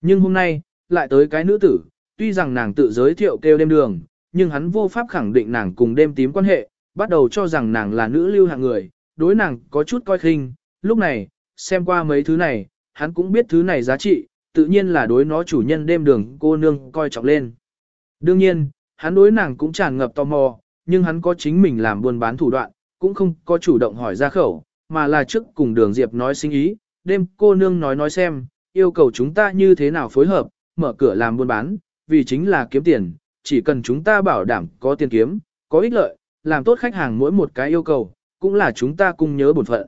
Nhưng hôm nay, lại tới cái nữ tử, tuy rằng nàng tự giới thiệu kêu đêm đường, nhưng hắn vô pháp khẳng định nàng cùng đêm tím quan hệ, bắt đầu cho rằng nàng là nữ lưu hạng người, đối nàng có chút coi khinh, lúc này, xem qua mấy thứ này, hắn cũng biết thứ này giá trị, tự nhiên là đối nó chủ nhân đêm đường cô nương coi trọng lên. Đương nhiên, hắn đối nàng cũng tràn ngập tò mò, nhưng hắn có chính mình làm buôn bán thủ đoạn, cũng không có chủ động hỏi ra khẩu, mà là trước cùng đường Diệp nói sinh ý, đêm cô nương nói nói xem, yêu cầu chúng ta như thế nào phối hợp, mở cửa làm buôn bán, vì chính là kiếm tiền, chỉ cần chúng ta bảo đảm có tiền kiếm, có ích lợi, làm tốt khách hàng mỗi một cái yêu cầu, cũng là chúng ta cùng nhớ bổn phận.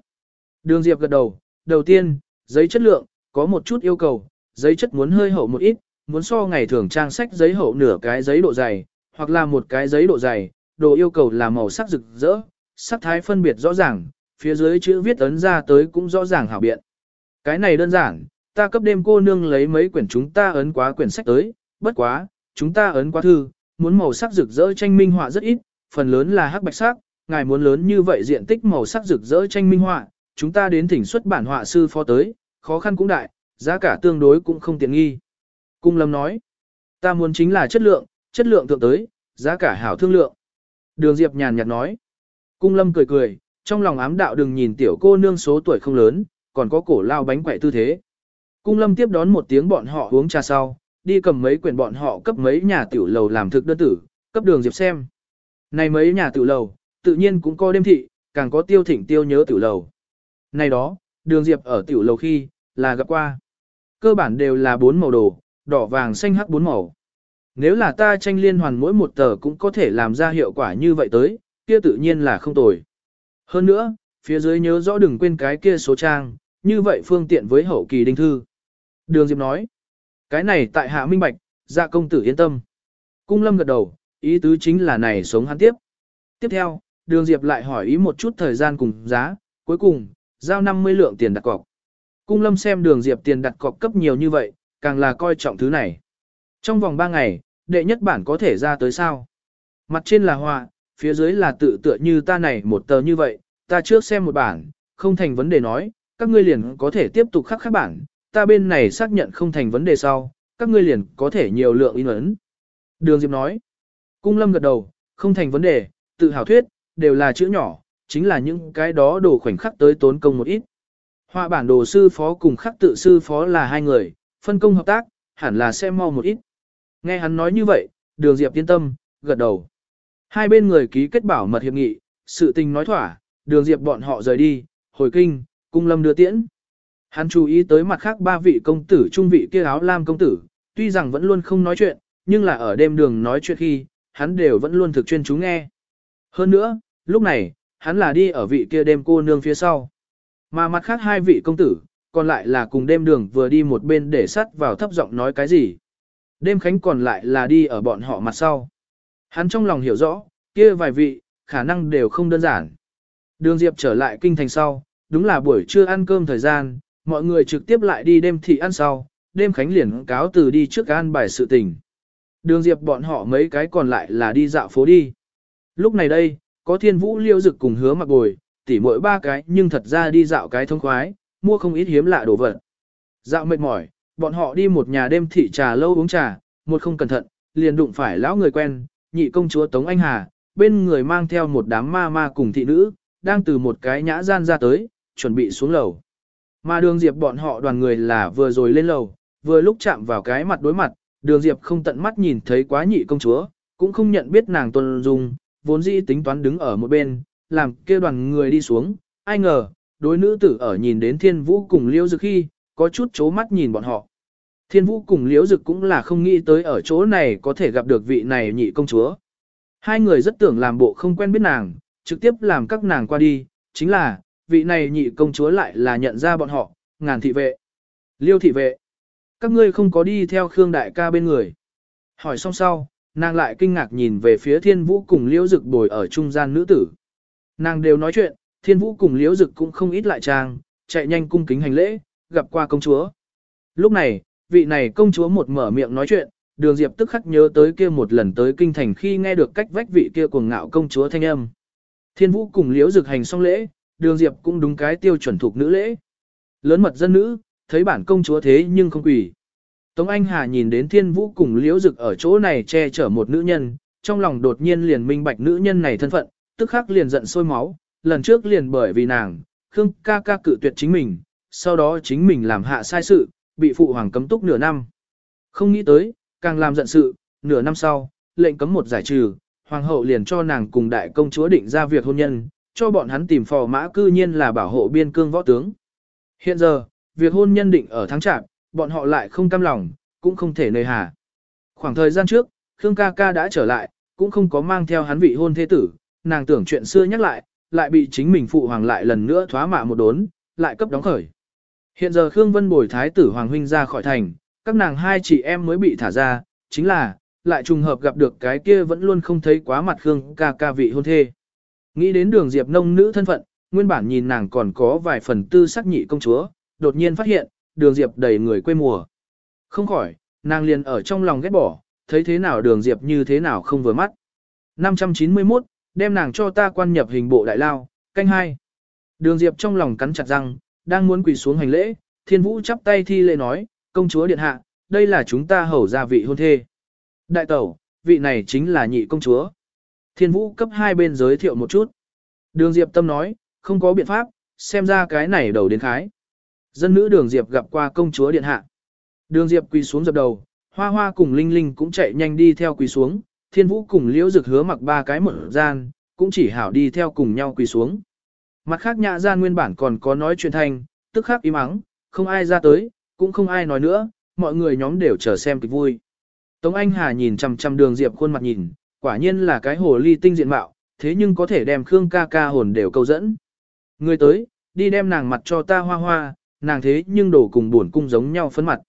Đường Diệp gật đầu, đầu tiên, giấy chất lượng, có một chút yêu cầu, giấy chất muốn hơi hậu một ít, muốn so ngày thường trang sách giấy hậu nửa cái giấy độ dày, hoặc là một cái giấy độ dày, đồ yêu cầu là màu sắc rực rỡ, sắc thái phân biệt rõ ràng, phía dưới chữ viết ấn ra tới cũng rõ ràng hảo biện. Cái này đơn giản, ta cấp đêm cô nương lấy mấy quyển chúng ta ấn quá quyển sách tới, bất quá, chúng ta ấn quá thư, muốn màu sắc rực rỡ tranh minh họa rất ít, phần lớn là hắc bạch sắc, ngài muốn lớn như vậy diện tích màu sắc rực rỡ tranh minh họa, chúng ta đến thỉnh xuất bản họa sư phó tới, khó khăn cũng đại, giá cả tương đối cũng không tiện nghi. Cung Lâm nói, Ta muốn chính là chất lượng, chất lượng thượng tới, giá cả hảo thương lượng. Đường Diệp nhàn nhạt nói. Cung lâm cười cười, trong lòng ám đạo đừng nhìn tiểu cô nương số tuổi không lớn, còn có cổ lao bánh quậy tư thế. Cung lâm tiếp đón một tiếng bọn họ uống trà sau, đi cầm mấy quyển bọn họ cấp mấy nhà tiểu lầu làm thực đơn tử, cấp đường Diệp xem. Này mấy nhà tiểu lầu, tự nhiên cũng có đêm thị, càng có tiêu thỉnh tiêu nhớ tiểu lầu. Này đó, đường Diệp ở tiểu lầu khi, là gặp qua. Cơ bản đều là bốn màu đồ, đỏ vàng xanh hắc bốn màu. Nếu là ta tranh liên hoàn mỗi một tờ cũng có thể làm ra hiệu quả như vậy tới, kia tự nhiên là không tồi. Hơn nữa, phía dưới nhớ rõ đừng quên cái kia số trang, như vậy phương tiện với hậu kỳ đinh thư. Đường Diệp nói, cái này tại hạ minh bạch, dạ công tử yên tâm. Cung lâm gật đầu, ý tứ chính là này sống hắn tiếp. Tiếp theo, đường Diệp lại hỏi ý một chút thời gian cùng giá, cuối cùng, giao 50 lượng tiền đặt cọc. Cung lâm xem đường Diệp tiền đặt cọc cấp nhiều như vậy, càng là coi trọng thứ này. Trong vòng 3 ngày, đệ nhất bản có thể ra tới sao? Mặt trên là họa, phía dưới là tự tựa như ta này một tờ như vậy, ta trước xem một bản, không thành vấn đề nói, các ngươi liền có thể tiếp tục khắc khắc bản, ta bên này xác nhận không thành vấn đề sau, các ngươi liền có thể nhiều lượng in ấn. Đường Diệp nói, cung lâm gật đầu, không thành vấn đề, tự hào thuyết, đều là chữ nhỏ, chính là những cái đó đồ khoảnh khắc tới tốn công một ít. Họa bản đồ sư phó cùng khắc tự sư phó là hai người, phân công hợp tác, hẳn là sẽ mau một ít. Nghe hắn nói như vậy, đường Diệp yên tâm, gật đầu. Hai bên người ký kết bảo mật hiệp nghị, sự tình nói thỏa, đường Diệp bọn họ rời đi, hồi kinh, cung lâm đưa tiễn. Hắn chú ý tới mặt khác ba vị công tử trung vị kia áo lam công tử, tuy rằng vẫn luôn không nói chuyện, nhưng là ở đêm đường nói chuyện khi, hắn đều vẫn luôn thực chuyên chú nghe. Hơn nữa, lúc này, hắn là đi ở vị kia đêm cô nương phía sau. Mà mặt khác hai vị công tử, còn lại là cùng đêm đường vừa đi một bên để sắt vào thấp giọng nói cái gì. Đêm khánh còn lại là đi ở bọn họ mặt sau. Hắn trong lòng hiểu rõ, kia vài vị, khả năng đều không đơn giản. Đường Diệp trở lại kinh thành sau, đúng là buổi trưa ăn cơm thời gian, mọi người trực tiếp lại đi đêm thị ăn sau, đêm khánh liền cáo từ đi trước ăn bài sự tình. Đường Diệp bọn họ mấy cái còn lại là đi dạo phố đi. Lúc này đây, có thiên vũ liêu dực cùng hứa mặc bồi, tỉ mỗi ba cái nhưng thật ra đi dạo cái thông khoái, mua không ít hiếm lạ đồ vật. Dạo mệt mỏi, bọn họ đi một nhà đêm thị trà lâu uống trà, một không cẩn thận, liền đụng phải lão người quen, nhị công chúa Tống Anh Hà, bên người mang theo một đám ma ma cùng thị nữ, đang từ một cái nhã gian ra tới, chuẩn bị xuống lầu. Mà đường Diệp bọn họ đoàn người là vừa rồi lên lầu, vừa lúc chạm vào cái mặt đối mặt, đường Diệp không tận mắt nhìn thấy quá nhị công chúa, cũng không nhận biết nàng tuân dung, vốn dĩ tính toán đứng ở một bên, làm kêu đoàn người đi xuống, ai ngờ, đối nữ tử ở nhìn đến thiên vũ cùng Liễu dực khi, có chút chố mắt nhìn bọn họ. Thiên vũ cùng liễu dực cũng là không nghĩ tới ở chỗ này có thể gặp được vị này nhị công chúa. Hai người rất tưởng làm bộ không quen biết nàng, trực tiếp làm các nàng qua đi, chính là, vị này nhị công chúa lại là nhận ra bọn họ, ngàn thị vệ. Liêu thị vệ. Các ngươi không có đi theo Khương đại ca bên người. Hỏi xong sau, nàng lại kinh ngạc nhìn về phía thiên vũ cùng liễu dực bồi ở trung gian nữ tử. Nàng đều nói chuyện, thiên vũ cùng liễu dực cũng không ít lại trang, chạy nhanh cung kính hành lễ, gặp qua công chúa. Lúc này, vị này công chúa một mở miệng nói chuyện, đường diệp tức khắc nhớ tới kia một lần tới kinh thành khi nghe được cách vách vị kia cuồng ngạo công chúa thanh âm. Thiên vũ cùng liễu dực hành xong lễ, đường diệp cũng đúng cái tiêu chuẩn thuộc nữ lễ. Lớn mật dân nữ, thấy bản công chúa thế nhưng không quỷ. Tống Anh Hà nhìn đến thiên vũ cùng liễu dực ở chỗ này che chở một nữ nhân, trong lòng đột nhiên liền minh bạch nữ nhân này thân phận, tức khắc liền giận sôi máu, lần trước liền bởi vì nàng, Khương ca ca cự tuyệt chính mình, sau đó chính mình làm hạ sai sự, bị phụ hoàng cấm túc nửa năm. Không nghĩ tới, càng làm giận sự, nửa năm sau, lệnh cấm một giải trừ, hoàng hậu liền cho nàng cùng đại công chúa định ra việc hôn nhân, cho bọn hắn tìm phò mã cư nhiên là bảo hộ biên cương võ tướng. Hiện giờ, việc hôn nhân định ở tháng chạp, bọn họ lại không cam lòng, cũng không thể nơi hà. Khoảng thời gian trước, Khương ca ca đã trở lại, cũng không có mang theo hắn vị hôn thế tử, nàng tưởng chuyện xưa nhắc lại, lại bị chính mình phụ hoàng lại lần nữa thoá mạ một đốn, lại cấp đóng khởi. Hiện giờ Khương Vân bồi thái tử Hoàng Huynh ra khỏi thành, các nàng hai chị em mới bị thả ra, chính là, lại trùng hợp gặp được cái kia vẫn luôn không thấy quá mặt Khương ca ca vị hôn thê. Nghĩ đến đường diệp nông nữ thân phận, nguyên bản nhìn nàng còn có vài phần tư sắc nhị công chúa, đột nhiên phát hiện, đường diệp đầy người quê mùa. Không khỏi, nàng liền ở trong lòng ghét bỏ, thấy thế nào đường diệp như thế nào không vừa mắt. 591, đem nàng cho ta quan nhập hình bộ đại lao, canh hai. Đường diệp trong lòng cắn chặt răng, đang muốn quỳ xuống hành lễ, thiên vũ chắp tay thi lễ nói, công chúa điện hạ, đây là chúng ta hầu gia vị hôn thê. Đại tẩu, vị này chính là nhị công chúa. Thiên vũ cấp hai bên giới thiệu một chút. Đường Diệp Tâm nói, không có biện pháp, xem ra cái này đầu đến khái. Dân nữ đường Diệp gặp qua công chúa điện hạ. Đường Diệp quỳ xuống dập đầu, hoa hoa cùng Linh Linh cũng chạy nhanh đi theo quỳ xuống, thiên vũ cùng liễu dực hứa mặc ba cái mở gian, cũng chỉ hảo đi theo cùng nhau quỳ xuống. Mặt khác nhã gian nguyên bản còn có nói chuyện thành, tức khắc im ắng, không ai ra tới, cũng không ai nói nữa, mọi người nhóm đều chờ xem kịch vui. Tống Anh Hà nhìn chằm chằm đường Diệp khuôn mặt nhìn, quả nhiên là cái hồ ly tinh diện mạo, thế nhưng có thể đem Khương ca ca hồn đều câu dẫn. Người tới, đi đem nàng mặt cho ta hoa hoa, nàng thế nhưng đổ cùng buồn cung giống nhau phấn mặt.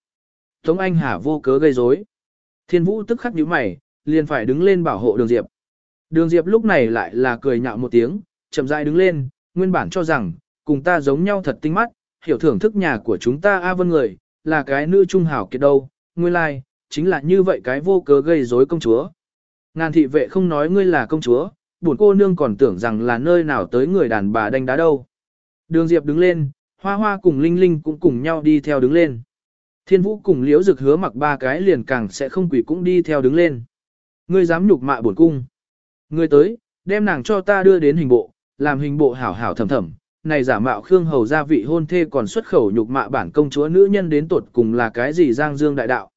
Tống Anh Hà vô cớ gây rối. Thiên Vũ tức khắc nhíu mày, liền phải đứng lên bảo hộ Đường Diệp. Đường Diệp lúc này lại là cười nhạo một tiếng, chậm rãi đứng lên, nguyên bản cho rằng, cùng ta giống nhau thật tinh mắt, hiểu thưởng thức nhà của chúng ta A Vân người, là cái nữ trung hảo kiệt đâu, nguyên lai, like, chính là như vậy cái vô cớ gây rối công chúa. Ngàn thị vệ không nói ngươi là công chúa, buồn cô nương còn tưởng rằng là nơi nào tới người đàn bà đánh đá đâu. Đường Diệp đứng lên, Hoa Hoa cùng Linh Linh cũng cùng nhau đi theo đứng lên. Thiên Vũ cùng Liễu Dực hứa mặc ba cái liền càng sẽ không quỷ cũng đi theo đứng lên. Ngươi dám nhục mạ bổn cung. Ngươi tới, đem nàng cho ta đưa đến hình bộ, làm hình bộ hảo hảo thầm thầm. Này giả mạo Khương Hầu gia vị hôn thê còn xuất khẩu nhục mạ bản công chúa nữ nhân đến tột cùng là cái gì giang dương đại đạo.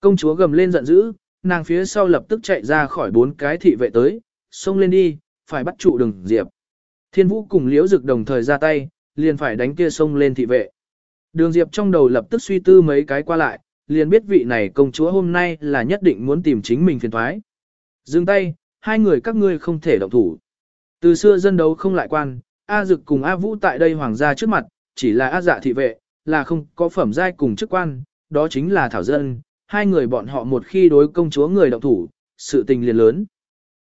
Công chúa gầm lên giận dữ, nàng phía sau lập tức chạy ra khỏi bốn cái thị vệ tới, xông lên đi, phải bắt trụ đừng diệp. Thiên vũ cùng liễu dực đồng thời ra tay, liền phải đánh kia sông lên thị vệ. Đường diệp trong đầu lập tức suy tư mấy cái qua lại, liền biết vị này công chúa hôm nay là nhất định muốn tìm chính mình phiền thoái. Dừng tay, hai người các ngươi không thể động thủ. Từ xưa dân đấu không lại quan, A Dực cùng A Vũ tại đây hoàng gia trước mặt, chỉ là A dạ thị vệ, là không có phẩm giai cùng chức quan, đó chính là Thảo Dân, hai người bọn họ một khi đối công chúa người động thủ, sự tình liền lớn.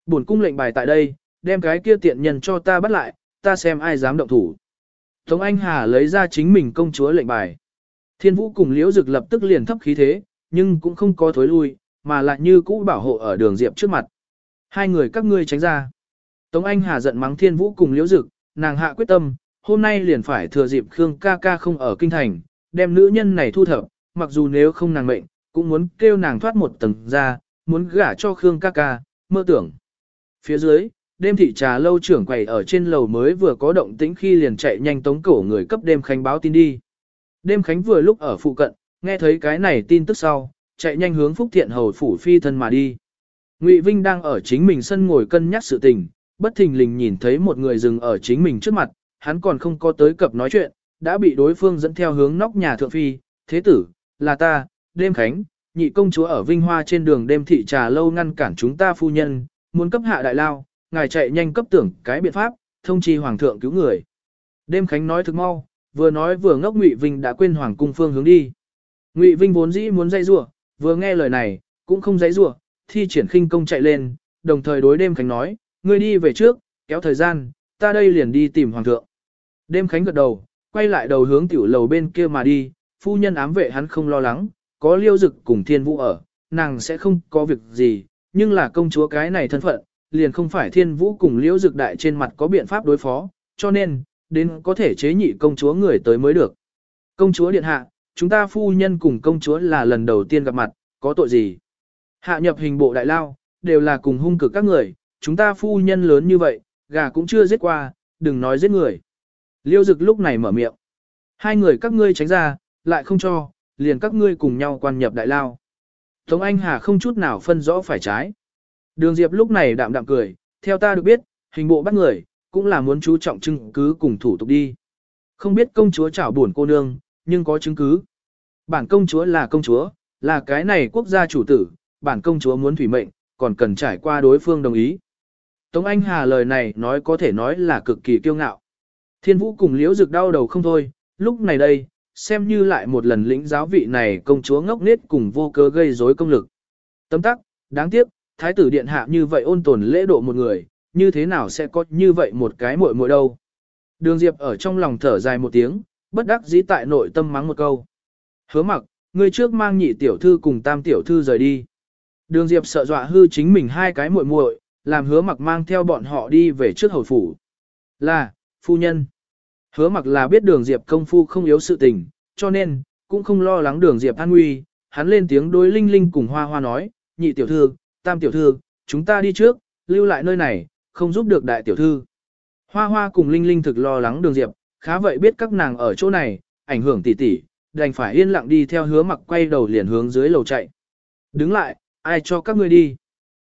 Bổn cung lệnh bài tại đây, đem cái kia tiện nhân cho ta bắt lại, ta xem ai dám động thủ. Tống Anh Hà lấy ra chính mình công chúa lệnh bài. Thiên Vũ cùng Liễu Dực lập tức liền thấp khí thế, nhưng cũng không có thối lui, mà lại như cũ bảo hộ ở đường Diệp trước mặt. Hai người các ngươi tránh ra. Tống Anh Hà giận mắng Thiên Vũ cùng Liễu Dực, nàng hạ quyết tâm, hôm nay liền phải thừa dịp Khương ca ca không ở kinh thành, đem nữ nhân này thu thập, mặc dù nếu không nàng mệnh, cũng muốn kêu nàng thoát một tầng ra, muốn gả cho Khương ca ca, mơ tưởng. Phía dưới, đêm thị trà lâu trưởng quầy ở trên lầu mới vừa có động tĩnh khi liền chạy nhanh tống cổ người cấp đêm khánh báo tin đi. Đêm khánh vừa lúc ở phụ cận, nghe thấy cái này tin tức sau, chạy nhanh hướng phúc thiện hầu phủ phi thân mà đi. Ngụy Vinh đang ở chính mình sân ngồi cân nhắc sự tình, bất thình lình nhìn thấy một người dừng ở chính mình trước mặt, hắn còn không có tới cập nói chuyện, đã bị đối phương dẫn theo hướng nóc nhà thượng phi, thế tử, là ta, đêm khánh, nhị công chúa ở Vinh Hoa trên đường đêm thị trà lâu ngăn cản chúng ta phu nhân, muốn cấp hạ đại lao, ngài chạy nhanh cấp tưởng cái biện pháp, thông chi hoàng thượng cứu người. Đêm khánh nói thực mau, vừa nói vừa ngốc Ngụy Vinh đã quên hoàng cung phương hướng đi. Ngụy Vinh vốn dĩ muốn dây rủa, vừa nghe lời này, cũng không dãy rủa, thi triển khinh công chạy lên, đồng thời đối đêm khánh nói, ngươi đi về trước, kéo thời gian, ta đây liền đi tìm hoàng thượng. Đêm khánh gật đầu, quay lại đầu hướng tiểu lầu bên kia mà đi, phu nhân ám vệ hắn không lo lắng, có liêu dực cùng thiên vũ ở, nàng sẽ không có việc gì, nhưng là công chúa cái này thân phận, liền không phải thiên vũ cùng liễu dực đại trên mặt có biện pháp đối phó, cho nên, đến có thể chế nhị công chúa người tới mới được. Công chúa điện hạ, chúng ta phu nhân cùng công chúa là lần đầu tiên gặp mặt, có tội gì? Hạ nhập hình bộ đại lao, đều là cùng hung cực các người, chúng ta phu nhân lớn như vậy, gà cũng chưa giết qua, đừng nói giết người. Liêu dực lúc này mở miệng. Hai người các ngươi tránh ra, lại không cho, liền các ngươi cùng nhau quan nhập đại lao. Tống Anh Hà không chút nào phân rõ phải trái. Đường Diệp lúc này đạm đạm cười, theo ta được biết, hình bộ bắt người, cũng là muốn chú trọng chứng cứ cùng thủ tục đi. Không biết công chúa chảo buồn cô nương, nhưng có chứng cứ. Bản công chúa là công chúa, là cái này quốc gia chủ tử, bản công chúa muốn thủy mệnh, còn cần trải qua đối phương đồng ý. Tống Anh Hà lời này nói có thể nói là cực kỳ kiêu ngạo. Thiên Vũ cùng Liễu Dực đau đầu không thôi, lúc này đây, xem như lại một lần lĩnh giáo vị này công chúa ngốc nết cùng vô cớ gây rối công lực. Tấm tắc, đáng tiếc, thái tử điện hạ như vậy ôn tồn lễ độ một người, như thế nào sẽ có như vậy một cái muội muội đâu. Đường Diệp ở trong lòng thở dài một tiếng, bất đắc dĩ tại nội tâm mắng một câu. Hứa mặc, người trước mang nhị tiểu thư cùng tam tiểu thư rời đi. Đường Diệp sợ dọa hư chính mình hai cái muội muội, làm hứa mặc mang theo bọn họ đi về trước hầu phủ. Là, phu nhân. Hứa mặc là biết đường Diệp công phu không yếu sự tình, cho nên, cũng không lo lắng đường Diệp an nguy, hắn lên tiếng đối Linh Linh cùng Hoa Hoa nói, nhị tiểu thư, tam tiểu thư, chúng ta đi trước, lưu lại nơi này, không giúp được đại tiểu thư. Hoa hoa cùng Linh Linh thực lo lắng đường Diệp, khá vậy biết các nàng ở chỗ này, ảnh hưởng tỷ tỷ, đành phải yên lặng đi theo hứa mặc quay đầu liền hướng dưới lầu chạy. Đứng lại, ai cho các ngươi đi.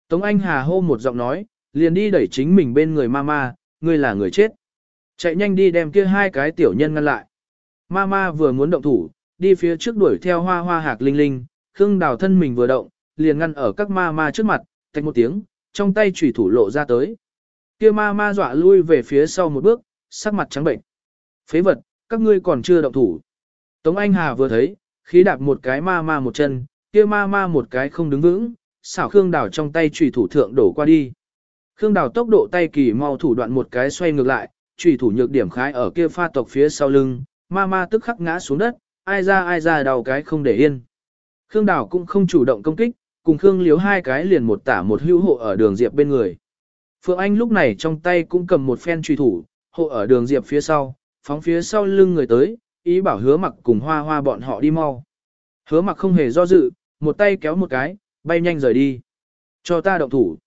Tống Anh Hà hô một giọng nói, liền đi đẩy chính mình bên người mama, ngươi là người chết. Chạy nhanh đi đem kia hai cái tiểu nhân ngăn lại. Mama vừa muốn động thủ, đi phía trước đuổi theo hoa hoa hạc linh linh, Khương Đào thân mình vừa động, liền ngăn ở các mama trước mặt, tạch một tiếng, trong tay chủy thủ lộ ra tới. Kia mama dọa lui về phía sau một bước, sắc mặt trắng bệnh. Phế vật, các ngươi còn chưa động thủ. Tống Anh Hà vừa thấy, khí đạp một cái mama một chân, kia mama một cái không đứng vững, xảo Khương Đào trong tay chủy thủ thượng đổ qua đi. Khương Đào tốc độ tay kỳ mau thủ đoạn một cái xoay ngược lại, chủy thủ nhược điểm khái ở kia pha tộc phía sau lưng, mama tức khắc ngã xuống đất, ai ra ai ra đầu cái không để yên. Khương Đào cũng không chủ động công kích, cùng Khương Liếu hai cái liền một tả một hữu hộ ở đường Diệp bên người. Phượng Anh lúc này trong tay cũng cầm một phen truy thủ, hộ ở đường Diệp phía sau, phóng phía sau lưng người tới, ý bảo hứa mặc cùng hoa hoa bọn họ đi mau. Hứa mặc không hề do dự, một tay kéo một cái, bay nhanh rời đi. Cho ta động thủ.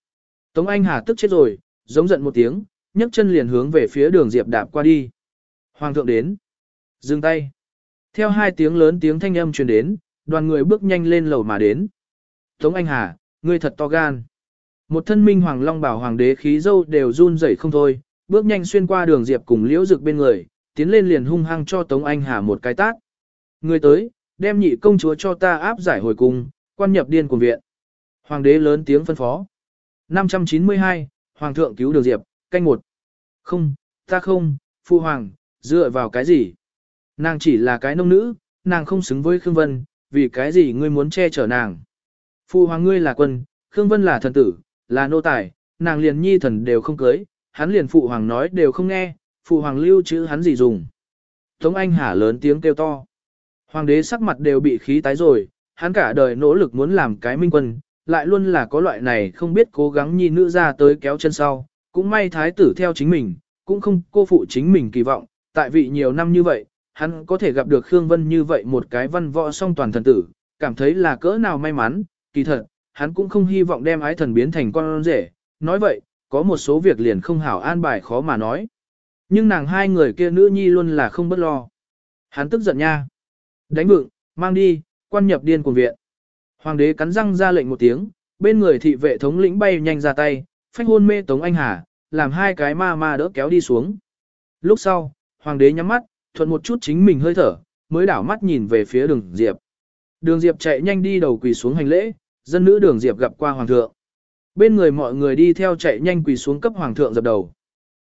Tống Anh Hà tức chết rồi, giống giận một tiếng, nhấc chân liền hướng về phía đường Diệp đạp qua đi. Hoàng thượng đến. Dừng tay. Theo hai tiếng lớn tiếng thanh âm truyền đến, đoàn người bước nhanh lên lầu mà đến. Tống Anh Hà, ngươi thật to gan. Một thân minh hoàng long bảo hoàng đế khí dâu đều run rẩy không thôi, bước nhanh xuyên qua đường diệp cùng liễu dực bên người, tiến lên liền hung hăng cho Tống Anh Hà một cái tát. Người tới, đem nhị công chúa cho ta áp giải hồi cung, quan nhập điên cuồng viện. Hoàng đế lớn tiếng phân phó. 592, Hoàng thượng cứu đường diệp, canh một. Không, ta không, phu hoàng, dựa vào cái gì? Nàng chỉ là cái nông nữ, nàng không xứng với Khương Vân, vì cái gì ngươi muốn che chở nàng? Phu hoàng ngươi là quân, Khương Vân là thần tử, là nô tài, nàng liền nhi thần đều không cưới, hắn liền phụ hoàng nói đều không nghe, phụ hoàng lưu chữ hắn gì dùng. Tống Anh Hà lớn tiếng kêu to. Hoàng đế sắc mặt đều bị khí tái rồi, hắn cả đời nỗ lực muốn làm cái minh quân, lại luôn là có loại này không biết cố gắng nhi nữ ra tới kéo chân sau, cũng may thái tử theo chính mình, cũng không cô phụ chính mình kỳ vọng, tại vị nhiều năm như vậy, hắn có thể gặp được Khương Vân như vậy một cái văn võ song toàn thần tử, cảm thấy là cỡ nào may mắn, kỳ thật, hắn cũng không hy vọng đem ái thần biến thành con rể, nói vậy, có một số việc liền không hảo an bài khó mà nói. Nhưng nàng hai người kia nữ nhi luôn là không bất lo. Hắn tức giận nha. Đánh vựng, mang đi, quan nhập điên cuồng viện. Hoàng đế cắn răng ra lệnh một tiếng, bên người thị vệ thống lĩnh bay nhanh ra tay, phách hôn mê Tống Anh Hà, làm hai cái ma ma đỡ kéo đi xuống. Lúc sau, hoàng đế nhắm mắt, thuận một chút chính mình hơi thở, mới đảo mắt nhìn về phía đường Diệp. Đường Diệp chạy nhanh đi đầu quỳ xuống hành lễ, dân nữ đường Diệp gặp qua hoàng thượng. Bên người mọi người đi theo chạy nhanh quỳ xuống cấp hoàng thượng dập đầu.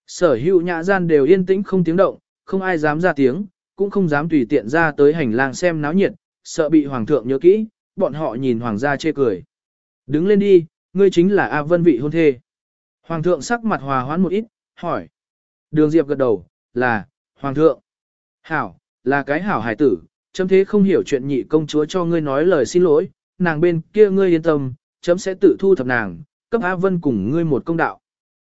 Sở hữu nhã gian đều yên tĩnh không tiếng động, không ai dám ra tiếng, cũng không dám tùy tiện ra tới hành lang xem náo nhiệt, sợ bị hoàng thượng nhớ kỹ, bọn họ nhìn hoàng gia chê cười. Đứng lên đi, ngươi chính là A Vân vị hôn thê. Hoàng thượng sắc mặt hòa hoãn một ít, hỏi. Đường Diệp gật đầu, là, hoàng thượng. Hảo, là cái hảo hải tử, chấm thế không hiểu chuyện nhị công chúa cho ngươi nói lời xin lỗi, nàng bên kia ngươi yên tâm, chấm sẽ tự thu thập nàng, cấp A Vân cùng ngươi một công đạo.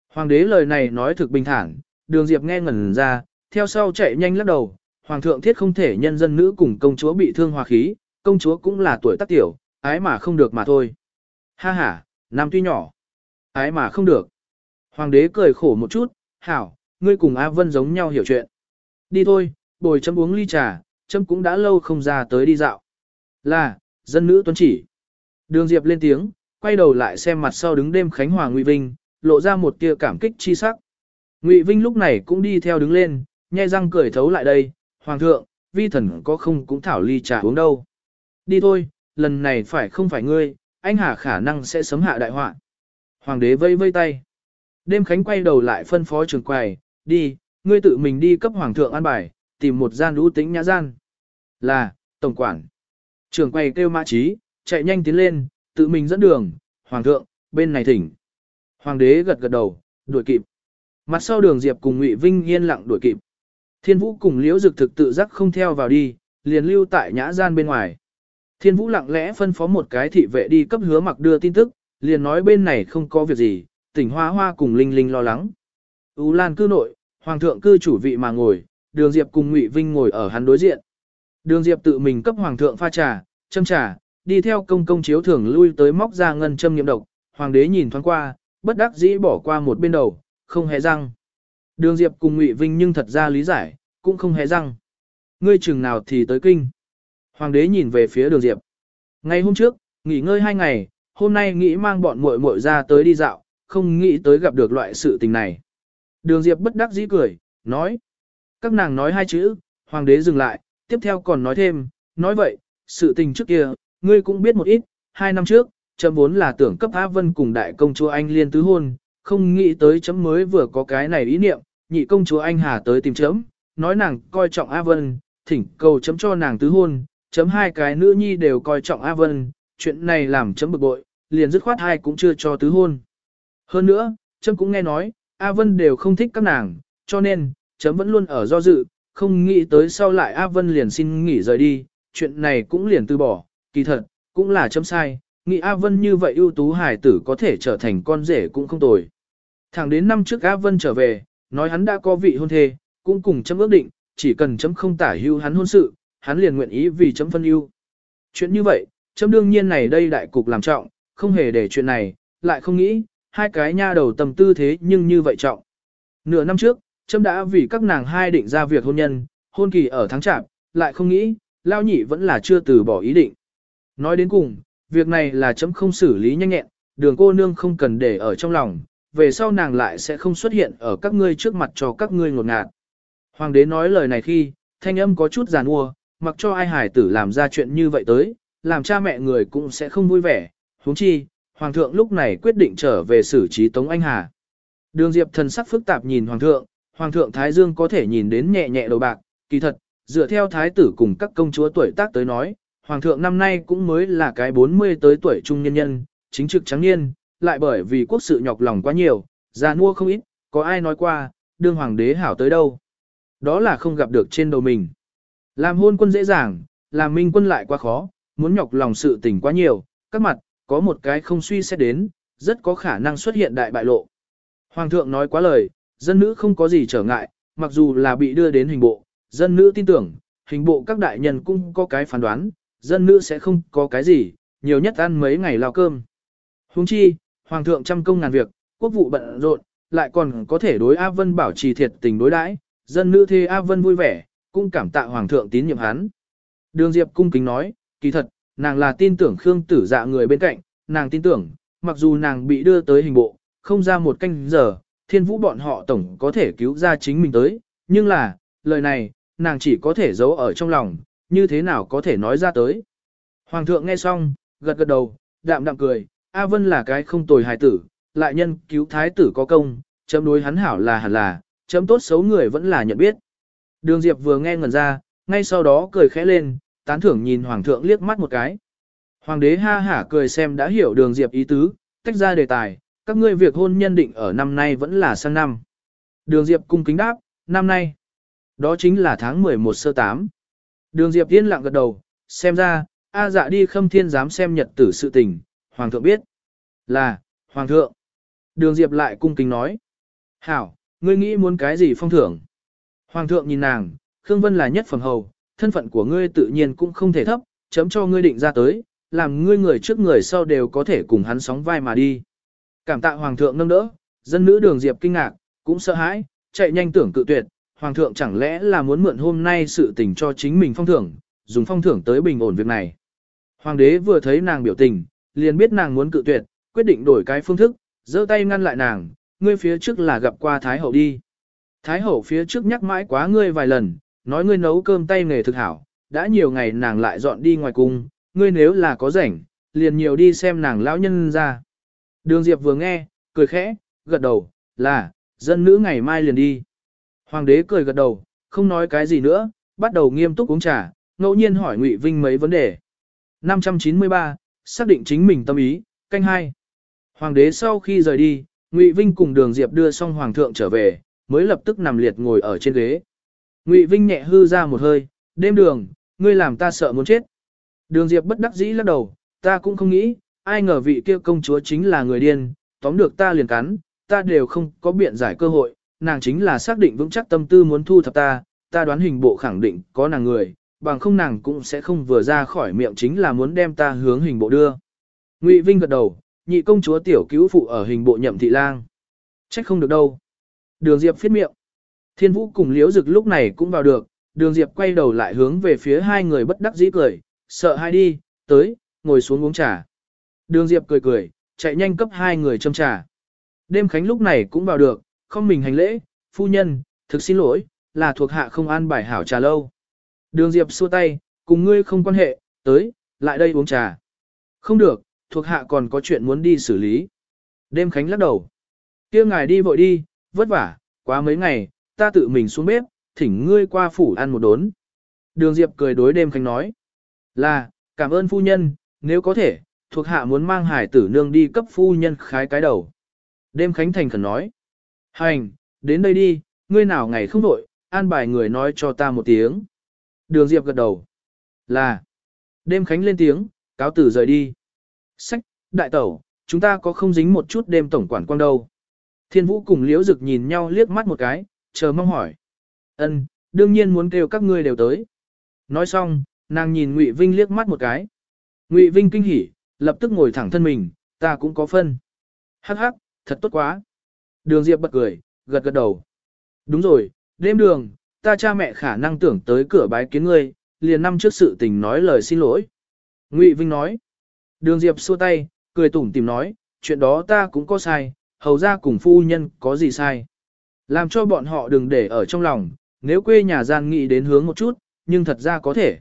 Hoàng đế lời này nói thực bình thản, đường Diệp nghe ngẩn ra, theo sau chạy nhanh lắc đầu, hoàng thượng thiết không thể nhân dân nữ cùng công chúa bị thương hòa khí, công chúa cũng là tuổi tác tiểu, ái mà không được mà thôi. Ha ha, nam tuy nhỏ, ái mà không được. Hoàng đế cười khổ một chút, hảo, ngươi cùng A Vân giống nhau hiểu chuyện. Đi thôi, bồi chấm uống ly trà, chấm cũng đã lâu không ra tới đi dạo. Là, dân nữ tuân chỉ. Đường Diệp lên tiếng, quay đầu lại xem mặt sau đứng đêm Khánh Hòa Ngụy Vinh, lộ ra một tia cảm kích chi sắc. Ngụy Vinh lúc này cũng đi theo đứng lên, nhai răng cười thấu lại đây, Hoàng thượng, vi thần có không cũng thảo ly trà uống đâu. Đi thôi, lần này phải không phải ngươi, anh hà khả năng sẽ sấm hạ đại họa. Hoàng đế vây vây tay. Đêm Khánh quay đầu lại phân phó trường quầy, đi, ngươi tự mình đi cấp Hoàng thượng an bài, tìm một gian lũ tính nhã gian. Là, tổng quản. Trường quay kêu mã trí, chạy nhanh tiến lên, tự mình dẫn đường, hoàng thượng, bên này thỉnh. Hoàng đế gật gật đầu, đuổi kịp. Mặt sau đường Diệp cùng Ngụy Vinh yên lặng đuổi kịp. Thiên Vũ cùng Liễu Dực thực tự giác không theo vào đi, liền lưu tại nhã gian bên ngoài. Thiên Vũ lặng lẽ phân phó một cái thị vệ đi cấp hứa mặc đưa tin tức, liền nói bên này không có việc gì, tỉnh hoa hoa cùng Linh Linh lo lắng. U Lan cư nội, Hoàng thượng cư chủ vị mà ngồi, Đường Diệp cùng Ngụy Vinh ngồi ở hắn đối diện. Đường Diệp tự mình cấp hoàng thượng pha trà, châm trà, đi theo công công chiếu thưởng lui tới móc ra ngân châm nghiệm độc, hoàng đế nhìn thoáng qua, bất đắc dĩ bỏ qua một bên đầu, không hề răng. Đường Diệp cùng Ngụy Vinh nhưng thật ra lý giải, cũng không hề răng. Ngươi chừng nào thì tới kinh. Hoàng đế nhìn về phía đường Diệp. Ngày hôm trước, nghỉ ngơi hai ngày, hôm nay nghĩ mang bọn muội muội ra tới đi dạo, không nghĩ tới gặp được loại sự tình này. Đường Diệp bất đắc dĩ cười, nói. Các nàng nói hai chữ, hoàng đế dừng lại, tiếp theo còn nói thêm, nói vậy, sự tình trước kia, ngươi cũng biết một ít, hai năm trước, chấm vốn là tưởng cấp Á Vân cùng đại công chúa Anh liên tứ hôn, không nghĩ tới chấm mới vừa có cái này ý niệm, nhị công chúa Anh Hà tới tìm chấm, nói nàng coi trọng A Vân, thỉnh cầu chấm cho nàng tứ hôn, chấm hai cái nữ nhi đều coi trọng A Vân, chuyện này làm chấm bực bội, liền dứt khoát hai cũng chưa cho tứ hôn. Hơn nữa, chấm cũng nghe nói, A Vân đều không thích các nàng, cho nên, chấm vẫn luôn ở do dự, không nghĩ tới sau lại A Vân liền xin nghỉ rời đi, chuyện này cũng liền từ bỏ, kỳ thật, cũng là chấm sai, nghĩ A Vân như vậy ưu tú hải tử có thể trở thành con rể cũng không tồi. Thẳng đến năm trước A Vân trở về, nói hắn đã có vị hôn thê, cũng cùng chấm ước định, chỉ cần chấm không tả hưu hắn hôn sự, hắn liền nguyện ý vì chấm phân ưu. Chuyện như vậy, chấm đương nhiên này đây đại cục làm trọng, không hề để chuyện này, lại không nghĩ, hai cái nha đầu tầm tư thế nhưng như vậy trọng. Nửa năm trước, Trâm đã vì các nàng hai định ra việc hôn nhân, hôn kỳ ở tháng chạp, lại không nghĩ, lao nhị vẫn là chưa từ bỏ ý định. Nói đến cùng, việc này là chấm không xử lý nhanh nhẹn, đường cô nương không cần để ở trong lòng, về sau nàng lại sẽ không xuất hiện ở các ngươi trước mặt cho các ngươi ngột ngạt. Hoàng đế nói lời này khi, thanh âm có chút giàn ua, mặc cho ai hải tử làm ra chuyện như vậy tới, làm cha mẹ người cũng sẽ không vui vẻ, huống chi, Hoàng thượng lúc này quyết định trở về xử trí Tống Anh Hà. Đường Diệp thần sắc phức tạp nhìn Hoàng thượng, Hoàng thượng Thái Dương có thể nhìn đến nhẹ nhẹ đầu bạc, kỳ thật, dựa theo Thái tử cùng các công chúa tuổi tác tới nói, Hoàng thượng năm nay cũng mới là cái 40 tới tuổi trung nhân nhân, chính trực trắng niên, lại bởi vì quốc sự nhọc lòng quá nhiều, già mua không ít, có ai nói qua, đương Hoàng đế hảo tới đâu. Đó là không gặp được trên đầu mình. Làm hôn quân dễ dàng, làm minh quân lại quá khó, muốn nhọc lòng sự tình quá nhiều, các mặt, có một cái không suy xét đến, rất có khả năng xuất hiện đại bại lộ. Hoàng thượng nói quá lời, dân nữ không có gì trở ngại, mặc dù là bị đưa đến hình bộ, dân nữ tin tưởng, hình bộ các đại nhân cũng có cái phán đoán, dân nữ sẽ không có cái gì, nhiều nhất ăn mấy ngày lao cơm. Huống chi, Hoàng thượng trăm công ngàn việc, quốc vụ bận rộn, lại còn có thể đối A Vân bảo trì thiệt tình đối đãi, dân nữ thê A Vân vui vẻ, cũng cảm tạ Hoàng thượng tín nhiệm hắn. Đường Diệp cung kính nói, kỳ thật, nàng là tin tưởng Khương tử dạ người bên cạnh, nàng tin tưởng, mặc dù nàng bị đưa tới hình bộ, không ra một canh giờ, thiên vũ bọn họ tổng có thể cứu ra chính mình tới, nhưng là, lời này, nàng chỉ có thể giấu ở trong lòng, như thế nào có thể nói ra tới. Hoàng thượng nghe xong, gật gật đầu, đạm đạm cười, A Vân là cái không tồi hài tử, lại nhân cứu thái tử có công, chấm đối hắn hảo là hẳn là, chấm tốt xấu người vẫn là nhận biết. Đường Diệp vừa nghe ngẩn ra, ngay sau đó cười khẽ lên, tán thưởng nhìn Hoàng thượng liếc mắt một cái. Hoàng đế ha hả cười xem đã hiểu đường Diệp ý tứ, tách ra đề tài, các ngươi việc hôn nhân định ở năm nay vẫn là sang năm. Đường Diệp cung kính đáp, năm nay. Đó chính là tháng 11 sơ 8. Đường Diệp yên lặng gật đầu, xem ra, A dạ đi khâm thiên dám xem nhật tử sự tình, Hoàng thượng biết. Là, Hoàng thượng. Đường Diệp lại cung kính nói. Hảo, ngươi nghĩ muốn cái gì phong thưởng? Hoàng thượng nhìn nàng, Khương Vân là nhất phẩm hầu, thân phận của ngươi tự nhiên cũng không thể thấp, chấm cho ngươi định ra tới, làm ngươi người trước người sau đều có thể cùng hắn sóng vai mà đi. Cảm tạ hoàng thượng nâng đỡ, dân nữ đường diệp kinh ngạc, cũng sợ hãi, chạy nhanh tưởng cự tuyệt, hoàng thượng chẳng lẽ là muốn mượn hôm nay sự tình cho chính mình phong thưởng, dùng phong thưởng tới bình ổn việc này. Hoàng đế vừa thấy nàng biểu tình, liền biết nàng muốn cự tuyệt, quyết định đổi cái phương thức, giơ tay ngăn lại nàng, ngươi phía trước là gặp qua Thái hậu đi. Thái hậu phía trước nhắc mãi quá ngươi vài lần, nói ngươi nấu cơm tay nghề thực hảo, đã nhiều ngày nàng lại dọn đi ngoài cung, ngươi nếu là có rảnh, liền nhiều đi xem nàng lão nhân ra. Đường Diệp vừa nghe, cười khẽ, gật đầu, là, dân nữ ngày mai liền đi. Hoàng đế cười gật đầu, không nói cái gì nữa, bắt đầu nghiêm túc uống trà, ngẫu nhiên hỏi Ngụy Vinh mấy vấn đề. 593, xác định chính mình tâm ý, canh hai. Hoàng đế sau khi rời đi, Ngụy Vinh cùng Đường Diệp đưa xong hoàng thượng trở về, mới lập tức nằm liệt ngồi ở trên ghế. Ngụy Vinh nhẹ hư ra một hơi, đêm đường, ngươi làm ta sợ muốn chết. Đường Diệp bất đắc dĩ lắc đầu, ta cũng không nghĩ, ai ngờ vị kia công chúa chính là người điên, tóm được ta liền cắn, ta đều không có biện giải cơ hội, nàng chính là xác định vững chắc tâm tư muốn thu thập ta, ta đoán hình bộ khẳng định có nàng người, bằng không nàng cũng sẽ không vừa ra khỏi miệng chính là muốn đem ta hướng hình bộ đưa. Ngụy Vinh gật đầu, nhị công chúa tiểu cứu phụ ở hình bộ nhậm thị lang. Trách không được đâu. Đường Diệp phiết miệng. Thiên Vũ cùng Liễu Dực lúc này cũng vào được, Đường Diệp quay đầu lại hướng về phía hai người bất đắc dĩ cười, sợ hai đi, tới, ngồi xuống uống trà. Đường Diệp cười cười, chạy nhanh cấp hai người châm trà. Đêm Khánh lúc này cũng vào được, không mình hành lễ, phu nhân, thực xin lỗi, là thuộc hạ không an bài hảo trà lâu. Đường Diệp xua tay, cùng ngươi không quan hệ, tới, lại đây uống trà. Không được, thuộc hạ còn có chuyện muốn đi xử lý. Đêm Khánh lắc đầu. kia ngài đi vội đi, vất vả, quá mấy ngày, ta tự mình xuống bếp, thỉnh ngươi qua phủ ăn một đốn. Đường Diệp cười đối đêm Khánh nói. Là, cảm ơn phu nhân, nếu có thể, thuộc hạ muốn mang hải tử nương đi cấp phu nhân khái cái đầu. Đêm Khánh thành khẩn nói. Hành, đến đây đi, ngươi nào ngày không đội, an bài người nói cho ta một tiếng. Đường Diệp gật đầu. Là. Đêm Khánh lên tiếng, cáo tử rời đi. Sách, đại tẩu, chúng ta có không dính một chút đêm tổng quản quang đâu. Thiên Vũ cùng Liễu Dực nhìn nhau liếc mắt một cái, chờ mong hỏi. Ân, đương nhiên muốn kêu các ngươi đều tới. Nói xong, nàng nhìn Ngụy Vinh liếc mắt một cái. Ngụy Vinh kinh hỉ, lập tức ngồi thẳng thân mình, ta cũng có phân. Hắc hắc, thật tốt quá. Đường Diệp bật cười, gật gật đầu. Đúng rồi, đêm đường, ta cha mẹ khả năng tưởng tới cửa bái kiến ngươi, liền năm trước sự tình nói lời xin lỗi. Ngụy Vinh nói. Đường Diệp xua tay, cười tủm tìm nói, chuyện đó ta cũng có sai, hầu ra cùng phu nhân có gì sai. Làm cho bọn họ đừng để ở trong lòng, nếu quê nhà gian nghị đến hướng một chút, nhưng thật ra có thể.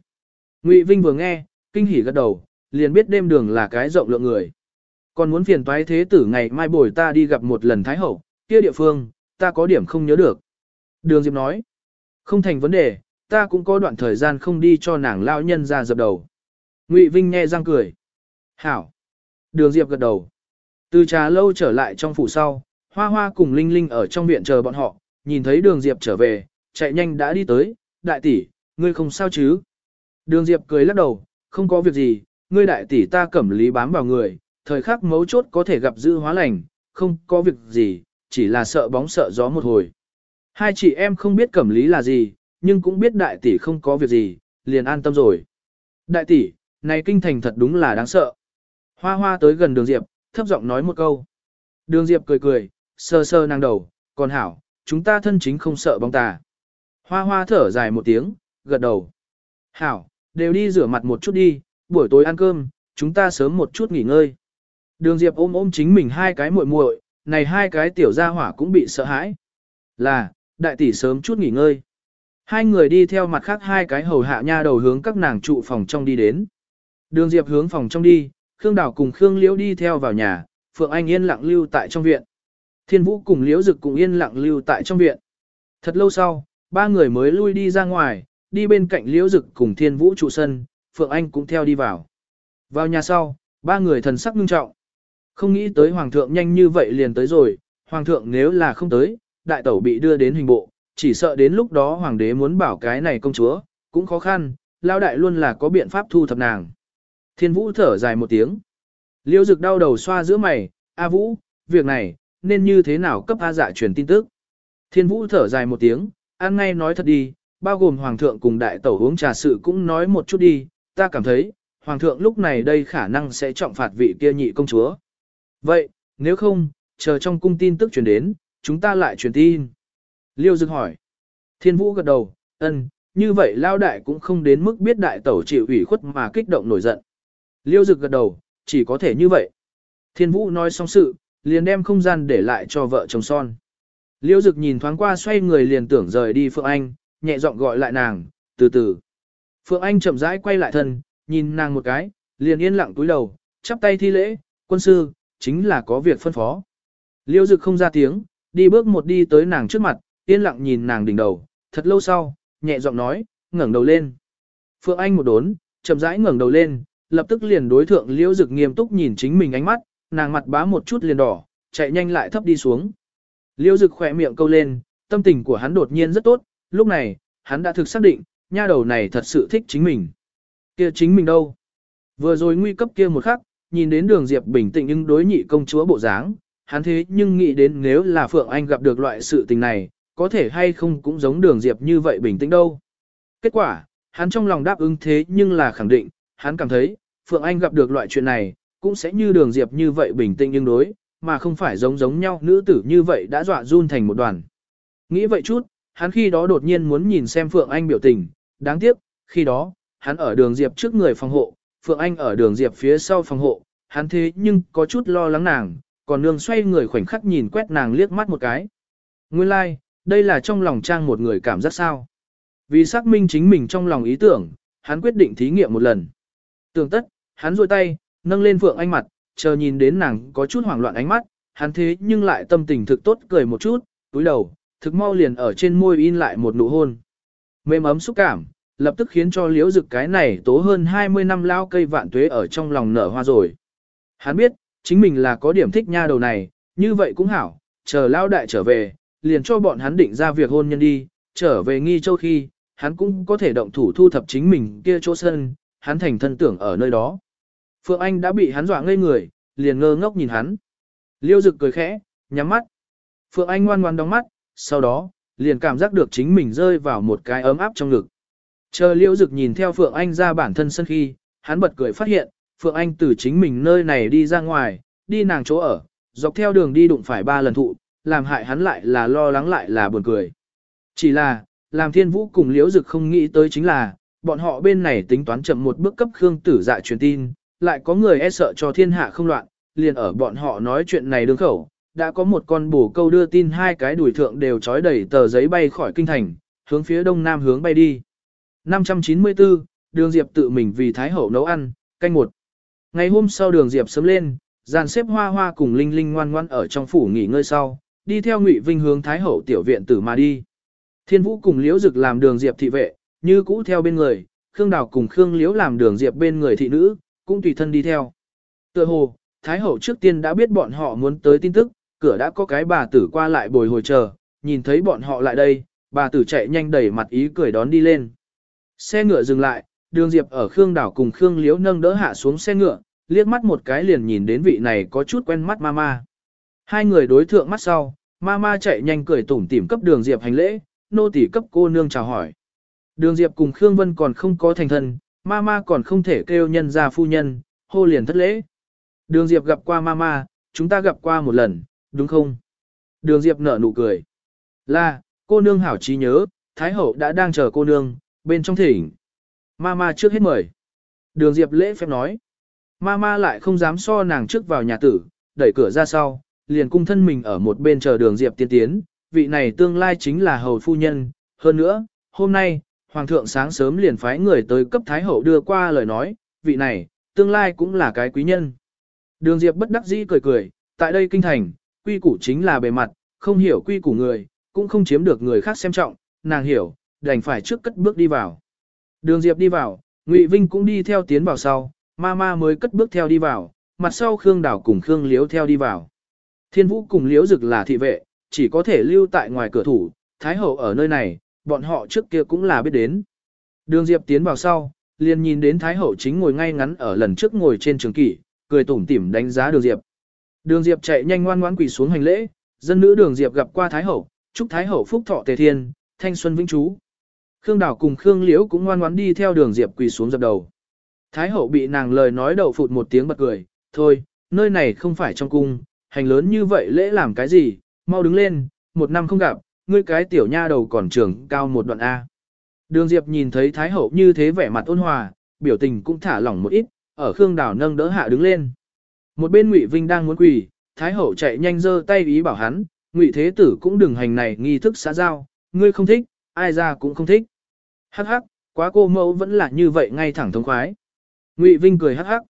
Ngụy Vinh vừa nghe, kinh hỉ gật đầu, liền biết đêm đường là cái rộng lượng người. Còn muốn phiền toái thế tử ngày mai bồi ta đi gặp một lần Thái Hậu, kia địa phương, ta có điểm không nhớ được. Đường Diệp nói, không thành vấn đề, ta cũng có đoạn thời gian không đi cho nàng lao nhân ra dập đầu. Ngụy Vinh nghe răng cười. Hảo. Đường Diệp gật đầu. Từ trà lâu trở lại trong phủ sau, Hoa Hoa cùng Linh Linh ở trong viện chờ bọn họ, nhìn thấy Đường Diệp trở về, chạy nhanh đã đi tới, đại tỷ, ngươi không sao chứ? Đường Diệp cười lắc đầu, không có việc gì, ngươi đại tỷ ta cẩm lý bám vào người, thời khắc mấu chốt có thể gặp dư hóa lành, không có việc gì, chỉ là sợ bóng sợ gió một hồi. Hai chị em không biết cẩm lý là gì, nhưng cũng biết đại tỷ không có việc gì, liền an tâm rồi. Đại tỷ, này kinh thành thật đúng là đáng sợ. Hoa hoa tới gần đường Diệp, thấp giọng nói một câu. Đường Diệp cười cười, sơ sơ nàng đầu, còn hảo, chúng ta thân chính không sợ bóng tà. Hoa hoa thở dài một tiếng, gật đầu. Hảo, đều đi rửa mặt một chút đi, buổi tối ăn cơm, chúng ta sớm một chút nghỉ ngơi. Đường Diệp ôm ôm chính mình hai cái muội muội, này hai cái tiểu gia hỏa cũng bị sợ hãi. Là, đại tỷ sớm chút nghỉ ngơi. Hai người đi theo mặt khác hai cái hầu hạ nha đầu hướng các nàng trụ phòng trong đi đến. Đường Diệp hướng phòng trong đi, Khương Đào cùng Khương Liễu đi theo vào nhà, Phượng Anh yên lặng lưu tại trong viện. Thiên Vũ cùng Liễu Dực cùng yên lặng lưu tại trong viện. Thật lâu sau, ba người mới lui đi ra ngoài, đi bên cạnh Liễu Dực cùng Thiên Vũ trụ sân, Phượng Anh cũng theo đi vào. Vào nhà sau, ba người thần sắc nghiêm trọng. Không nghĩ tới Hoàng thượng nhanh như vậy liền tới rồi, Hoàng thượng nếu là không tới, đại tẩu bị đưa đến hình bộ, chỉ sợ đến lúc đó Hoàng đế muốn bảo cái này công chúa, cũng khó khăn, lao đại luôn là có biện pháp thu thập nàng. Thiên Vũ thở dài một tiếng. Liêu Dực đau đầu xoa giữa mày, A Vũ, việc này, nên như thế nào cấp A dạ truyền tin tức. Thiên Vũ thở dài một tiếng, "An ngay nói thật đi, bao gồm Hoàng thượng cùng đại tẩu uống trà sự cũng nói một chút đi, ta cảm thấy, Hoàng thượng lúc này đây khả năng sẽ trọng phạt vị kia nhị công chúa. Vậy, nếu không, chờ trong cung tin tức truyền đến, chúng ta lại truyền tin. Liêu Dực hỏi. Thiên Vũ gật đầu, ân, như vậy lao đại cũng không đến mức biết đại tẩu chịu ủy khuất mà kích động nổi giận. Liêu Dực gật đầu, chỉ có thể như vậy. Thiên Vũ nói xong sự, liền đem không gian để lại cho vợ chồng son. Liêu Dực nhìn thoáng qua xoay người liền tưởng rời đi Phượng Anh, nhẹ giọng gọi lại nàng, từ từ. Phượng Anh chậm rãi quay lại thân, nhìn nàng một cái, liền yên lặng túi đầu, chắp tay thi lễ, quân sư, chính là có việc phân phó. Liêu Dực không ra tiếng, đi bước một đi tới nàng trước mặt, yên lặng nhìn nàng đỉnh đầu, thật lâu sau, nhẹ giọng nói, ngẩng đầu lên. Phượng Anh một đốn, chậm rãi ngẩng đầu lên, lập tức liền đối thượng Liễu Dực nghiêm túc nhìn chính mình ánh mắt, nàng mặt bá một chút liền đỏ, chạy nhanh lại thấp đi xuống. Liễu Dực khỏe miệng câu lên, tâm tình của hắn đột nhiên rất tốt, lúc này, hắn đã thực xác định, nha đầu này thật sự thích chính mình. Kia chính mình đâu? Vừa rồi nguy cấp kia một khắc, nhìn đến đường Diệp bình tĩnh nhưng đối nhị công chúa bộ dáng, hắn thế nhưng nghĩ đến nếu là Phượng Anh gặp được loại sự tình này, có thể hay không cũng giống đường Diệp như vậy bình tĩnh đâu. Kết quả, hắn trong lòng đáp ứng thế nhưng là khẳng định, hắn cảm thấy, Phượng Anh gặp được loại chuyện này, cũng sẽ như đường Diệp như vậy bình tĩnh nhưng đối, mà không phải giống giống nhau nữ tử như vậy đã dọa run thành một đoàn. Nghĩ vậy chút, hắn khi đó đột nhiên muốn nhìn xem Phượng Anh biểu tình, đáng tiếc, khi đó, hắn ở đường Diệp trước người phòng hộ, Phượng Anh ở đường Diệp phía sau phòng hộ, hắn thế nhưng có chút lo lắng nàng, còn nương xoay người khoảnh khắc nhìn quét nàng liếc mắt một cái. Nguyên lai, like, đây là trong lòng trang một người cảm giác sao. Vì xác minh chính mình trong lòng ý tưởng, hắn quyết định thí nghiệm một lần. Tưởng tất, hắn rôi tay, nâng lên Phượng Anh mặt, chờ nhìn đến nàng có chút hoảng loạn ánh mắt, hắn thế nhưng lại tâm tình thực tốt cười một chút, túi đầu, thực mau liền ở trên môi in lại một nụ hôn. Mềm ấm xúc cảm, lập tức khiến cho liễu dực cái này tố hơn 20 năm lao cây vạn tuế ở trong lòng nở hoa rồi. Hắn biết, chính mình là có điểm thích nha đầu này, như vậy cũng hảo, chờ lao đại trở về, liền cho bọn hắn định ra việc hôn nhân đi, trở về nghi châu khi, hắn cũng có thể động thủ thu thập chính mình kia chỗ sân, hắn thành thân tưởng ở nơi đó. Phượng Anh đã bị hắn dọa ngây người, liền ngơ ngốc nhìn hắn. Liêu dực cười khẽ, nhắm mắt. Phượng Anh ngoan ngoan đóng mắt, sau đó, liền cảm giác được chính mình rơi vào một cái ấm áp trong ngực. Chờ Liễu dực nhìn theo Phượng Anh ra bản thân sân khi, hắn bật cười phát hiện, Phượng Anh từ chính mình nơi này đi ra ngoài, đi nàng chỗ ở, dọc theo đường đi đụng phải ba lần thụ, làm hại hắn lại là lo lắng lại là buồn cười. Chỉ là, làm thiên vũ cùng liễu dực không nghĩ tới chính là, bọn họ bên này tính toán chậm một bước cấp Khương tử dạ truyền tin, lại có người e sợ cho thiên hạ không loạn, liền ở bọn họ nói chuyện này đương khẩu, đã có một con bổ câu đưa tin hai cái đuổi thượng đều trói đầy tờ giấy bay khỏi kinh thành, hướng phía đông nam hướng bay đi. 594, đường Diệp tự mình vì Thái Hậu nấu ăn, canh một. Ngày hôm sau đường Diệp sớm lên, dàn xếp hoa hoa cùng Linh Linh ngoan ngoan ở trong phủ nghỉ ngơi sau, đi theo Ngụy Vinh hướng Thái Hậu tiểu viện tử mà đi. Thiên Vũ cùng Liễu Dực làm đường Diệp thị vệ, như cũ theo bên người, Khương Đào cùng Khương Liễu làm đường Diệp bên người thị nữ, cũng tùy thân đi theo. Tựa hồ, Thái Hậu trước tiên đã biết bọn họ muốn tới tin tức, cửa đã có cái bà tử qua lại bồi hồi chờ, nhìn thấy bọn họ lại đây, bà tử chạy nhanh đẩy mặt ý cười đón đi lên. Xe ngựa dừng lại, đường Diệp ở Khương Đảo cùng Khương Liễu nâng đỡ hạ xuống xe ngựa, liếc mắt một cái liền nhìn đến vị này có chút quen mắt mama. Hai người đối thượng mắt sau, mama chạy nhanh cười tủm tỉm cấp đường Diệp hành lễ, nô tỳ cấp cô nương chào hỏi. Đường Diệp cùng Khương Vân còn không có thành thân, mama còn không thể kêu nhân ra phu nhân, hô liền thất lễ. Đường Diệp gặp qua mama, chúng ta gặp qua một lần, đúng không? Đường Diệp nở nụ cười. Là, cô nương hảo trí nhớ, Thái Hậu đã đang chờ cô nương, bên trong thỉnh. Mama trước hết mời. Đường Diệp lễ phép nói. Mama lại không dám so nàng trước vào nhà tử, đẩy cửa ra sau, liền cung thân mình ở một bên chờ đường Diệp tiên tiến, vị này tương lai chính là hầu phu nhân. Hơn nữa, hôm nay, Hoàng thượng sáng sớm liền phái người tới cấp Thái Hậu đưa qua lời nói, vị này, tương lai cũng là cái quý nhân. Đường Diệp bất đắc dĩ cười cười, tại đây kinh thành, quy củ chính là bề mặt, không hiểu quy củ người, cũng không chiếm được người khác xem trọng, nàng hiểu, đành phải trước cất bước đi vào. Đường Diệp đi vào, Ngụy Vinh cũng đi theo tiến vào sau, Ma Ma mới cất bước theo đi vào, mặt sau Khương Đảo cùng Khương Liếu theo đi vào. Thiên Vũ cùng Liếu Dực là thị vệ, chỉ có thể lưu tại ngoài cửa thủ, Thái Hậu ở nơi này, bọn họ trước kia cũng là biết đến. Đường Diệp tiến vào sau, liền nhìn đến Thái Hậu chính ngồi ngay ngắn ở lần trước ngồi trên trường kỷ, cười tủm tỉm đánh giá Đường Diệp. Đường Diệp chạy nhanh ngoan ngoãn quỳ xuống hành lễ, dân nữ Đường Diệp gặp qua Thái Hậu, chúc Thái Hậu phúc thọ tề thiên, thanh xuân vĩnh trú. Khương Đảo cùng Khương Liễu cũng ngoan ngoãn đi theo Đường Diệp quỳ xuống dập đầu. Thái Hậu bị nàng lời nói đậu phụt một tiếng bật cười, thôi, nơi này không phải trong cung, hành lớn như vậy lễ làm cái gì, mau đứng lên, một năm không gặp, ngươi cái tiểu nha đầu còn trưởng cao một đoạn A. Đường Diệp nhìn thấy Thái Hậu như thế vẻ mặt ôn hòa, biểu tình cũng thả lỏng một ít, ở Khương Đảo nâng đỡ hạ đứng lên. Một bên Ngụy Vinh đang muốn quỳ, Thái Hậu chạy nhanh giơ tay ý bảo hắn, Ngụy Thế Tử cũng đừng hành này nghi thức xã giao, ngươi không thích, ai ra cũng không thích. Hắc hắc, quá cô mẫu vẫn là như vậy ngay thẳng thống khoái. Ngụy Vinh cười hắc hắc.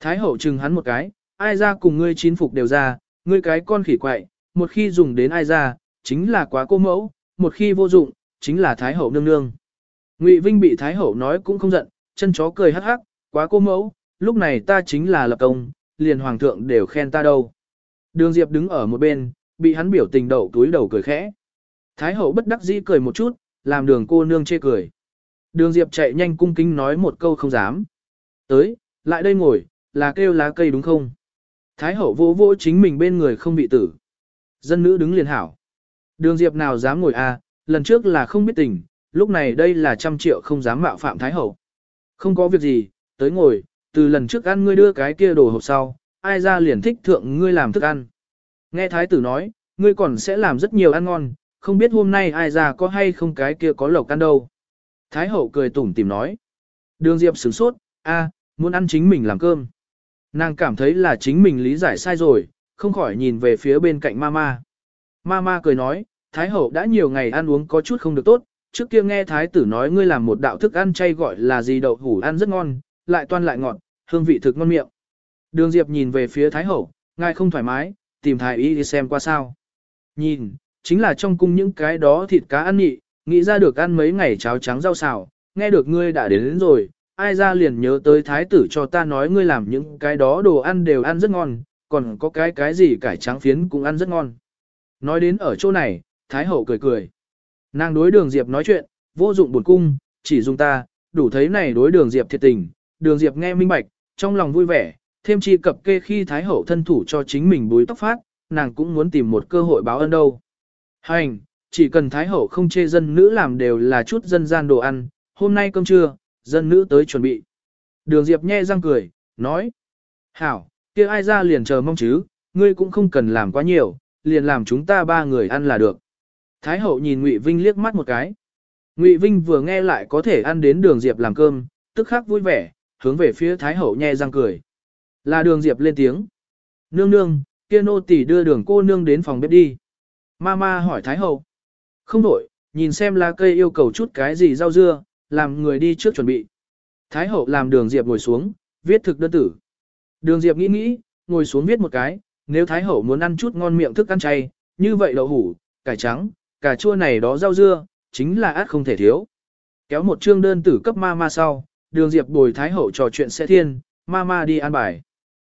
Thái Hậu chừng hắn một cái, ai ra cùng ngươi chín phục đều ra, ngươi cái con khỉ quậy, một khi dùng đến ai ra, chính là quá cô mẫu, một khi vô dụng, chính là Thái Hậu nương nương. Ngụy Vinh bị Thái Hậu nói cũng không giận, chân chó cười hắc hắc, quá cô mẫu, lúc này ta chính là lập công, liền hoàng thượng đều khen ta đâu. Đường Diệp đứng ở một bên, bị hắn biểu tình đậu túi đầu cười khẽ. Thái Hậu bất đắc dĩ cười một chút, làm đường cô nương chê cười. Đường Diệp chạy nhanh cung kính nói một câu không dám. Tới, lại đây ngồi, là kêu lá cây đúng không? Thái Hậu vô vô chính mình bên người không bị tử. Dân nữ đứng liền hảo. Đường Diệp nào dám ngồi à, lần trước là không biết tình, lúc này đây là trăm triệu không dám mạo phạm Thái Hậu. Không có việc gì, tới ngồi, từ lần trước ăn ngươi đưa cái kia đồ hộp sau, ai ra liền thích thượng ngươi làm thức ăn. Nghe Thái tử nói, ngươi còn sẽ làm rất nhiều ăn ngon, không biết hôm nay ai ra có hay không cái kia có lộc ăn đâu. Thái Hậu cười tủm tìm nói. Đường Diệp sửng sốt, a, muốn ăn chính mình làm cơm. Nàng cảm thấy là chính mình lý giải sai rồi, không khỏi nhìn về phía bên cạnh mama. Mama cười nói, Thái hậu đã nhiều ngày ăn uống có chút không được tốt, trước kia nghe Thái tử nói ngươi làm một đạo thức ăn chay gọi là gì đậu hủ ăn rất ngon, lại toan lại ngọt, hương vị thực ngon miệng. Đường Diệp nhìn về phía Thái hậu, ngài không thoải mái, tìm Thái y đi xem qua sao. Nhìn, chính là trong cung những cái đó thịt cá ăn nhị, nghĩ ra được ăn mấy ngày cháo trắng rau xào, nghe được ngươi đã đến, đến rồi, ai ra liền nhớ tới thái tử cho ta nói ngươi làm những cái đó đồ ăn đều ăn rất ngon, còn có cái cái gì cải trắng phiến cũng ăn rất ngon. Nói đến ở chỗ này, thái hậu cười cười. Nàng đối đường Diệp nói chuyện, vô dụng buồn cung, chỉ dùng ta, đủ thấy này đối đường Diệp thiệt tình, đường Diệp nghe minh bạch, trong lòng vui vẻ, thêm chi cập kê khi thái hậu thân thủ cho chính mình búi tóc phát, nàng cũng muốn tìm một cơ hội báo ơn đâu. Hành, chỉ cần thái hậu không chê dân nữ làm đều là chút dân gian đồ ăn, hôm nay cơm trưa, dân nữ tới chuẩn bị. Đường Diệp nhe răng cười, nói. Hảo, kia ai ra liền chờ mong chứ, ngươi cũng không cần làm quá nhiều, liền làm chúng ta ba người ăn là được. Thái hậu nhìn Ngụy Vinh liếc mắt một cái. Ngụy Vinh vừa nghe lại có thể ăn đến đường Diệp làm cơm, tức khắc vui vẻ, hướng về phía Thái hậu nhe răng cười. Là đường Diệp lên tiếng. Nương nương, kia nô tỳ đưa đường cô nương đến phòng bếp đi. Mama hỏi Thái hậu. Không đổi, nhìn xem lá cây yêu cầu chút cái gì rau dưa, làm người đi trước chuẩn bị. Thái hậu làm đường Diệp ngồi xuống, viết thực đơn tử. Đường Diệp nghĩ nghĩ, ngồi xuống viết một cái, nếu Thái hậu muốn ăn chút ngon miệng thức ăn chay, như vậy đậu hủ, cải trắng, cà chua này đó rau dưa, chính là át không thể thiếu. Kéo một chương đơn tử cấp ma ma sau, đường Diệp bồi Thái hậu trò chuyện sẽ thiên, ma ma đi ăn bài.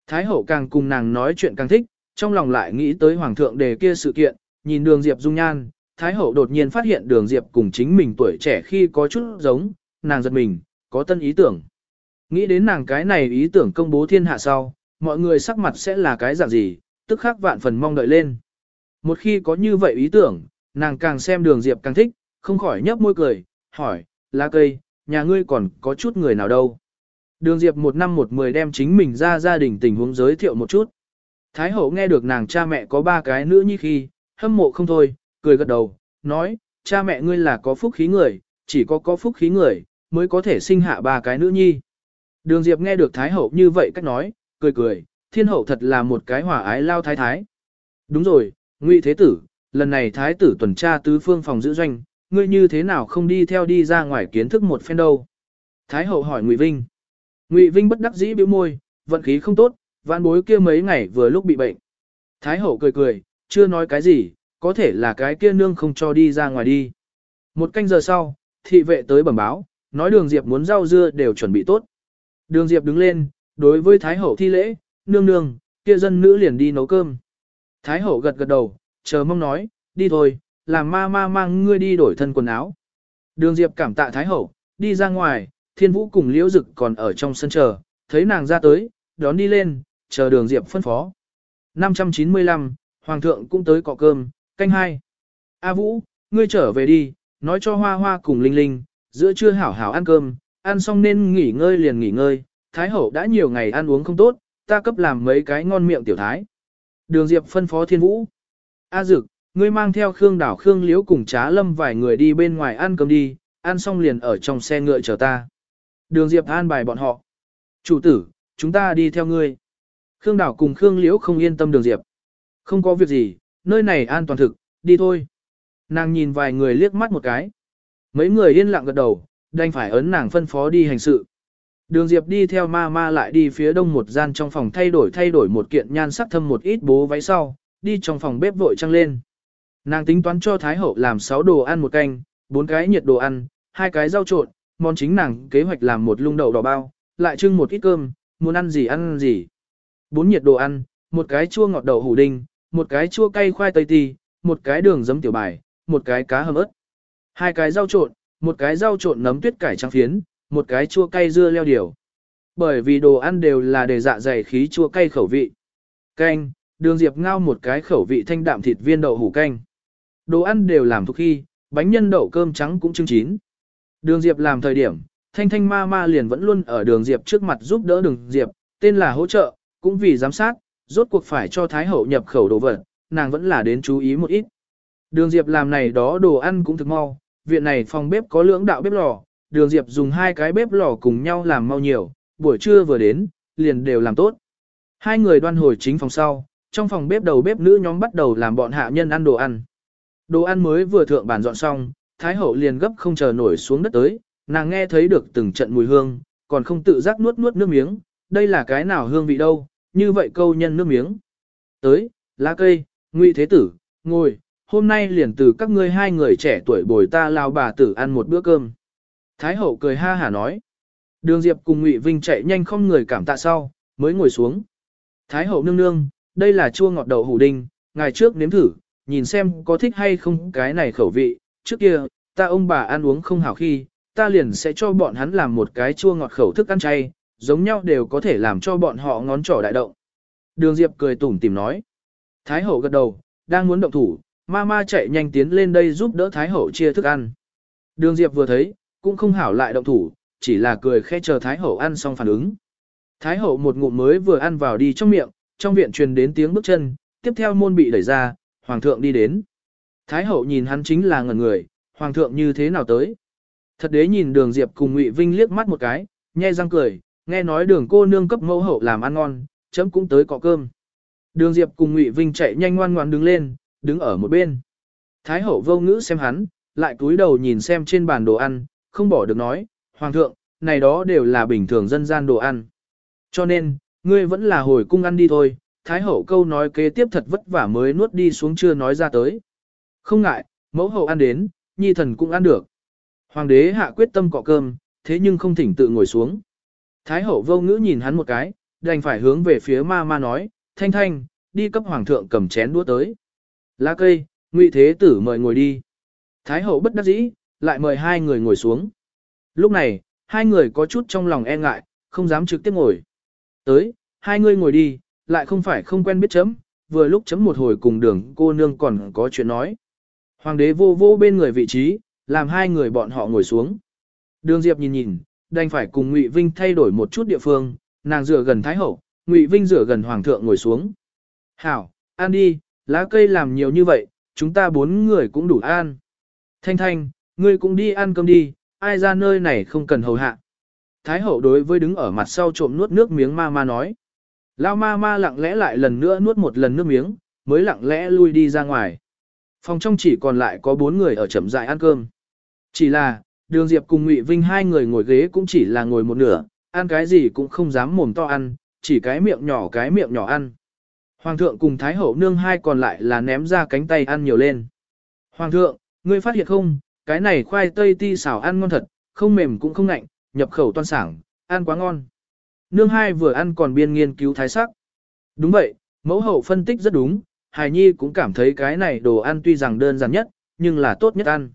Thái hậu càng cùng nàng nói chuyện càng thích, trong lòng lại nghĩ tới hoàng thượng đề kia sự kiện, nhìn đường Diệp dung nhan, Thái hậu đột nhiên phát hiện đường Diệp cùng chính mình tuổi trẻ khi có chút giống, nàng giật mình, có tân ý tưởng. Nghĩ đến nàng cái này ý tưởng công bố thiên hạ sau, mọi người sắc mặt sẽ là cái dạng gì, tức khắc vạn phần mong đợi lên. Một khi có như vậy ý tưởng, nàng càng xem đường Diệp càng thích, không khỏi nhấp môi cười, hỏi, lá cây, nhà ngươi còn có chút người nào đâu. Đường Diệp một năm một mười đem chính mình ra gia đình tình huống giới thiệu một chút. Thái hậu nghe được nàng cha mẹ có ba cái nữ như khi, hâm mộ không thôi, cười gật đầu, nói, cha mẹ ngươi là có phúc khí người, chỉ có có phúc khí người, mới có thể sinh hạ ba cái nữ nhi. Đường Diệp nghe được Thái Hậu như vậy cách nói, cười cười, thiên hậu thật là một cái hỏa ái lao thái thái. Đúng rồi, ngụy Thế Tử, lần này Thái Tử tuần tra tứ phương phòng giữ doanh, ngươi như thế nào không đi theo đi ra ngoài kiến thức một phen đâu. Thái Hậu hỏi Ngụy Vinh. Ngụy Vinh bất đắc dĩ bĩu môi, vận khí không tốt, vạn bối kia mấy ngày vừa lúc bị bệnh. Thái Hậu cười cười, chưa nói cái gì, có thể là cái kia nương không cho đi ra ngoài đi. Một canh giờ sau, thị vệ tới bẩm báo, nói đường Diệp muốn rau dưa đều chuẩn bị tốt. Đường Diệp đứng lên, đối với Thái Hậu thi lễ, nương nương, kia dân nữ liền đi nấu cơm. Thái Hậu gật gật đầu, chờ mong nói, đi thôi, làm ma ma mang ngươi đi đổi thân quần áo. Đường Diệp cảm tạ Thái Hậu, đi ra ngoài, thiên vũ cùng liễu dực còn ở trong sân chờ, thấy nàng ra tới, đón đi lên, chờ đường Diệp phân phó. 595, Hoàng thượng cũng tới cọ cơm, canh hai. A Vũ, ngươi trở về đi, nói cho Hoa Hoa cùng Linh Linh, giữa trưa hảo hảo ăn cơm, ăn xong nên nghỉ ngơi liền nghỉ ngơi, Thái Hậu đã nhiều ngày ăn uống không tốt, ta cấp làm mấy cái ngon miệng tiểu thái. Đường Diệp phân phó Thiên Vũ. A Dực, ngươi mang theo Khương Đảo Khương Liễu cùng Trá Lâm vài người đi bên ngoài ăn cơm đi, ăn xong liền ở trong xe ngựa chờ ta. Đường Diệp an bài bọn họ. Chủ tử, chúng ta đi theo ngươi. Khương Đảo cùng Khương Liễu không yên tâm Đường Diệp. Không có việc gì, nơi này an toàn thực, đi thôi. Nàng nhìn vài người liếc mắt một cái. Mấy người yên lặng gật đầu, đành phải ấn nàng phân phó đi hành sự. Đường Diệp đi theo ma ma lại đi phía đông một gian trong phòng thay đổi thay đổi một kiện nhan sắc thâm một ít bố váy sau, đi trong phòng bếp vội trăng lên. Nàng tính toán cho Thái Hậu làm 6 đồ ăn một canh, 4 cái nhiệt đồ ăn, hai cái rau trộn, món chính nàng kế hoạch làm một lung đậu đỏ bao, lại trưng một ít cơm, muốn ăn gì ăn gì. 4 nhiệt đồ ăn, một cái chua ngọt đậu hủ đinh, một cái chua cay khoai tây ti, một cái đường giấm tiểu bài, một cái cá hầm ớt. Hai cái rau trộn, một cái rau trộn nấm tuyết cải trắng phiến, một cái chua cay dưa leo điều. Bởi vì đồ ăn đều là để dạ dày khí chua cay khẩu vị. Canh, đường diệp ngao một cái khẩu vị thanh đạm thịt viên đậu hủ canh. Đồ ăn đều làm thuộc khi, Bánh nhân đậu cơm trắng cũng chưng chín. Đường Diệp làm thời điểm, Thanh Thanh ma ma liền vẫn luôn ở đường Diệp trước mặt giúp đỡ đường Diệp, tên là hỗ trợ, cũng vì giám sát, rốt cuộc phải cho Thái Hậu nhập khẩu đồ vật, nàng vẫn là đến chú ý một ít. Đường Diệp làm này đó đồ ăn cũng thực mau, viện này phòng bếp có lưỡng đạo bếp lò, đường Diệp dùng hai cái bếp lò cùng nhau làm mau nhiều, buổi trưa vừa đến, liền đều làm tốt. Hai người đoan hồi chính phòng sau, trong phòng bếp đầu bếp nữ nhóm bắt đầu làm bọn hạ nhân ăn đồ ăn. Đồ ăn mới vừa thượng bàn dọn xong, Thái Hậu liền gấp không chờ nổi xuống đất tới, nàng nghe thấy được từng trận mùi hương, còn không tự giác nuốt nuốt nước miếng, đây là cái nào hương vị đâu, như vậy câu nhân nước miếng. Tới, lá cây, ngụy thế tử, ngồi, hôm nay liền từ các ngươi hai người trẻ tuổi bồi ta lao bà tử ăn một bữa cơm. Thái hậu cười ha hả nói. Đường Diệp cùng Ngụy Vinh chạy nhanh không người cảm tạ sau, mới ngồi xuống. Thái hậu nương nương, đây là chua ngọt đậu hủ đinh, ngày trước nếm thử, nhìn xem có thích hay không cái này khẩu vị. Trước kia, ta ông bà ăn uống không hảo khi, ta liền sẽ cho bọn hắn làm một cái chua ngọt khẩu thức ăn chay, giống nhau đều có thể làm cho bọn họ ngón trỏ đại động. Đường Diệp cười tủm tìm nói. Thái hậu gật đầu, đang muốn động thủ, ma ma chạy nhanh tiến lên đây giúp đỡ Thái hậu chia thức ăn. Đường Diệp vừa thấy, cũng không hảo lại động thủ, chỉ là cười khẽ chờ Thái hậu ăn xong phản ứng. Thái hậu một ngụm mới vừa ăn vào đi trong miệng, trong viện truyền đến tiếng bước chân, tiếp theo môn bị đẩy ra, hoàng thượng đi đến. Thái hậu nhìn hắn chính là ngẩn người, hoàng thượng như thế nào tới. Thật đế nhìn đường Diệp cùng Ngụy Vinh liếc mắt một cái, nhe răng cười, nghe nói đường cô nương cấp mẫu hậu làm ăn ngon, chấm cũng tới cọ cơm. Đường Diệp cùng Ngụy Vinh chạy nhanh ngoan ngoãn đứng lên, đứng ở một bên. Thái hậu vô ngữ xem hắn, lại cúi đầu nhìn xem trên bàn đồ ăn, không bỏ được nói, Hoàng thượng, này đó đều là bình thường dân gian đồ ăn. Cho nên, ngươi vẫn là hồi cung ăn đi thôi, Thái hậu câu nói kế tiếp thật vất vả mới nuốt đi xuống chưa nói ra tới. Không ngại, mẫu hậu ăn đến, nhi thần cũng ăn được. Hoàng đế hạ quyết tâm cọ cơm, thế nhưng không thỉnh tự ngồi xuống. Thái hậu vô ngữ nhìn hắn một cái, đành phải hướng về phía ma ma nói, thanh thanh, đi cấp hoàng thượng cầm chén đũa tới. Lá cây, ngụy thế tử mời ngồi đi. Thái hậu bất đắc dĩ, lại mời hai người ngồi xuống. Lúc này, hai người có chút trong lòng e ngại, không dám trực tiếp ngồi. Tới, hai người ngồi đi, lại không phải không quen biết chấm, vừa lúc chấm một hồi cùng đường cô nương còn có chuyện nói. Hoàng đế vô vô bên người vị trí, làm hai người bọn họ ngồi xuống. Đường Diệp nhìn nhìn, đành phải cùng Ngụy Vinh thay đổi một chút địa phương, nàng dựa gần Thái Hậu, Ngụy Vinh dựa gần Hoàng thượng ngồi xuống. Hảo, ăn đi, lá cây làm nhiều như vậy, chúng ta bốn người cũng đủ ăn. Thanh Thanh, ngươi cũng đi ăn cơm đi, ai ra nơi này không cần hầu hạ. Thái Hậu đối với đứng ở mặt sau trộm nuốt nước miếng ma ma nói. Lao ma ma lặng lẽ lại lần nữa nuốt một lần nước miếng, mới lặng lẽ lui đi ra ngoài. Phòng trong chỉ còn lại có bốn người ở chậm dại ăn cơm. Chỉ là, đường Diệp cùng Ngụy Vinh hai người ngồi ghế cũng chỉ là ngồi một nửa, ăn cái gì cũng không dám mồm to ăn, chỉ cái miệng nhỏ cái miệng nhỏ ăn. Hoàng thượng cùng Thái hậu nương hai còn lại là ném ra cánh tay ăn nhiều lên. Hoàng thượng, ngươi phát hiện không, cái này khoai tây ti xào ăn ngon thật, không mềm cũng không ngạnh, nhập khẩu toan sảng, ăn quá ngon. Nương hai vừa ăn còn biên nghiên cứu thái sắc. Đúng vậy, mẫu hậu phân tích rất đúng, Hải Nhi cũng cảm thấy cái này đồ ăn tuy rằng đơn giản nhất, nhưng là tốt nhất ăn.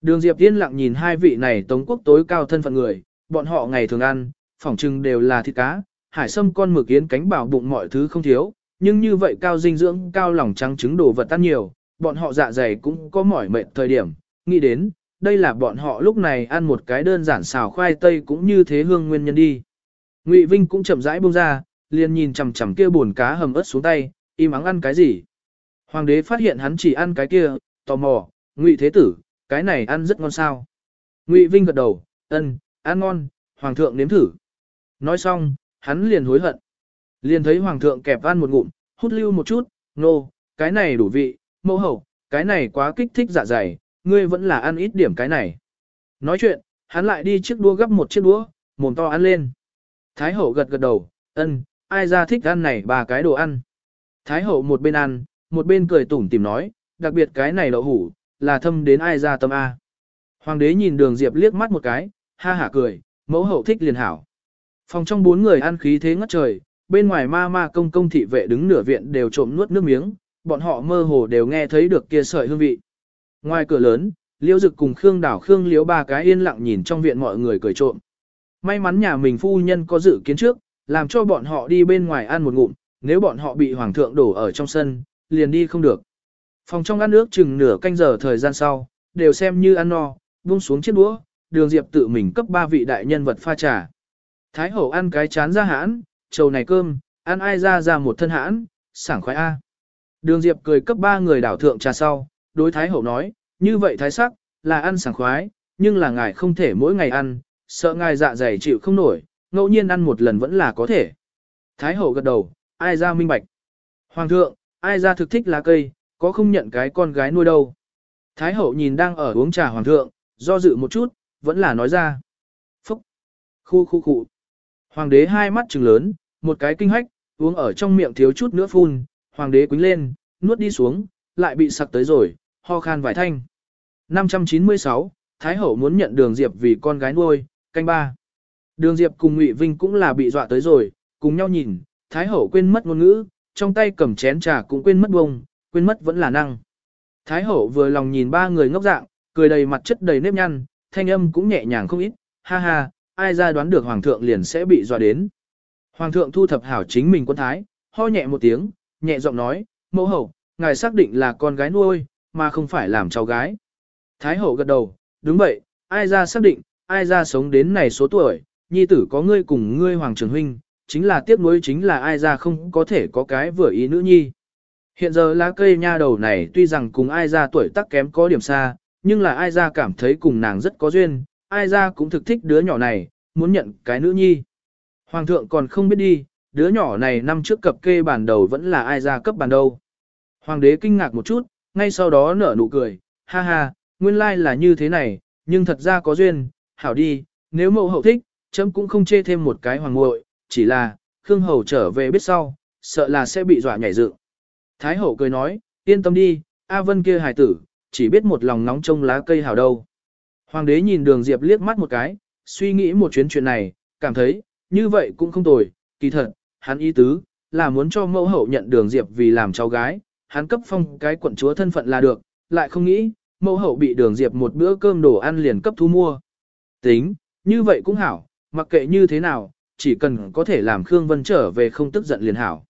Đường Diệp Tiên lặng nhìn hai vị này tống quốc tối cao thân phận người, bọn họ ngày thường ăn, phỏng chừng đều là thịt cá, hải sâm con mực yến cánh bảo bụng mọi thứ không thiếu, nhưng như vậy cao dinh dưỡng, cao lòng trắng trứng đồ vật ăn nhiều, bọn họ dạ dày cũng có mỏi mệt thời điểm, nghĩ đến, đây là bọn họ lúc này ăn một cái đơn giản xào khoai tây cũng như thế hương nguyên nhân đi. Ngụy Vinh cũng chậm rãi buông ra, liền nhìn chằm chằm kia buồn cá hầm ớt xuống tay, im ắng ăn cái gì. Hoàng đế phát hiện hắn chỉ ăn cái kia, tò mò, Ngụy Thế Tử, cái này ăn rất ngon sao. Ngụy Vinh gật đầu, ân, ăn ngon, Hoàng thượng nếm thử. Nói xong, hắn liền hối hận. Liền thấy Hoàng thượng kẹp ăn một ngụm, hút lưu một chút, nô, no, cái này đủ vị, mẫu hậu, cái này quá kích thích dạ dày, ngươi vẫn là ăn ít điểm cái này. Nói chuyện, hắn lại đi chiếc đũa gấp một chiếc đũa, mồm to ăn lên. Thái hậu gật gật đầu, ân, ai ra thích ăn này ba cái đồ ăn. Thái hậu một bên ăn, một bên cười tủm tìm nói, đặc biệt cái này đậu hủ, là thâm đến ai ra tâm A. Hoàng đế nhìn đường Diệp liếc mắt một cái, ha hả cười, mẫu hậu thích liền hảo. Phòng trong bốn người ăn khí thế ngất trời, bên ngoài ma ma công công thị vệ đứng nửa viện đều trộm nuốt nước miếng, bọn họ mơ hồ đều nghe thấy được kia sợi hương vị. Ngoài cửa lớn, Liễu Dực cùng Khương Đảo Khương Liễu ba cái yên lặng nhìn trong viện mọi người cười trộm. May mắn nhà mình phu nhân có dự kiến trước, làm cho bọn họ đi bên ngoài ăn một ngụm, nếu bọn họ bị hoàng thượng đổ ở trong sân, liền đi không được. Phòng trong ăn nước chừng nửa canh giờ thời gian sau, đều xem như ăn no, buông xuống chiếc đũa, đường diệp tự mình cấp ba vị đại nhân vật pha trà. Thái hậu ăn cái chán ra hãn, trầu này cơm, ăn ai ra ra một thân hãn, sảng khoái A. Đường diệp cười cấp ba người đảo thượng trà sau, đối thái hậu nói, như vậy thái sắc, là ăn sảng khoái, nhưng là ngài không thể mỗi ngày ăn, sợ ngài dạ dày chịu không nổi, ngẫu nhiên ăn một lần vẫn là có thể. Thái hậu gật đầu, ai ra minh bạch. Hoàng thượng, ai ra thực thích lá cây, có không nhận cái con gái nuôi đâu. Thái hậu nhìn đang ở uống trà hoàng thượng, do dự một chút, vẫn là nói ra. Phúc! Khu khu khu! Hoàng đế hai mắt trừng lớn, một cái kinh hách, uống ở trong miệng thiếu chút nữa phun, hoàng đế quính lên, nuốt đi xuống, lại bị sặc tới rồi, ho khan vài thanh. 596, Thái hậu muốn nhận đường Diệp vì con gái nuôi, canh ba. Đường Diệp cùng Ngụy Vinh cũng là bị dọa tới rồi, cùng nhau nhìn, Thái hậu quên mất ngôn ngữ, trong tay cầm chén trà cũng quên mất bông, quên mất vẫn là năng. Thái hậu vừa lòng nhìn ba người ngốc dạng, cười đầy mặt chất đầy nếp nhăn, thanh âm cũng nhẹ nhàng không ít, ha ha, ai ra đoán được hoàng thượng liền sẽ bị dọa đến. Hoàng thượng thu thập hảo chính mình quân thái, ho nhẹ một tiếng, nhẹ giọng nói, mẫu hậu, ngài xác định là con gái nuôi, mà không phải làm cháu gái. Thái hậu gật đầu, đúng vậy, ai ra xác định, ai ra sống đến này số tuổi, nhi tử có ngươi cùng ngươi hoàng trường huynh, chính là tiếc nuối chính là ai ra không có thể có cái vừa ý nữ nhi. Hiện giờ lá cây nha đầu này tuy rằng cùng ai ra tuổi tác kém có điểm xa, nhưng là ai ra cảm thấy cùng nàng rất có duyên, ai ra cũng thực thích đứa nhỏ này, muốn nhận cái nữ nhi. Hoàng thượng còn không biết đi, đứa nhỏ này năm trước cập kê bản đầu vẫn là ai ra cấp bản đầu. Hoàng đế kinh ngạc một chút, ngay sau đó nở nụ cười, ha ha, nguyên lai là như thế này, nhưng thật ra có duyên, hảo đi, nếu mẫu hậu thích, chấm cũng không chê thêm một cái hoàng ngội, chỉ là, Khương Hầu trở về biết sau, sợ là sẽ bị dọa nhảy dựng. Thái hậu cười nói, yên tâm đi, A Vân kia hài tử, chỉ biết một lòng nóng trông lá cây hảo đâu. Hoàng đế nhìn đường Diệp liếc mắt một cái, suy nghĩ một chuyến chuyện này, cảm thấy, như vậy cũng không tồi, kỳ thật, hắn ý tứ, là muốn cho mẫu hậu nhận đường Diệp vì làm cháu gái, hắn cấp phong cái quận chúa thân phận là được, lại không nghĩ, mẫu hậu bị đường Diệp một bữa cơm đồ ăn liền cấp thu mua. Tính, như vậy cũng hảo, mặc kệ như thế nào, chỉ cần có thể làm Khương Vân trở về không tức giận liền hảo.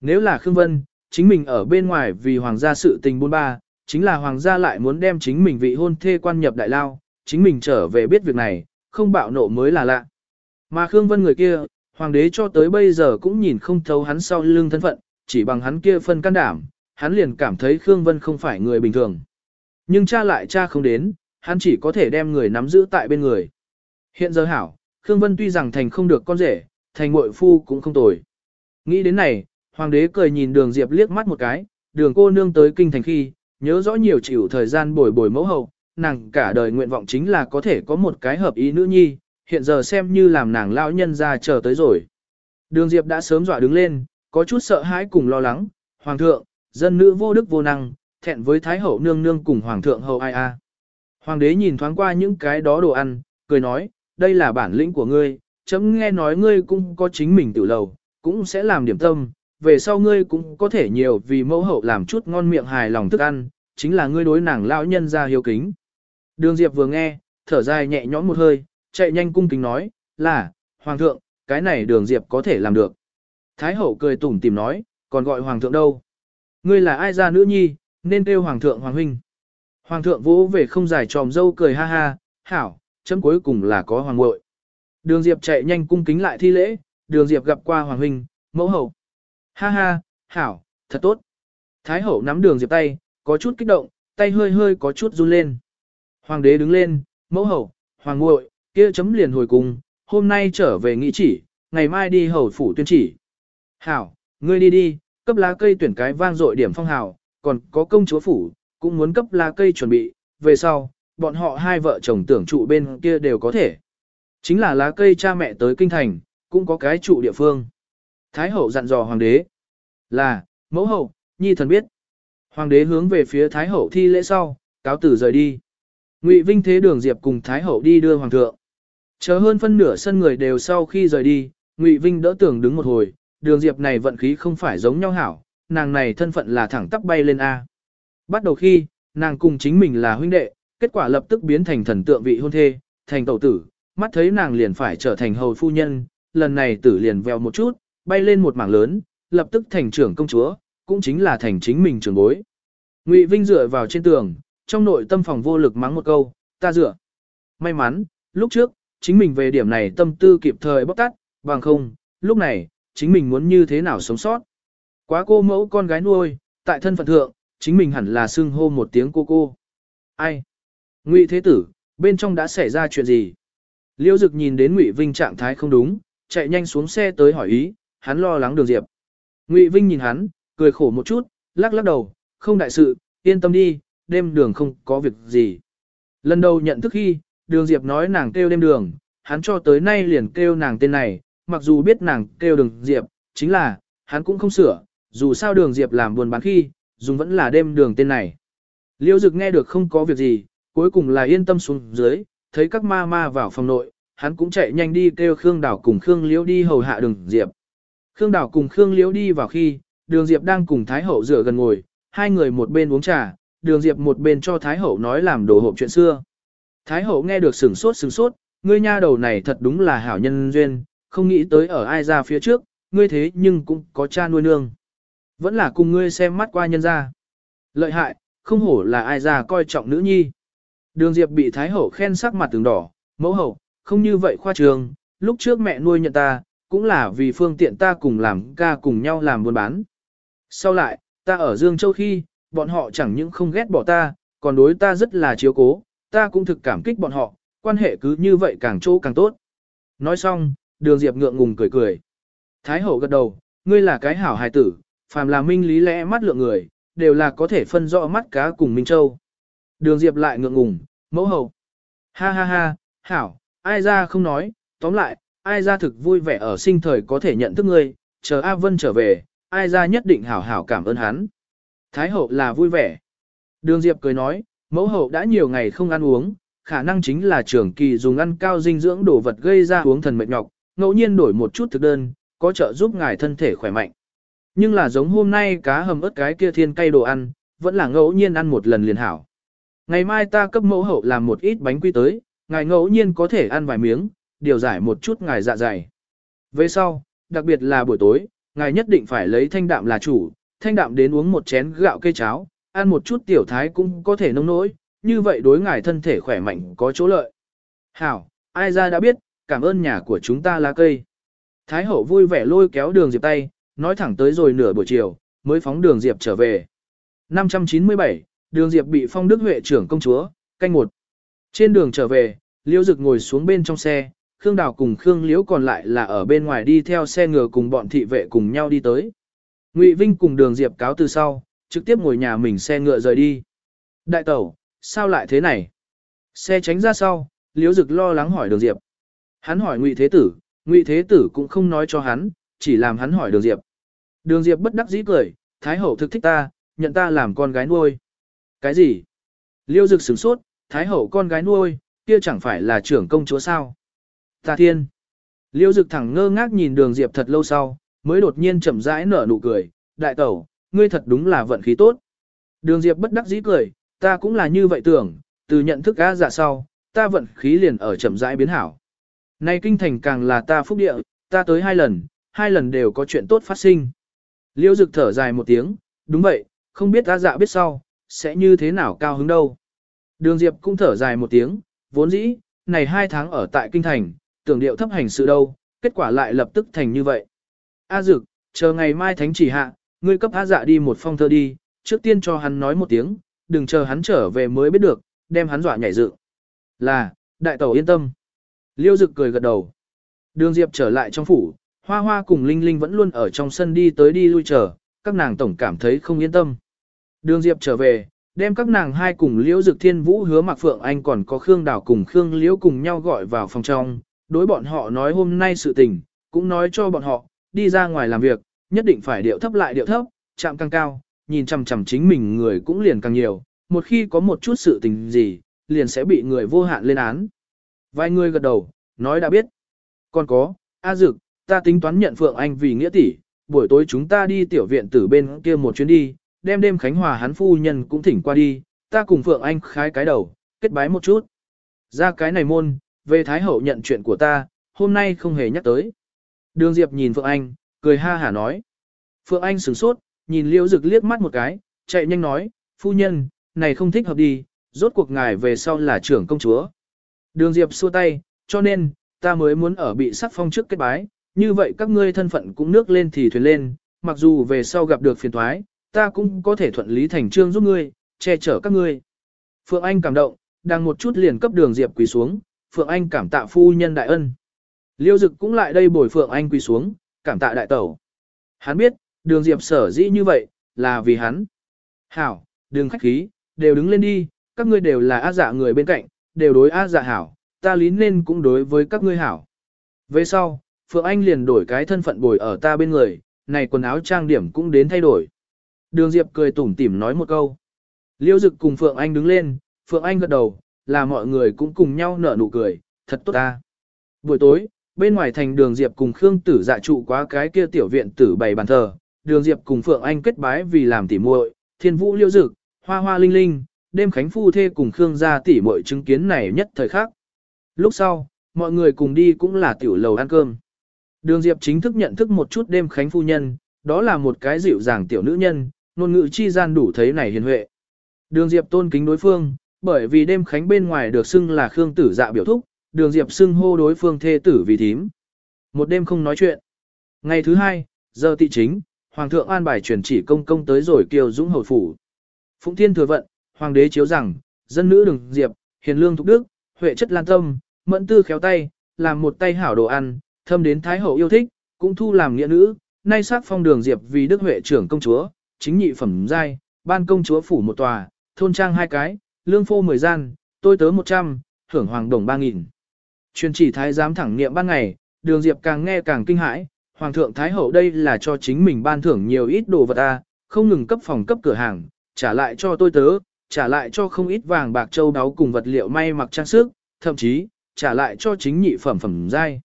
Nếu là Khương Vân, chính mình ở bên ngoài vì hoàng gia sự tình buôn ba, chính là hoàng gia lại muốn đem chính mình vị hôn thê quan nhập đại lao, chính mình trở về biết việc này, không bạo nộ mới là lạ. Mà Khương Vân người kia, hoàng đế cho tới bây giờ cũng nhìn không thấu hắn sau lưng thân phận, chỉ bằng hắn kia phân can đảm, hắn liền cảm thấy Khương Vân không phải người bình thường. Nhưng cha lại cha không đến, hắn chỉ có thể đem người nắm giữ tại bên người. Hiện giờ hảo, Khương Vân tuy rằng thành không được con rể, thành muội phu cũng không tồi. Nghĩ đến này, hoàng đế cười nhìn đường Diệp liếc mắt một cái, đường cô nương tới kinh thành khi, nhớ rõ nhiều chịu thời gian bồi bồi mẫu hậu, nàng cả đời nguyện vọng chính là có thể có một cái hợp ý nữ nhi, hiện giờ xem như làm nàng lão nhân ra chờ tới rồi. Đường Diệp đã sớm dọa đứng lên, có chút sợ hãi cùng lo lắng, hoàng thượng, dân nữ vô đức vô năng, thẹn với thái hậu nương nương cùng hoàng thượng hậu ai a. Hoàng đế nhìn thoáng qua những cái đó đồ ăn, cười nói, đây là bản lĩnh của ngươi, chấm nghe nói ngươi cũng có chính mình tự lầu, cũng sẽ làm điểm tâm, về sau ngươi cũng có thể nhiều vì mẫu hậu làm chút ngon miệng hài lòng thức ăn, chính là ngươi đối nàng lão nhân ra hiếu kính. Đường Diệp vừa nghe, thở dài nhẹ nhõm một hơi, chạy nhanh cung kính nói, là, Hoàng thượng, cái này đường Diệp có thể làm được. Thái hậu cười tủm tìm nói, còn gọi Hoàng thượng đâu? Ngươi là ai ra nữ nhi, nên kêu Hoàng thượng Hoàng huynh. Hoàng thượng vỗ về không giải tròm dâu cười ha ha, hảo, chấm cuối cùng là có Hoàng muội. Đường Diệp chạy nhanh cung kính lại thi lễ, đường Diệp gặp qua Hoàng huynh, mẫu hậu. Ha ha, hảo, thật tốt. Thái hậu nắm đường Diệp tay, có chút kích động, tay hơi hơi có chút run lên. Hoàng đế đứng lên, mẫu hậu, hoàng ngội, kia chấm liền hồi cùng, hôm nay trở về nghị chỉ, ngày mai đi hầu phủ tuyên chỉ. Hảo, ngươi đi đi, cấp lá cây tuyển cái vang dội điểm phong hào, còn có công chúa phủ, cũng muốn cấp lá cây chuẩn bị, về sau, bọn họ hai vợ chồng tưởng trụ bên kia đều có thể. Chính là lá cây cha mẹ tới kinh thành, cũng có cái trụ địa phương. Thái hậu dặn dò hoàng đế là, mẫu hậu, nhi thần biết. Hoàng đế hướng về phía Thái hậu thi lễ sau, cáo tử rời đi. Ngụy Vinh thế đường Diệp cùng Thái hậu đi đưa hoàng thượng. Chờ hơn phân nửa sân người đều sau khi rời đi, Ngụy Vinh đỡ tưởng đứng một hồi, đường Diệp này vận khí không phải giống nhau hảo, nàng này thân phận là thẳng tắp bay lên A. Bắt đầu khi, nàng cùng chính mình là huynh đệ, kết quả lập tức biến thành thần tượng vị hôn thê, thành tẩu tử, mắt thấy nàng liền phải trở thành hầu phu nhân, lần này tử liền vèo một chút, bay lên một mảng lớn, lập tức thành trưởng công chúa, cũng chính là thành chính mình trưởng bối. Ngụy Vinh dựa vào trên tường, trong nội tâm phòng vô lực mắng một câu, ta dựa. May mắn, lúc trước, chính mình về điểm này tâm tư kịp thời bóc tát, bằng không, lúc này, chính mình muốn như thế nào sống sót. Quá cô mẫu con gái nuôi, tại thân phận thượng, chính mình hẳn là xưng hô một tiếng cô cô. Ai? Ngụy Thế Tử, bên trong đã xảy ra chuyện gì? Liễu Dực nhìn đến Ngụy Vinh trạng thái không đúng, chạy nhanh xuống xe tới hỏi ý, hắn lo lắng đường Diệp. Ngụy Vinh nhìn hắn, cười khổ một chút, lắc lắc đầu, không đại sự, yên tâm đi, đêm đường không có việc gì. Lần đầu nhận thức khi, đường Diệp nói nàng kêu đêm đường, hắn cho tới nay liền kêu nàng tên này, mặc dù biết nàng kêu đường Diệp, chính là, hắn cũng không sửa, dù sao đường Diệp làm buồn bán khi, dùng vẫn là đêm đường tên này. Liêu Dực nghe được không có việc gì, cuối cùng là yên tâm xuống dưới, thấy các ma ma vào phòng nội, hắn cũng chạy nhanh đi kêu Khương Đảo cùng Khương Liễu đi hầu hạ đường Diệp. Khương Đảo cùng Khương Liễu đi vào khi, đường Diệp đang cùng Thái Hậu rửa gần ngồi, hai người một bên uống trà, đường Diệp một bên cho Thái Hậu nói làm đồ hộp chuyện xưa. Thái Hậu nghe được sửng sốt sửng sốt, ngươi nha đầu này thật đúng là hảo nhân duyên, không nghĩ tới ở ai ra phía trước, ngươi thế nhưng cũng có cha nuôi nương. Vẫn là cùng ngươi xem mắt qua nhân ra. Lợi hại, không hổ là ai ra coi trọng nữ nhi. Đường Diệp bị Thái Hậu khen sắc mặt từng đỏ, mẫu hậu, không như vậy khoa trường, lúc trước mẹ nuôi nhận ta, cũng là vì phương tiện ta cùng làm ca cùng nhau làm buôn bán. Sau lại, ta ở Dương Châu khi, bọn họ chẳng những không ghét bỏ ta, còn đối ta rất là chiếu cố, ta cũng thực cảm kích bọn họ, quan hệ cứ như vậy càng chỗ càng tốt. Nói xong, đường Diệp ngượng ngùng cười cười. Thái hậu gật đầu, ngươi là cái hảo hài tử, phàm là minh lý lẽ mắt lượng người, đều là có thể phân rõ mắt cá cùng Minh Châu. Đường Diệp lại ngượng ngùng, mẫu hậu. Ha ha ha, hảo, ai ra không nói, tóm lại, ai ra thực vui vẻ ở sinh thời có thể nhận thức ngươi, chờ A Vân trở về, ai ra nhất định hảo hảo cảm ơn hắn. Thái hậu là vui vẻ. Đường Diệp cười nói, mẫu hậu đã nhiều ngày không ăn uống, khả năng chính là trưởng kỳ dùng ăn cao dinh dưỡng đồ vật gây ra uống thần mệt nhọc, ngẫu nhiên đổi một chút thực đơn, có trợ giúp ngài thân thể khỏe mạnh. Nhưng là giống hôm nay cá hầm ớt cái kia thiên cây đồ ăn, vẫn là ngẫu nhiên ăn một lần liền hảo. Ngày mai ta cấp mẫu hậu làm một ít bánh quy tới, ngài ngẫu nhiên có thể ăn vài miếng, điều giải một chút ngài dạ dày. Về sau, đặc biệt là buổi tối, ngài nhất định phải lấy thanh đạm là chủ, thanh đạm đến uống một chén gạo cây cháo, ăn một chút tiểu thái cũng có thể nông nỗi, như vậy đối ngài thân thể khỏe mạnh có chỗ lợi. Hảo, ai ra đã biết, cảm ơn nhà của chúng ta lá cây. Thái hậu vui vẻ lôi kéo đường Diệp tay, nói thẳng tới rồi nửa buổi chiều, mới phóng đường Diệp trở về. 597, đường Diệp bị phong đức huệ trưởng công chúa, canh một. Trên đường trở về, Liễu Dực ngồi xuống bên trong xe, Khương Đào cùng Khương Liễu còn lại là ở bên ngoài đi theo xe ngựa cùng bọn thị vệ cùng nhau đi tới. Ngụy Vinh cùng đường Diệp cáo từ sau, trực tiếp ngồi nhà mình xe ngựa rời đi. Đại tẩu, sao lại thế này? Xe tránh ra sau, Liễu Dực lo lắng hỏi đường Diệp. Hắn hỏi Ngụy Thế Tử, Ngụy Thế Tử cũng không nói cho hắn, chỉ làm hắn hỏi đường Diệp. Đường Diệp bất đắc dĩ cười, Thái Hậu thực thích ta, nhận ta làm con gái nuôi. Cái gì? Liêu Dực sửng sốt, Thái Hậu con gái nuôi, kia chẳng phải là trưởng công chúa sao? Ta thiên! Liêu Dực thẳng ngơ ngác nhìn đường Diệp thật lâu sau, mới đột nhiên chậm rãi nở nụ cười, đại tẩu, ngươi thật đúng là vận khí tốt. Đường Diệp bất đắc dĩ cười, ta cũng là như vậy tưởng, từ nhận thức á dạ sau, ta vận khí liền ở chậm rãi biến hảo. Nay kinh thành càng là ta phúc địa, ta tới hai lần, hai lần đều có chuyện tốt phát sinh. Liêu Dực thở dài một tiếng, đúng vậy, không biết á dạ biết sau, sẽ như thế nào cao hứng đâu. Đường Diệp cũng thở dài một tiếng, vốn dĩ, này hai tháng ở tại kinh thành, tưởng điệu thấp hành sự đâu, kết quả lại lập tức thành như vậy. A Dực, chờ ngày mai thánh chỉ hạ, ngươi cấp A dạ đi một phong thơ đi, trước tiên cho hắn nói một tiếng, đừng chờ hắn trở về mới biết được, đem hắn dọa nhảy dựng. Là, đại tẩu yên tâm. Liêu Dực cười gật đầu. Đường Diệp trở lại trong phủ, Hoa Hoa cùng Linh Linh vẫn luôn ở trong sân đi tới đi lui chờ, các nàng tổng cảm thấy không yên tâm. Đường Diệp trở về, đem các nàng hai cùng Liễu Dực Thiên Vũ hứa Mạc Phượng Anh còn có Khương Đào cùng Khương Liễu cùng nhau gọi vào phòng trong, đối bọn họ nói hôm nay sự tình, cũng nói cho bọn họ, đi ra ngoài làm việc, nhất định phải điệu thấp lại điệu thấp, chạm càng cao, nhìn chằm chằm chính mình người cũng liền càng nhiều, một khi có một chút sự tình gì, liền sẽ bị người vô hạn lên án. Vài người gật đầu, nói đã biết. Còn có, A Dực, ta tính toán nhận Phượng Anh vì nghĩa tỷ, buổi tối chúng ta đi tiểu viện tử bên kia một chuyến đi, đem đêm Khánh Hòa hắn phu nhân cũng thỉnh qua đi, ta cùng Phượng Anh khái cái đầu, kết bái một chút. Ra cái này môn, về Thái Hậu nhận chuyện của ta, hôm nay không hề nhắc tới. Đường Diệp nhìn Phượng Anh, cười ha hả nói. Phượng Anh sửng sốt, nhìn Liễu Dực liếc mắt một cái, chạy nhanh nói, phu nhân, này không thích hợp đi, rốt cuộc ngài về sau là trưởng công chúa. Đường Diệp xua tay, cho nên, ta mới muốn ở bị sắc phong trước kết bái, như vậy các ngươi thân phận cũng nước lên thì thuyền lên, mặc dù về sau gặp được phiền thoái, ta cũng có thể thuận lý thành trương giúp ngươi, che chở các ngươi. Phượng Anh cảm động, đang một chút liền cấp đường Diệp quỳ xuống, Phượng Anh cảm tạ phu nhân đại ân. Liêu Dực cũng lại đây bồi Phượng Anh quỳ xuống, cảm tạ đại tẩu. Hắn biết, đường Diệp sở dĩ như vậy, là vì hắn. Hảo, đừng khách khí, đều đứng lên đi, các ngươi đều là á dạ người bên cạnh, đều đối á dạ hảo, ta lý nên cũng đối với các ngươi hảo. Về sau, Phượng Anh liền đổi cái thân phận bồi ở ta bên người, này quần áo trang điểm cũng đến thay đổi. Đường Diệp cười tủm tỉm nói một câu. Liêu Dực cùng Phượng Anh đứng lên, Phượng Anh gật đầu, là mọi người cũng cùng nhau nở nụ cười, thật tốt ta. Buổi tối, bên ngoài thành đường Diệp cùng Khương Tử dạ trụ quá cái kia tiểu viện tử bày bàn thờ, đường Diệp cùng Phượng Anh kết bái vì làm tỉ muội, thiên vũ liêu dực, hoa hoa linh linh, đêm khánh phu thê cùng Khương gia tỉ muội chứng kiến này nhất thời khắc. Lúc sau, mọi người cùng đi cũng là tiểu lầu ăn cơm. Đường Diệp chính thức nhận thức một chút đêm khánh phu nhân, đó là một cái dịu dàng tiểu nữ nhân, ngôn ngữ chi gian đủ thấy này hiền huệ. Đường Diệp tôn kính đối phương, bởi vì đêm khánh bên ngoài được xưng là Khương tử dạ biểu thúc, đường Diệp xưng hô đối phương thê tử vì thím. Một đêm không nói chuyện. Ngày thứ hai, giờ tị chính, Hoàng thượng an bài truyền chỉ công công tới rồi kiều dũng hầu phủ. Phụng thiên thừa vận, Hoàng đế chiếu rằng, dân nữ đường Diệp, hiền lương thục đức, huệ chất lan tâm, mẫn tư khéo tay, làm một tay hảo đồ ăn, thâm đến thái hậu yêu thích, cũng thu làm nghĩa nữ, nay sắc phong đường Diệp vì đức huệ trưởng công chúa, chính nhị phẩm giai, ban công chúa phủ một tòa, thôn trang hai cái, lương phô mười gian, tôi tớ một trăm, thưởng hoàng đồng ba nghìn. Truyền chỉ thái giám thẳng niệm ban ngày, đường Diệp càng nghe càng kinh hãi, hoàng thượng thái hậu đây là cho chính mình ban thưởng nhiều ít đồ vật a, không ngừng cấp phòng cấp cửa hàng, trả lại cho tôi tớ, trả lại cho không ít vàng bạc châu báu cùng vật liệu may mặc trang sức, thậm chí, trả lại cho chính nhị phẩm phẩm giai.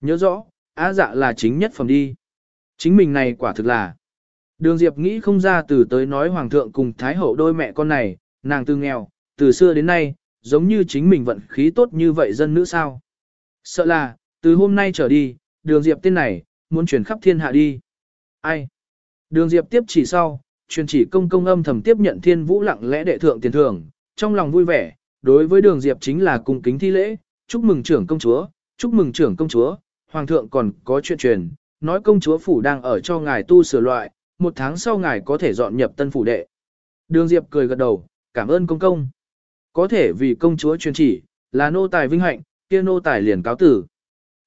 Nhớ rõ, á dạ là chính nhất phẩm đi. Chính mình này quả thực là. Đường Diệp nghĩ không ra từ tới nói hoàng thượng cùng thái hậu đôi mẹ con này, nàng từ nghèo, từ xưa đến nay, giống như chính mình vận khí tốt như vậy dân nữ sao. Sợ là, từ hôm nay trở đi, đường Diệp tên này, muốn chuyển khắp thiên hạ đi. Ai? Đường Diệp tiếp chỉ sau, truyền chỉ công công âm thầm tiếp nhận thiên vũ lặng lẽ đệ thượng tiền thưởng, trong lòng vui vẻ, đối với đường Diệp chính là cung kính thi lễ, chúc mừng trưởng công chúa, chúc mừng trưởng công chúa, hoàng thượng còn có chuyện truyền, nói công chúa phủ đang ở cho ngài tu sửa loại, một tháng sau ngài có thể dọn nhập tân phủ đệ. Đường Diệp cười gật đầu, cảm ơn công công. Có thể vì công chúa truyền chỉ, là nô tài vinh hạnh, kia nô tài liền cáo tử.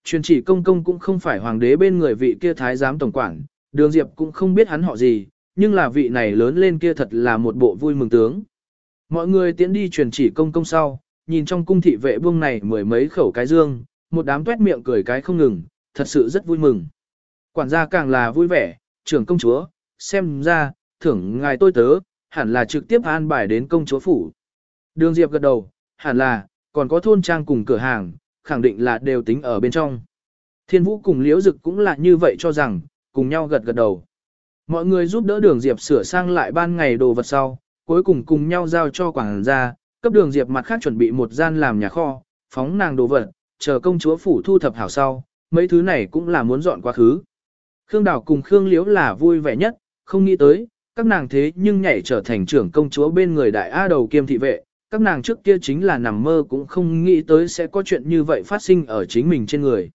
Truyền chỉ công công cũng không phải hoàng đế bên người vị kia thái giám tổng quản, đường Diệp cũng không biết hắn họ gì, nhưng là vị này lớn lên kia thật là một bộ vui mừng tướng. Mọi người tiến đi truyền chỉ công công sau, nhìn trong cung thị vệ buông này mười mấy khẩu cái dương, một đám tuét miệng cười cái không ngừng, thật sự rất vui mừng. Quản gia càng là vui vẻ, trưởng công chúa, xem ra, thưởng ngài tôi tớ, hẳn là trực tiếp an bài đến công chúa phủ. Đường Diệp gật đầu, hẳn là, còn có thôn trang cùng cửa hàng, khẳng định là đều tính ở bên trong. Thiên Vũ cùng Liễu Dực cũng là như vậy cho rằng, cùng nhau gật gật đầu. Mọi người giúp đỡ đường Diệp sửa sang lại ban ngày đồ vật sau, cuối cùng cùng nhau giao cho Quản gia, cấp đường Diệp mặt khác chuẩn bị một gian làm nhà kho, phóng nàng đồ vật, chờ công chúa phủ thu thập hảo sau, mấy thứ này cũng là muốn dọn quá khứ. Khương Đào cùng Khương Liễu là vui vẻ nhất, không nghĩ tới, các nàng thế nhưng nhảy trở thành trưởng công chúa bên người đại A đầu kiêm thị vệ, các nàng trước kia chính là nằm mơ cũng không nghĩ tới sẽ có chuyện như vậy phát sinh ở chính mình trên người.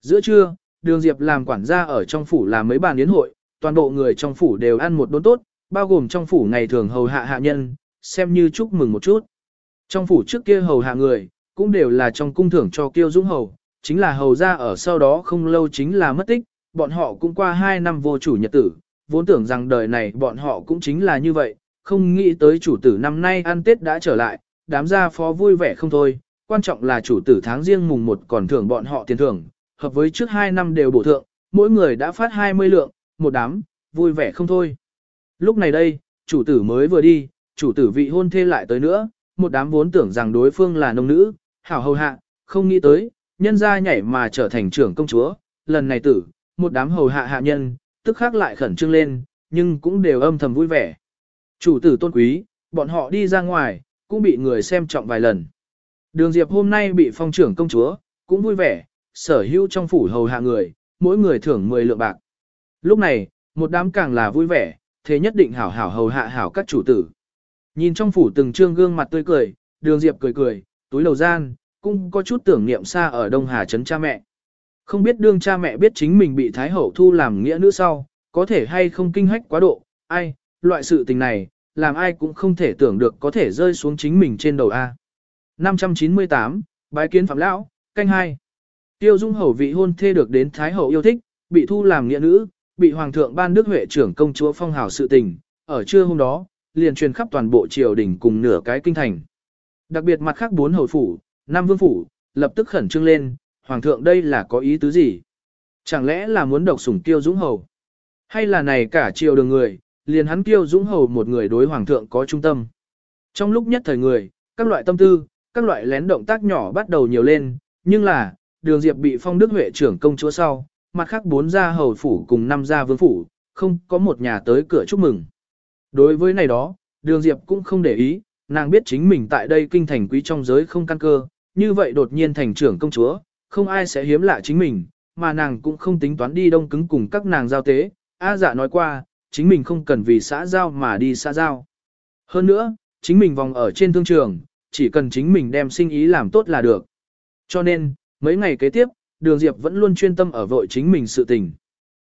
Giữa trưa, Đường Diệp làm quản gia ở trong phủ làm mấy bàn yến hội, toàn bộ người trong phủ đều ăn một đốn tốt, bao gồm trong phủ ngày thường hầu hạ hạ nhân, xem như chúc mừng một chút. Trong phủ trước kia hầu hạ người, cũng đều là trong cung thưởng cho kiêu dũng hầu, chính là hầu ra ở sau đó không lâu chính là mất tích, bọn họ cũng qua 2 năm vô chủ nhật tử, vốn tưởng rằng đời này bọn họ cũng chính là như vậy, không nghĩ tới chủ tử năm nay ăn Tết đã trở lại, đám gia phó vui vẻ không thôi, quan trọng là chủ tử tháng riêng mùng 1 còn thưởng bọn họ tiền thưởng, hợp với trước 2 năm đều bổ thượng, mỗi người đã phát 20 lượng, một đám, vui vẻ không thôi. Lúc này đây, chủ tử mới vừa đi, chủ tử vị hôn thê lại tới nữa, một đám vốn tưởng rằng đối phương là nông nữ, hảo hầu hạ, không nghĩ tới, nhân gia nhảy mà trở thành trưởng công chúa, lần này tử, một đám hầu hạ hạ nhân, tức khác lại khẩn trương lên, nhưng cũng đều âm thầm vui vẻ. Chủ tử tôn quý, bọn họ đi ra ngoài, cũng bị người xem trọng vài lần. Đường Diệp hôm nay bị phong trưởng công chúa, cũng vui vẻ, sở hữu trong phủ hầu hạ người, mỗi người thưởng 10 lượng bạc. Lúc này, một đám càng là vui vẻ, thế nhất định hảo hảo hầu hạ hảo các chủ tử. Nhìn trong phủ từng trương gương mặt tươi cười, đường diệp cười cười, túi lầu gian, cũng có chút tưởng niệm xa ở Đông Hà Trấn cha mẹ. Không biết đương cha mẹ biết chính mình bị Thái Hậu thu làm nghĩa nữ sau, có thể hay không kinh hách quá độ, ai, loại sự tình này, làm ai cũng không thể tưởng được có thể rơi xuống chính mình trên đầu A. 598, Bái kiến Phạm Lão, canh hai. Tiêu Dung Hầu vị hôn thê được đến Thái Hậu yêu thích, bị thu làm nghĩa nữ, bị Hoàng thượng ban Đức Huệ trưởng công chúa phong hào sự tình, ở trưa hôm đó, liền truyền khắp toàn bộ triều đình cùng nửa cái kinh thành. Đặc biệt mặt khác bốn hầu phủ, năm vương phủ, lập tức khẩn trương lên, Hoàng thượng đây là có ý tứ gì? Chẳng lẽ là muốn độc sủng Tiêu Dũng Hầu? Hay là này cả triều đường người, liền hắn Tiêu Dũng Hầu một người đối Hoàng thượng có trung tâm? Trong lúc nhất thời người, các loại tâm tư, các loại lén động tác nhỏ bắt đầu nhiều lên, nhưng là, đường diệp bị phong đức huệ trưởng công chúa sau, mặt khác bốn gia hầu phủ cùng năm gia vương phủ, không có một nhà tới cửa chúc mừng. Đối với này đó, đường diệp cũng không để ý, nàng biết chính mình tại đây kinh thành quý trong giới không căn cơ, như vậy đột nhiên thành trưởng công chúa, không ai sẽ hiếm lạ chính mình, mà nàng cũng không tính toán đi đông cứng cùng các nàng giao tế. A dạ nói qua, chính mình không cần vì xã giao mà đi xã giao. Hơn nữa, chính mình vòng ở trên thương trường, chỉ cần chính mình đem sinh ý làm tốt là được. Cho nên, mấy ngày kế tiếp, Đường Diệp vẫn luôn chuyên tâm ở vội chính mình sự tình.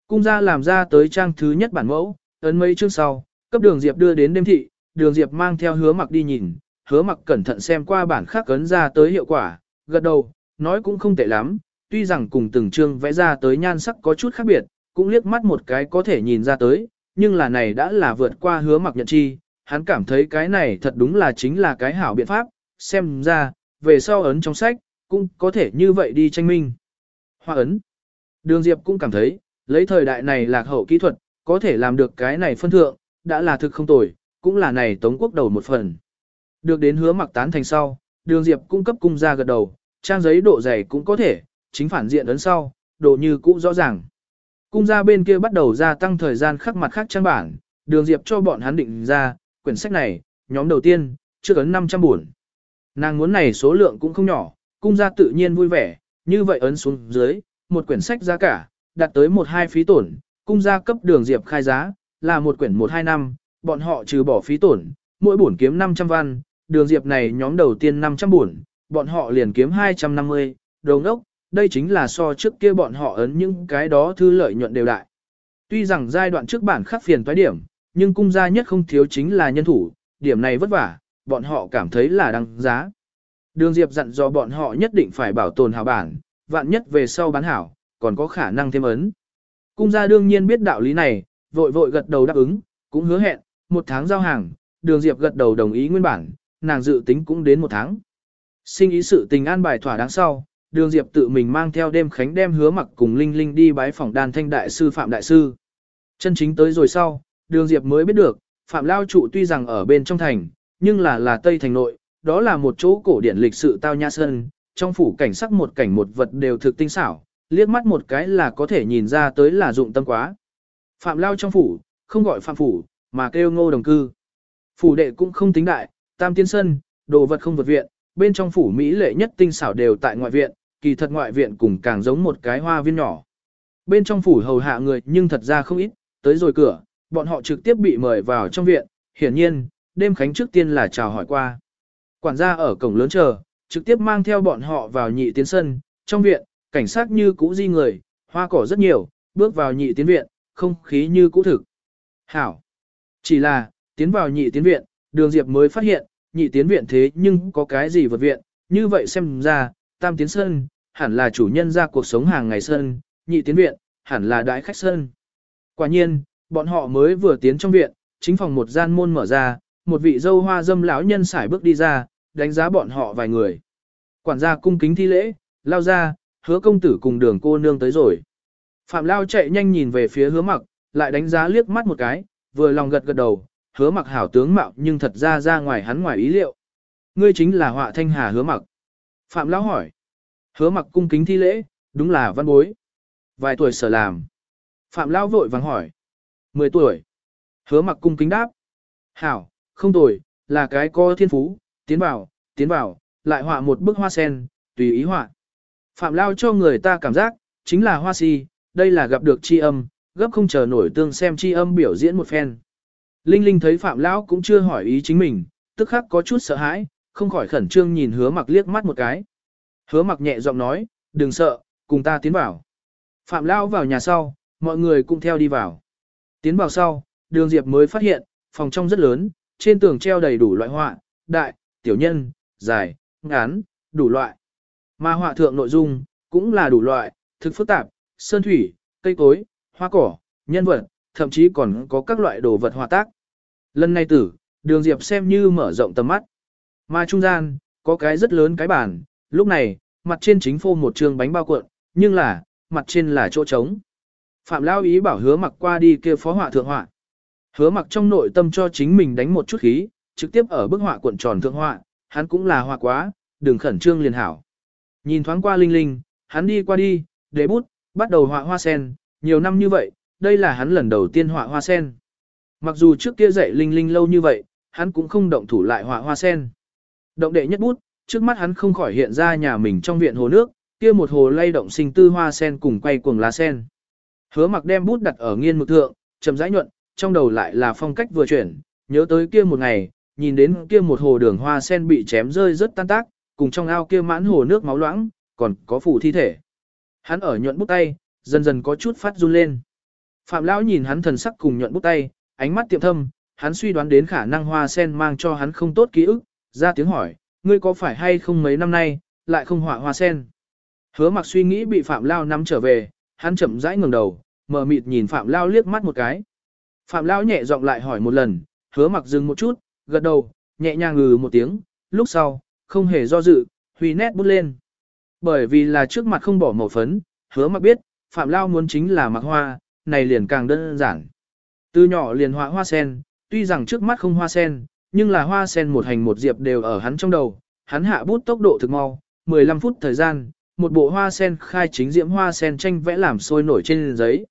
Cung gia làm ra tới trang thứ nhất bản mẫu, ấn mấy chương sau, cấp Đường Diệp đưa đến đêm thị, Đường Diệp mang theo hứa mặc đi nhìn, hứa mặc cẩn thận xem qua bản khác ấn ra tới hiệu quả, gật đầu, nói cũng không tệ lắm, tuy rằng cùng từng chương vẽ ra tới nhan sắc có chút khác biệt, cũng liếc mắt một cái có thể nhìn ra tới, nhưng là này đã là vượt qua hứa mặc nhận chi, hắn cảm thấy cái này thật đúng là chính là cái hảo biện pháp, xem ra, về sau ấn trong sách, cũng có thể như vậy đi tranh minh. Hoa ấn. Đường Diệp cũng cảm thấy, lấy thời đại này lạc hậu kỹ thuật, có thể làm được cái này phân thượng, đã là thực không tồi, cũng là này tống quốc đầu một phần. Được đến hứa mặc tán thành sau, đường Diệp cung cấp cung ra gật đầu, trang giấy độ dày cũng có thể, chính phản diện ấn sau, độ như cũ rõ ràng. Cung ra bên kia bắt đầu gia tăng thời gian khắc mặt khác trang bản, đường Diệp cho bọn hắn định ra, quyển sách này, nhóm đầu tiên, chưa ấn 500 buồn. Nàng muốn này số lượng cũng không nhỏ, cung gia tự nhiên vui vẻ, như vậy ấn xuống dưới, một quyển sách giá cả, đạt tới một hai phí tổn, cung gia cấp đường diệp khai giá, là một quyển một hai năm, bọn họ trừ bỏ phí tổn, mỗi bổn kiếm 500 văn, đường diệp này nhóm đầu tiên 500 bổn, bọn họ liền kiếm 250, đồng ốc, đây chính là so trước kia bọn họ ấn những cái đó thư lợi nhuận đều đại. Tuy rằng giai đoạn trước bản khắc phiền toái điểm, nhưng cung gia nhất không thiếu chính là nhân thủ, điểm này vất vả, bọn họ cảm thấy là đăng giá. Đường Diệp dặn dò bọn họ nhất định phải bảo tồn hảo bản, vạn nhất về sau bán hảo, còn có khả năng thêm ấn. Cung gia đương nhiên biết đạo lý này, vội vội gật đầu đáp ứng, cũng hứa hẹn, một tháng giao hàng, đường Diệp gật đầu đồng ý nguyên bản, nàng dự tính cũng đến một tháng. Sinh ý sự tình an bài thỏa đáng sau, đường Diệp tự mình mang theo đêm khánh đem hứa mặc cùng Linh Linh đi bái phòng đàn thanh đại sư Phạm Đại Sư. Chân chính tới rồi sau, đường Diệp mới biết được, Phạm Lao trụ tuy rằng ở bên trong thành, nhưng là là Tây Thành nội, đó là một chỗ cổ điển lịch sự tao nhã sơn, trong phủ cảnh sắc một cảnh một vật đều thực tinh xảo, liếc mắt một cái là có thể nhìn ra tới là dụng tâm quá. Phạm Lao trong phủ, không gọi Phạm phủ, mà kêu ngô đồng cư. Phủ đệ cũng không tính đại, tam tiên sân, đồ vật không vật viện, bên trong phủ Mỹ lệ nhất tinh xảo đều tại ngoại viện, kỳ thật ngoại viện cũng càng giống một cái hoa viên nhỏ. Bên trong phủ hầu hạ người nhưng thật ra không ít, tới rồi cửa, bọn họ trực tiếp bị mời vào trong viện, hiển nhiên, đêm khánh trước tiên là chào hỏi qua. Quản gia ở cổng lớn chờ, trực tiếp mang theo bọn họ vào nhị tiến sân, trong viện, cảnh sát như cũ di người, hoa cỏ rất nhiều, bước vào nhị tiến viện, không khí như cũ thực. Hảo. Chỉ là, tiến vào nhị tiến viện, đường diệp mới phát hiện, nhị tiến viện thế nhưng có cái gì vượt viện, như vậy xem ra, tam tiến sân, hẳn là chủ nhân ra cuộc sống hàng ngày sân, nhị tiến viện, hẳn là đại khách sân. Quả nhiên, bọn họ mới vừa tiến trong viện, chính phòng một gian môn mở ra, một vị dâu hoa dâm lão nhân xải bước đi ra, đánh giá bọn họ vài người. Quản gia cung kính thi lễ, lao ra, hứa công tử cùng đường cô nương tới rồi. Phạm lao chạy nhanh nhìn về phía hứa mặc, lại đánh giá liếc mắt một cái, vừa lòng gật gật đầu, hứa mặc hảo tướng mạo nhưng thật ra ra ngoài hắn ngoài ý liệu. Ngươi chính là họa thanh hà hứa mặc. Phạm lão hỏi. Hứa mặc cung kính thi lễ, đúng là văn bối. Vài tuổi sở làm. Phạm lão vội vàng hỏi. Mười tuổi. Hứa mặc cung kính đáp. Hảo, không tuổi, là cái có thiên phú, tiến vào, tiến vào, lại họa một bức hoa sen, tùy ý họa. Phạm Lao cho người ta cảm giác, chính là hoa si, đây là gặp được chi âm, gấp không chờ nổi tương xem chi âm biểu diễn một phen. Linh Linh thấy Phạm Lão cũng chưa hỏi ý chính mình, tức khắc có chút sợ hãi, không khỏi khẩn trương nhìn hứa mặc liếc mắt một cái. Hứa mặc nhẹ giọng nói, đừng sợ, cùng ta tiến vào. Phạm Lão vào nhà sau, mọi người cũng theo đi vào. Tiến vào sau, đường Diệp mới phát hiện, phòng trong rất lớn, trên tường treo đầy đủ loại họa, đại, tiểu nhân, dài, ngắn, đủ loại. Mà họa thượng nội dung, cũng là đủ loại, thực phức tạp, sơn thủy, cây cối, hoa cỏ, nhân vật, thậm chí còn có các loại đồ vật hòa tác. Lần này tử, đường Diệp xem như mở rộng tầm mắt. Mà trung gian, có cái rất lớn cái bàn, lúc này, mặt trên chính phô một trường bánh bao cuộn, nhưng là, mặt trên là chỗ trống. Phạm Lao ý bảo hứa mặc qua đi kia phó họa thượng họa. Hứa mặc trong nội tâm cho chính mình đánh một chút khí, trực tiếp ở bức họa cuộn tròn thượng họa, hắn cũng là họa quá, đừng khẩn trương liền hảo. Nhìn thoáng qua Linh Linh, hắn đi qua đi, để bút, bắt đầu họa hoa sen, nhiều năm như vậy, đây là hắn lần đầu tiên họa hoa sen. Mặc dù trước kia dạy Linh Linh lâu như vậy, hắn cũng không động thủ lại họa hoa sen. Động đệ nhất bút, trước mắt hắn không khỏi hiện ra nhà mình trong viện hồ nước, kia một hồ lay động sinh tư hoa sen cùng quay cuồng lá sen. Hứa mặc đem bút đặt ở nghiên mực thượng, chậm rãi nhuận, trong đầu lại là phong cách vừa chuyển, nhớ tới kia một ngày, nhìn đến kia một hồ đường hoa sen bị chém rơi rất tan tác, cùng trong ao kia mãn hồ nước máu loãng, còn có phủ thi thể. Hắn ở nhuận bút tay, dần dần có chút phát run lên. Phạm lão nhìn hắn thần sắc cùng nhuận bút tay, ánh mắt tiệm thâm, hắn suy đoán đến khả năng hoa sen mang cho hắn không tốt ký ức, ra tiếng hỏi, ngươi có phải hay không mấy năm nay, lại không họa hoa sen. Hứa mặc suy nghĩ bị Phạm Lao nắm trở về, hắn chậm rãi ngừng đầu, mờ mịt nhìn Phạm Lao liếc mắt một cái. Phạm Lao nhẹ giọng lại hỏi một lần, hứa mặc dừng một chút, gật đầu, nhẹ nhàng ngừ một tiếng, lúc sau, không hề do dự, huy nét bút lên. Bởi vì là trước mặt không bỏ màu phấn, hứa mặc biết, Phạm Lao muốn chính là mặc hoa, này liền càng đơn giản. Từ nhỏ liền họa hoa sen, tuy rằng trước mắt không hoa sen, nhưng là hoa sen một hành một diệp đều ở hắn trong đầu, hắn hạ bút tốc độ thực mau, 15 phút thời gian, một bộ hoa sen khai chính diễm hoa sen tranh vẽ làm sôi nổi trên giấy.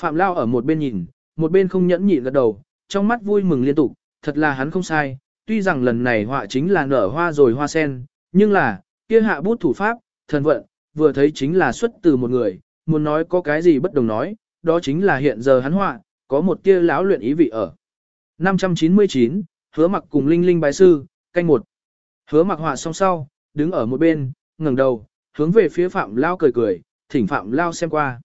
Phạm Lao ở một bên nhìn, một bên không nhẫn nhịn gật đầu, trong mắt vui mừng liên tục, thật là hắn không sai, tuy rằng lần này họa chính là nở hoa rồi hoa sen, nhưng là, kia hạ bút thủ pháp, thần vận, vừa thấy chính là xuất từ một người, muốn nói có cái gì bất đồng nói, đó chính là hiện giờ hắn họa, có một tia lão luyện ý vị ở. 599, hứa mặc cùng Linh Linh bài sư, canh một. Hứa mặc họa xong sau, đứng ở một bên, ngẩng đầu, hướng về phía Phạm Lao cười cười, thỉnh Phạm Lao xem qua.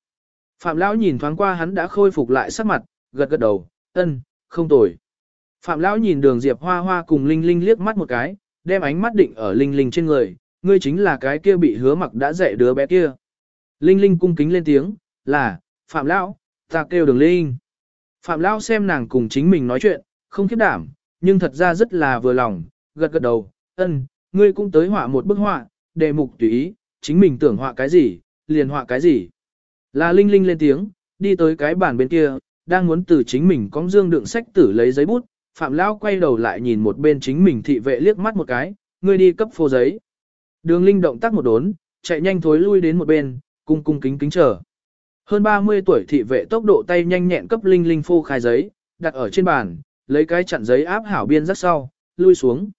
Phạm Lão nhìn thoáng qua hắn đã khôi phục lại sắc mặt, gật gật đầu, ân, không tồi. Phạm Lão nhìn đường Diệp Hoa Hoa cùng Linh Linh liếc mắt một cái, đem ánh mắt định ở Linh Linh trên người, ngươi chính là cái kia bị hứa mặc đã dạy đứa bé kia. Linh Linh cung kính lên tiếng, là, Phạm Lão, ta kêu đường Linh. Phạm Lão xem nàng cùng chính mình nói chuyện, không khiếp đảm, nhưng thật ra rất là vừa lòng, gật gật đầu, ân, ngươi cũng tới họa một bức họa, đề mục tùy ý, chính mình tưởng họa cái gì, liền họa cái gì. Là Linh Linh lên tiếng, đi tới cái bàn bên kia, đang muốn từ chính mình cong dương đựng sách tử lấy giấy bút, Phạm Lão quay đầu lại nhìn một bên chính mình thị vệ liếc mắt một cái, ngươi đi cấp phô giấy. Đường Linh động tác một đốn, chạy nhanh thối lui đến một bên, cung cung kính kính chờ. Hơn 30 tuổi thị vệ tốc độ tay nhanh nhẹn cấp Linh Linh phô khai giấy, đặt ở trên bàn, lấy cái chặn giấy áp hảo biên rất sau, lui xuống.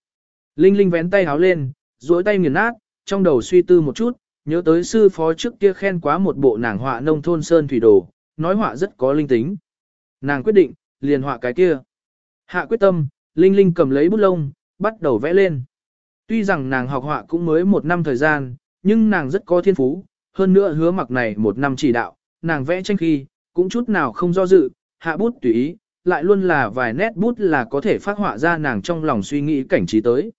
Linh Linh vén tay háo lên, duỗi tay nghiền nát, trong đầu suy tư một chút, nhớ tới sư phó trước kia khen quá một bộ nàng họa nông thôn sơn thủy đồ, nói họa rất có linh tính. Nàng quyết định, liền họa cái kia. Hạ quyết tâm, Linh Linh cầm lấy bút lông, bắt đầu vẽ lên. Tuy rằng nàng học họa cũng mới một năm thời gian, nhưng nàng rất có thiên phú, hơn nữa hứa mặc này một năm chỉ đạo, nàng vẽ tranh khi, cũng chút nào không do dự, hạ bút tùy ý, lại luôn là vài nét bút là có thể phát họa ra nàng trong lòng suy nghĩ cảnh trí tới.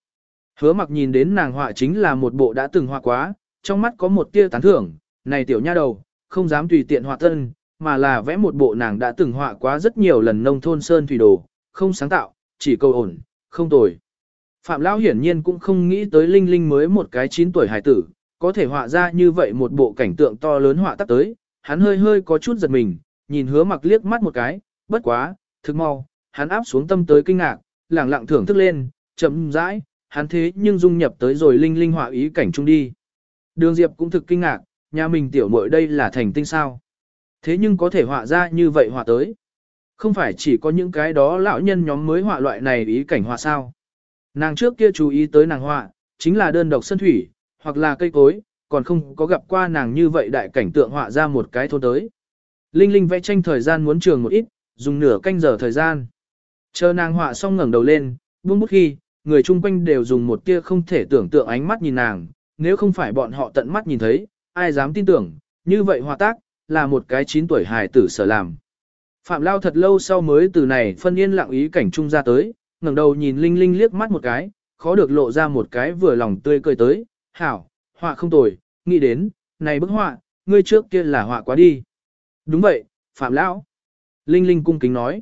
Hứa mặc nhìn đến nàng họa chính là một bộ đã từng họa quá, trong mắt có một tia tán thưởng, này tiểu nha đầu, không dám tùy tiện họa tân, mà là vẽ một bộ nàng đã từng họa quá rất nhiều lần nông thôn sơn thủy đồ, không sáng tạo, chỉ câu ổn, không tồi. Phạm Lão hiển nhiên cũng không nghĩ tới Linh Linh mới một cái 9 tuổi hải tử, có thể họa ra như vậy một bộ cảnh tượng to lớn họa tắt tới, hắn hơi hơi có chút giật mình, nhìn hứa mặc liếc mắt một cái, bất quá, thực mau, hắn áp xuống tâm tới kinh ngạc, lẳng lặng thưởng thức lên, chậm rãi, hắn thế nhưng dung nhập tới rồi Linh Linh họa ý cảnh trung đi. Đường Diệp cũng thực kinh ngạc, nhà mình tiểu muội đây là thành tinh sao. Thế nhưng có thể họa ra như vậy họa tới. Không phải chỉ có những cái đó lão nhân nhóm mới họa loại này ý cảnh họa sao. Nàng trước kia chú ý tới nàng họa, chính là đơn độc sân thủy, hoặc là cây cối, còn không có gặp qua nàng như vậy đại cảnh tượng họa ra một cái thôn tới. Linh Linh vẽ tranh thời gian muốn trường một ít, dùng nửa canh giờ thời gian. Chờ nàng họa xong ngẩng đầu lên, buông bút khi, người chung quanh đều dùng một tia không thể tưởng tượng ánh mắt nhìn nàng, nếu không phải bọn họ tận mắt nhìn thấy, ai dám tin tưởng, như vậy hòa tác, là một cái 9 tuổi hài tử sở làm. Phạm Lao thật lâu sau mới từ này phân yên lặng ý cảnh trung ra tới, ngẩng đầu nhìn Linh Linh liếc mắt một cái, khó được lộ ra một cái vừa lòng tươi cười tới, hảo, họa không tồi, nghĩ đến, này bức họa, ngươi trước kia là họa quá đi. Đúng vậy, Phạm Lão. Linh Linh cung kính nói.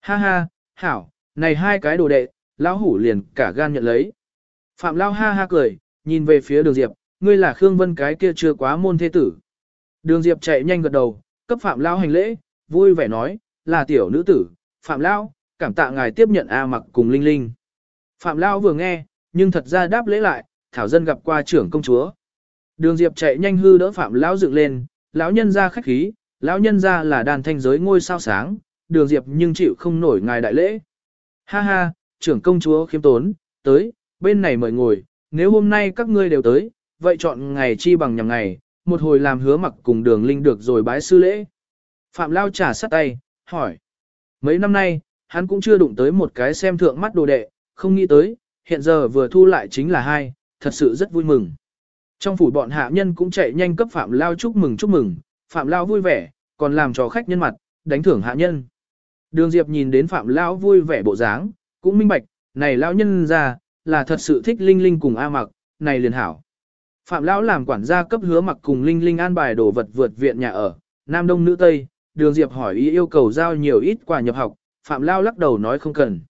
Ha ha, hảo, này hai cái đồ đệ, lão hủ liền cả gan nhận lấy. Phạm Lão ha ha cười, nhìn về phía đường Diệp, ngươi là Khương Vân cái kia chưa quá môn thế tử. Đường Diệp chạy nhanh gật đầu, cấp Phạm Lão hành lễ, vui vẻ nói, là tiểu nữ tử, Phạm Lão, cảm tạ ngài tiếp nhận A mặc cùng Linh Linh. Phạm Lão vừa nghe, nhưng thật ra đáp lễ lại, Thảo Dân gặp qua trưởng công chúa. Đường Diệp chạy nhanh hư đỡ Phạm Lão dựng lên, lão nhân ra khách khí, lão nhân ra là đàn thanh giới ngôi sao sáng, đường Diệp nhưng chịu không nổi ngài đại lễ. Ha ha, trưởng công chúa khiêm tốn, tới, bên này mời ngồi, nếu hôm nay các ngươi đều tới, vậy chọn ngày chi bằng nhằm ngày, một hồi làm hứa mặc cùng đường linh được rồi bái sư lễ. Phạm Lao trả sắt tay, hỏi. Mấy năm nay, hắn cũng chưa đụng tới một cái xem thượng mắt đồ đệ, không nghĩ tới, hiện giờ vừa thu lại chính là hai, thật sự rất vui mừng. Trong phủ bọn hạ nhân cũng chạy nhanh cấp Phạm Lao chúc mừng chúc mừng, Phạm Lao vui vẻ, còn làm cho khách nhân mặt, đánh thưởng hạ nhân. Đường Diệp nhìn đến Phạm Lao vui vẻ bộ dáng, cũng minh bạch, này Lao nhân ra, là thật sự thích Linh Linh cùng A mặc, này liền hảo. Phạm Lão làm quản gia cấp hứa mặc cùng Linh Linh an bài đồ vật vượt viện nhà ở, Nam Đông Nữ Tây, Đường Diệp hỏi ý yêu cầu giao nhiều ít quà nhập học, Phạm Lao lắc đầu nói không cần.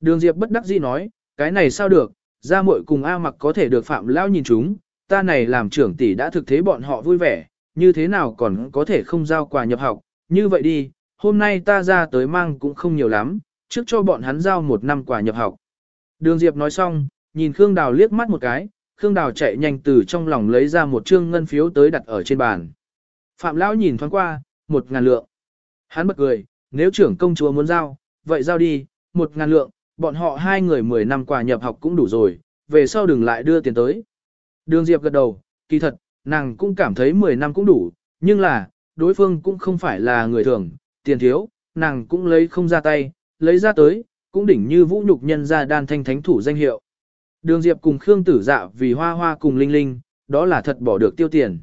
Đường Diệp bất đắc dĩ nói, cái này sao được, ra muội cùng A mặc có thể được Phạm lão nhìn chúng, ta này làm trưởng tỷ đã thực thế bọn họ vui vẻ, như thế nào còn có thể không giao quà nhập học, như vậy đi, hôm nay ta ra tới mang cũng không nhiều lắm, trước cho bọn hắn giao một năm quà nhập học. Đường Diệp nói xong, nhìn Khương Đào liếc mắt một cái, Khương Đào chạy nhanh từ trong lòng lấy ra một trương ngân phiếu tới đặt ở trên bàn. Phạm Lão nhìn thoáng qua, một ngàn lượng. Hắn bật cười, nếu trưởng công chúa muốn giao, vậy giao đi, một ngàn lượng, bọn họ hai người mười năm qua nhập học cũng đủ rồi, về sau đừng lại đưa tiền tới. Đường Diệp gật đầu, kỳ thật, nàng cũng cảm thấy 10 năm cũng đủ, nhưng là, đối phương cũng không phải là người thường, tiền thiếu, nàng cũng lấy không ra tay, lấy ra tới, cũng đỉnh như vũ nhục nhân ra đan thanh thánh thủ danh hiệu. Đường Diệp cùng Khương Tử Dạ vì hoa hoa cùng Linh Linh, đó là thật bỏ được tiêu tiền.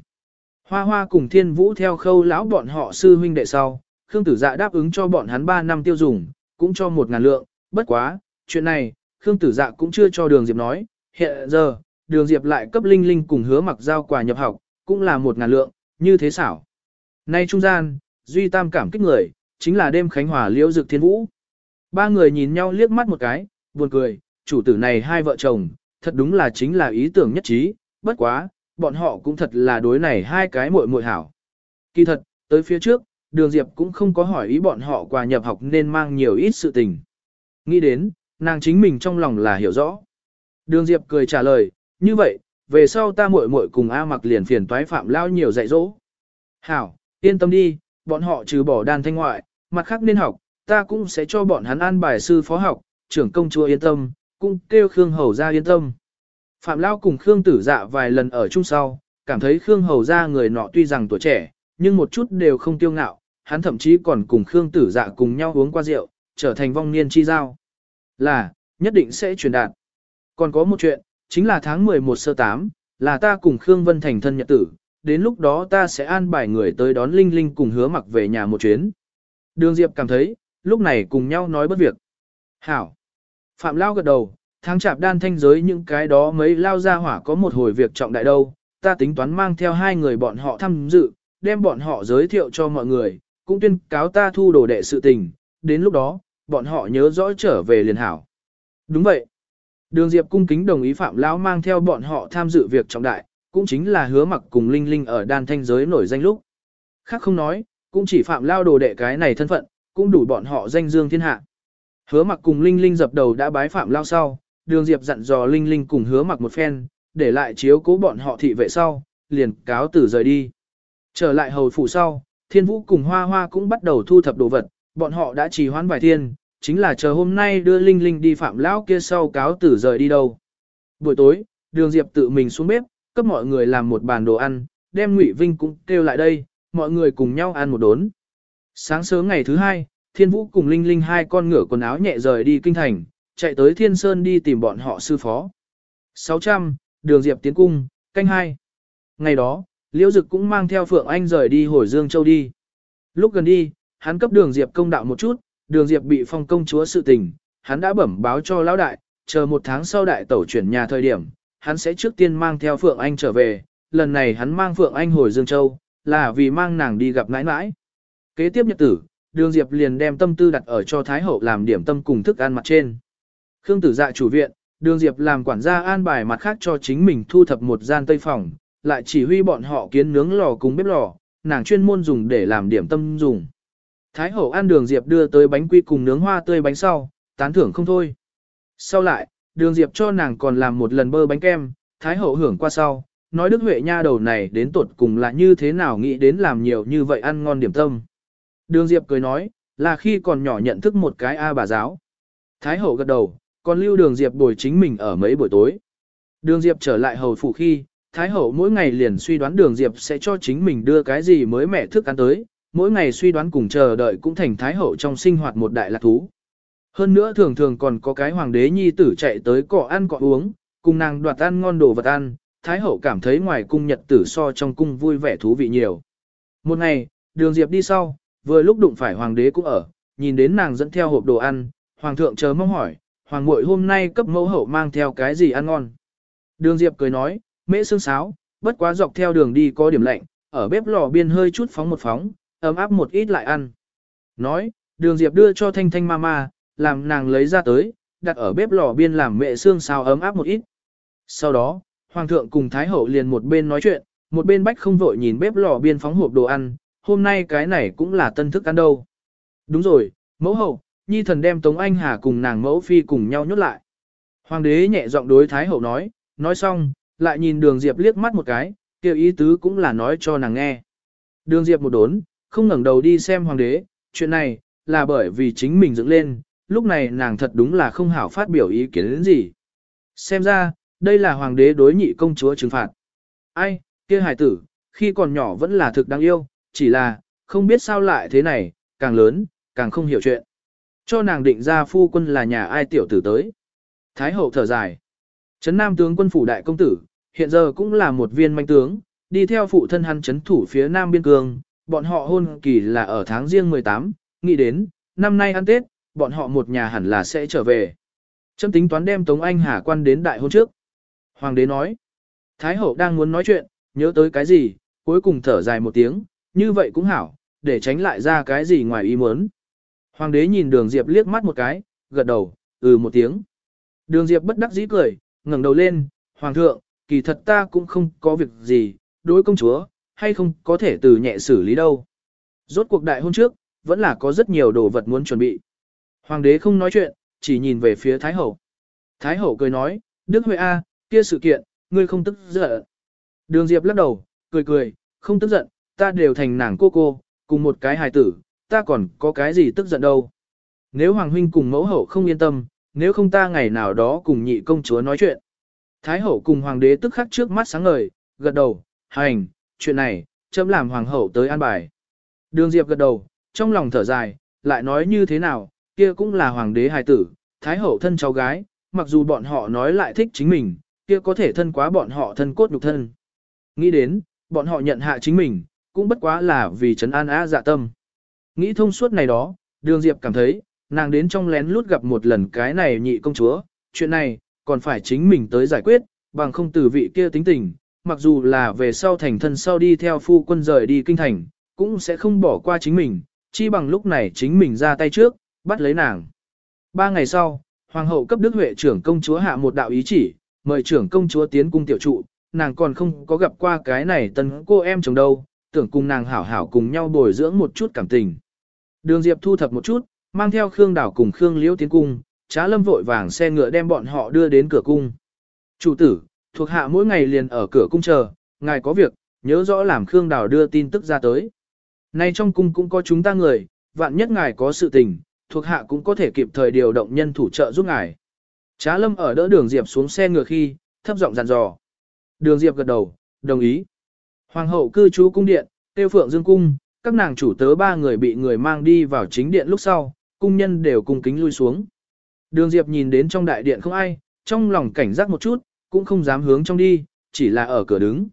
Hoa hoa cùng Thiên Vũ theo khâu lão bọn họ sư huynh đệ sau, Khương Tử Dạ đáp ứng cho bọn hắn 3 năm tiêu dùng, cũng cho một ngàn lượng, bất quá, chuyện này, Khương Tử Dạ cũng chưa cho Đường Diệp nói, hiện giờ, Đường Diệp lại cấp Linh Linh cùng hứa mặc giao quà nhập học, cũng là một ngàn lượng, như thế xảo. Nay trung gian, Duy Tam cảm kích người, chính là đêm Khánh Hòa Liễu Dực Thiên Vũ. Ba người nhìn nhau liếc mắt một cái, buồn cười, chủ tử này hai vợ chồng, thật đúng là chính là ý tưởng nhất trí, bất quá, bọn họ cũng thật là đối này hai cái muội muội hảo. Kỳ thật, tới phía trước, Đường Diệp cũng không có hỏi ý bọn họ quà nhập học nên mang nhiều ít sự tình. Nghĩ đến, nàng chính mình trong lòng là hiểu rõ. Đường Diệp cười trả lời, như vậy, về sau ta muội muội cùng A mặc liền phiền toái phạm lao nhiều dạy dỗ. Hảo, yên tâm đi, bọn họ trừ bỏ đàn thanh ngoại, mặt khác nên học, ta cũng sẽ cho bọn hắn an bài sư phó học, trưởng công chúa yên tâm, cũng kêu Khương Hầu ra yên tâm. Phạm Lao cùng Khương Tử Dạ vài lần ở chung sau, cảm thấy Khương Hầu ra người nọ tuy rằng tuổi trẻ, nhưng một chút đều không tiêu ngạo, hắn thậm chí còn cùng Khương Tử Dạ cùng nhau uống qua rượu, trở thành vong niên chi giao. Là, nhất định sẽ truyền đạt. Còn có một chuyện, chính là tháng 11 sơ 8, là ta cùng Khương Vân thành thân nhật tử, đến lúc đó ta sẽ an bài người tới đón Linh Linh cùng hứa mặc về nhà một chuyến. Đường Diệp cảm thấy, lúc này cùng nhau nói bất việc. Hảo. Phạm Lao gật đầu, tháng chạp đan thanh giới những cái đó mấy lao ra hỏa có một hồi việc trọng đại đâu, ta tính toán mang theo hai người bọn họ tham dự, đem bọn họ giới thiệu cho mọi người, cũng tuyên cáo ta thu đồ đệ sự tình, đến lúc đó, bọn họ nhớ rõ trở về liền hảo. Đúng vậy. Đường Diệp cung kính đồng ý Phạm Lão mang theo bọn họ tham dự việc trọng đại, cũng chính là hứa mặc cùng Linh Linh ở đan thanh giới nổi danh lúc. Khác không nói, cũng chỉ Phạm Lao đồ đệ cái này thân phận, cũng đủ bọn họ danh dương thiên hạ. Hứa mặc cùng Linh Linh dập đầu đã bái Phạm Lao sau, đường Diệp dặn dò Linh Linh cùng hứa mặc một phen, để lại chiếu cố bọn họ thị vệ sau, liền cáo tử rời đi. Trở lại hầu phủ sau, thiên vũ cùng hoa hoa cũng bắt đầu thu thập đồ vật, bọn họ đã trì hoãn vài thiên, chính là chờ hôm nay đưa Linh Linh đi phạm lão kia sau cáo tử rời đi đâu. Buổi tối, đường Diệp tự mình xuống bếp, cấp mọi người làm một bàn đồ ăn, đem Ngụy Vinh cũng kêu lại đây, mọi người cùng nhau ăn một đốn. Sáng sớm ngày thứ hai, Thiên Vũ cùng Linh Linh hai con ngựa quần áo nhẹ rời đi kinh thành, chạy tới Thiên Sơn đi tìm bọn họ sư phó. 600, đường Diệp tiến cung, canh hai. Ngày đó, Liễu Dực cũng mang theo Phượng Anh rời đi hồi Dương Châu đi. Lúc gần đi, hắn cấp đường Diệp công đạo một chút, đường Diệp bị phong công chúa sự tình, hắn đã bẩm báo cho lão đại, chờ một tháng sau đại tẩu chuyển nhà thời điểm, hắn sẽ trước tiên mang theo Phượng Anh trở về, lần này hắn mang Phượng Anh hồi Dương Châu, là vì mang nàng đi gặp nãi nãi. Kế tiếp nhật tử, đường Diệp liền đem tâm tư đặt ở cho Thái Hậu làm điểm tâm cùng thức ăn mặt trên. Khương tử dạ chủ viện, đường Diệp làm quản gia an bài mặt khác cho chính mình thu thập một gian tây phòng, lại chỉ huy bọn họ kiến nướng lò cùng bếp lò, nàng chuyên môn dùng để làm điểm tâm dùng. Thái hậu ăn đường Diệp đưa tới bánh quy cùng nướng hoa tươi bánh sau, tán thưởng không thôi. Sau lại, đường Diệp cho nàng còn làm một lần bơ bánh kem, Thái hậu hưởng qua sau, nói Đức Huệ nha đầu này đến tột cùng là như thế nào nghĩ đến làm nhiều như vậy ăn ngon điểm tâm. Đường Diệp cười nói, là khi còn nhỏ nhận thức một cái A bà giáo. Thái hậu gật đầu, còn lưu đường Diệp bồi chính mình ở mấy buổi tối. Đường Diệp trở lại hầu phủ khi, Thái hậu mỗi ngày liền suy đoán đường Diệp sẽ cho chính mình đưa cái gì mới mẻ thức ăn tới, mỗi ngày suy đoán cùng chờ đợi cũng thành Thái hậu trong sinh hoạt một đại lạc thú. Hơn nữa thường thường còn có cái hoàng đế nhi tử chạy tới cọ ăn cọ uống, cùng nàng đoạt ăn ngon đồ vật ăn, Thái hậu cảm thấy ngoài cung nhật tử so trong cung vui vẻ thú vị nhiều. Một ngày, đường Diệp đi sau, vừa lúc đụng phải hoàng đế cũng ở, nhìn đến nàng dẫn theo hộp đồ ăn, hoàng thượng chờ mong hỏi, hoàng muội hôm nay cấp mẫu hậu mang theo cái gì ăn ngon. Đường Diệp cười nói, mễ xương sáo, bất quá dọc theo đường đi có điểm lạnh, ở bếp lò biên hơi chút phóng một phóng, ấm áp một ít lại ăn. Nói, đường Diệp đưa cho Thanh Thanh Mama, làm nàng lấy ra tới, đặt ở bếp lò biên làm mẹ xương xào ấm áp một ít. Sau đó, Hoàng thượng cùng Thái hậu liền một bên nói chuyện, một bên bách không vội nhìn bếp lò biên phóng hộp đồ ăn, hôm nay cái này cũng là tân thức ăn đâu. Đúng rồi, mẫu hậu, nhi thần đem Tống Anh Hà cùng nàng mẫu phi cùng nhau nhốt lại. Hoàng đế nhẹ giọng đối Thái hậu nói, nói xong, lại nhìn đường Diệp liếc mắt một cái, kêu ý tứ cũng là nói cho nàng nghe. Đường Diệp một đốn, không ngẩng đầu đi xem hoàng đế, chuyện này, là bởi vì chính mình dựng lên, lúc này nàng thật đúng là không hảo phát biểu ý kiến đến gì. Xem ra, đây là hoàng đế đối nhị công chúa trừng phạt. Ai, kia hải tử, khi còn nhỏ vẫn là thực đáng yêu, chỉ là, không biết sao lại thế này, càng lớn, càng không hiểu chuyện. Cho nàng định ra phu quân là nhà ai tiểu tử tới. Thái hậu thở dài. Trấn Nam tướng quân phủ đại công tử, hiện giờ cũng là một viên manh tướng, đi theo phụ thân hắn trấn thủ phía Nam biên cương, bọn họ hôn kỳ là ở tháng riêng 18, nghĩ đến, năm nay ăn Tết, bọn họ một nhà hẳn là sẽ trở về. Trâm tính toán đem Tống Anh Hà quan đến đại hôn trước. Hoàng đế nói, Thái hậu đang muốn nói chuyện, nhớ tới cái gì, cuối cùng thở dài một tiếng, như vậy cũng hảo, để tránh lại ra cái gì ngoài ý muốn. Hoàng đế nhìn đường Diệp liếc mắt một cái, gật đầu, ừ một tiếng. Đường Diệp bất đắc dĩ cười, ngẩng đầu lên, Hoàng thượng, kỳ thật ta cũng không có việc gì, đối công chúa, hay không có thể từ nhẹ xử lý đâu. Rốt cuộc đại hôn trước, vẫn là có rất nhiều đồ vật muốn chuẩn bị. Hoàng đế không nói chuyện, chỉ nhìn về phía Thái Hậu. Thái Hậu cười nói, Đức Huệ A, kia sự kiện, ngươi không tức giận. Đường Diệp lắc đầu, cười cười, không tức giận, ta đều thành nàng cô cô, cùng một cái hài tử, ta còn có cái gì tức giận đâu. Nếu Hoàng Huynh cùng mẫu hậu không yên tâm, nếu không ta ngày nào đó cùng nhị công chúa nói chuyện. Thái hậu cùng hoàng đế tức khắc trước mắt sáng ngời, gật đầu, hành, chuyện này, chấm làm hoàng hậu tới an bài. Đường Diệp gật đầu, trong lòng thở dài, lại nói như thế nào, kia cũng là hoàng đế hài tử, thái hậu thân cháu gái, mặc dù bọn họ nói lại thích chính mình, kia có thể thân quá bọn họ thân cốt nhục thân. Nghĩ đến, bọn họ nhận hạ chính mình, cũng bất quá là vì trấn an á dạ tâm. Nghĩ thông suốt này đó, đường Diệp cảm thấy, nàng đến trong lén lút gặp một lần cái này nhị công chúa, chuyện này, còn phải chính mình tới giải quyết, bằng không từ vị kia tính tình, mặc dù là về sau thành thân sau đi theo phu quân rời đi kinh thành, cũng sẽ không bỏ qua chính mình, chi bằng lúc này chính mình ra tay trước, bắt lấy nàng. Ba ngày sau, Hoàng hậu cấp Đức Huệ trưởng công chúa hạ một đạo ý chỉ, mời trưởng công chúa tiến cung tiểu trụ, nàng còn không có gặp qua cái này tân cô em chồng đâu, tưởng cùng nàng hảo hảo cùng nhau bồi dưỡng một chút cảm tình. Đường Diệp thu thập một chút, mang theo Khương Đảo cùng Khương Liễu tiến cung, trá lâm vội vàng xe ngựa đem bọn họ đưa đến cửa cung. Chủ tử, thuộc hạ mỗi ngày liền ở cửa cung chờ, ngài có việc, nhớ rõ làm Khương Đào đưa tin tức ra tới. Nay trong cung cũng có chúng ta người, vạn nhất ngài có sự tình, thuộc hạ cũng có thể kịp thời điều động nhân thủ trợ giúp ngài. Trá lâm ở đỡ đường Diệp xuống xe ngựa khi, thấp giọng dặn dò. Đường Diệp gật đầu, đồng ý. Hoàng hậu cư trú cung điện, tiêu phượng dương cung, các nàng chủ tớ ba người bị người mang đi vào chính điện lúc sau, cung nhân đều cung kính lui xuống. Đường Diệp nhìn đến trong đại điện không ai, trong lòng cảnh giác một chút, cũng không dám hướng trong đi, chỉ là ở cửa đứng.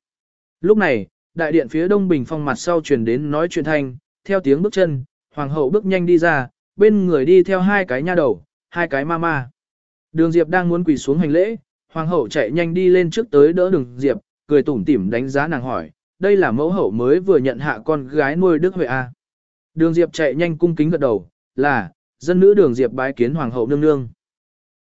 Lúc này, đại điện phía đông bình phong mặt sau truyền đến nói chuyện thanh, theo tiếng bước chân, hoàng hậu bước nhanh đi ra, bên người đi theo hai cái nha đầu, hai cái ma ma. Đường Diệp đang muốn quỳ xuống hành lễ, hoàng hậu chạy nhanh đi lên trước tới đỡ đường Diệp, cười tủm tỉm đánh giá nàng hỏi, đây là mẫu hậu mới vừa nhận hạ con gái nuôi Đức Huệ A. Đường Diệp chạy nhanh cung kính gật đầu, là, dân nữ đường Diệp bái kiến hoàng hậu nương nương.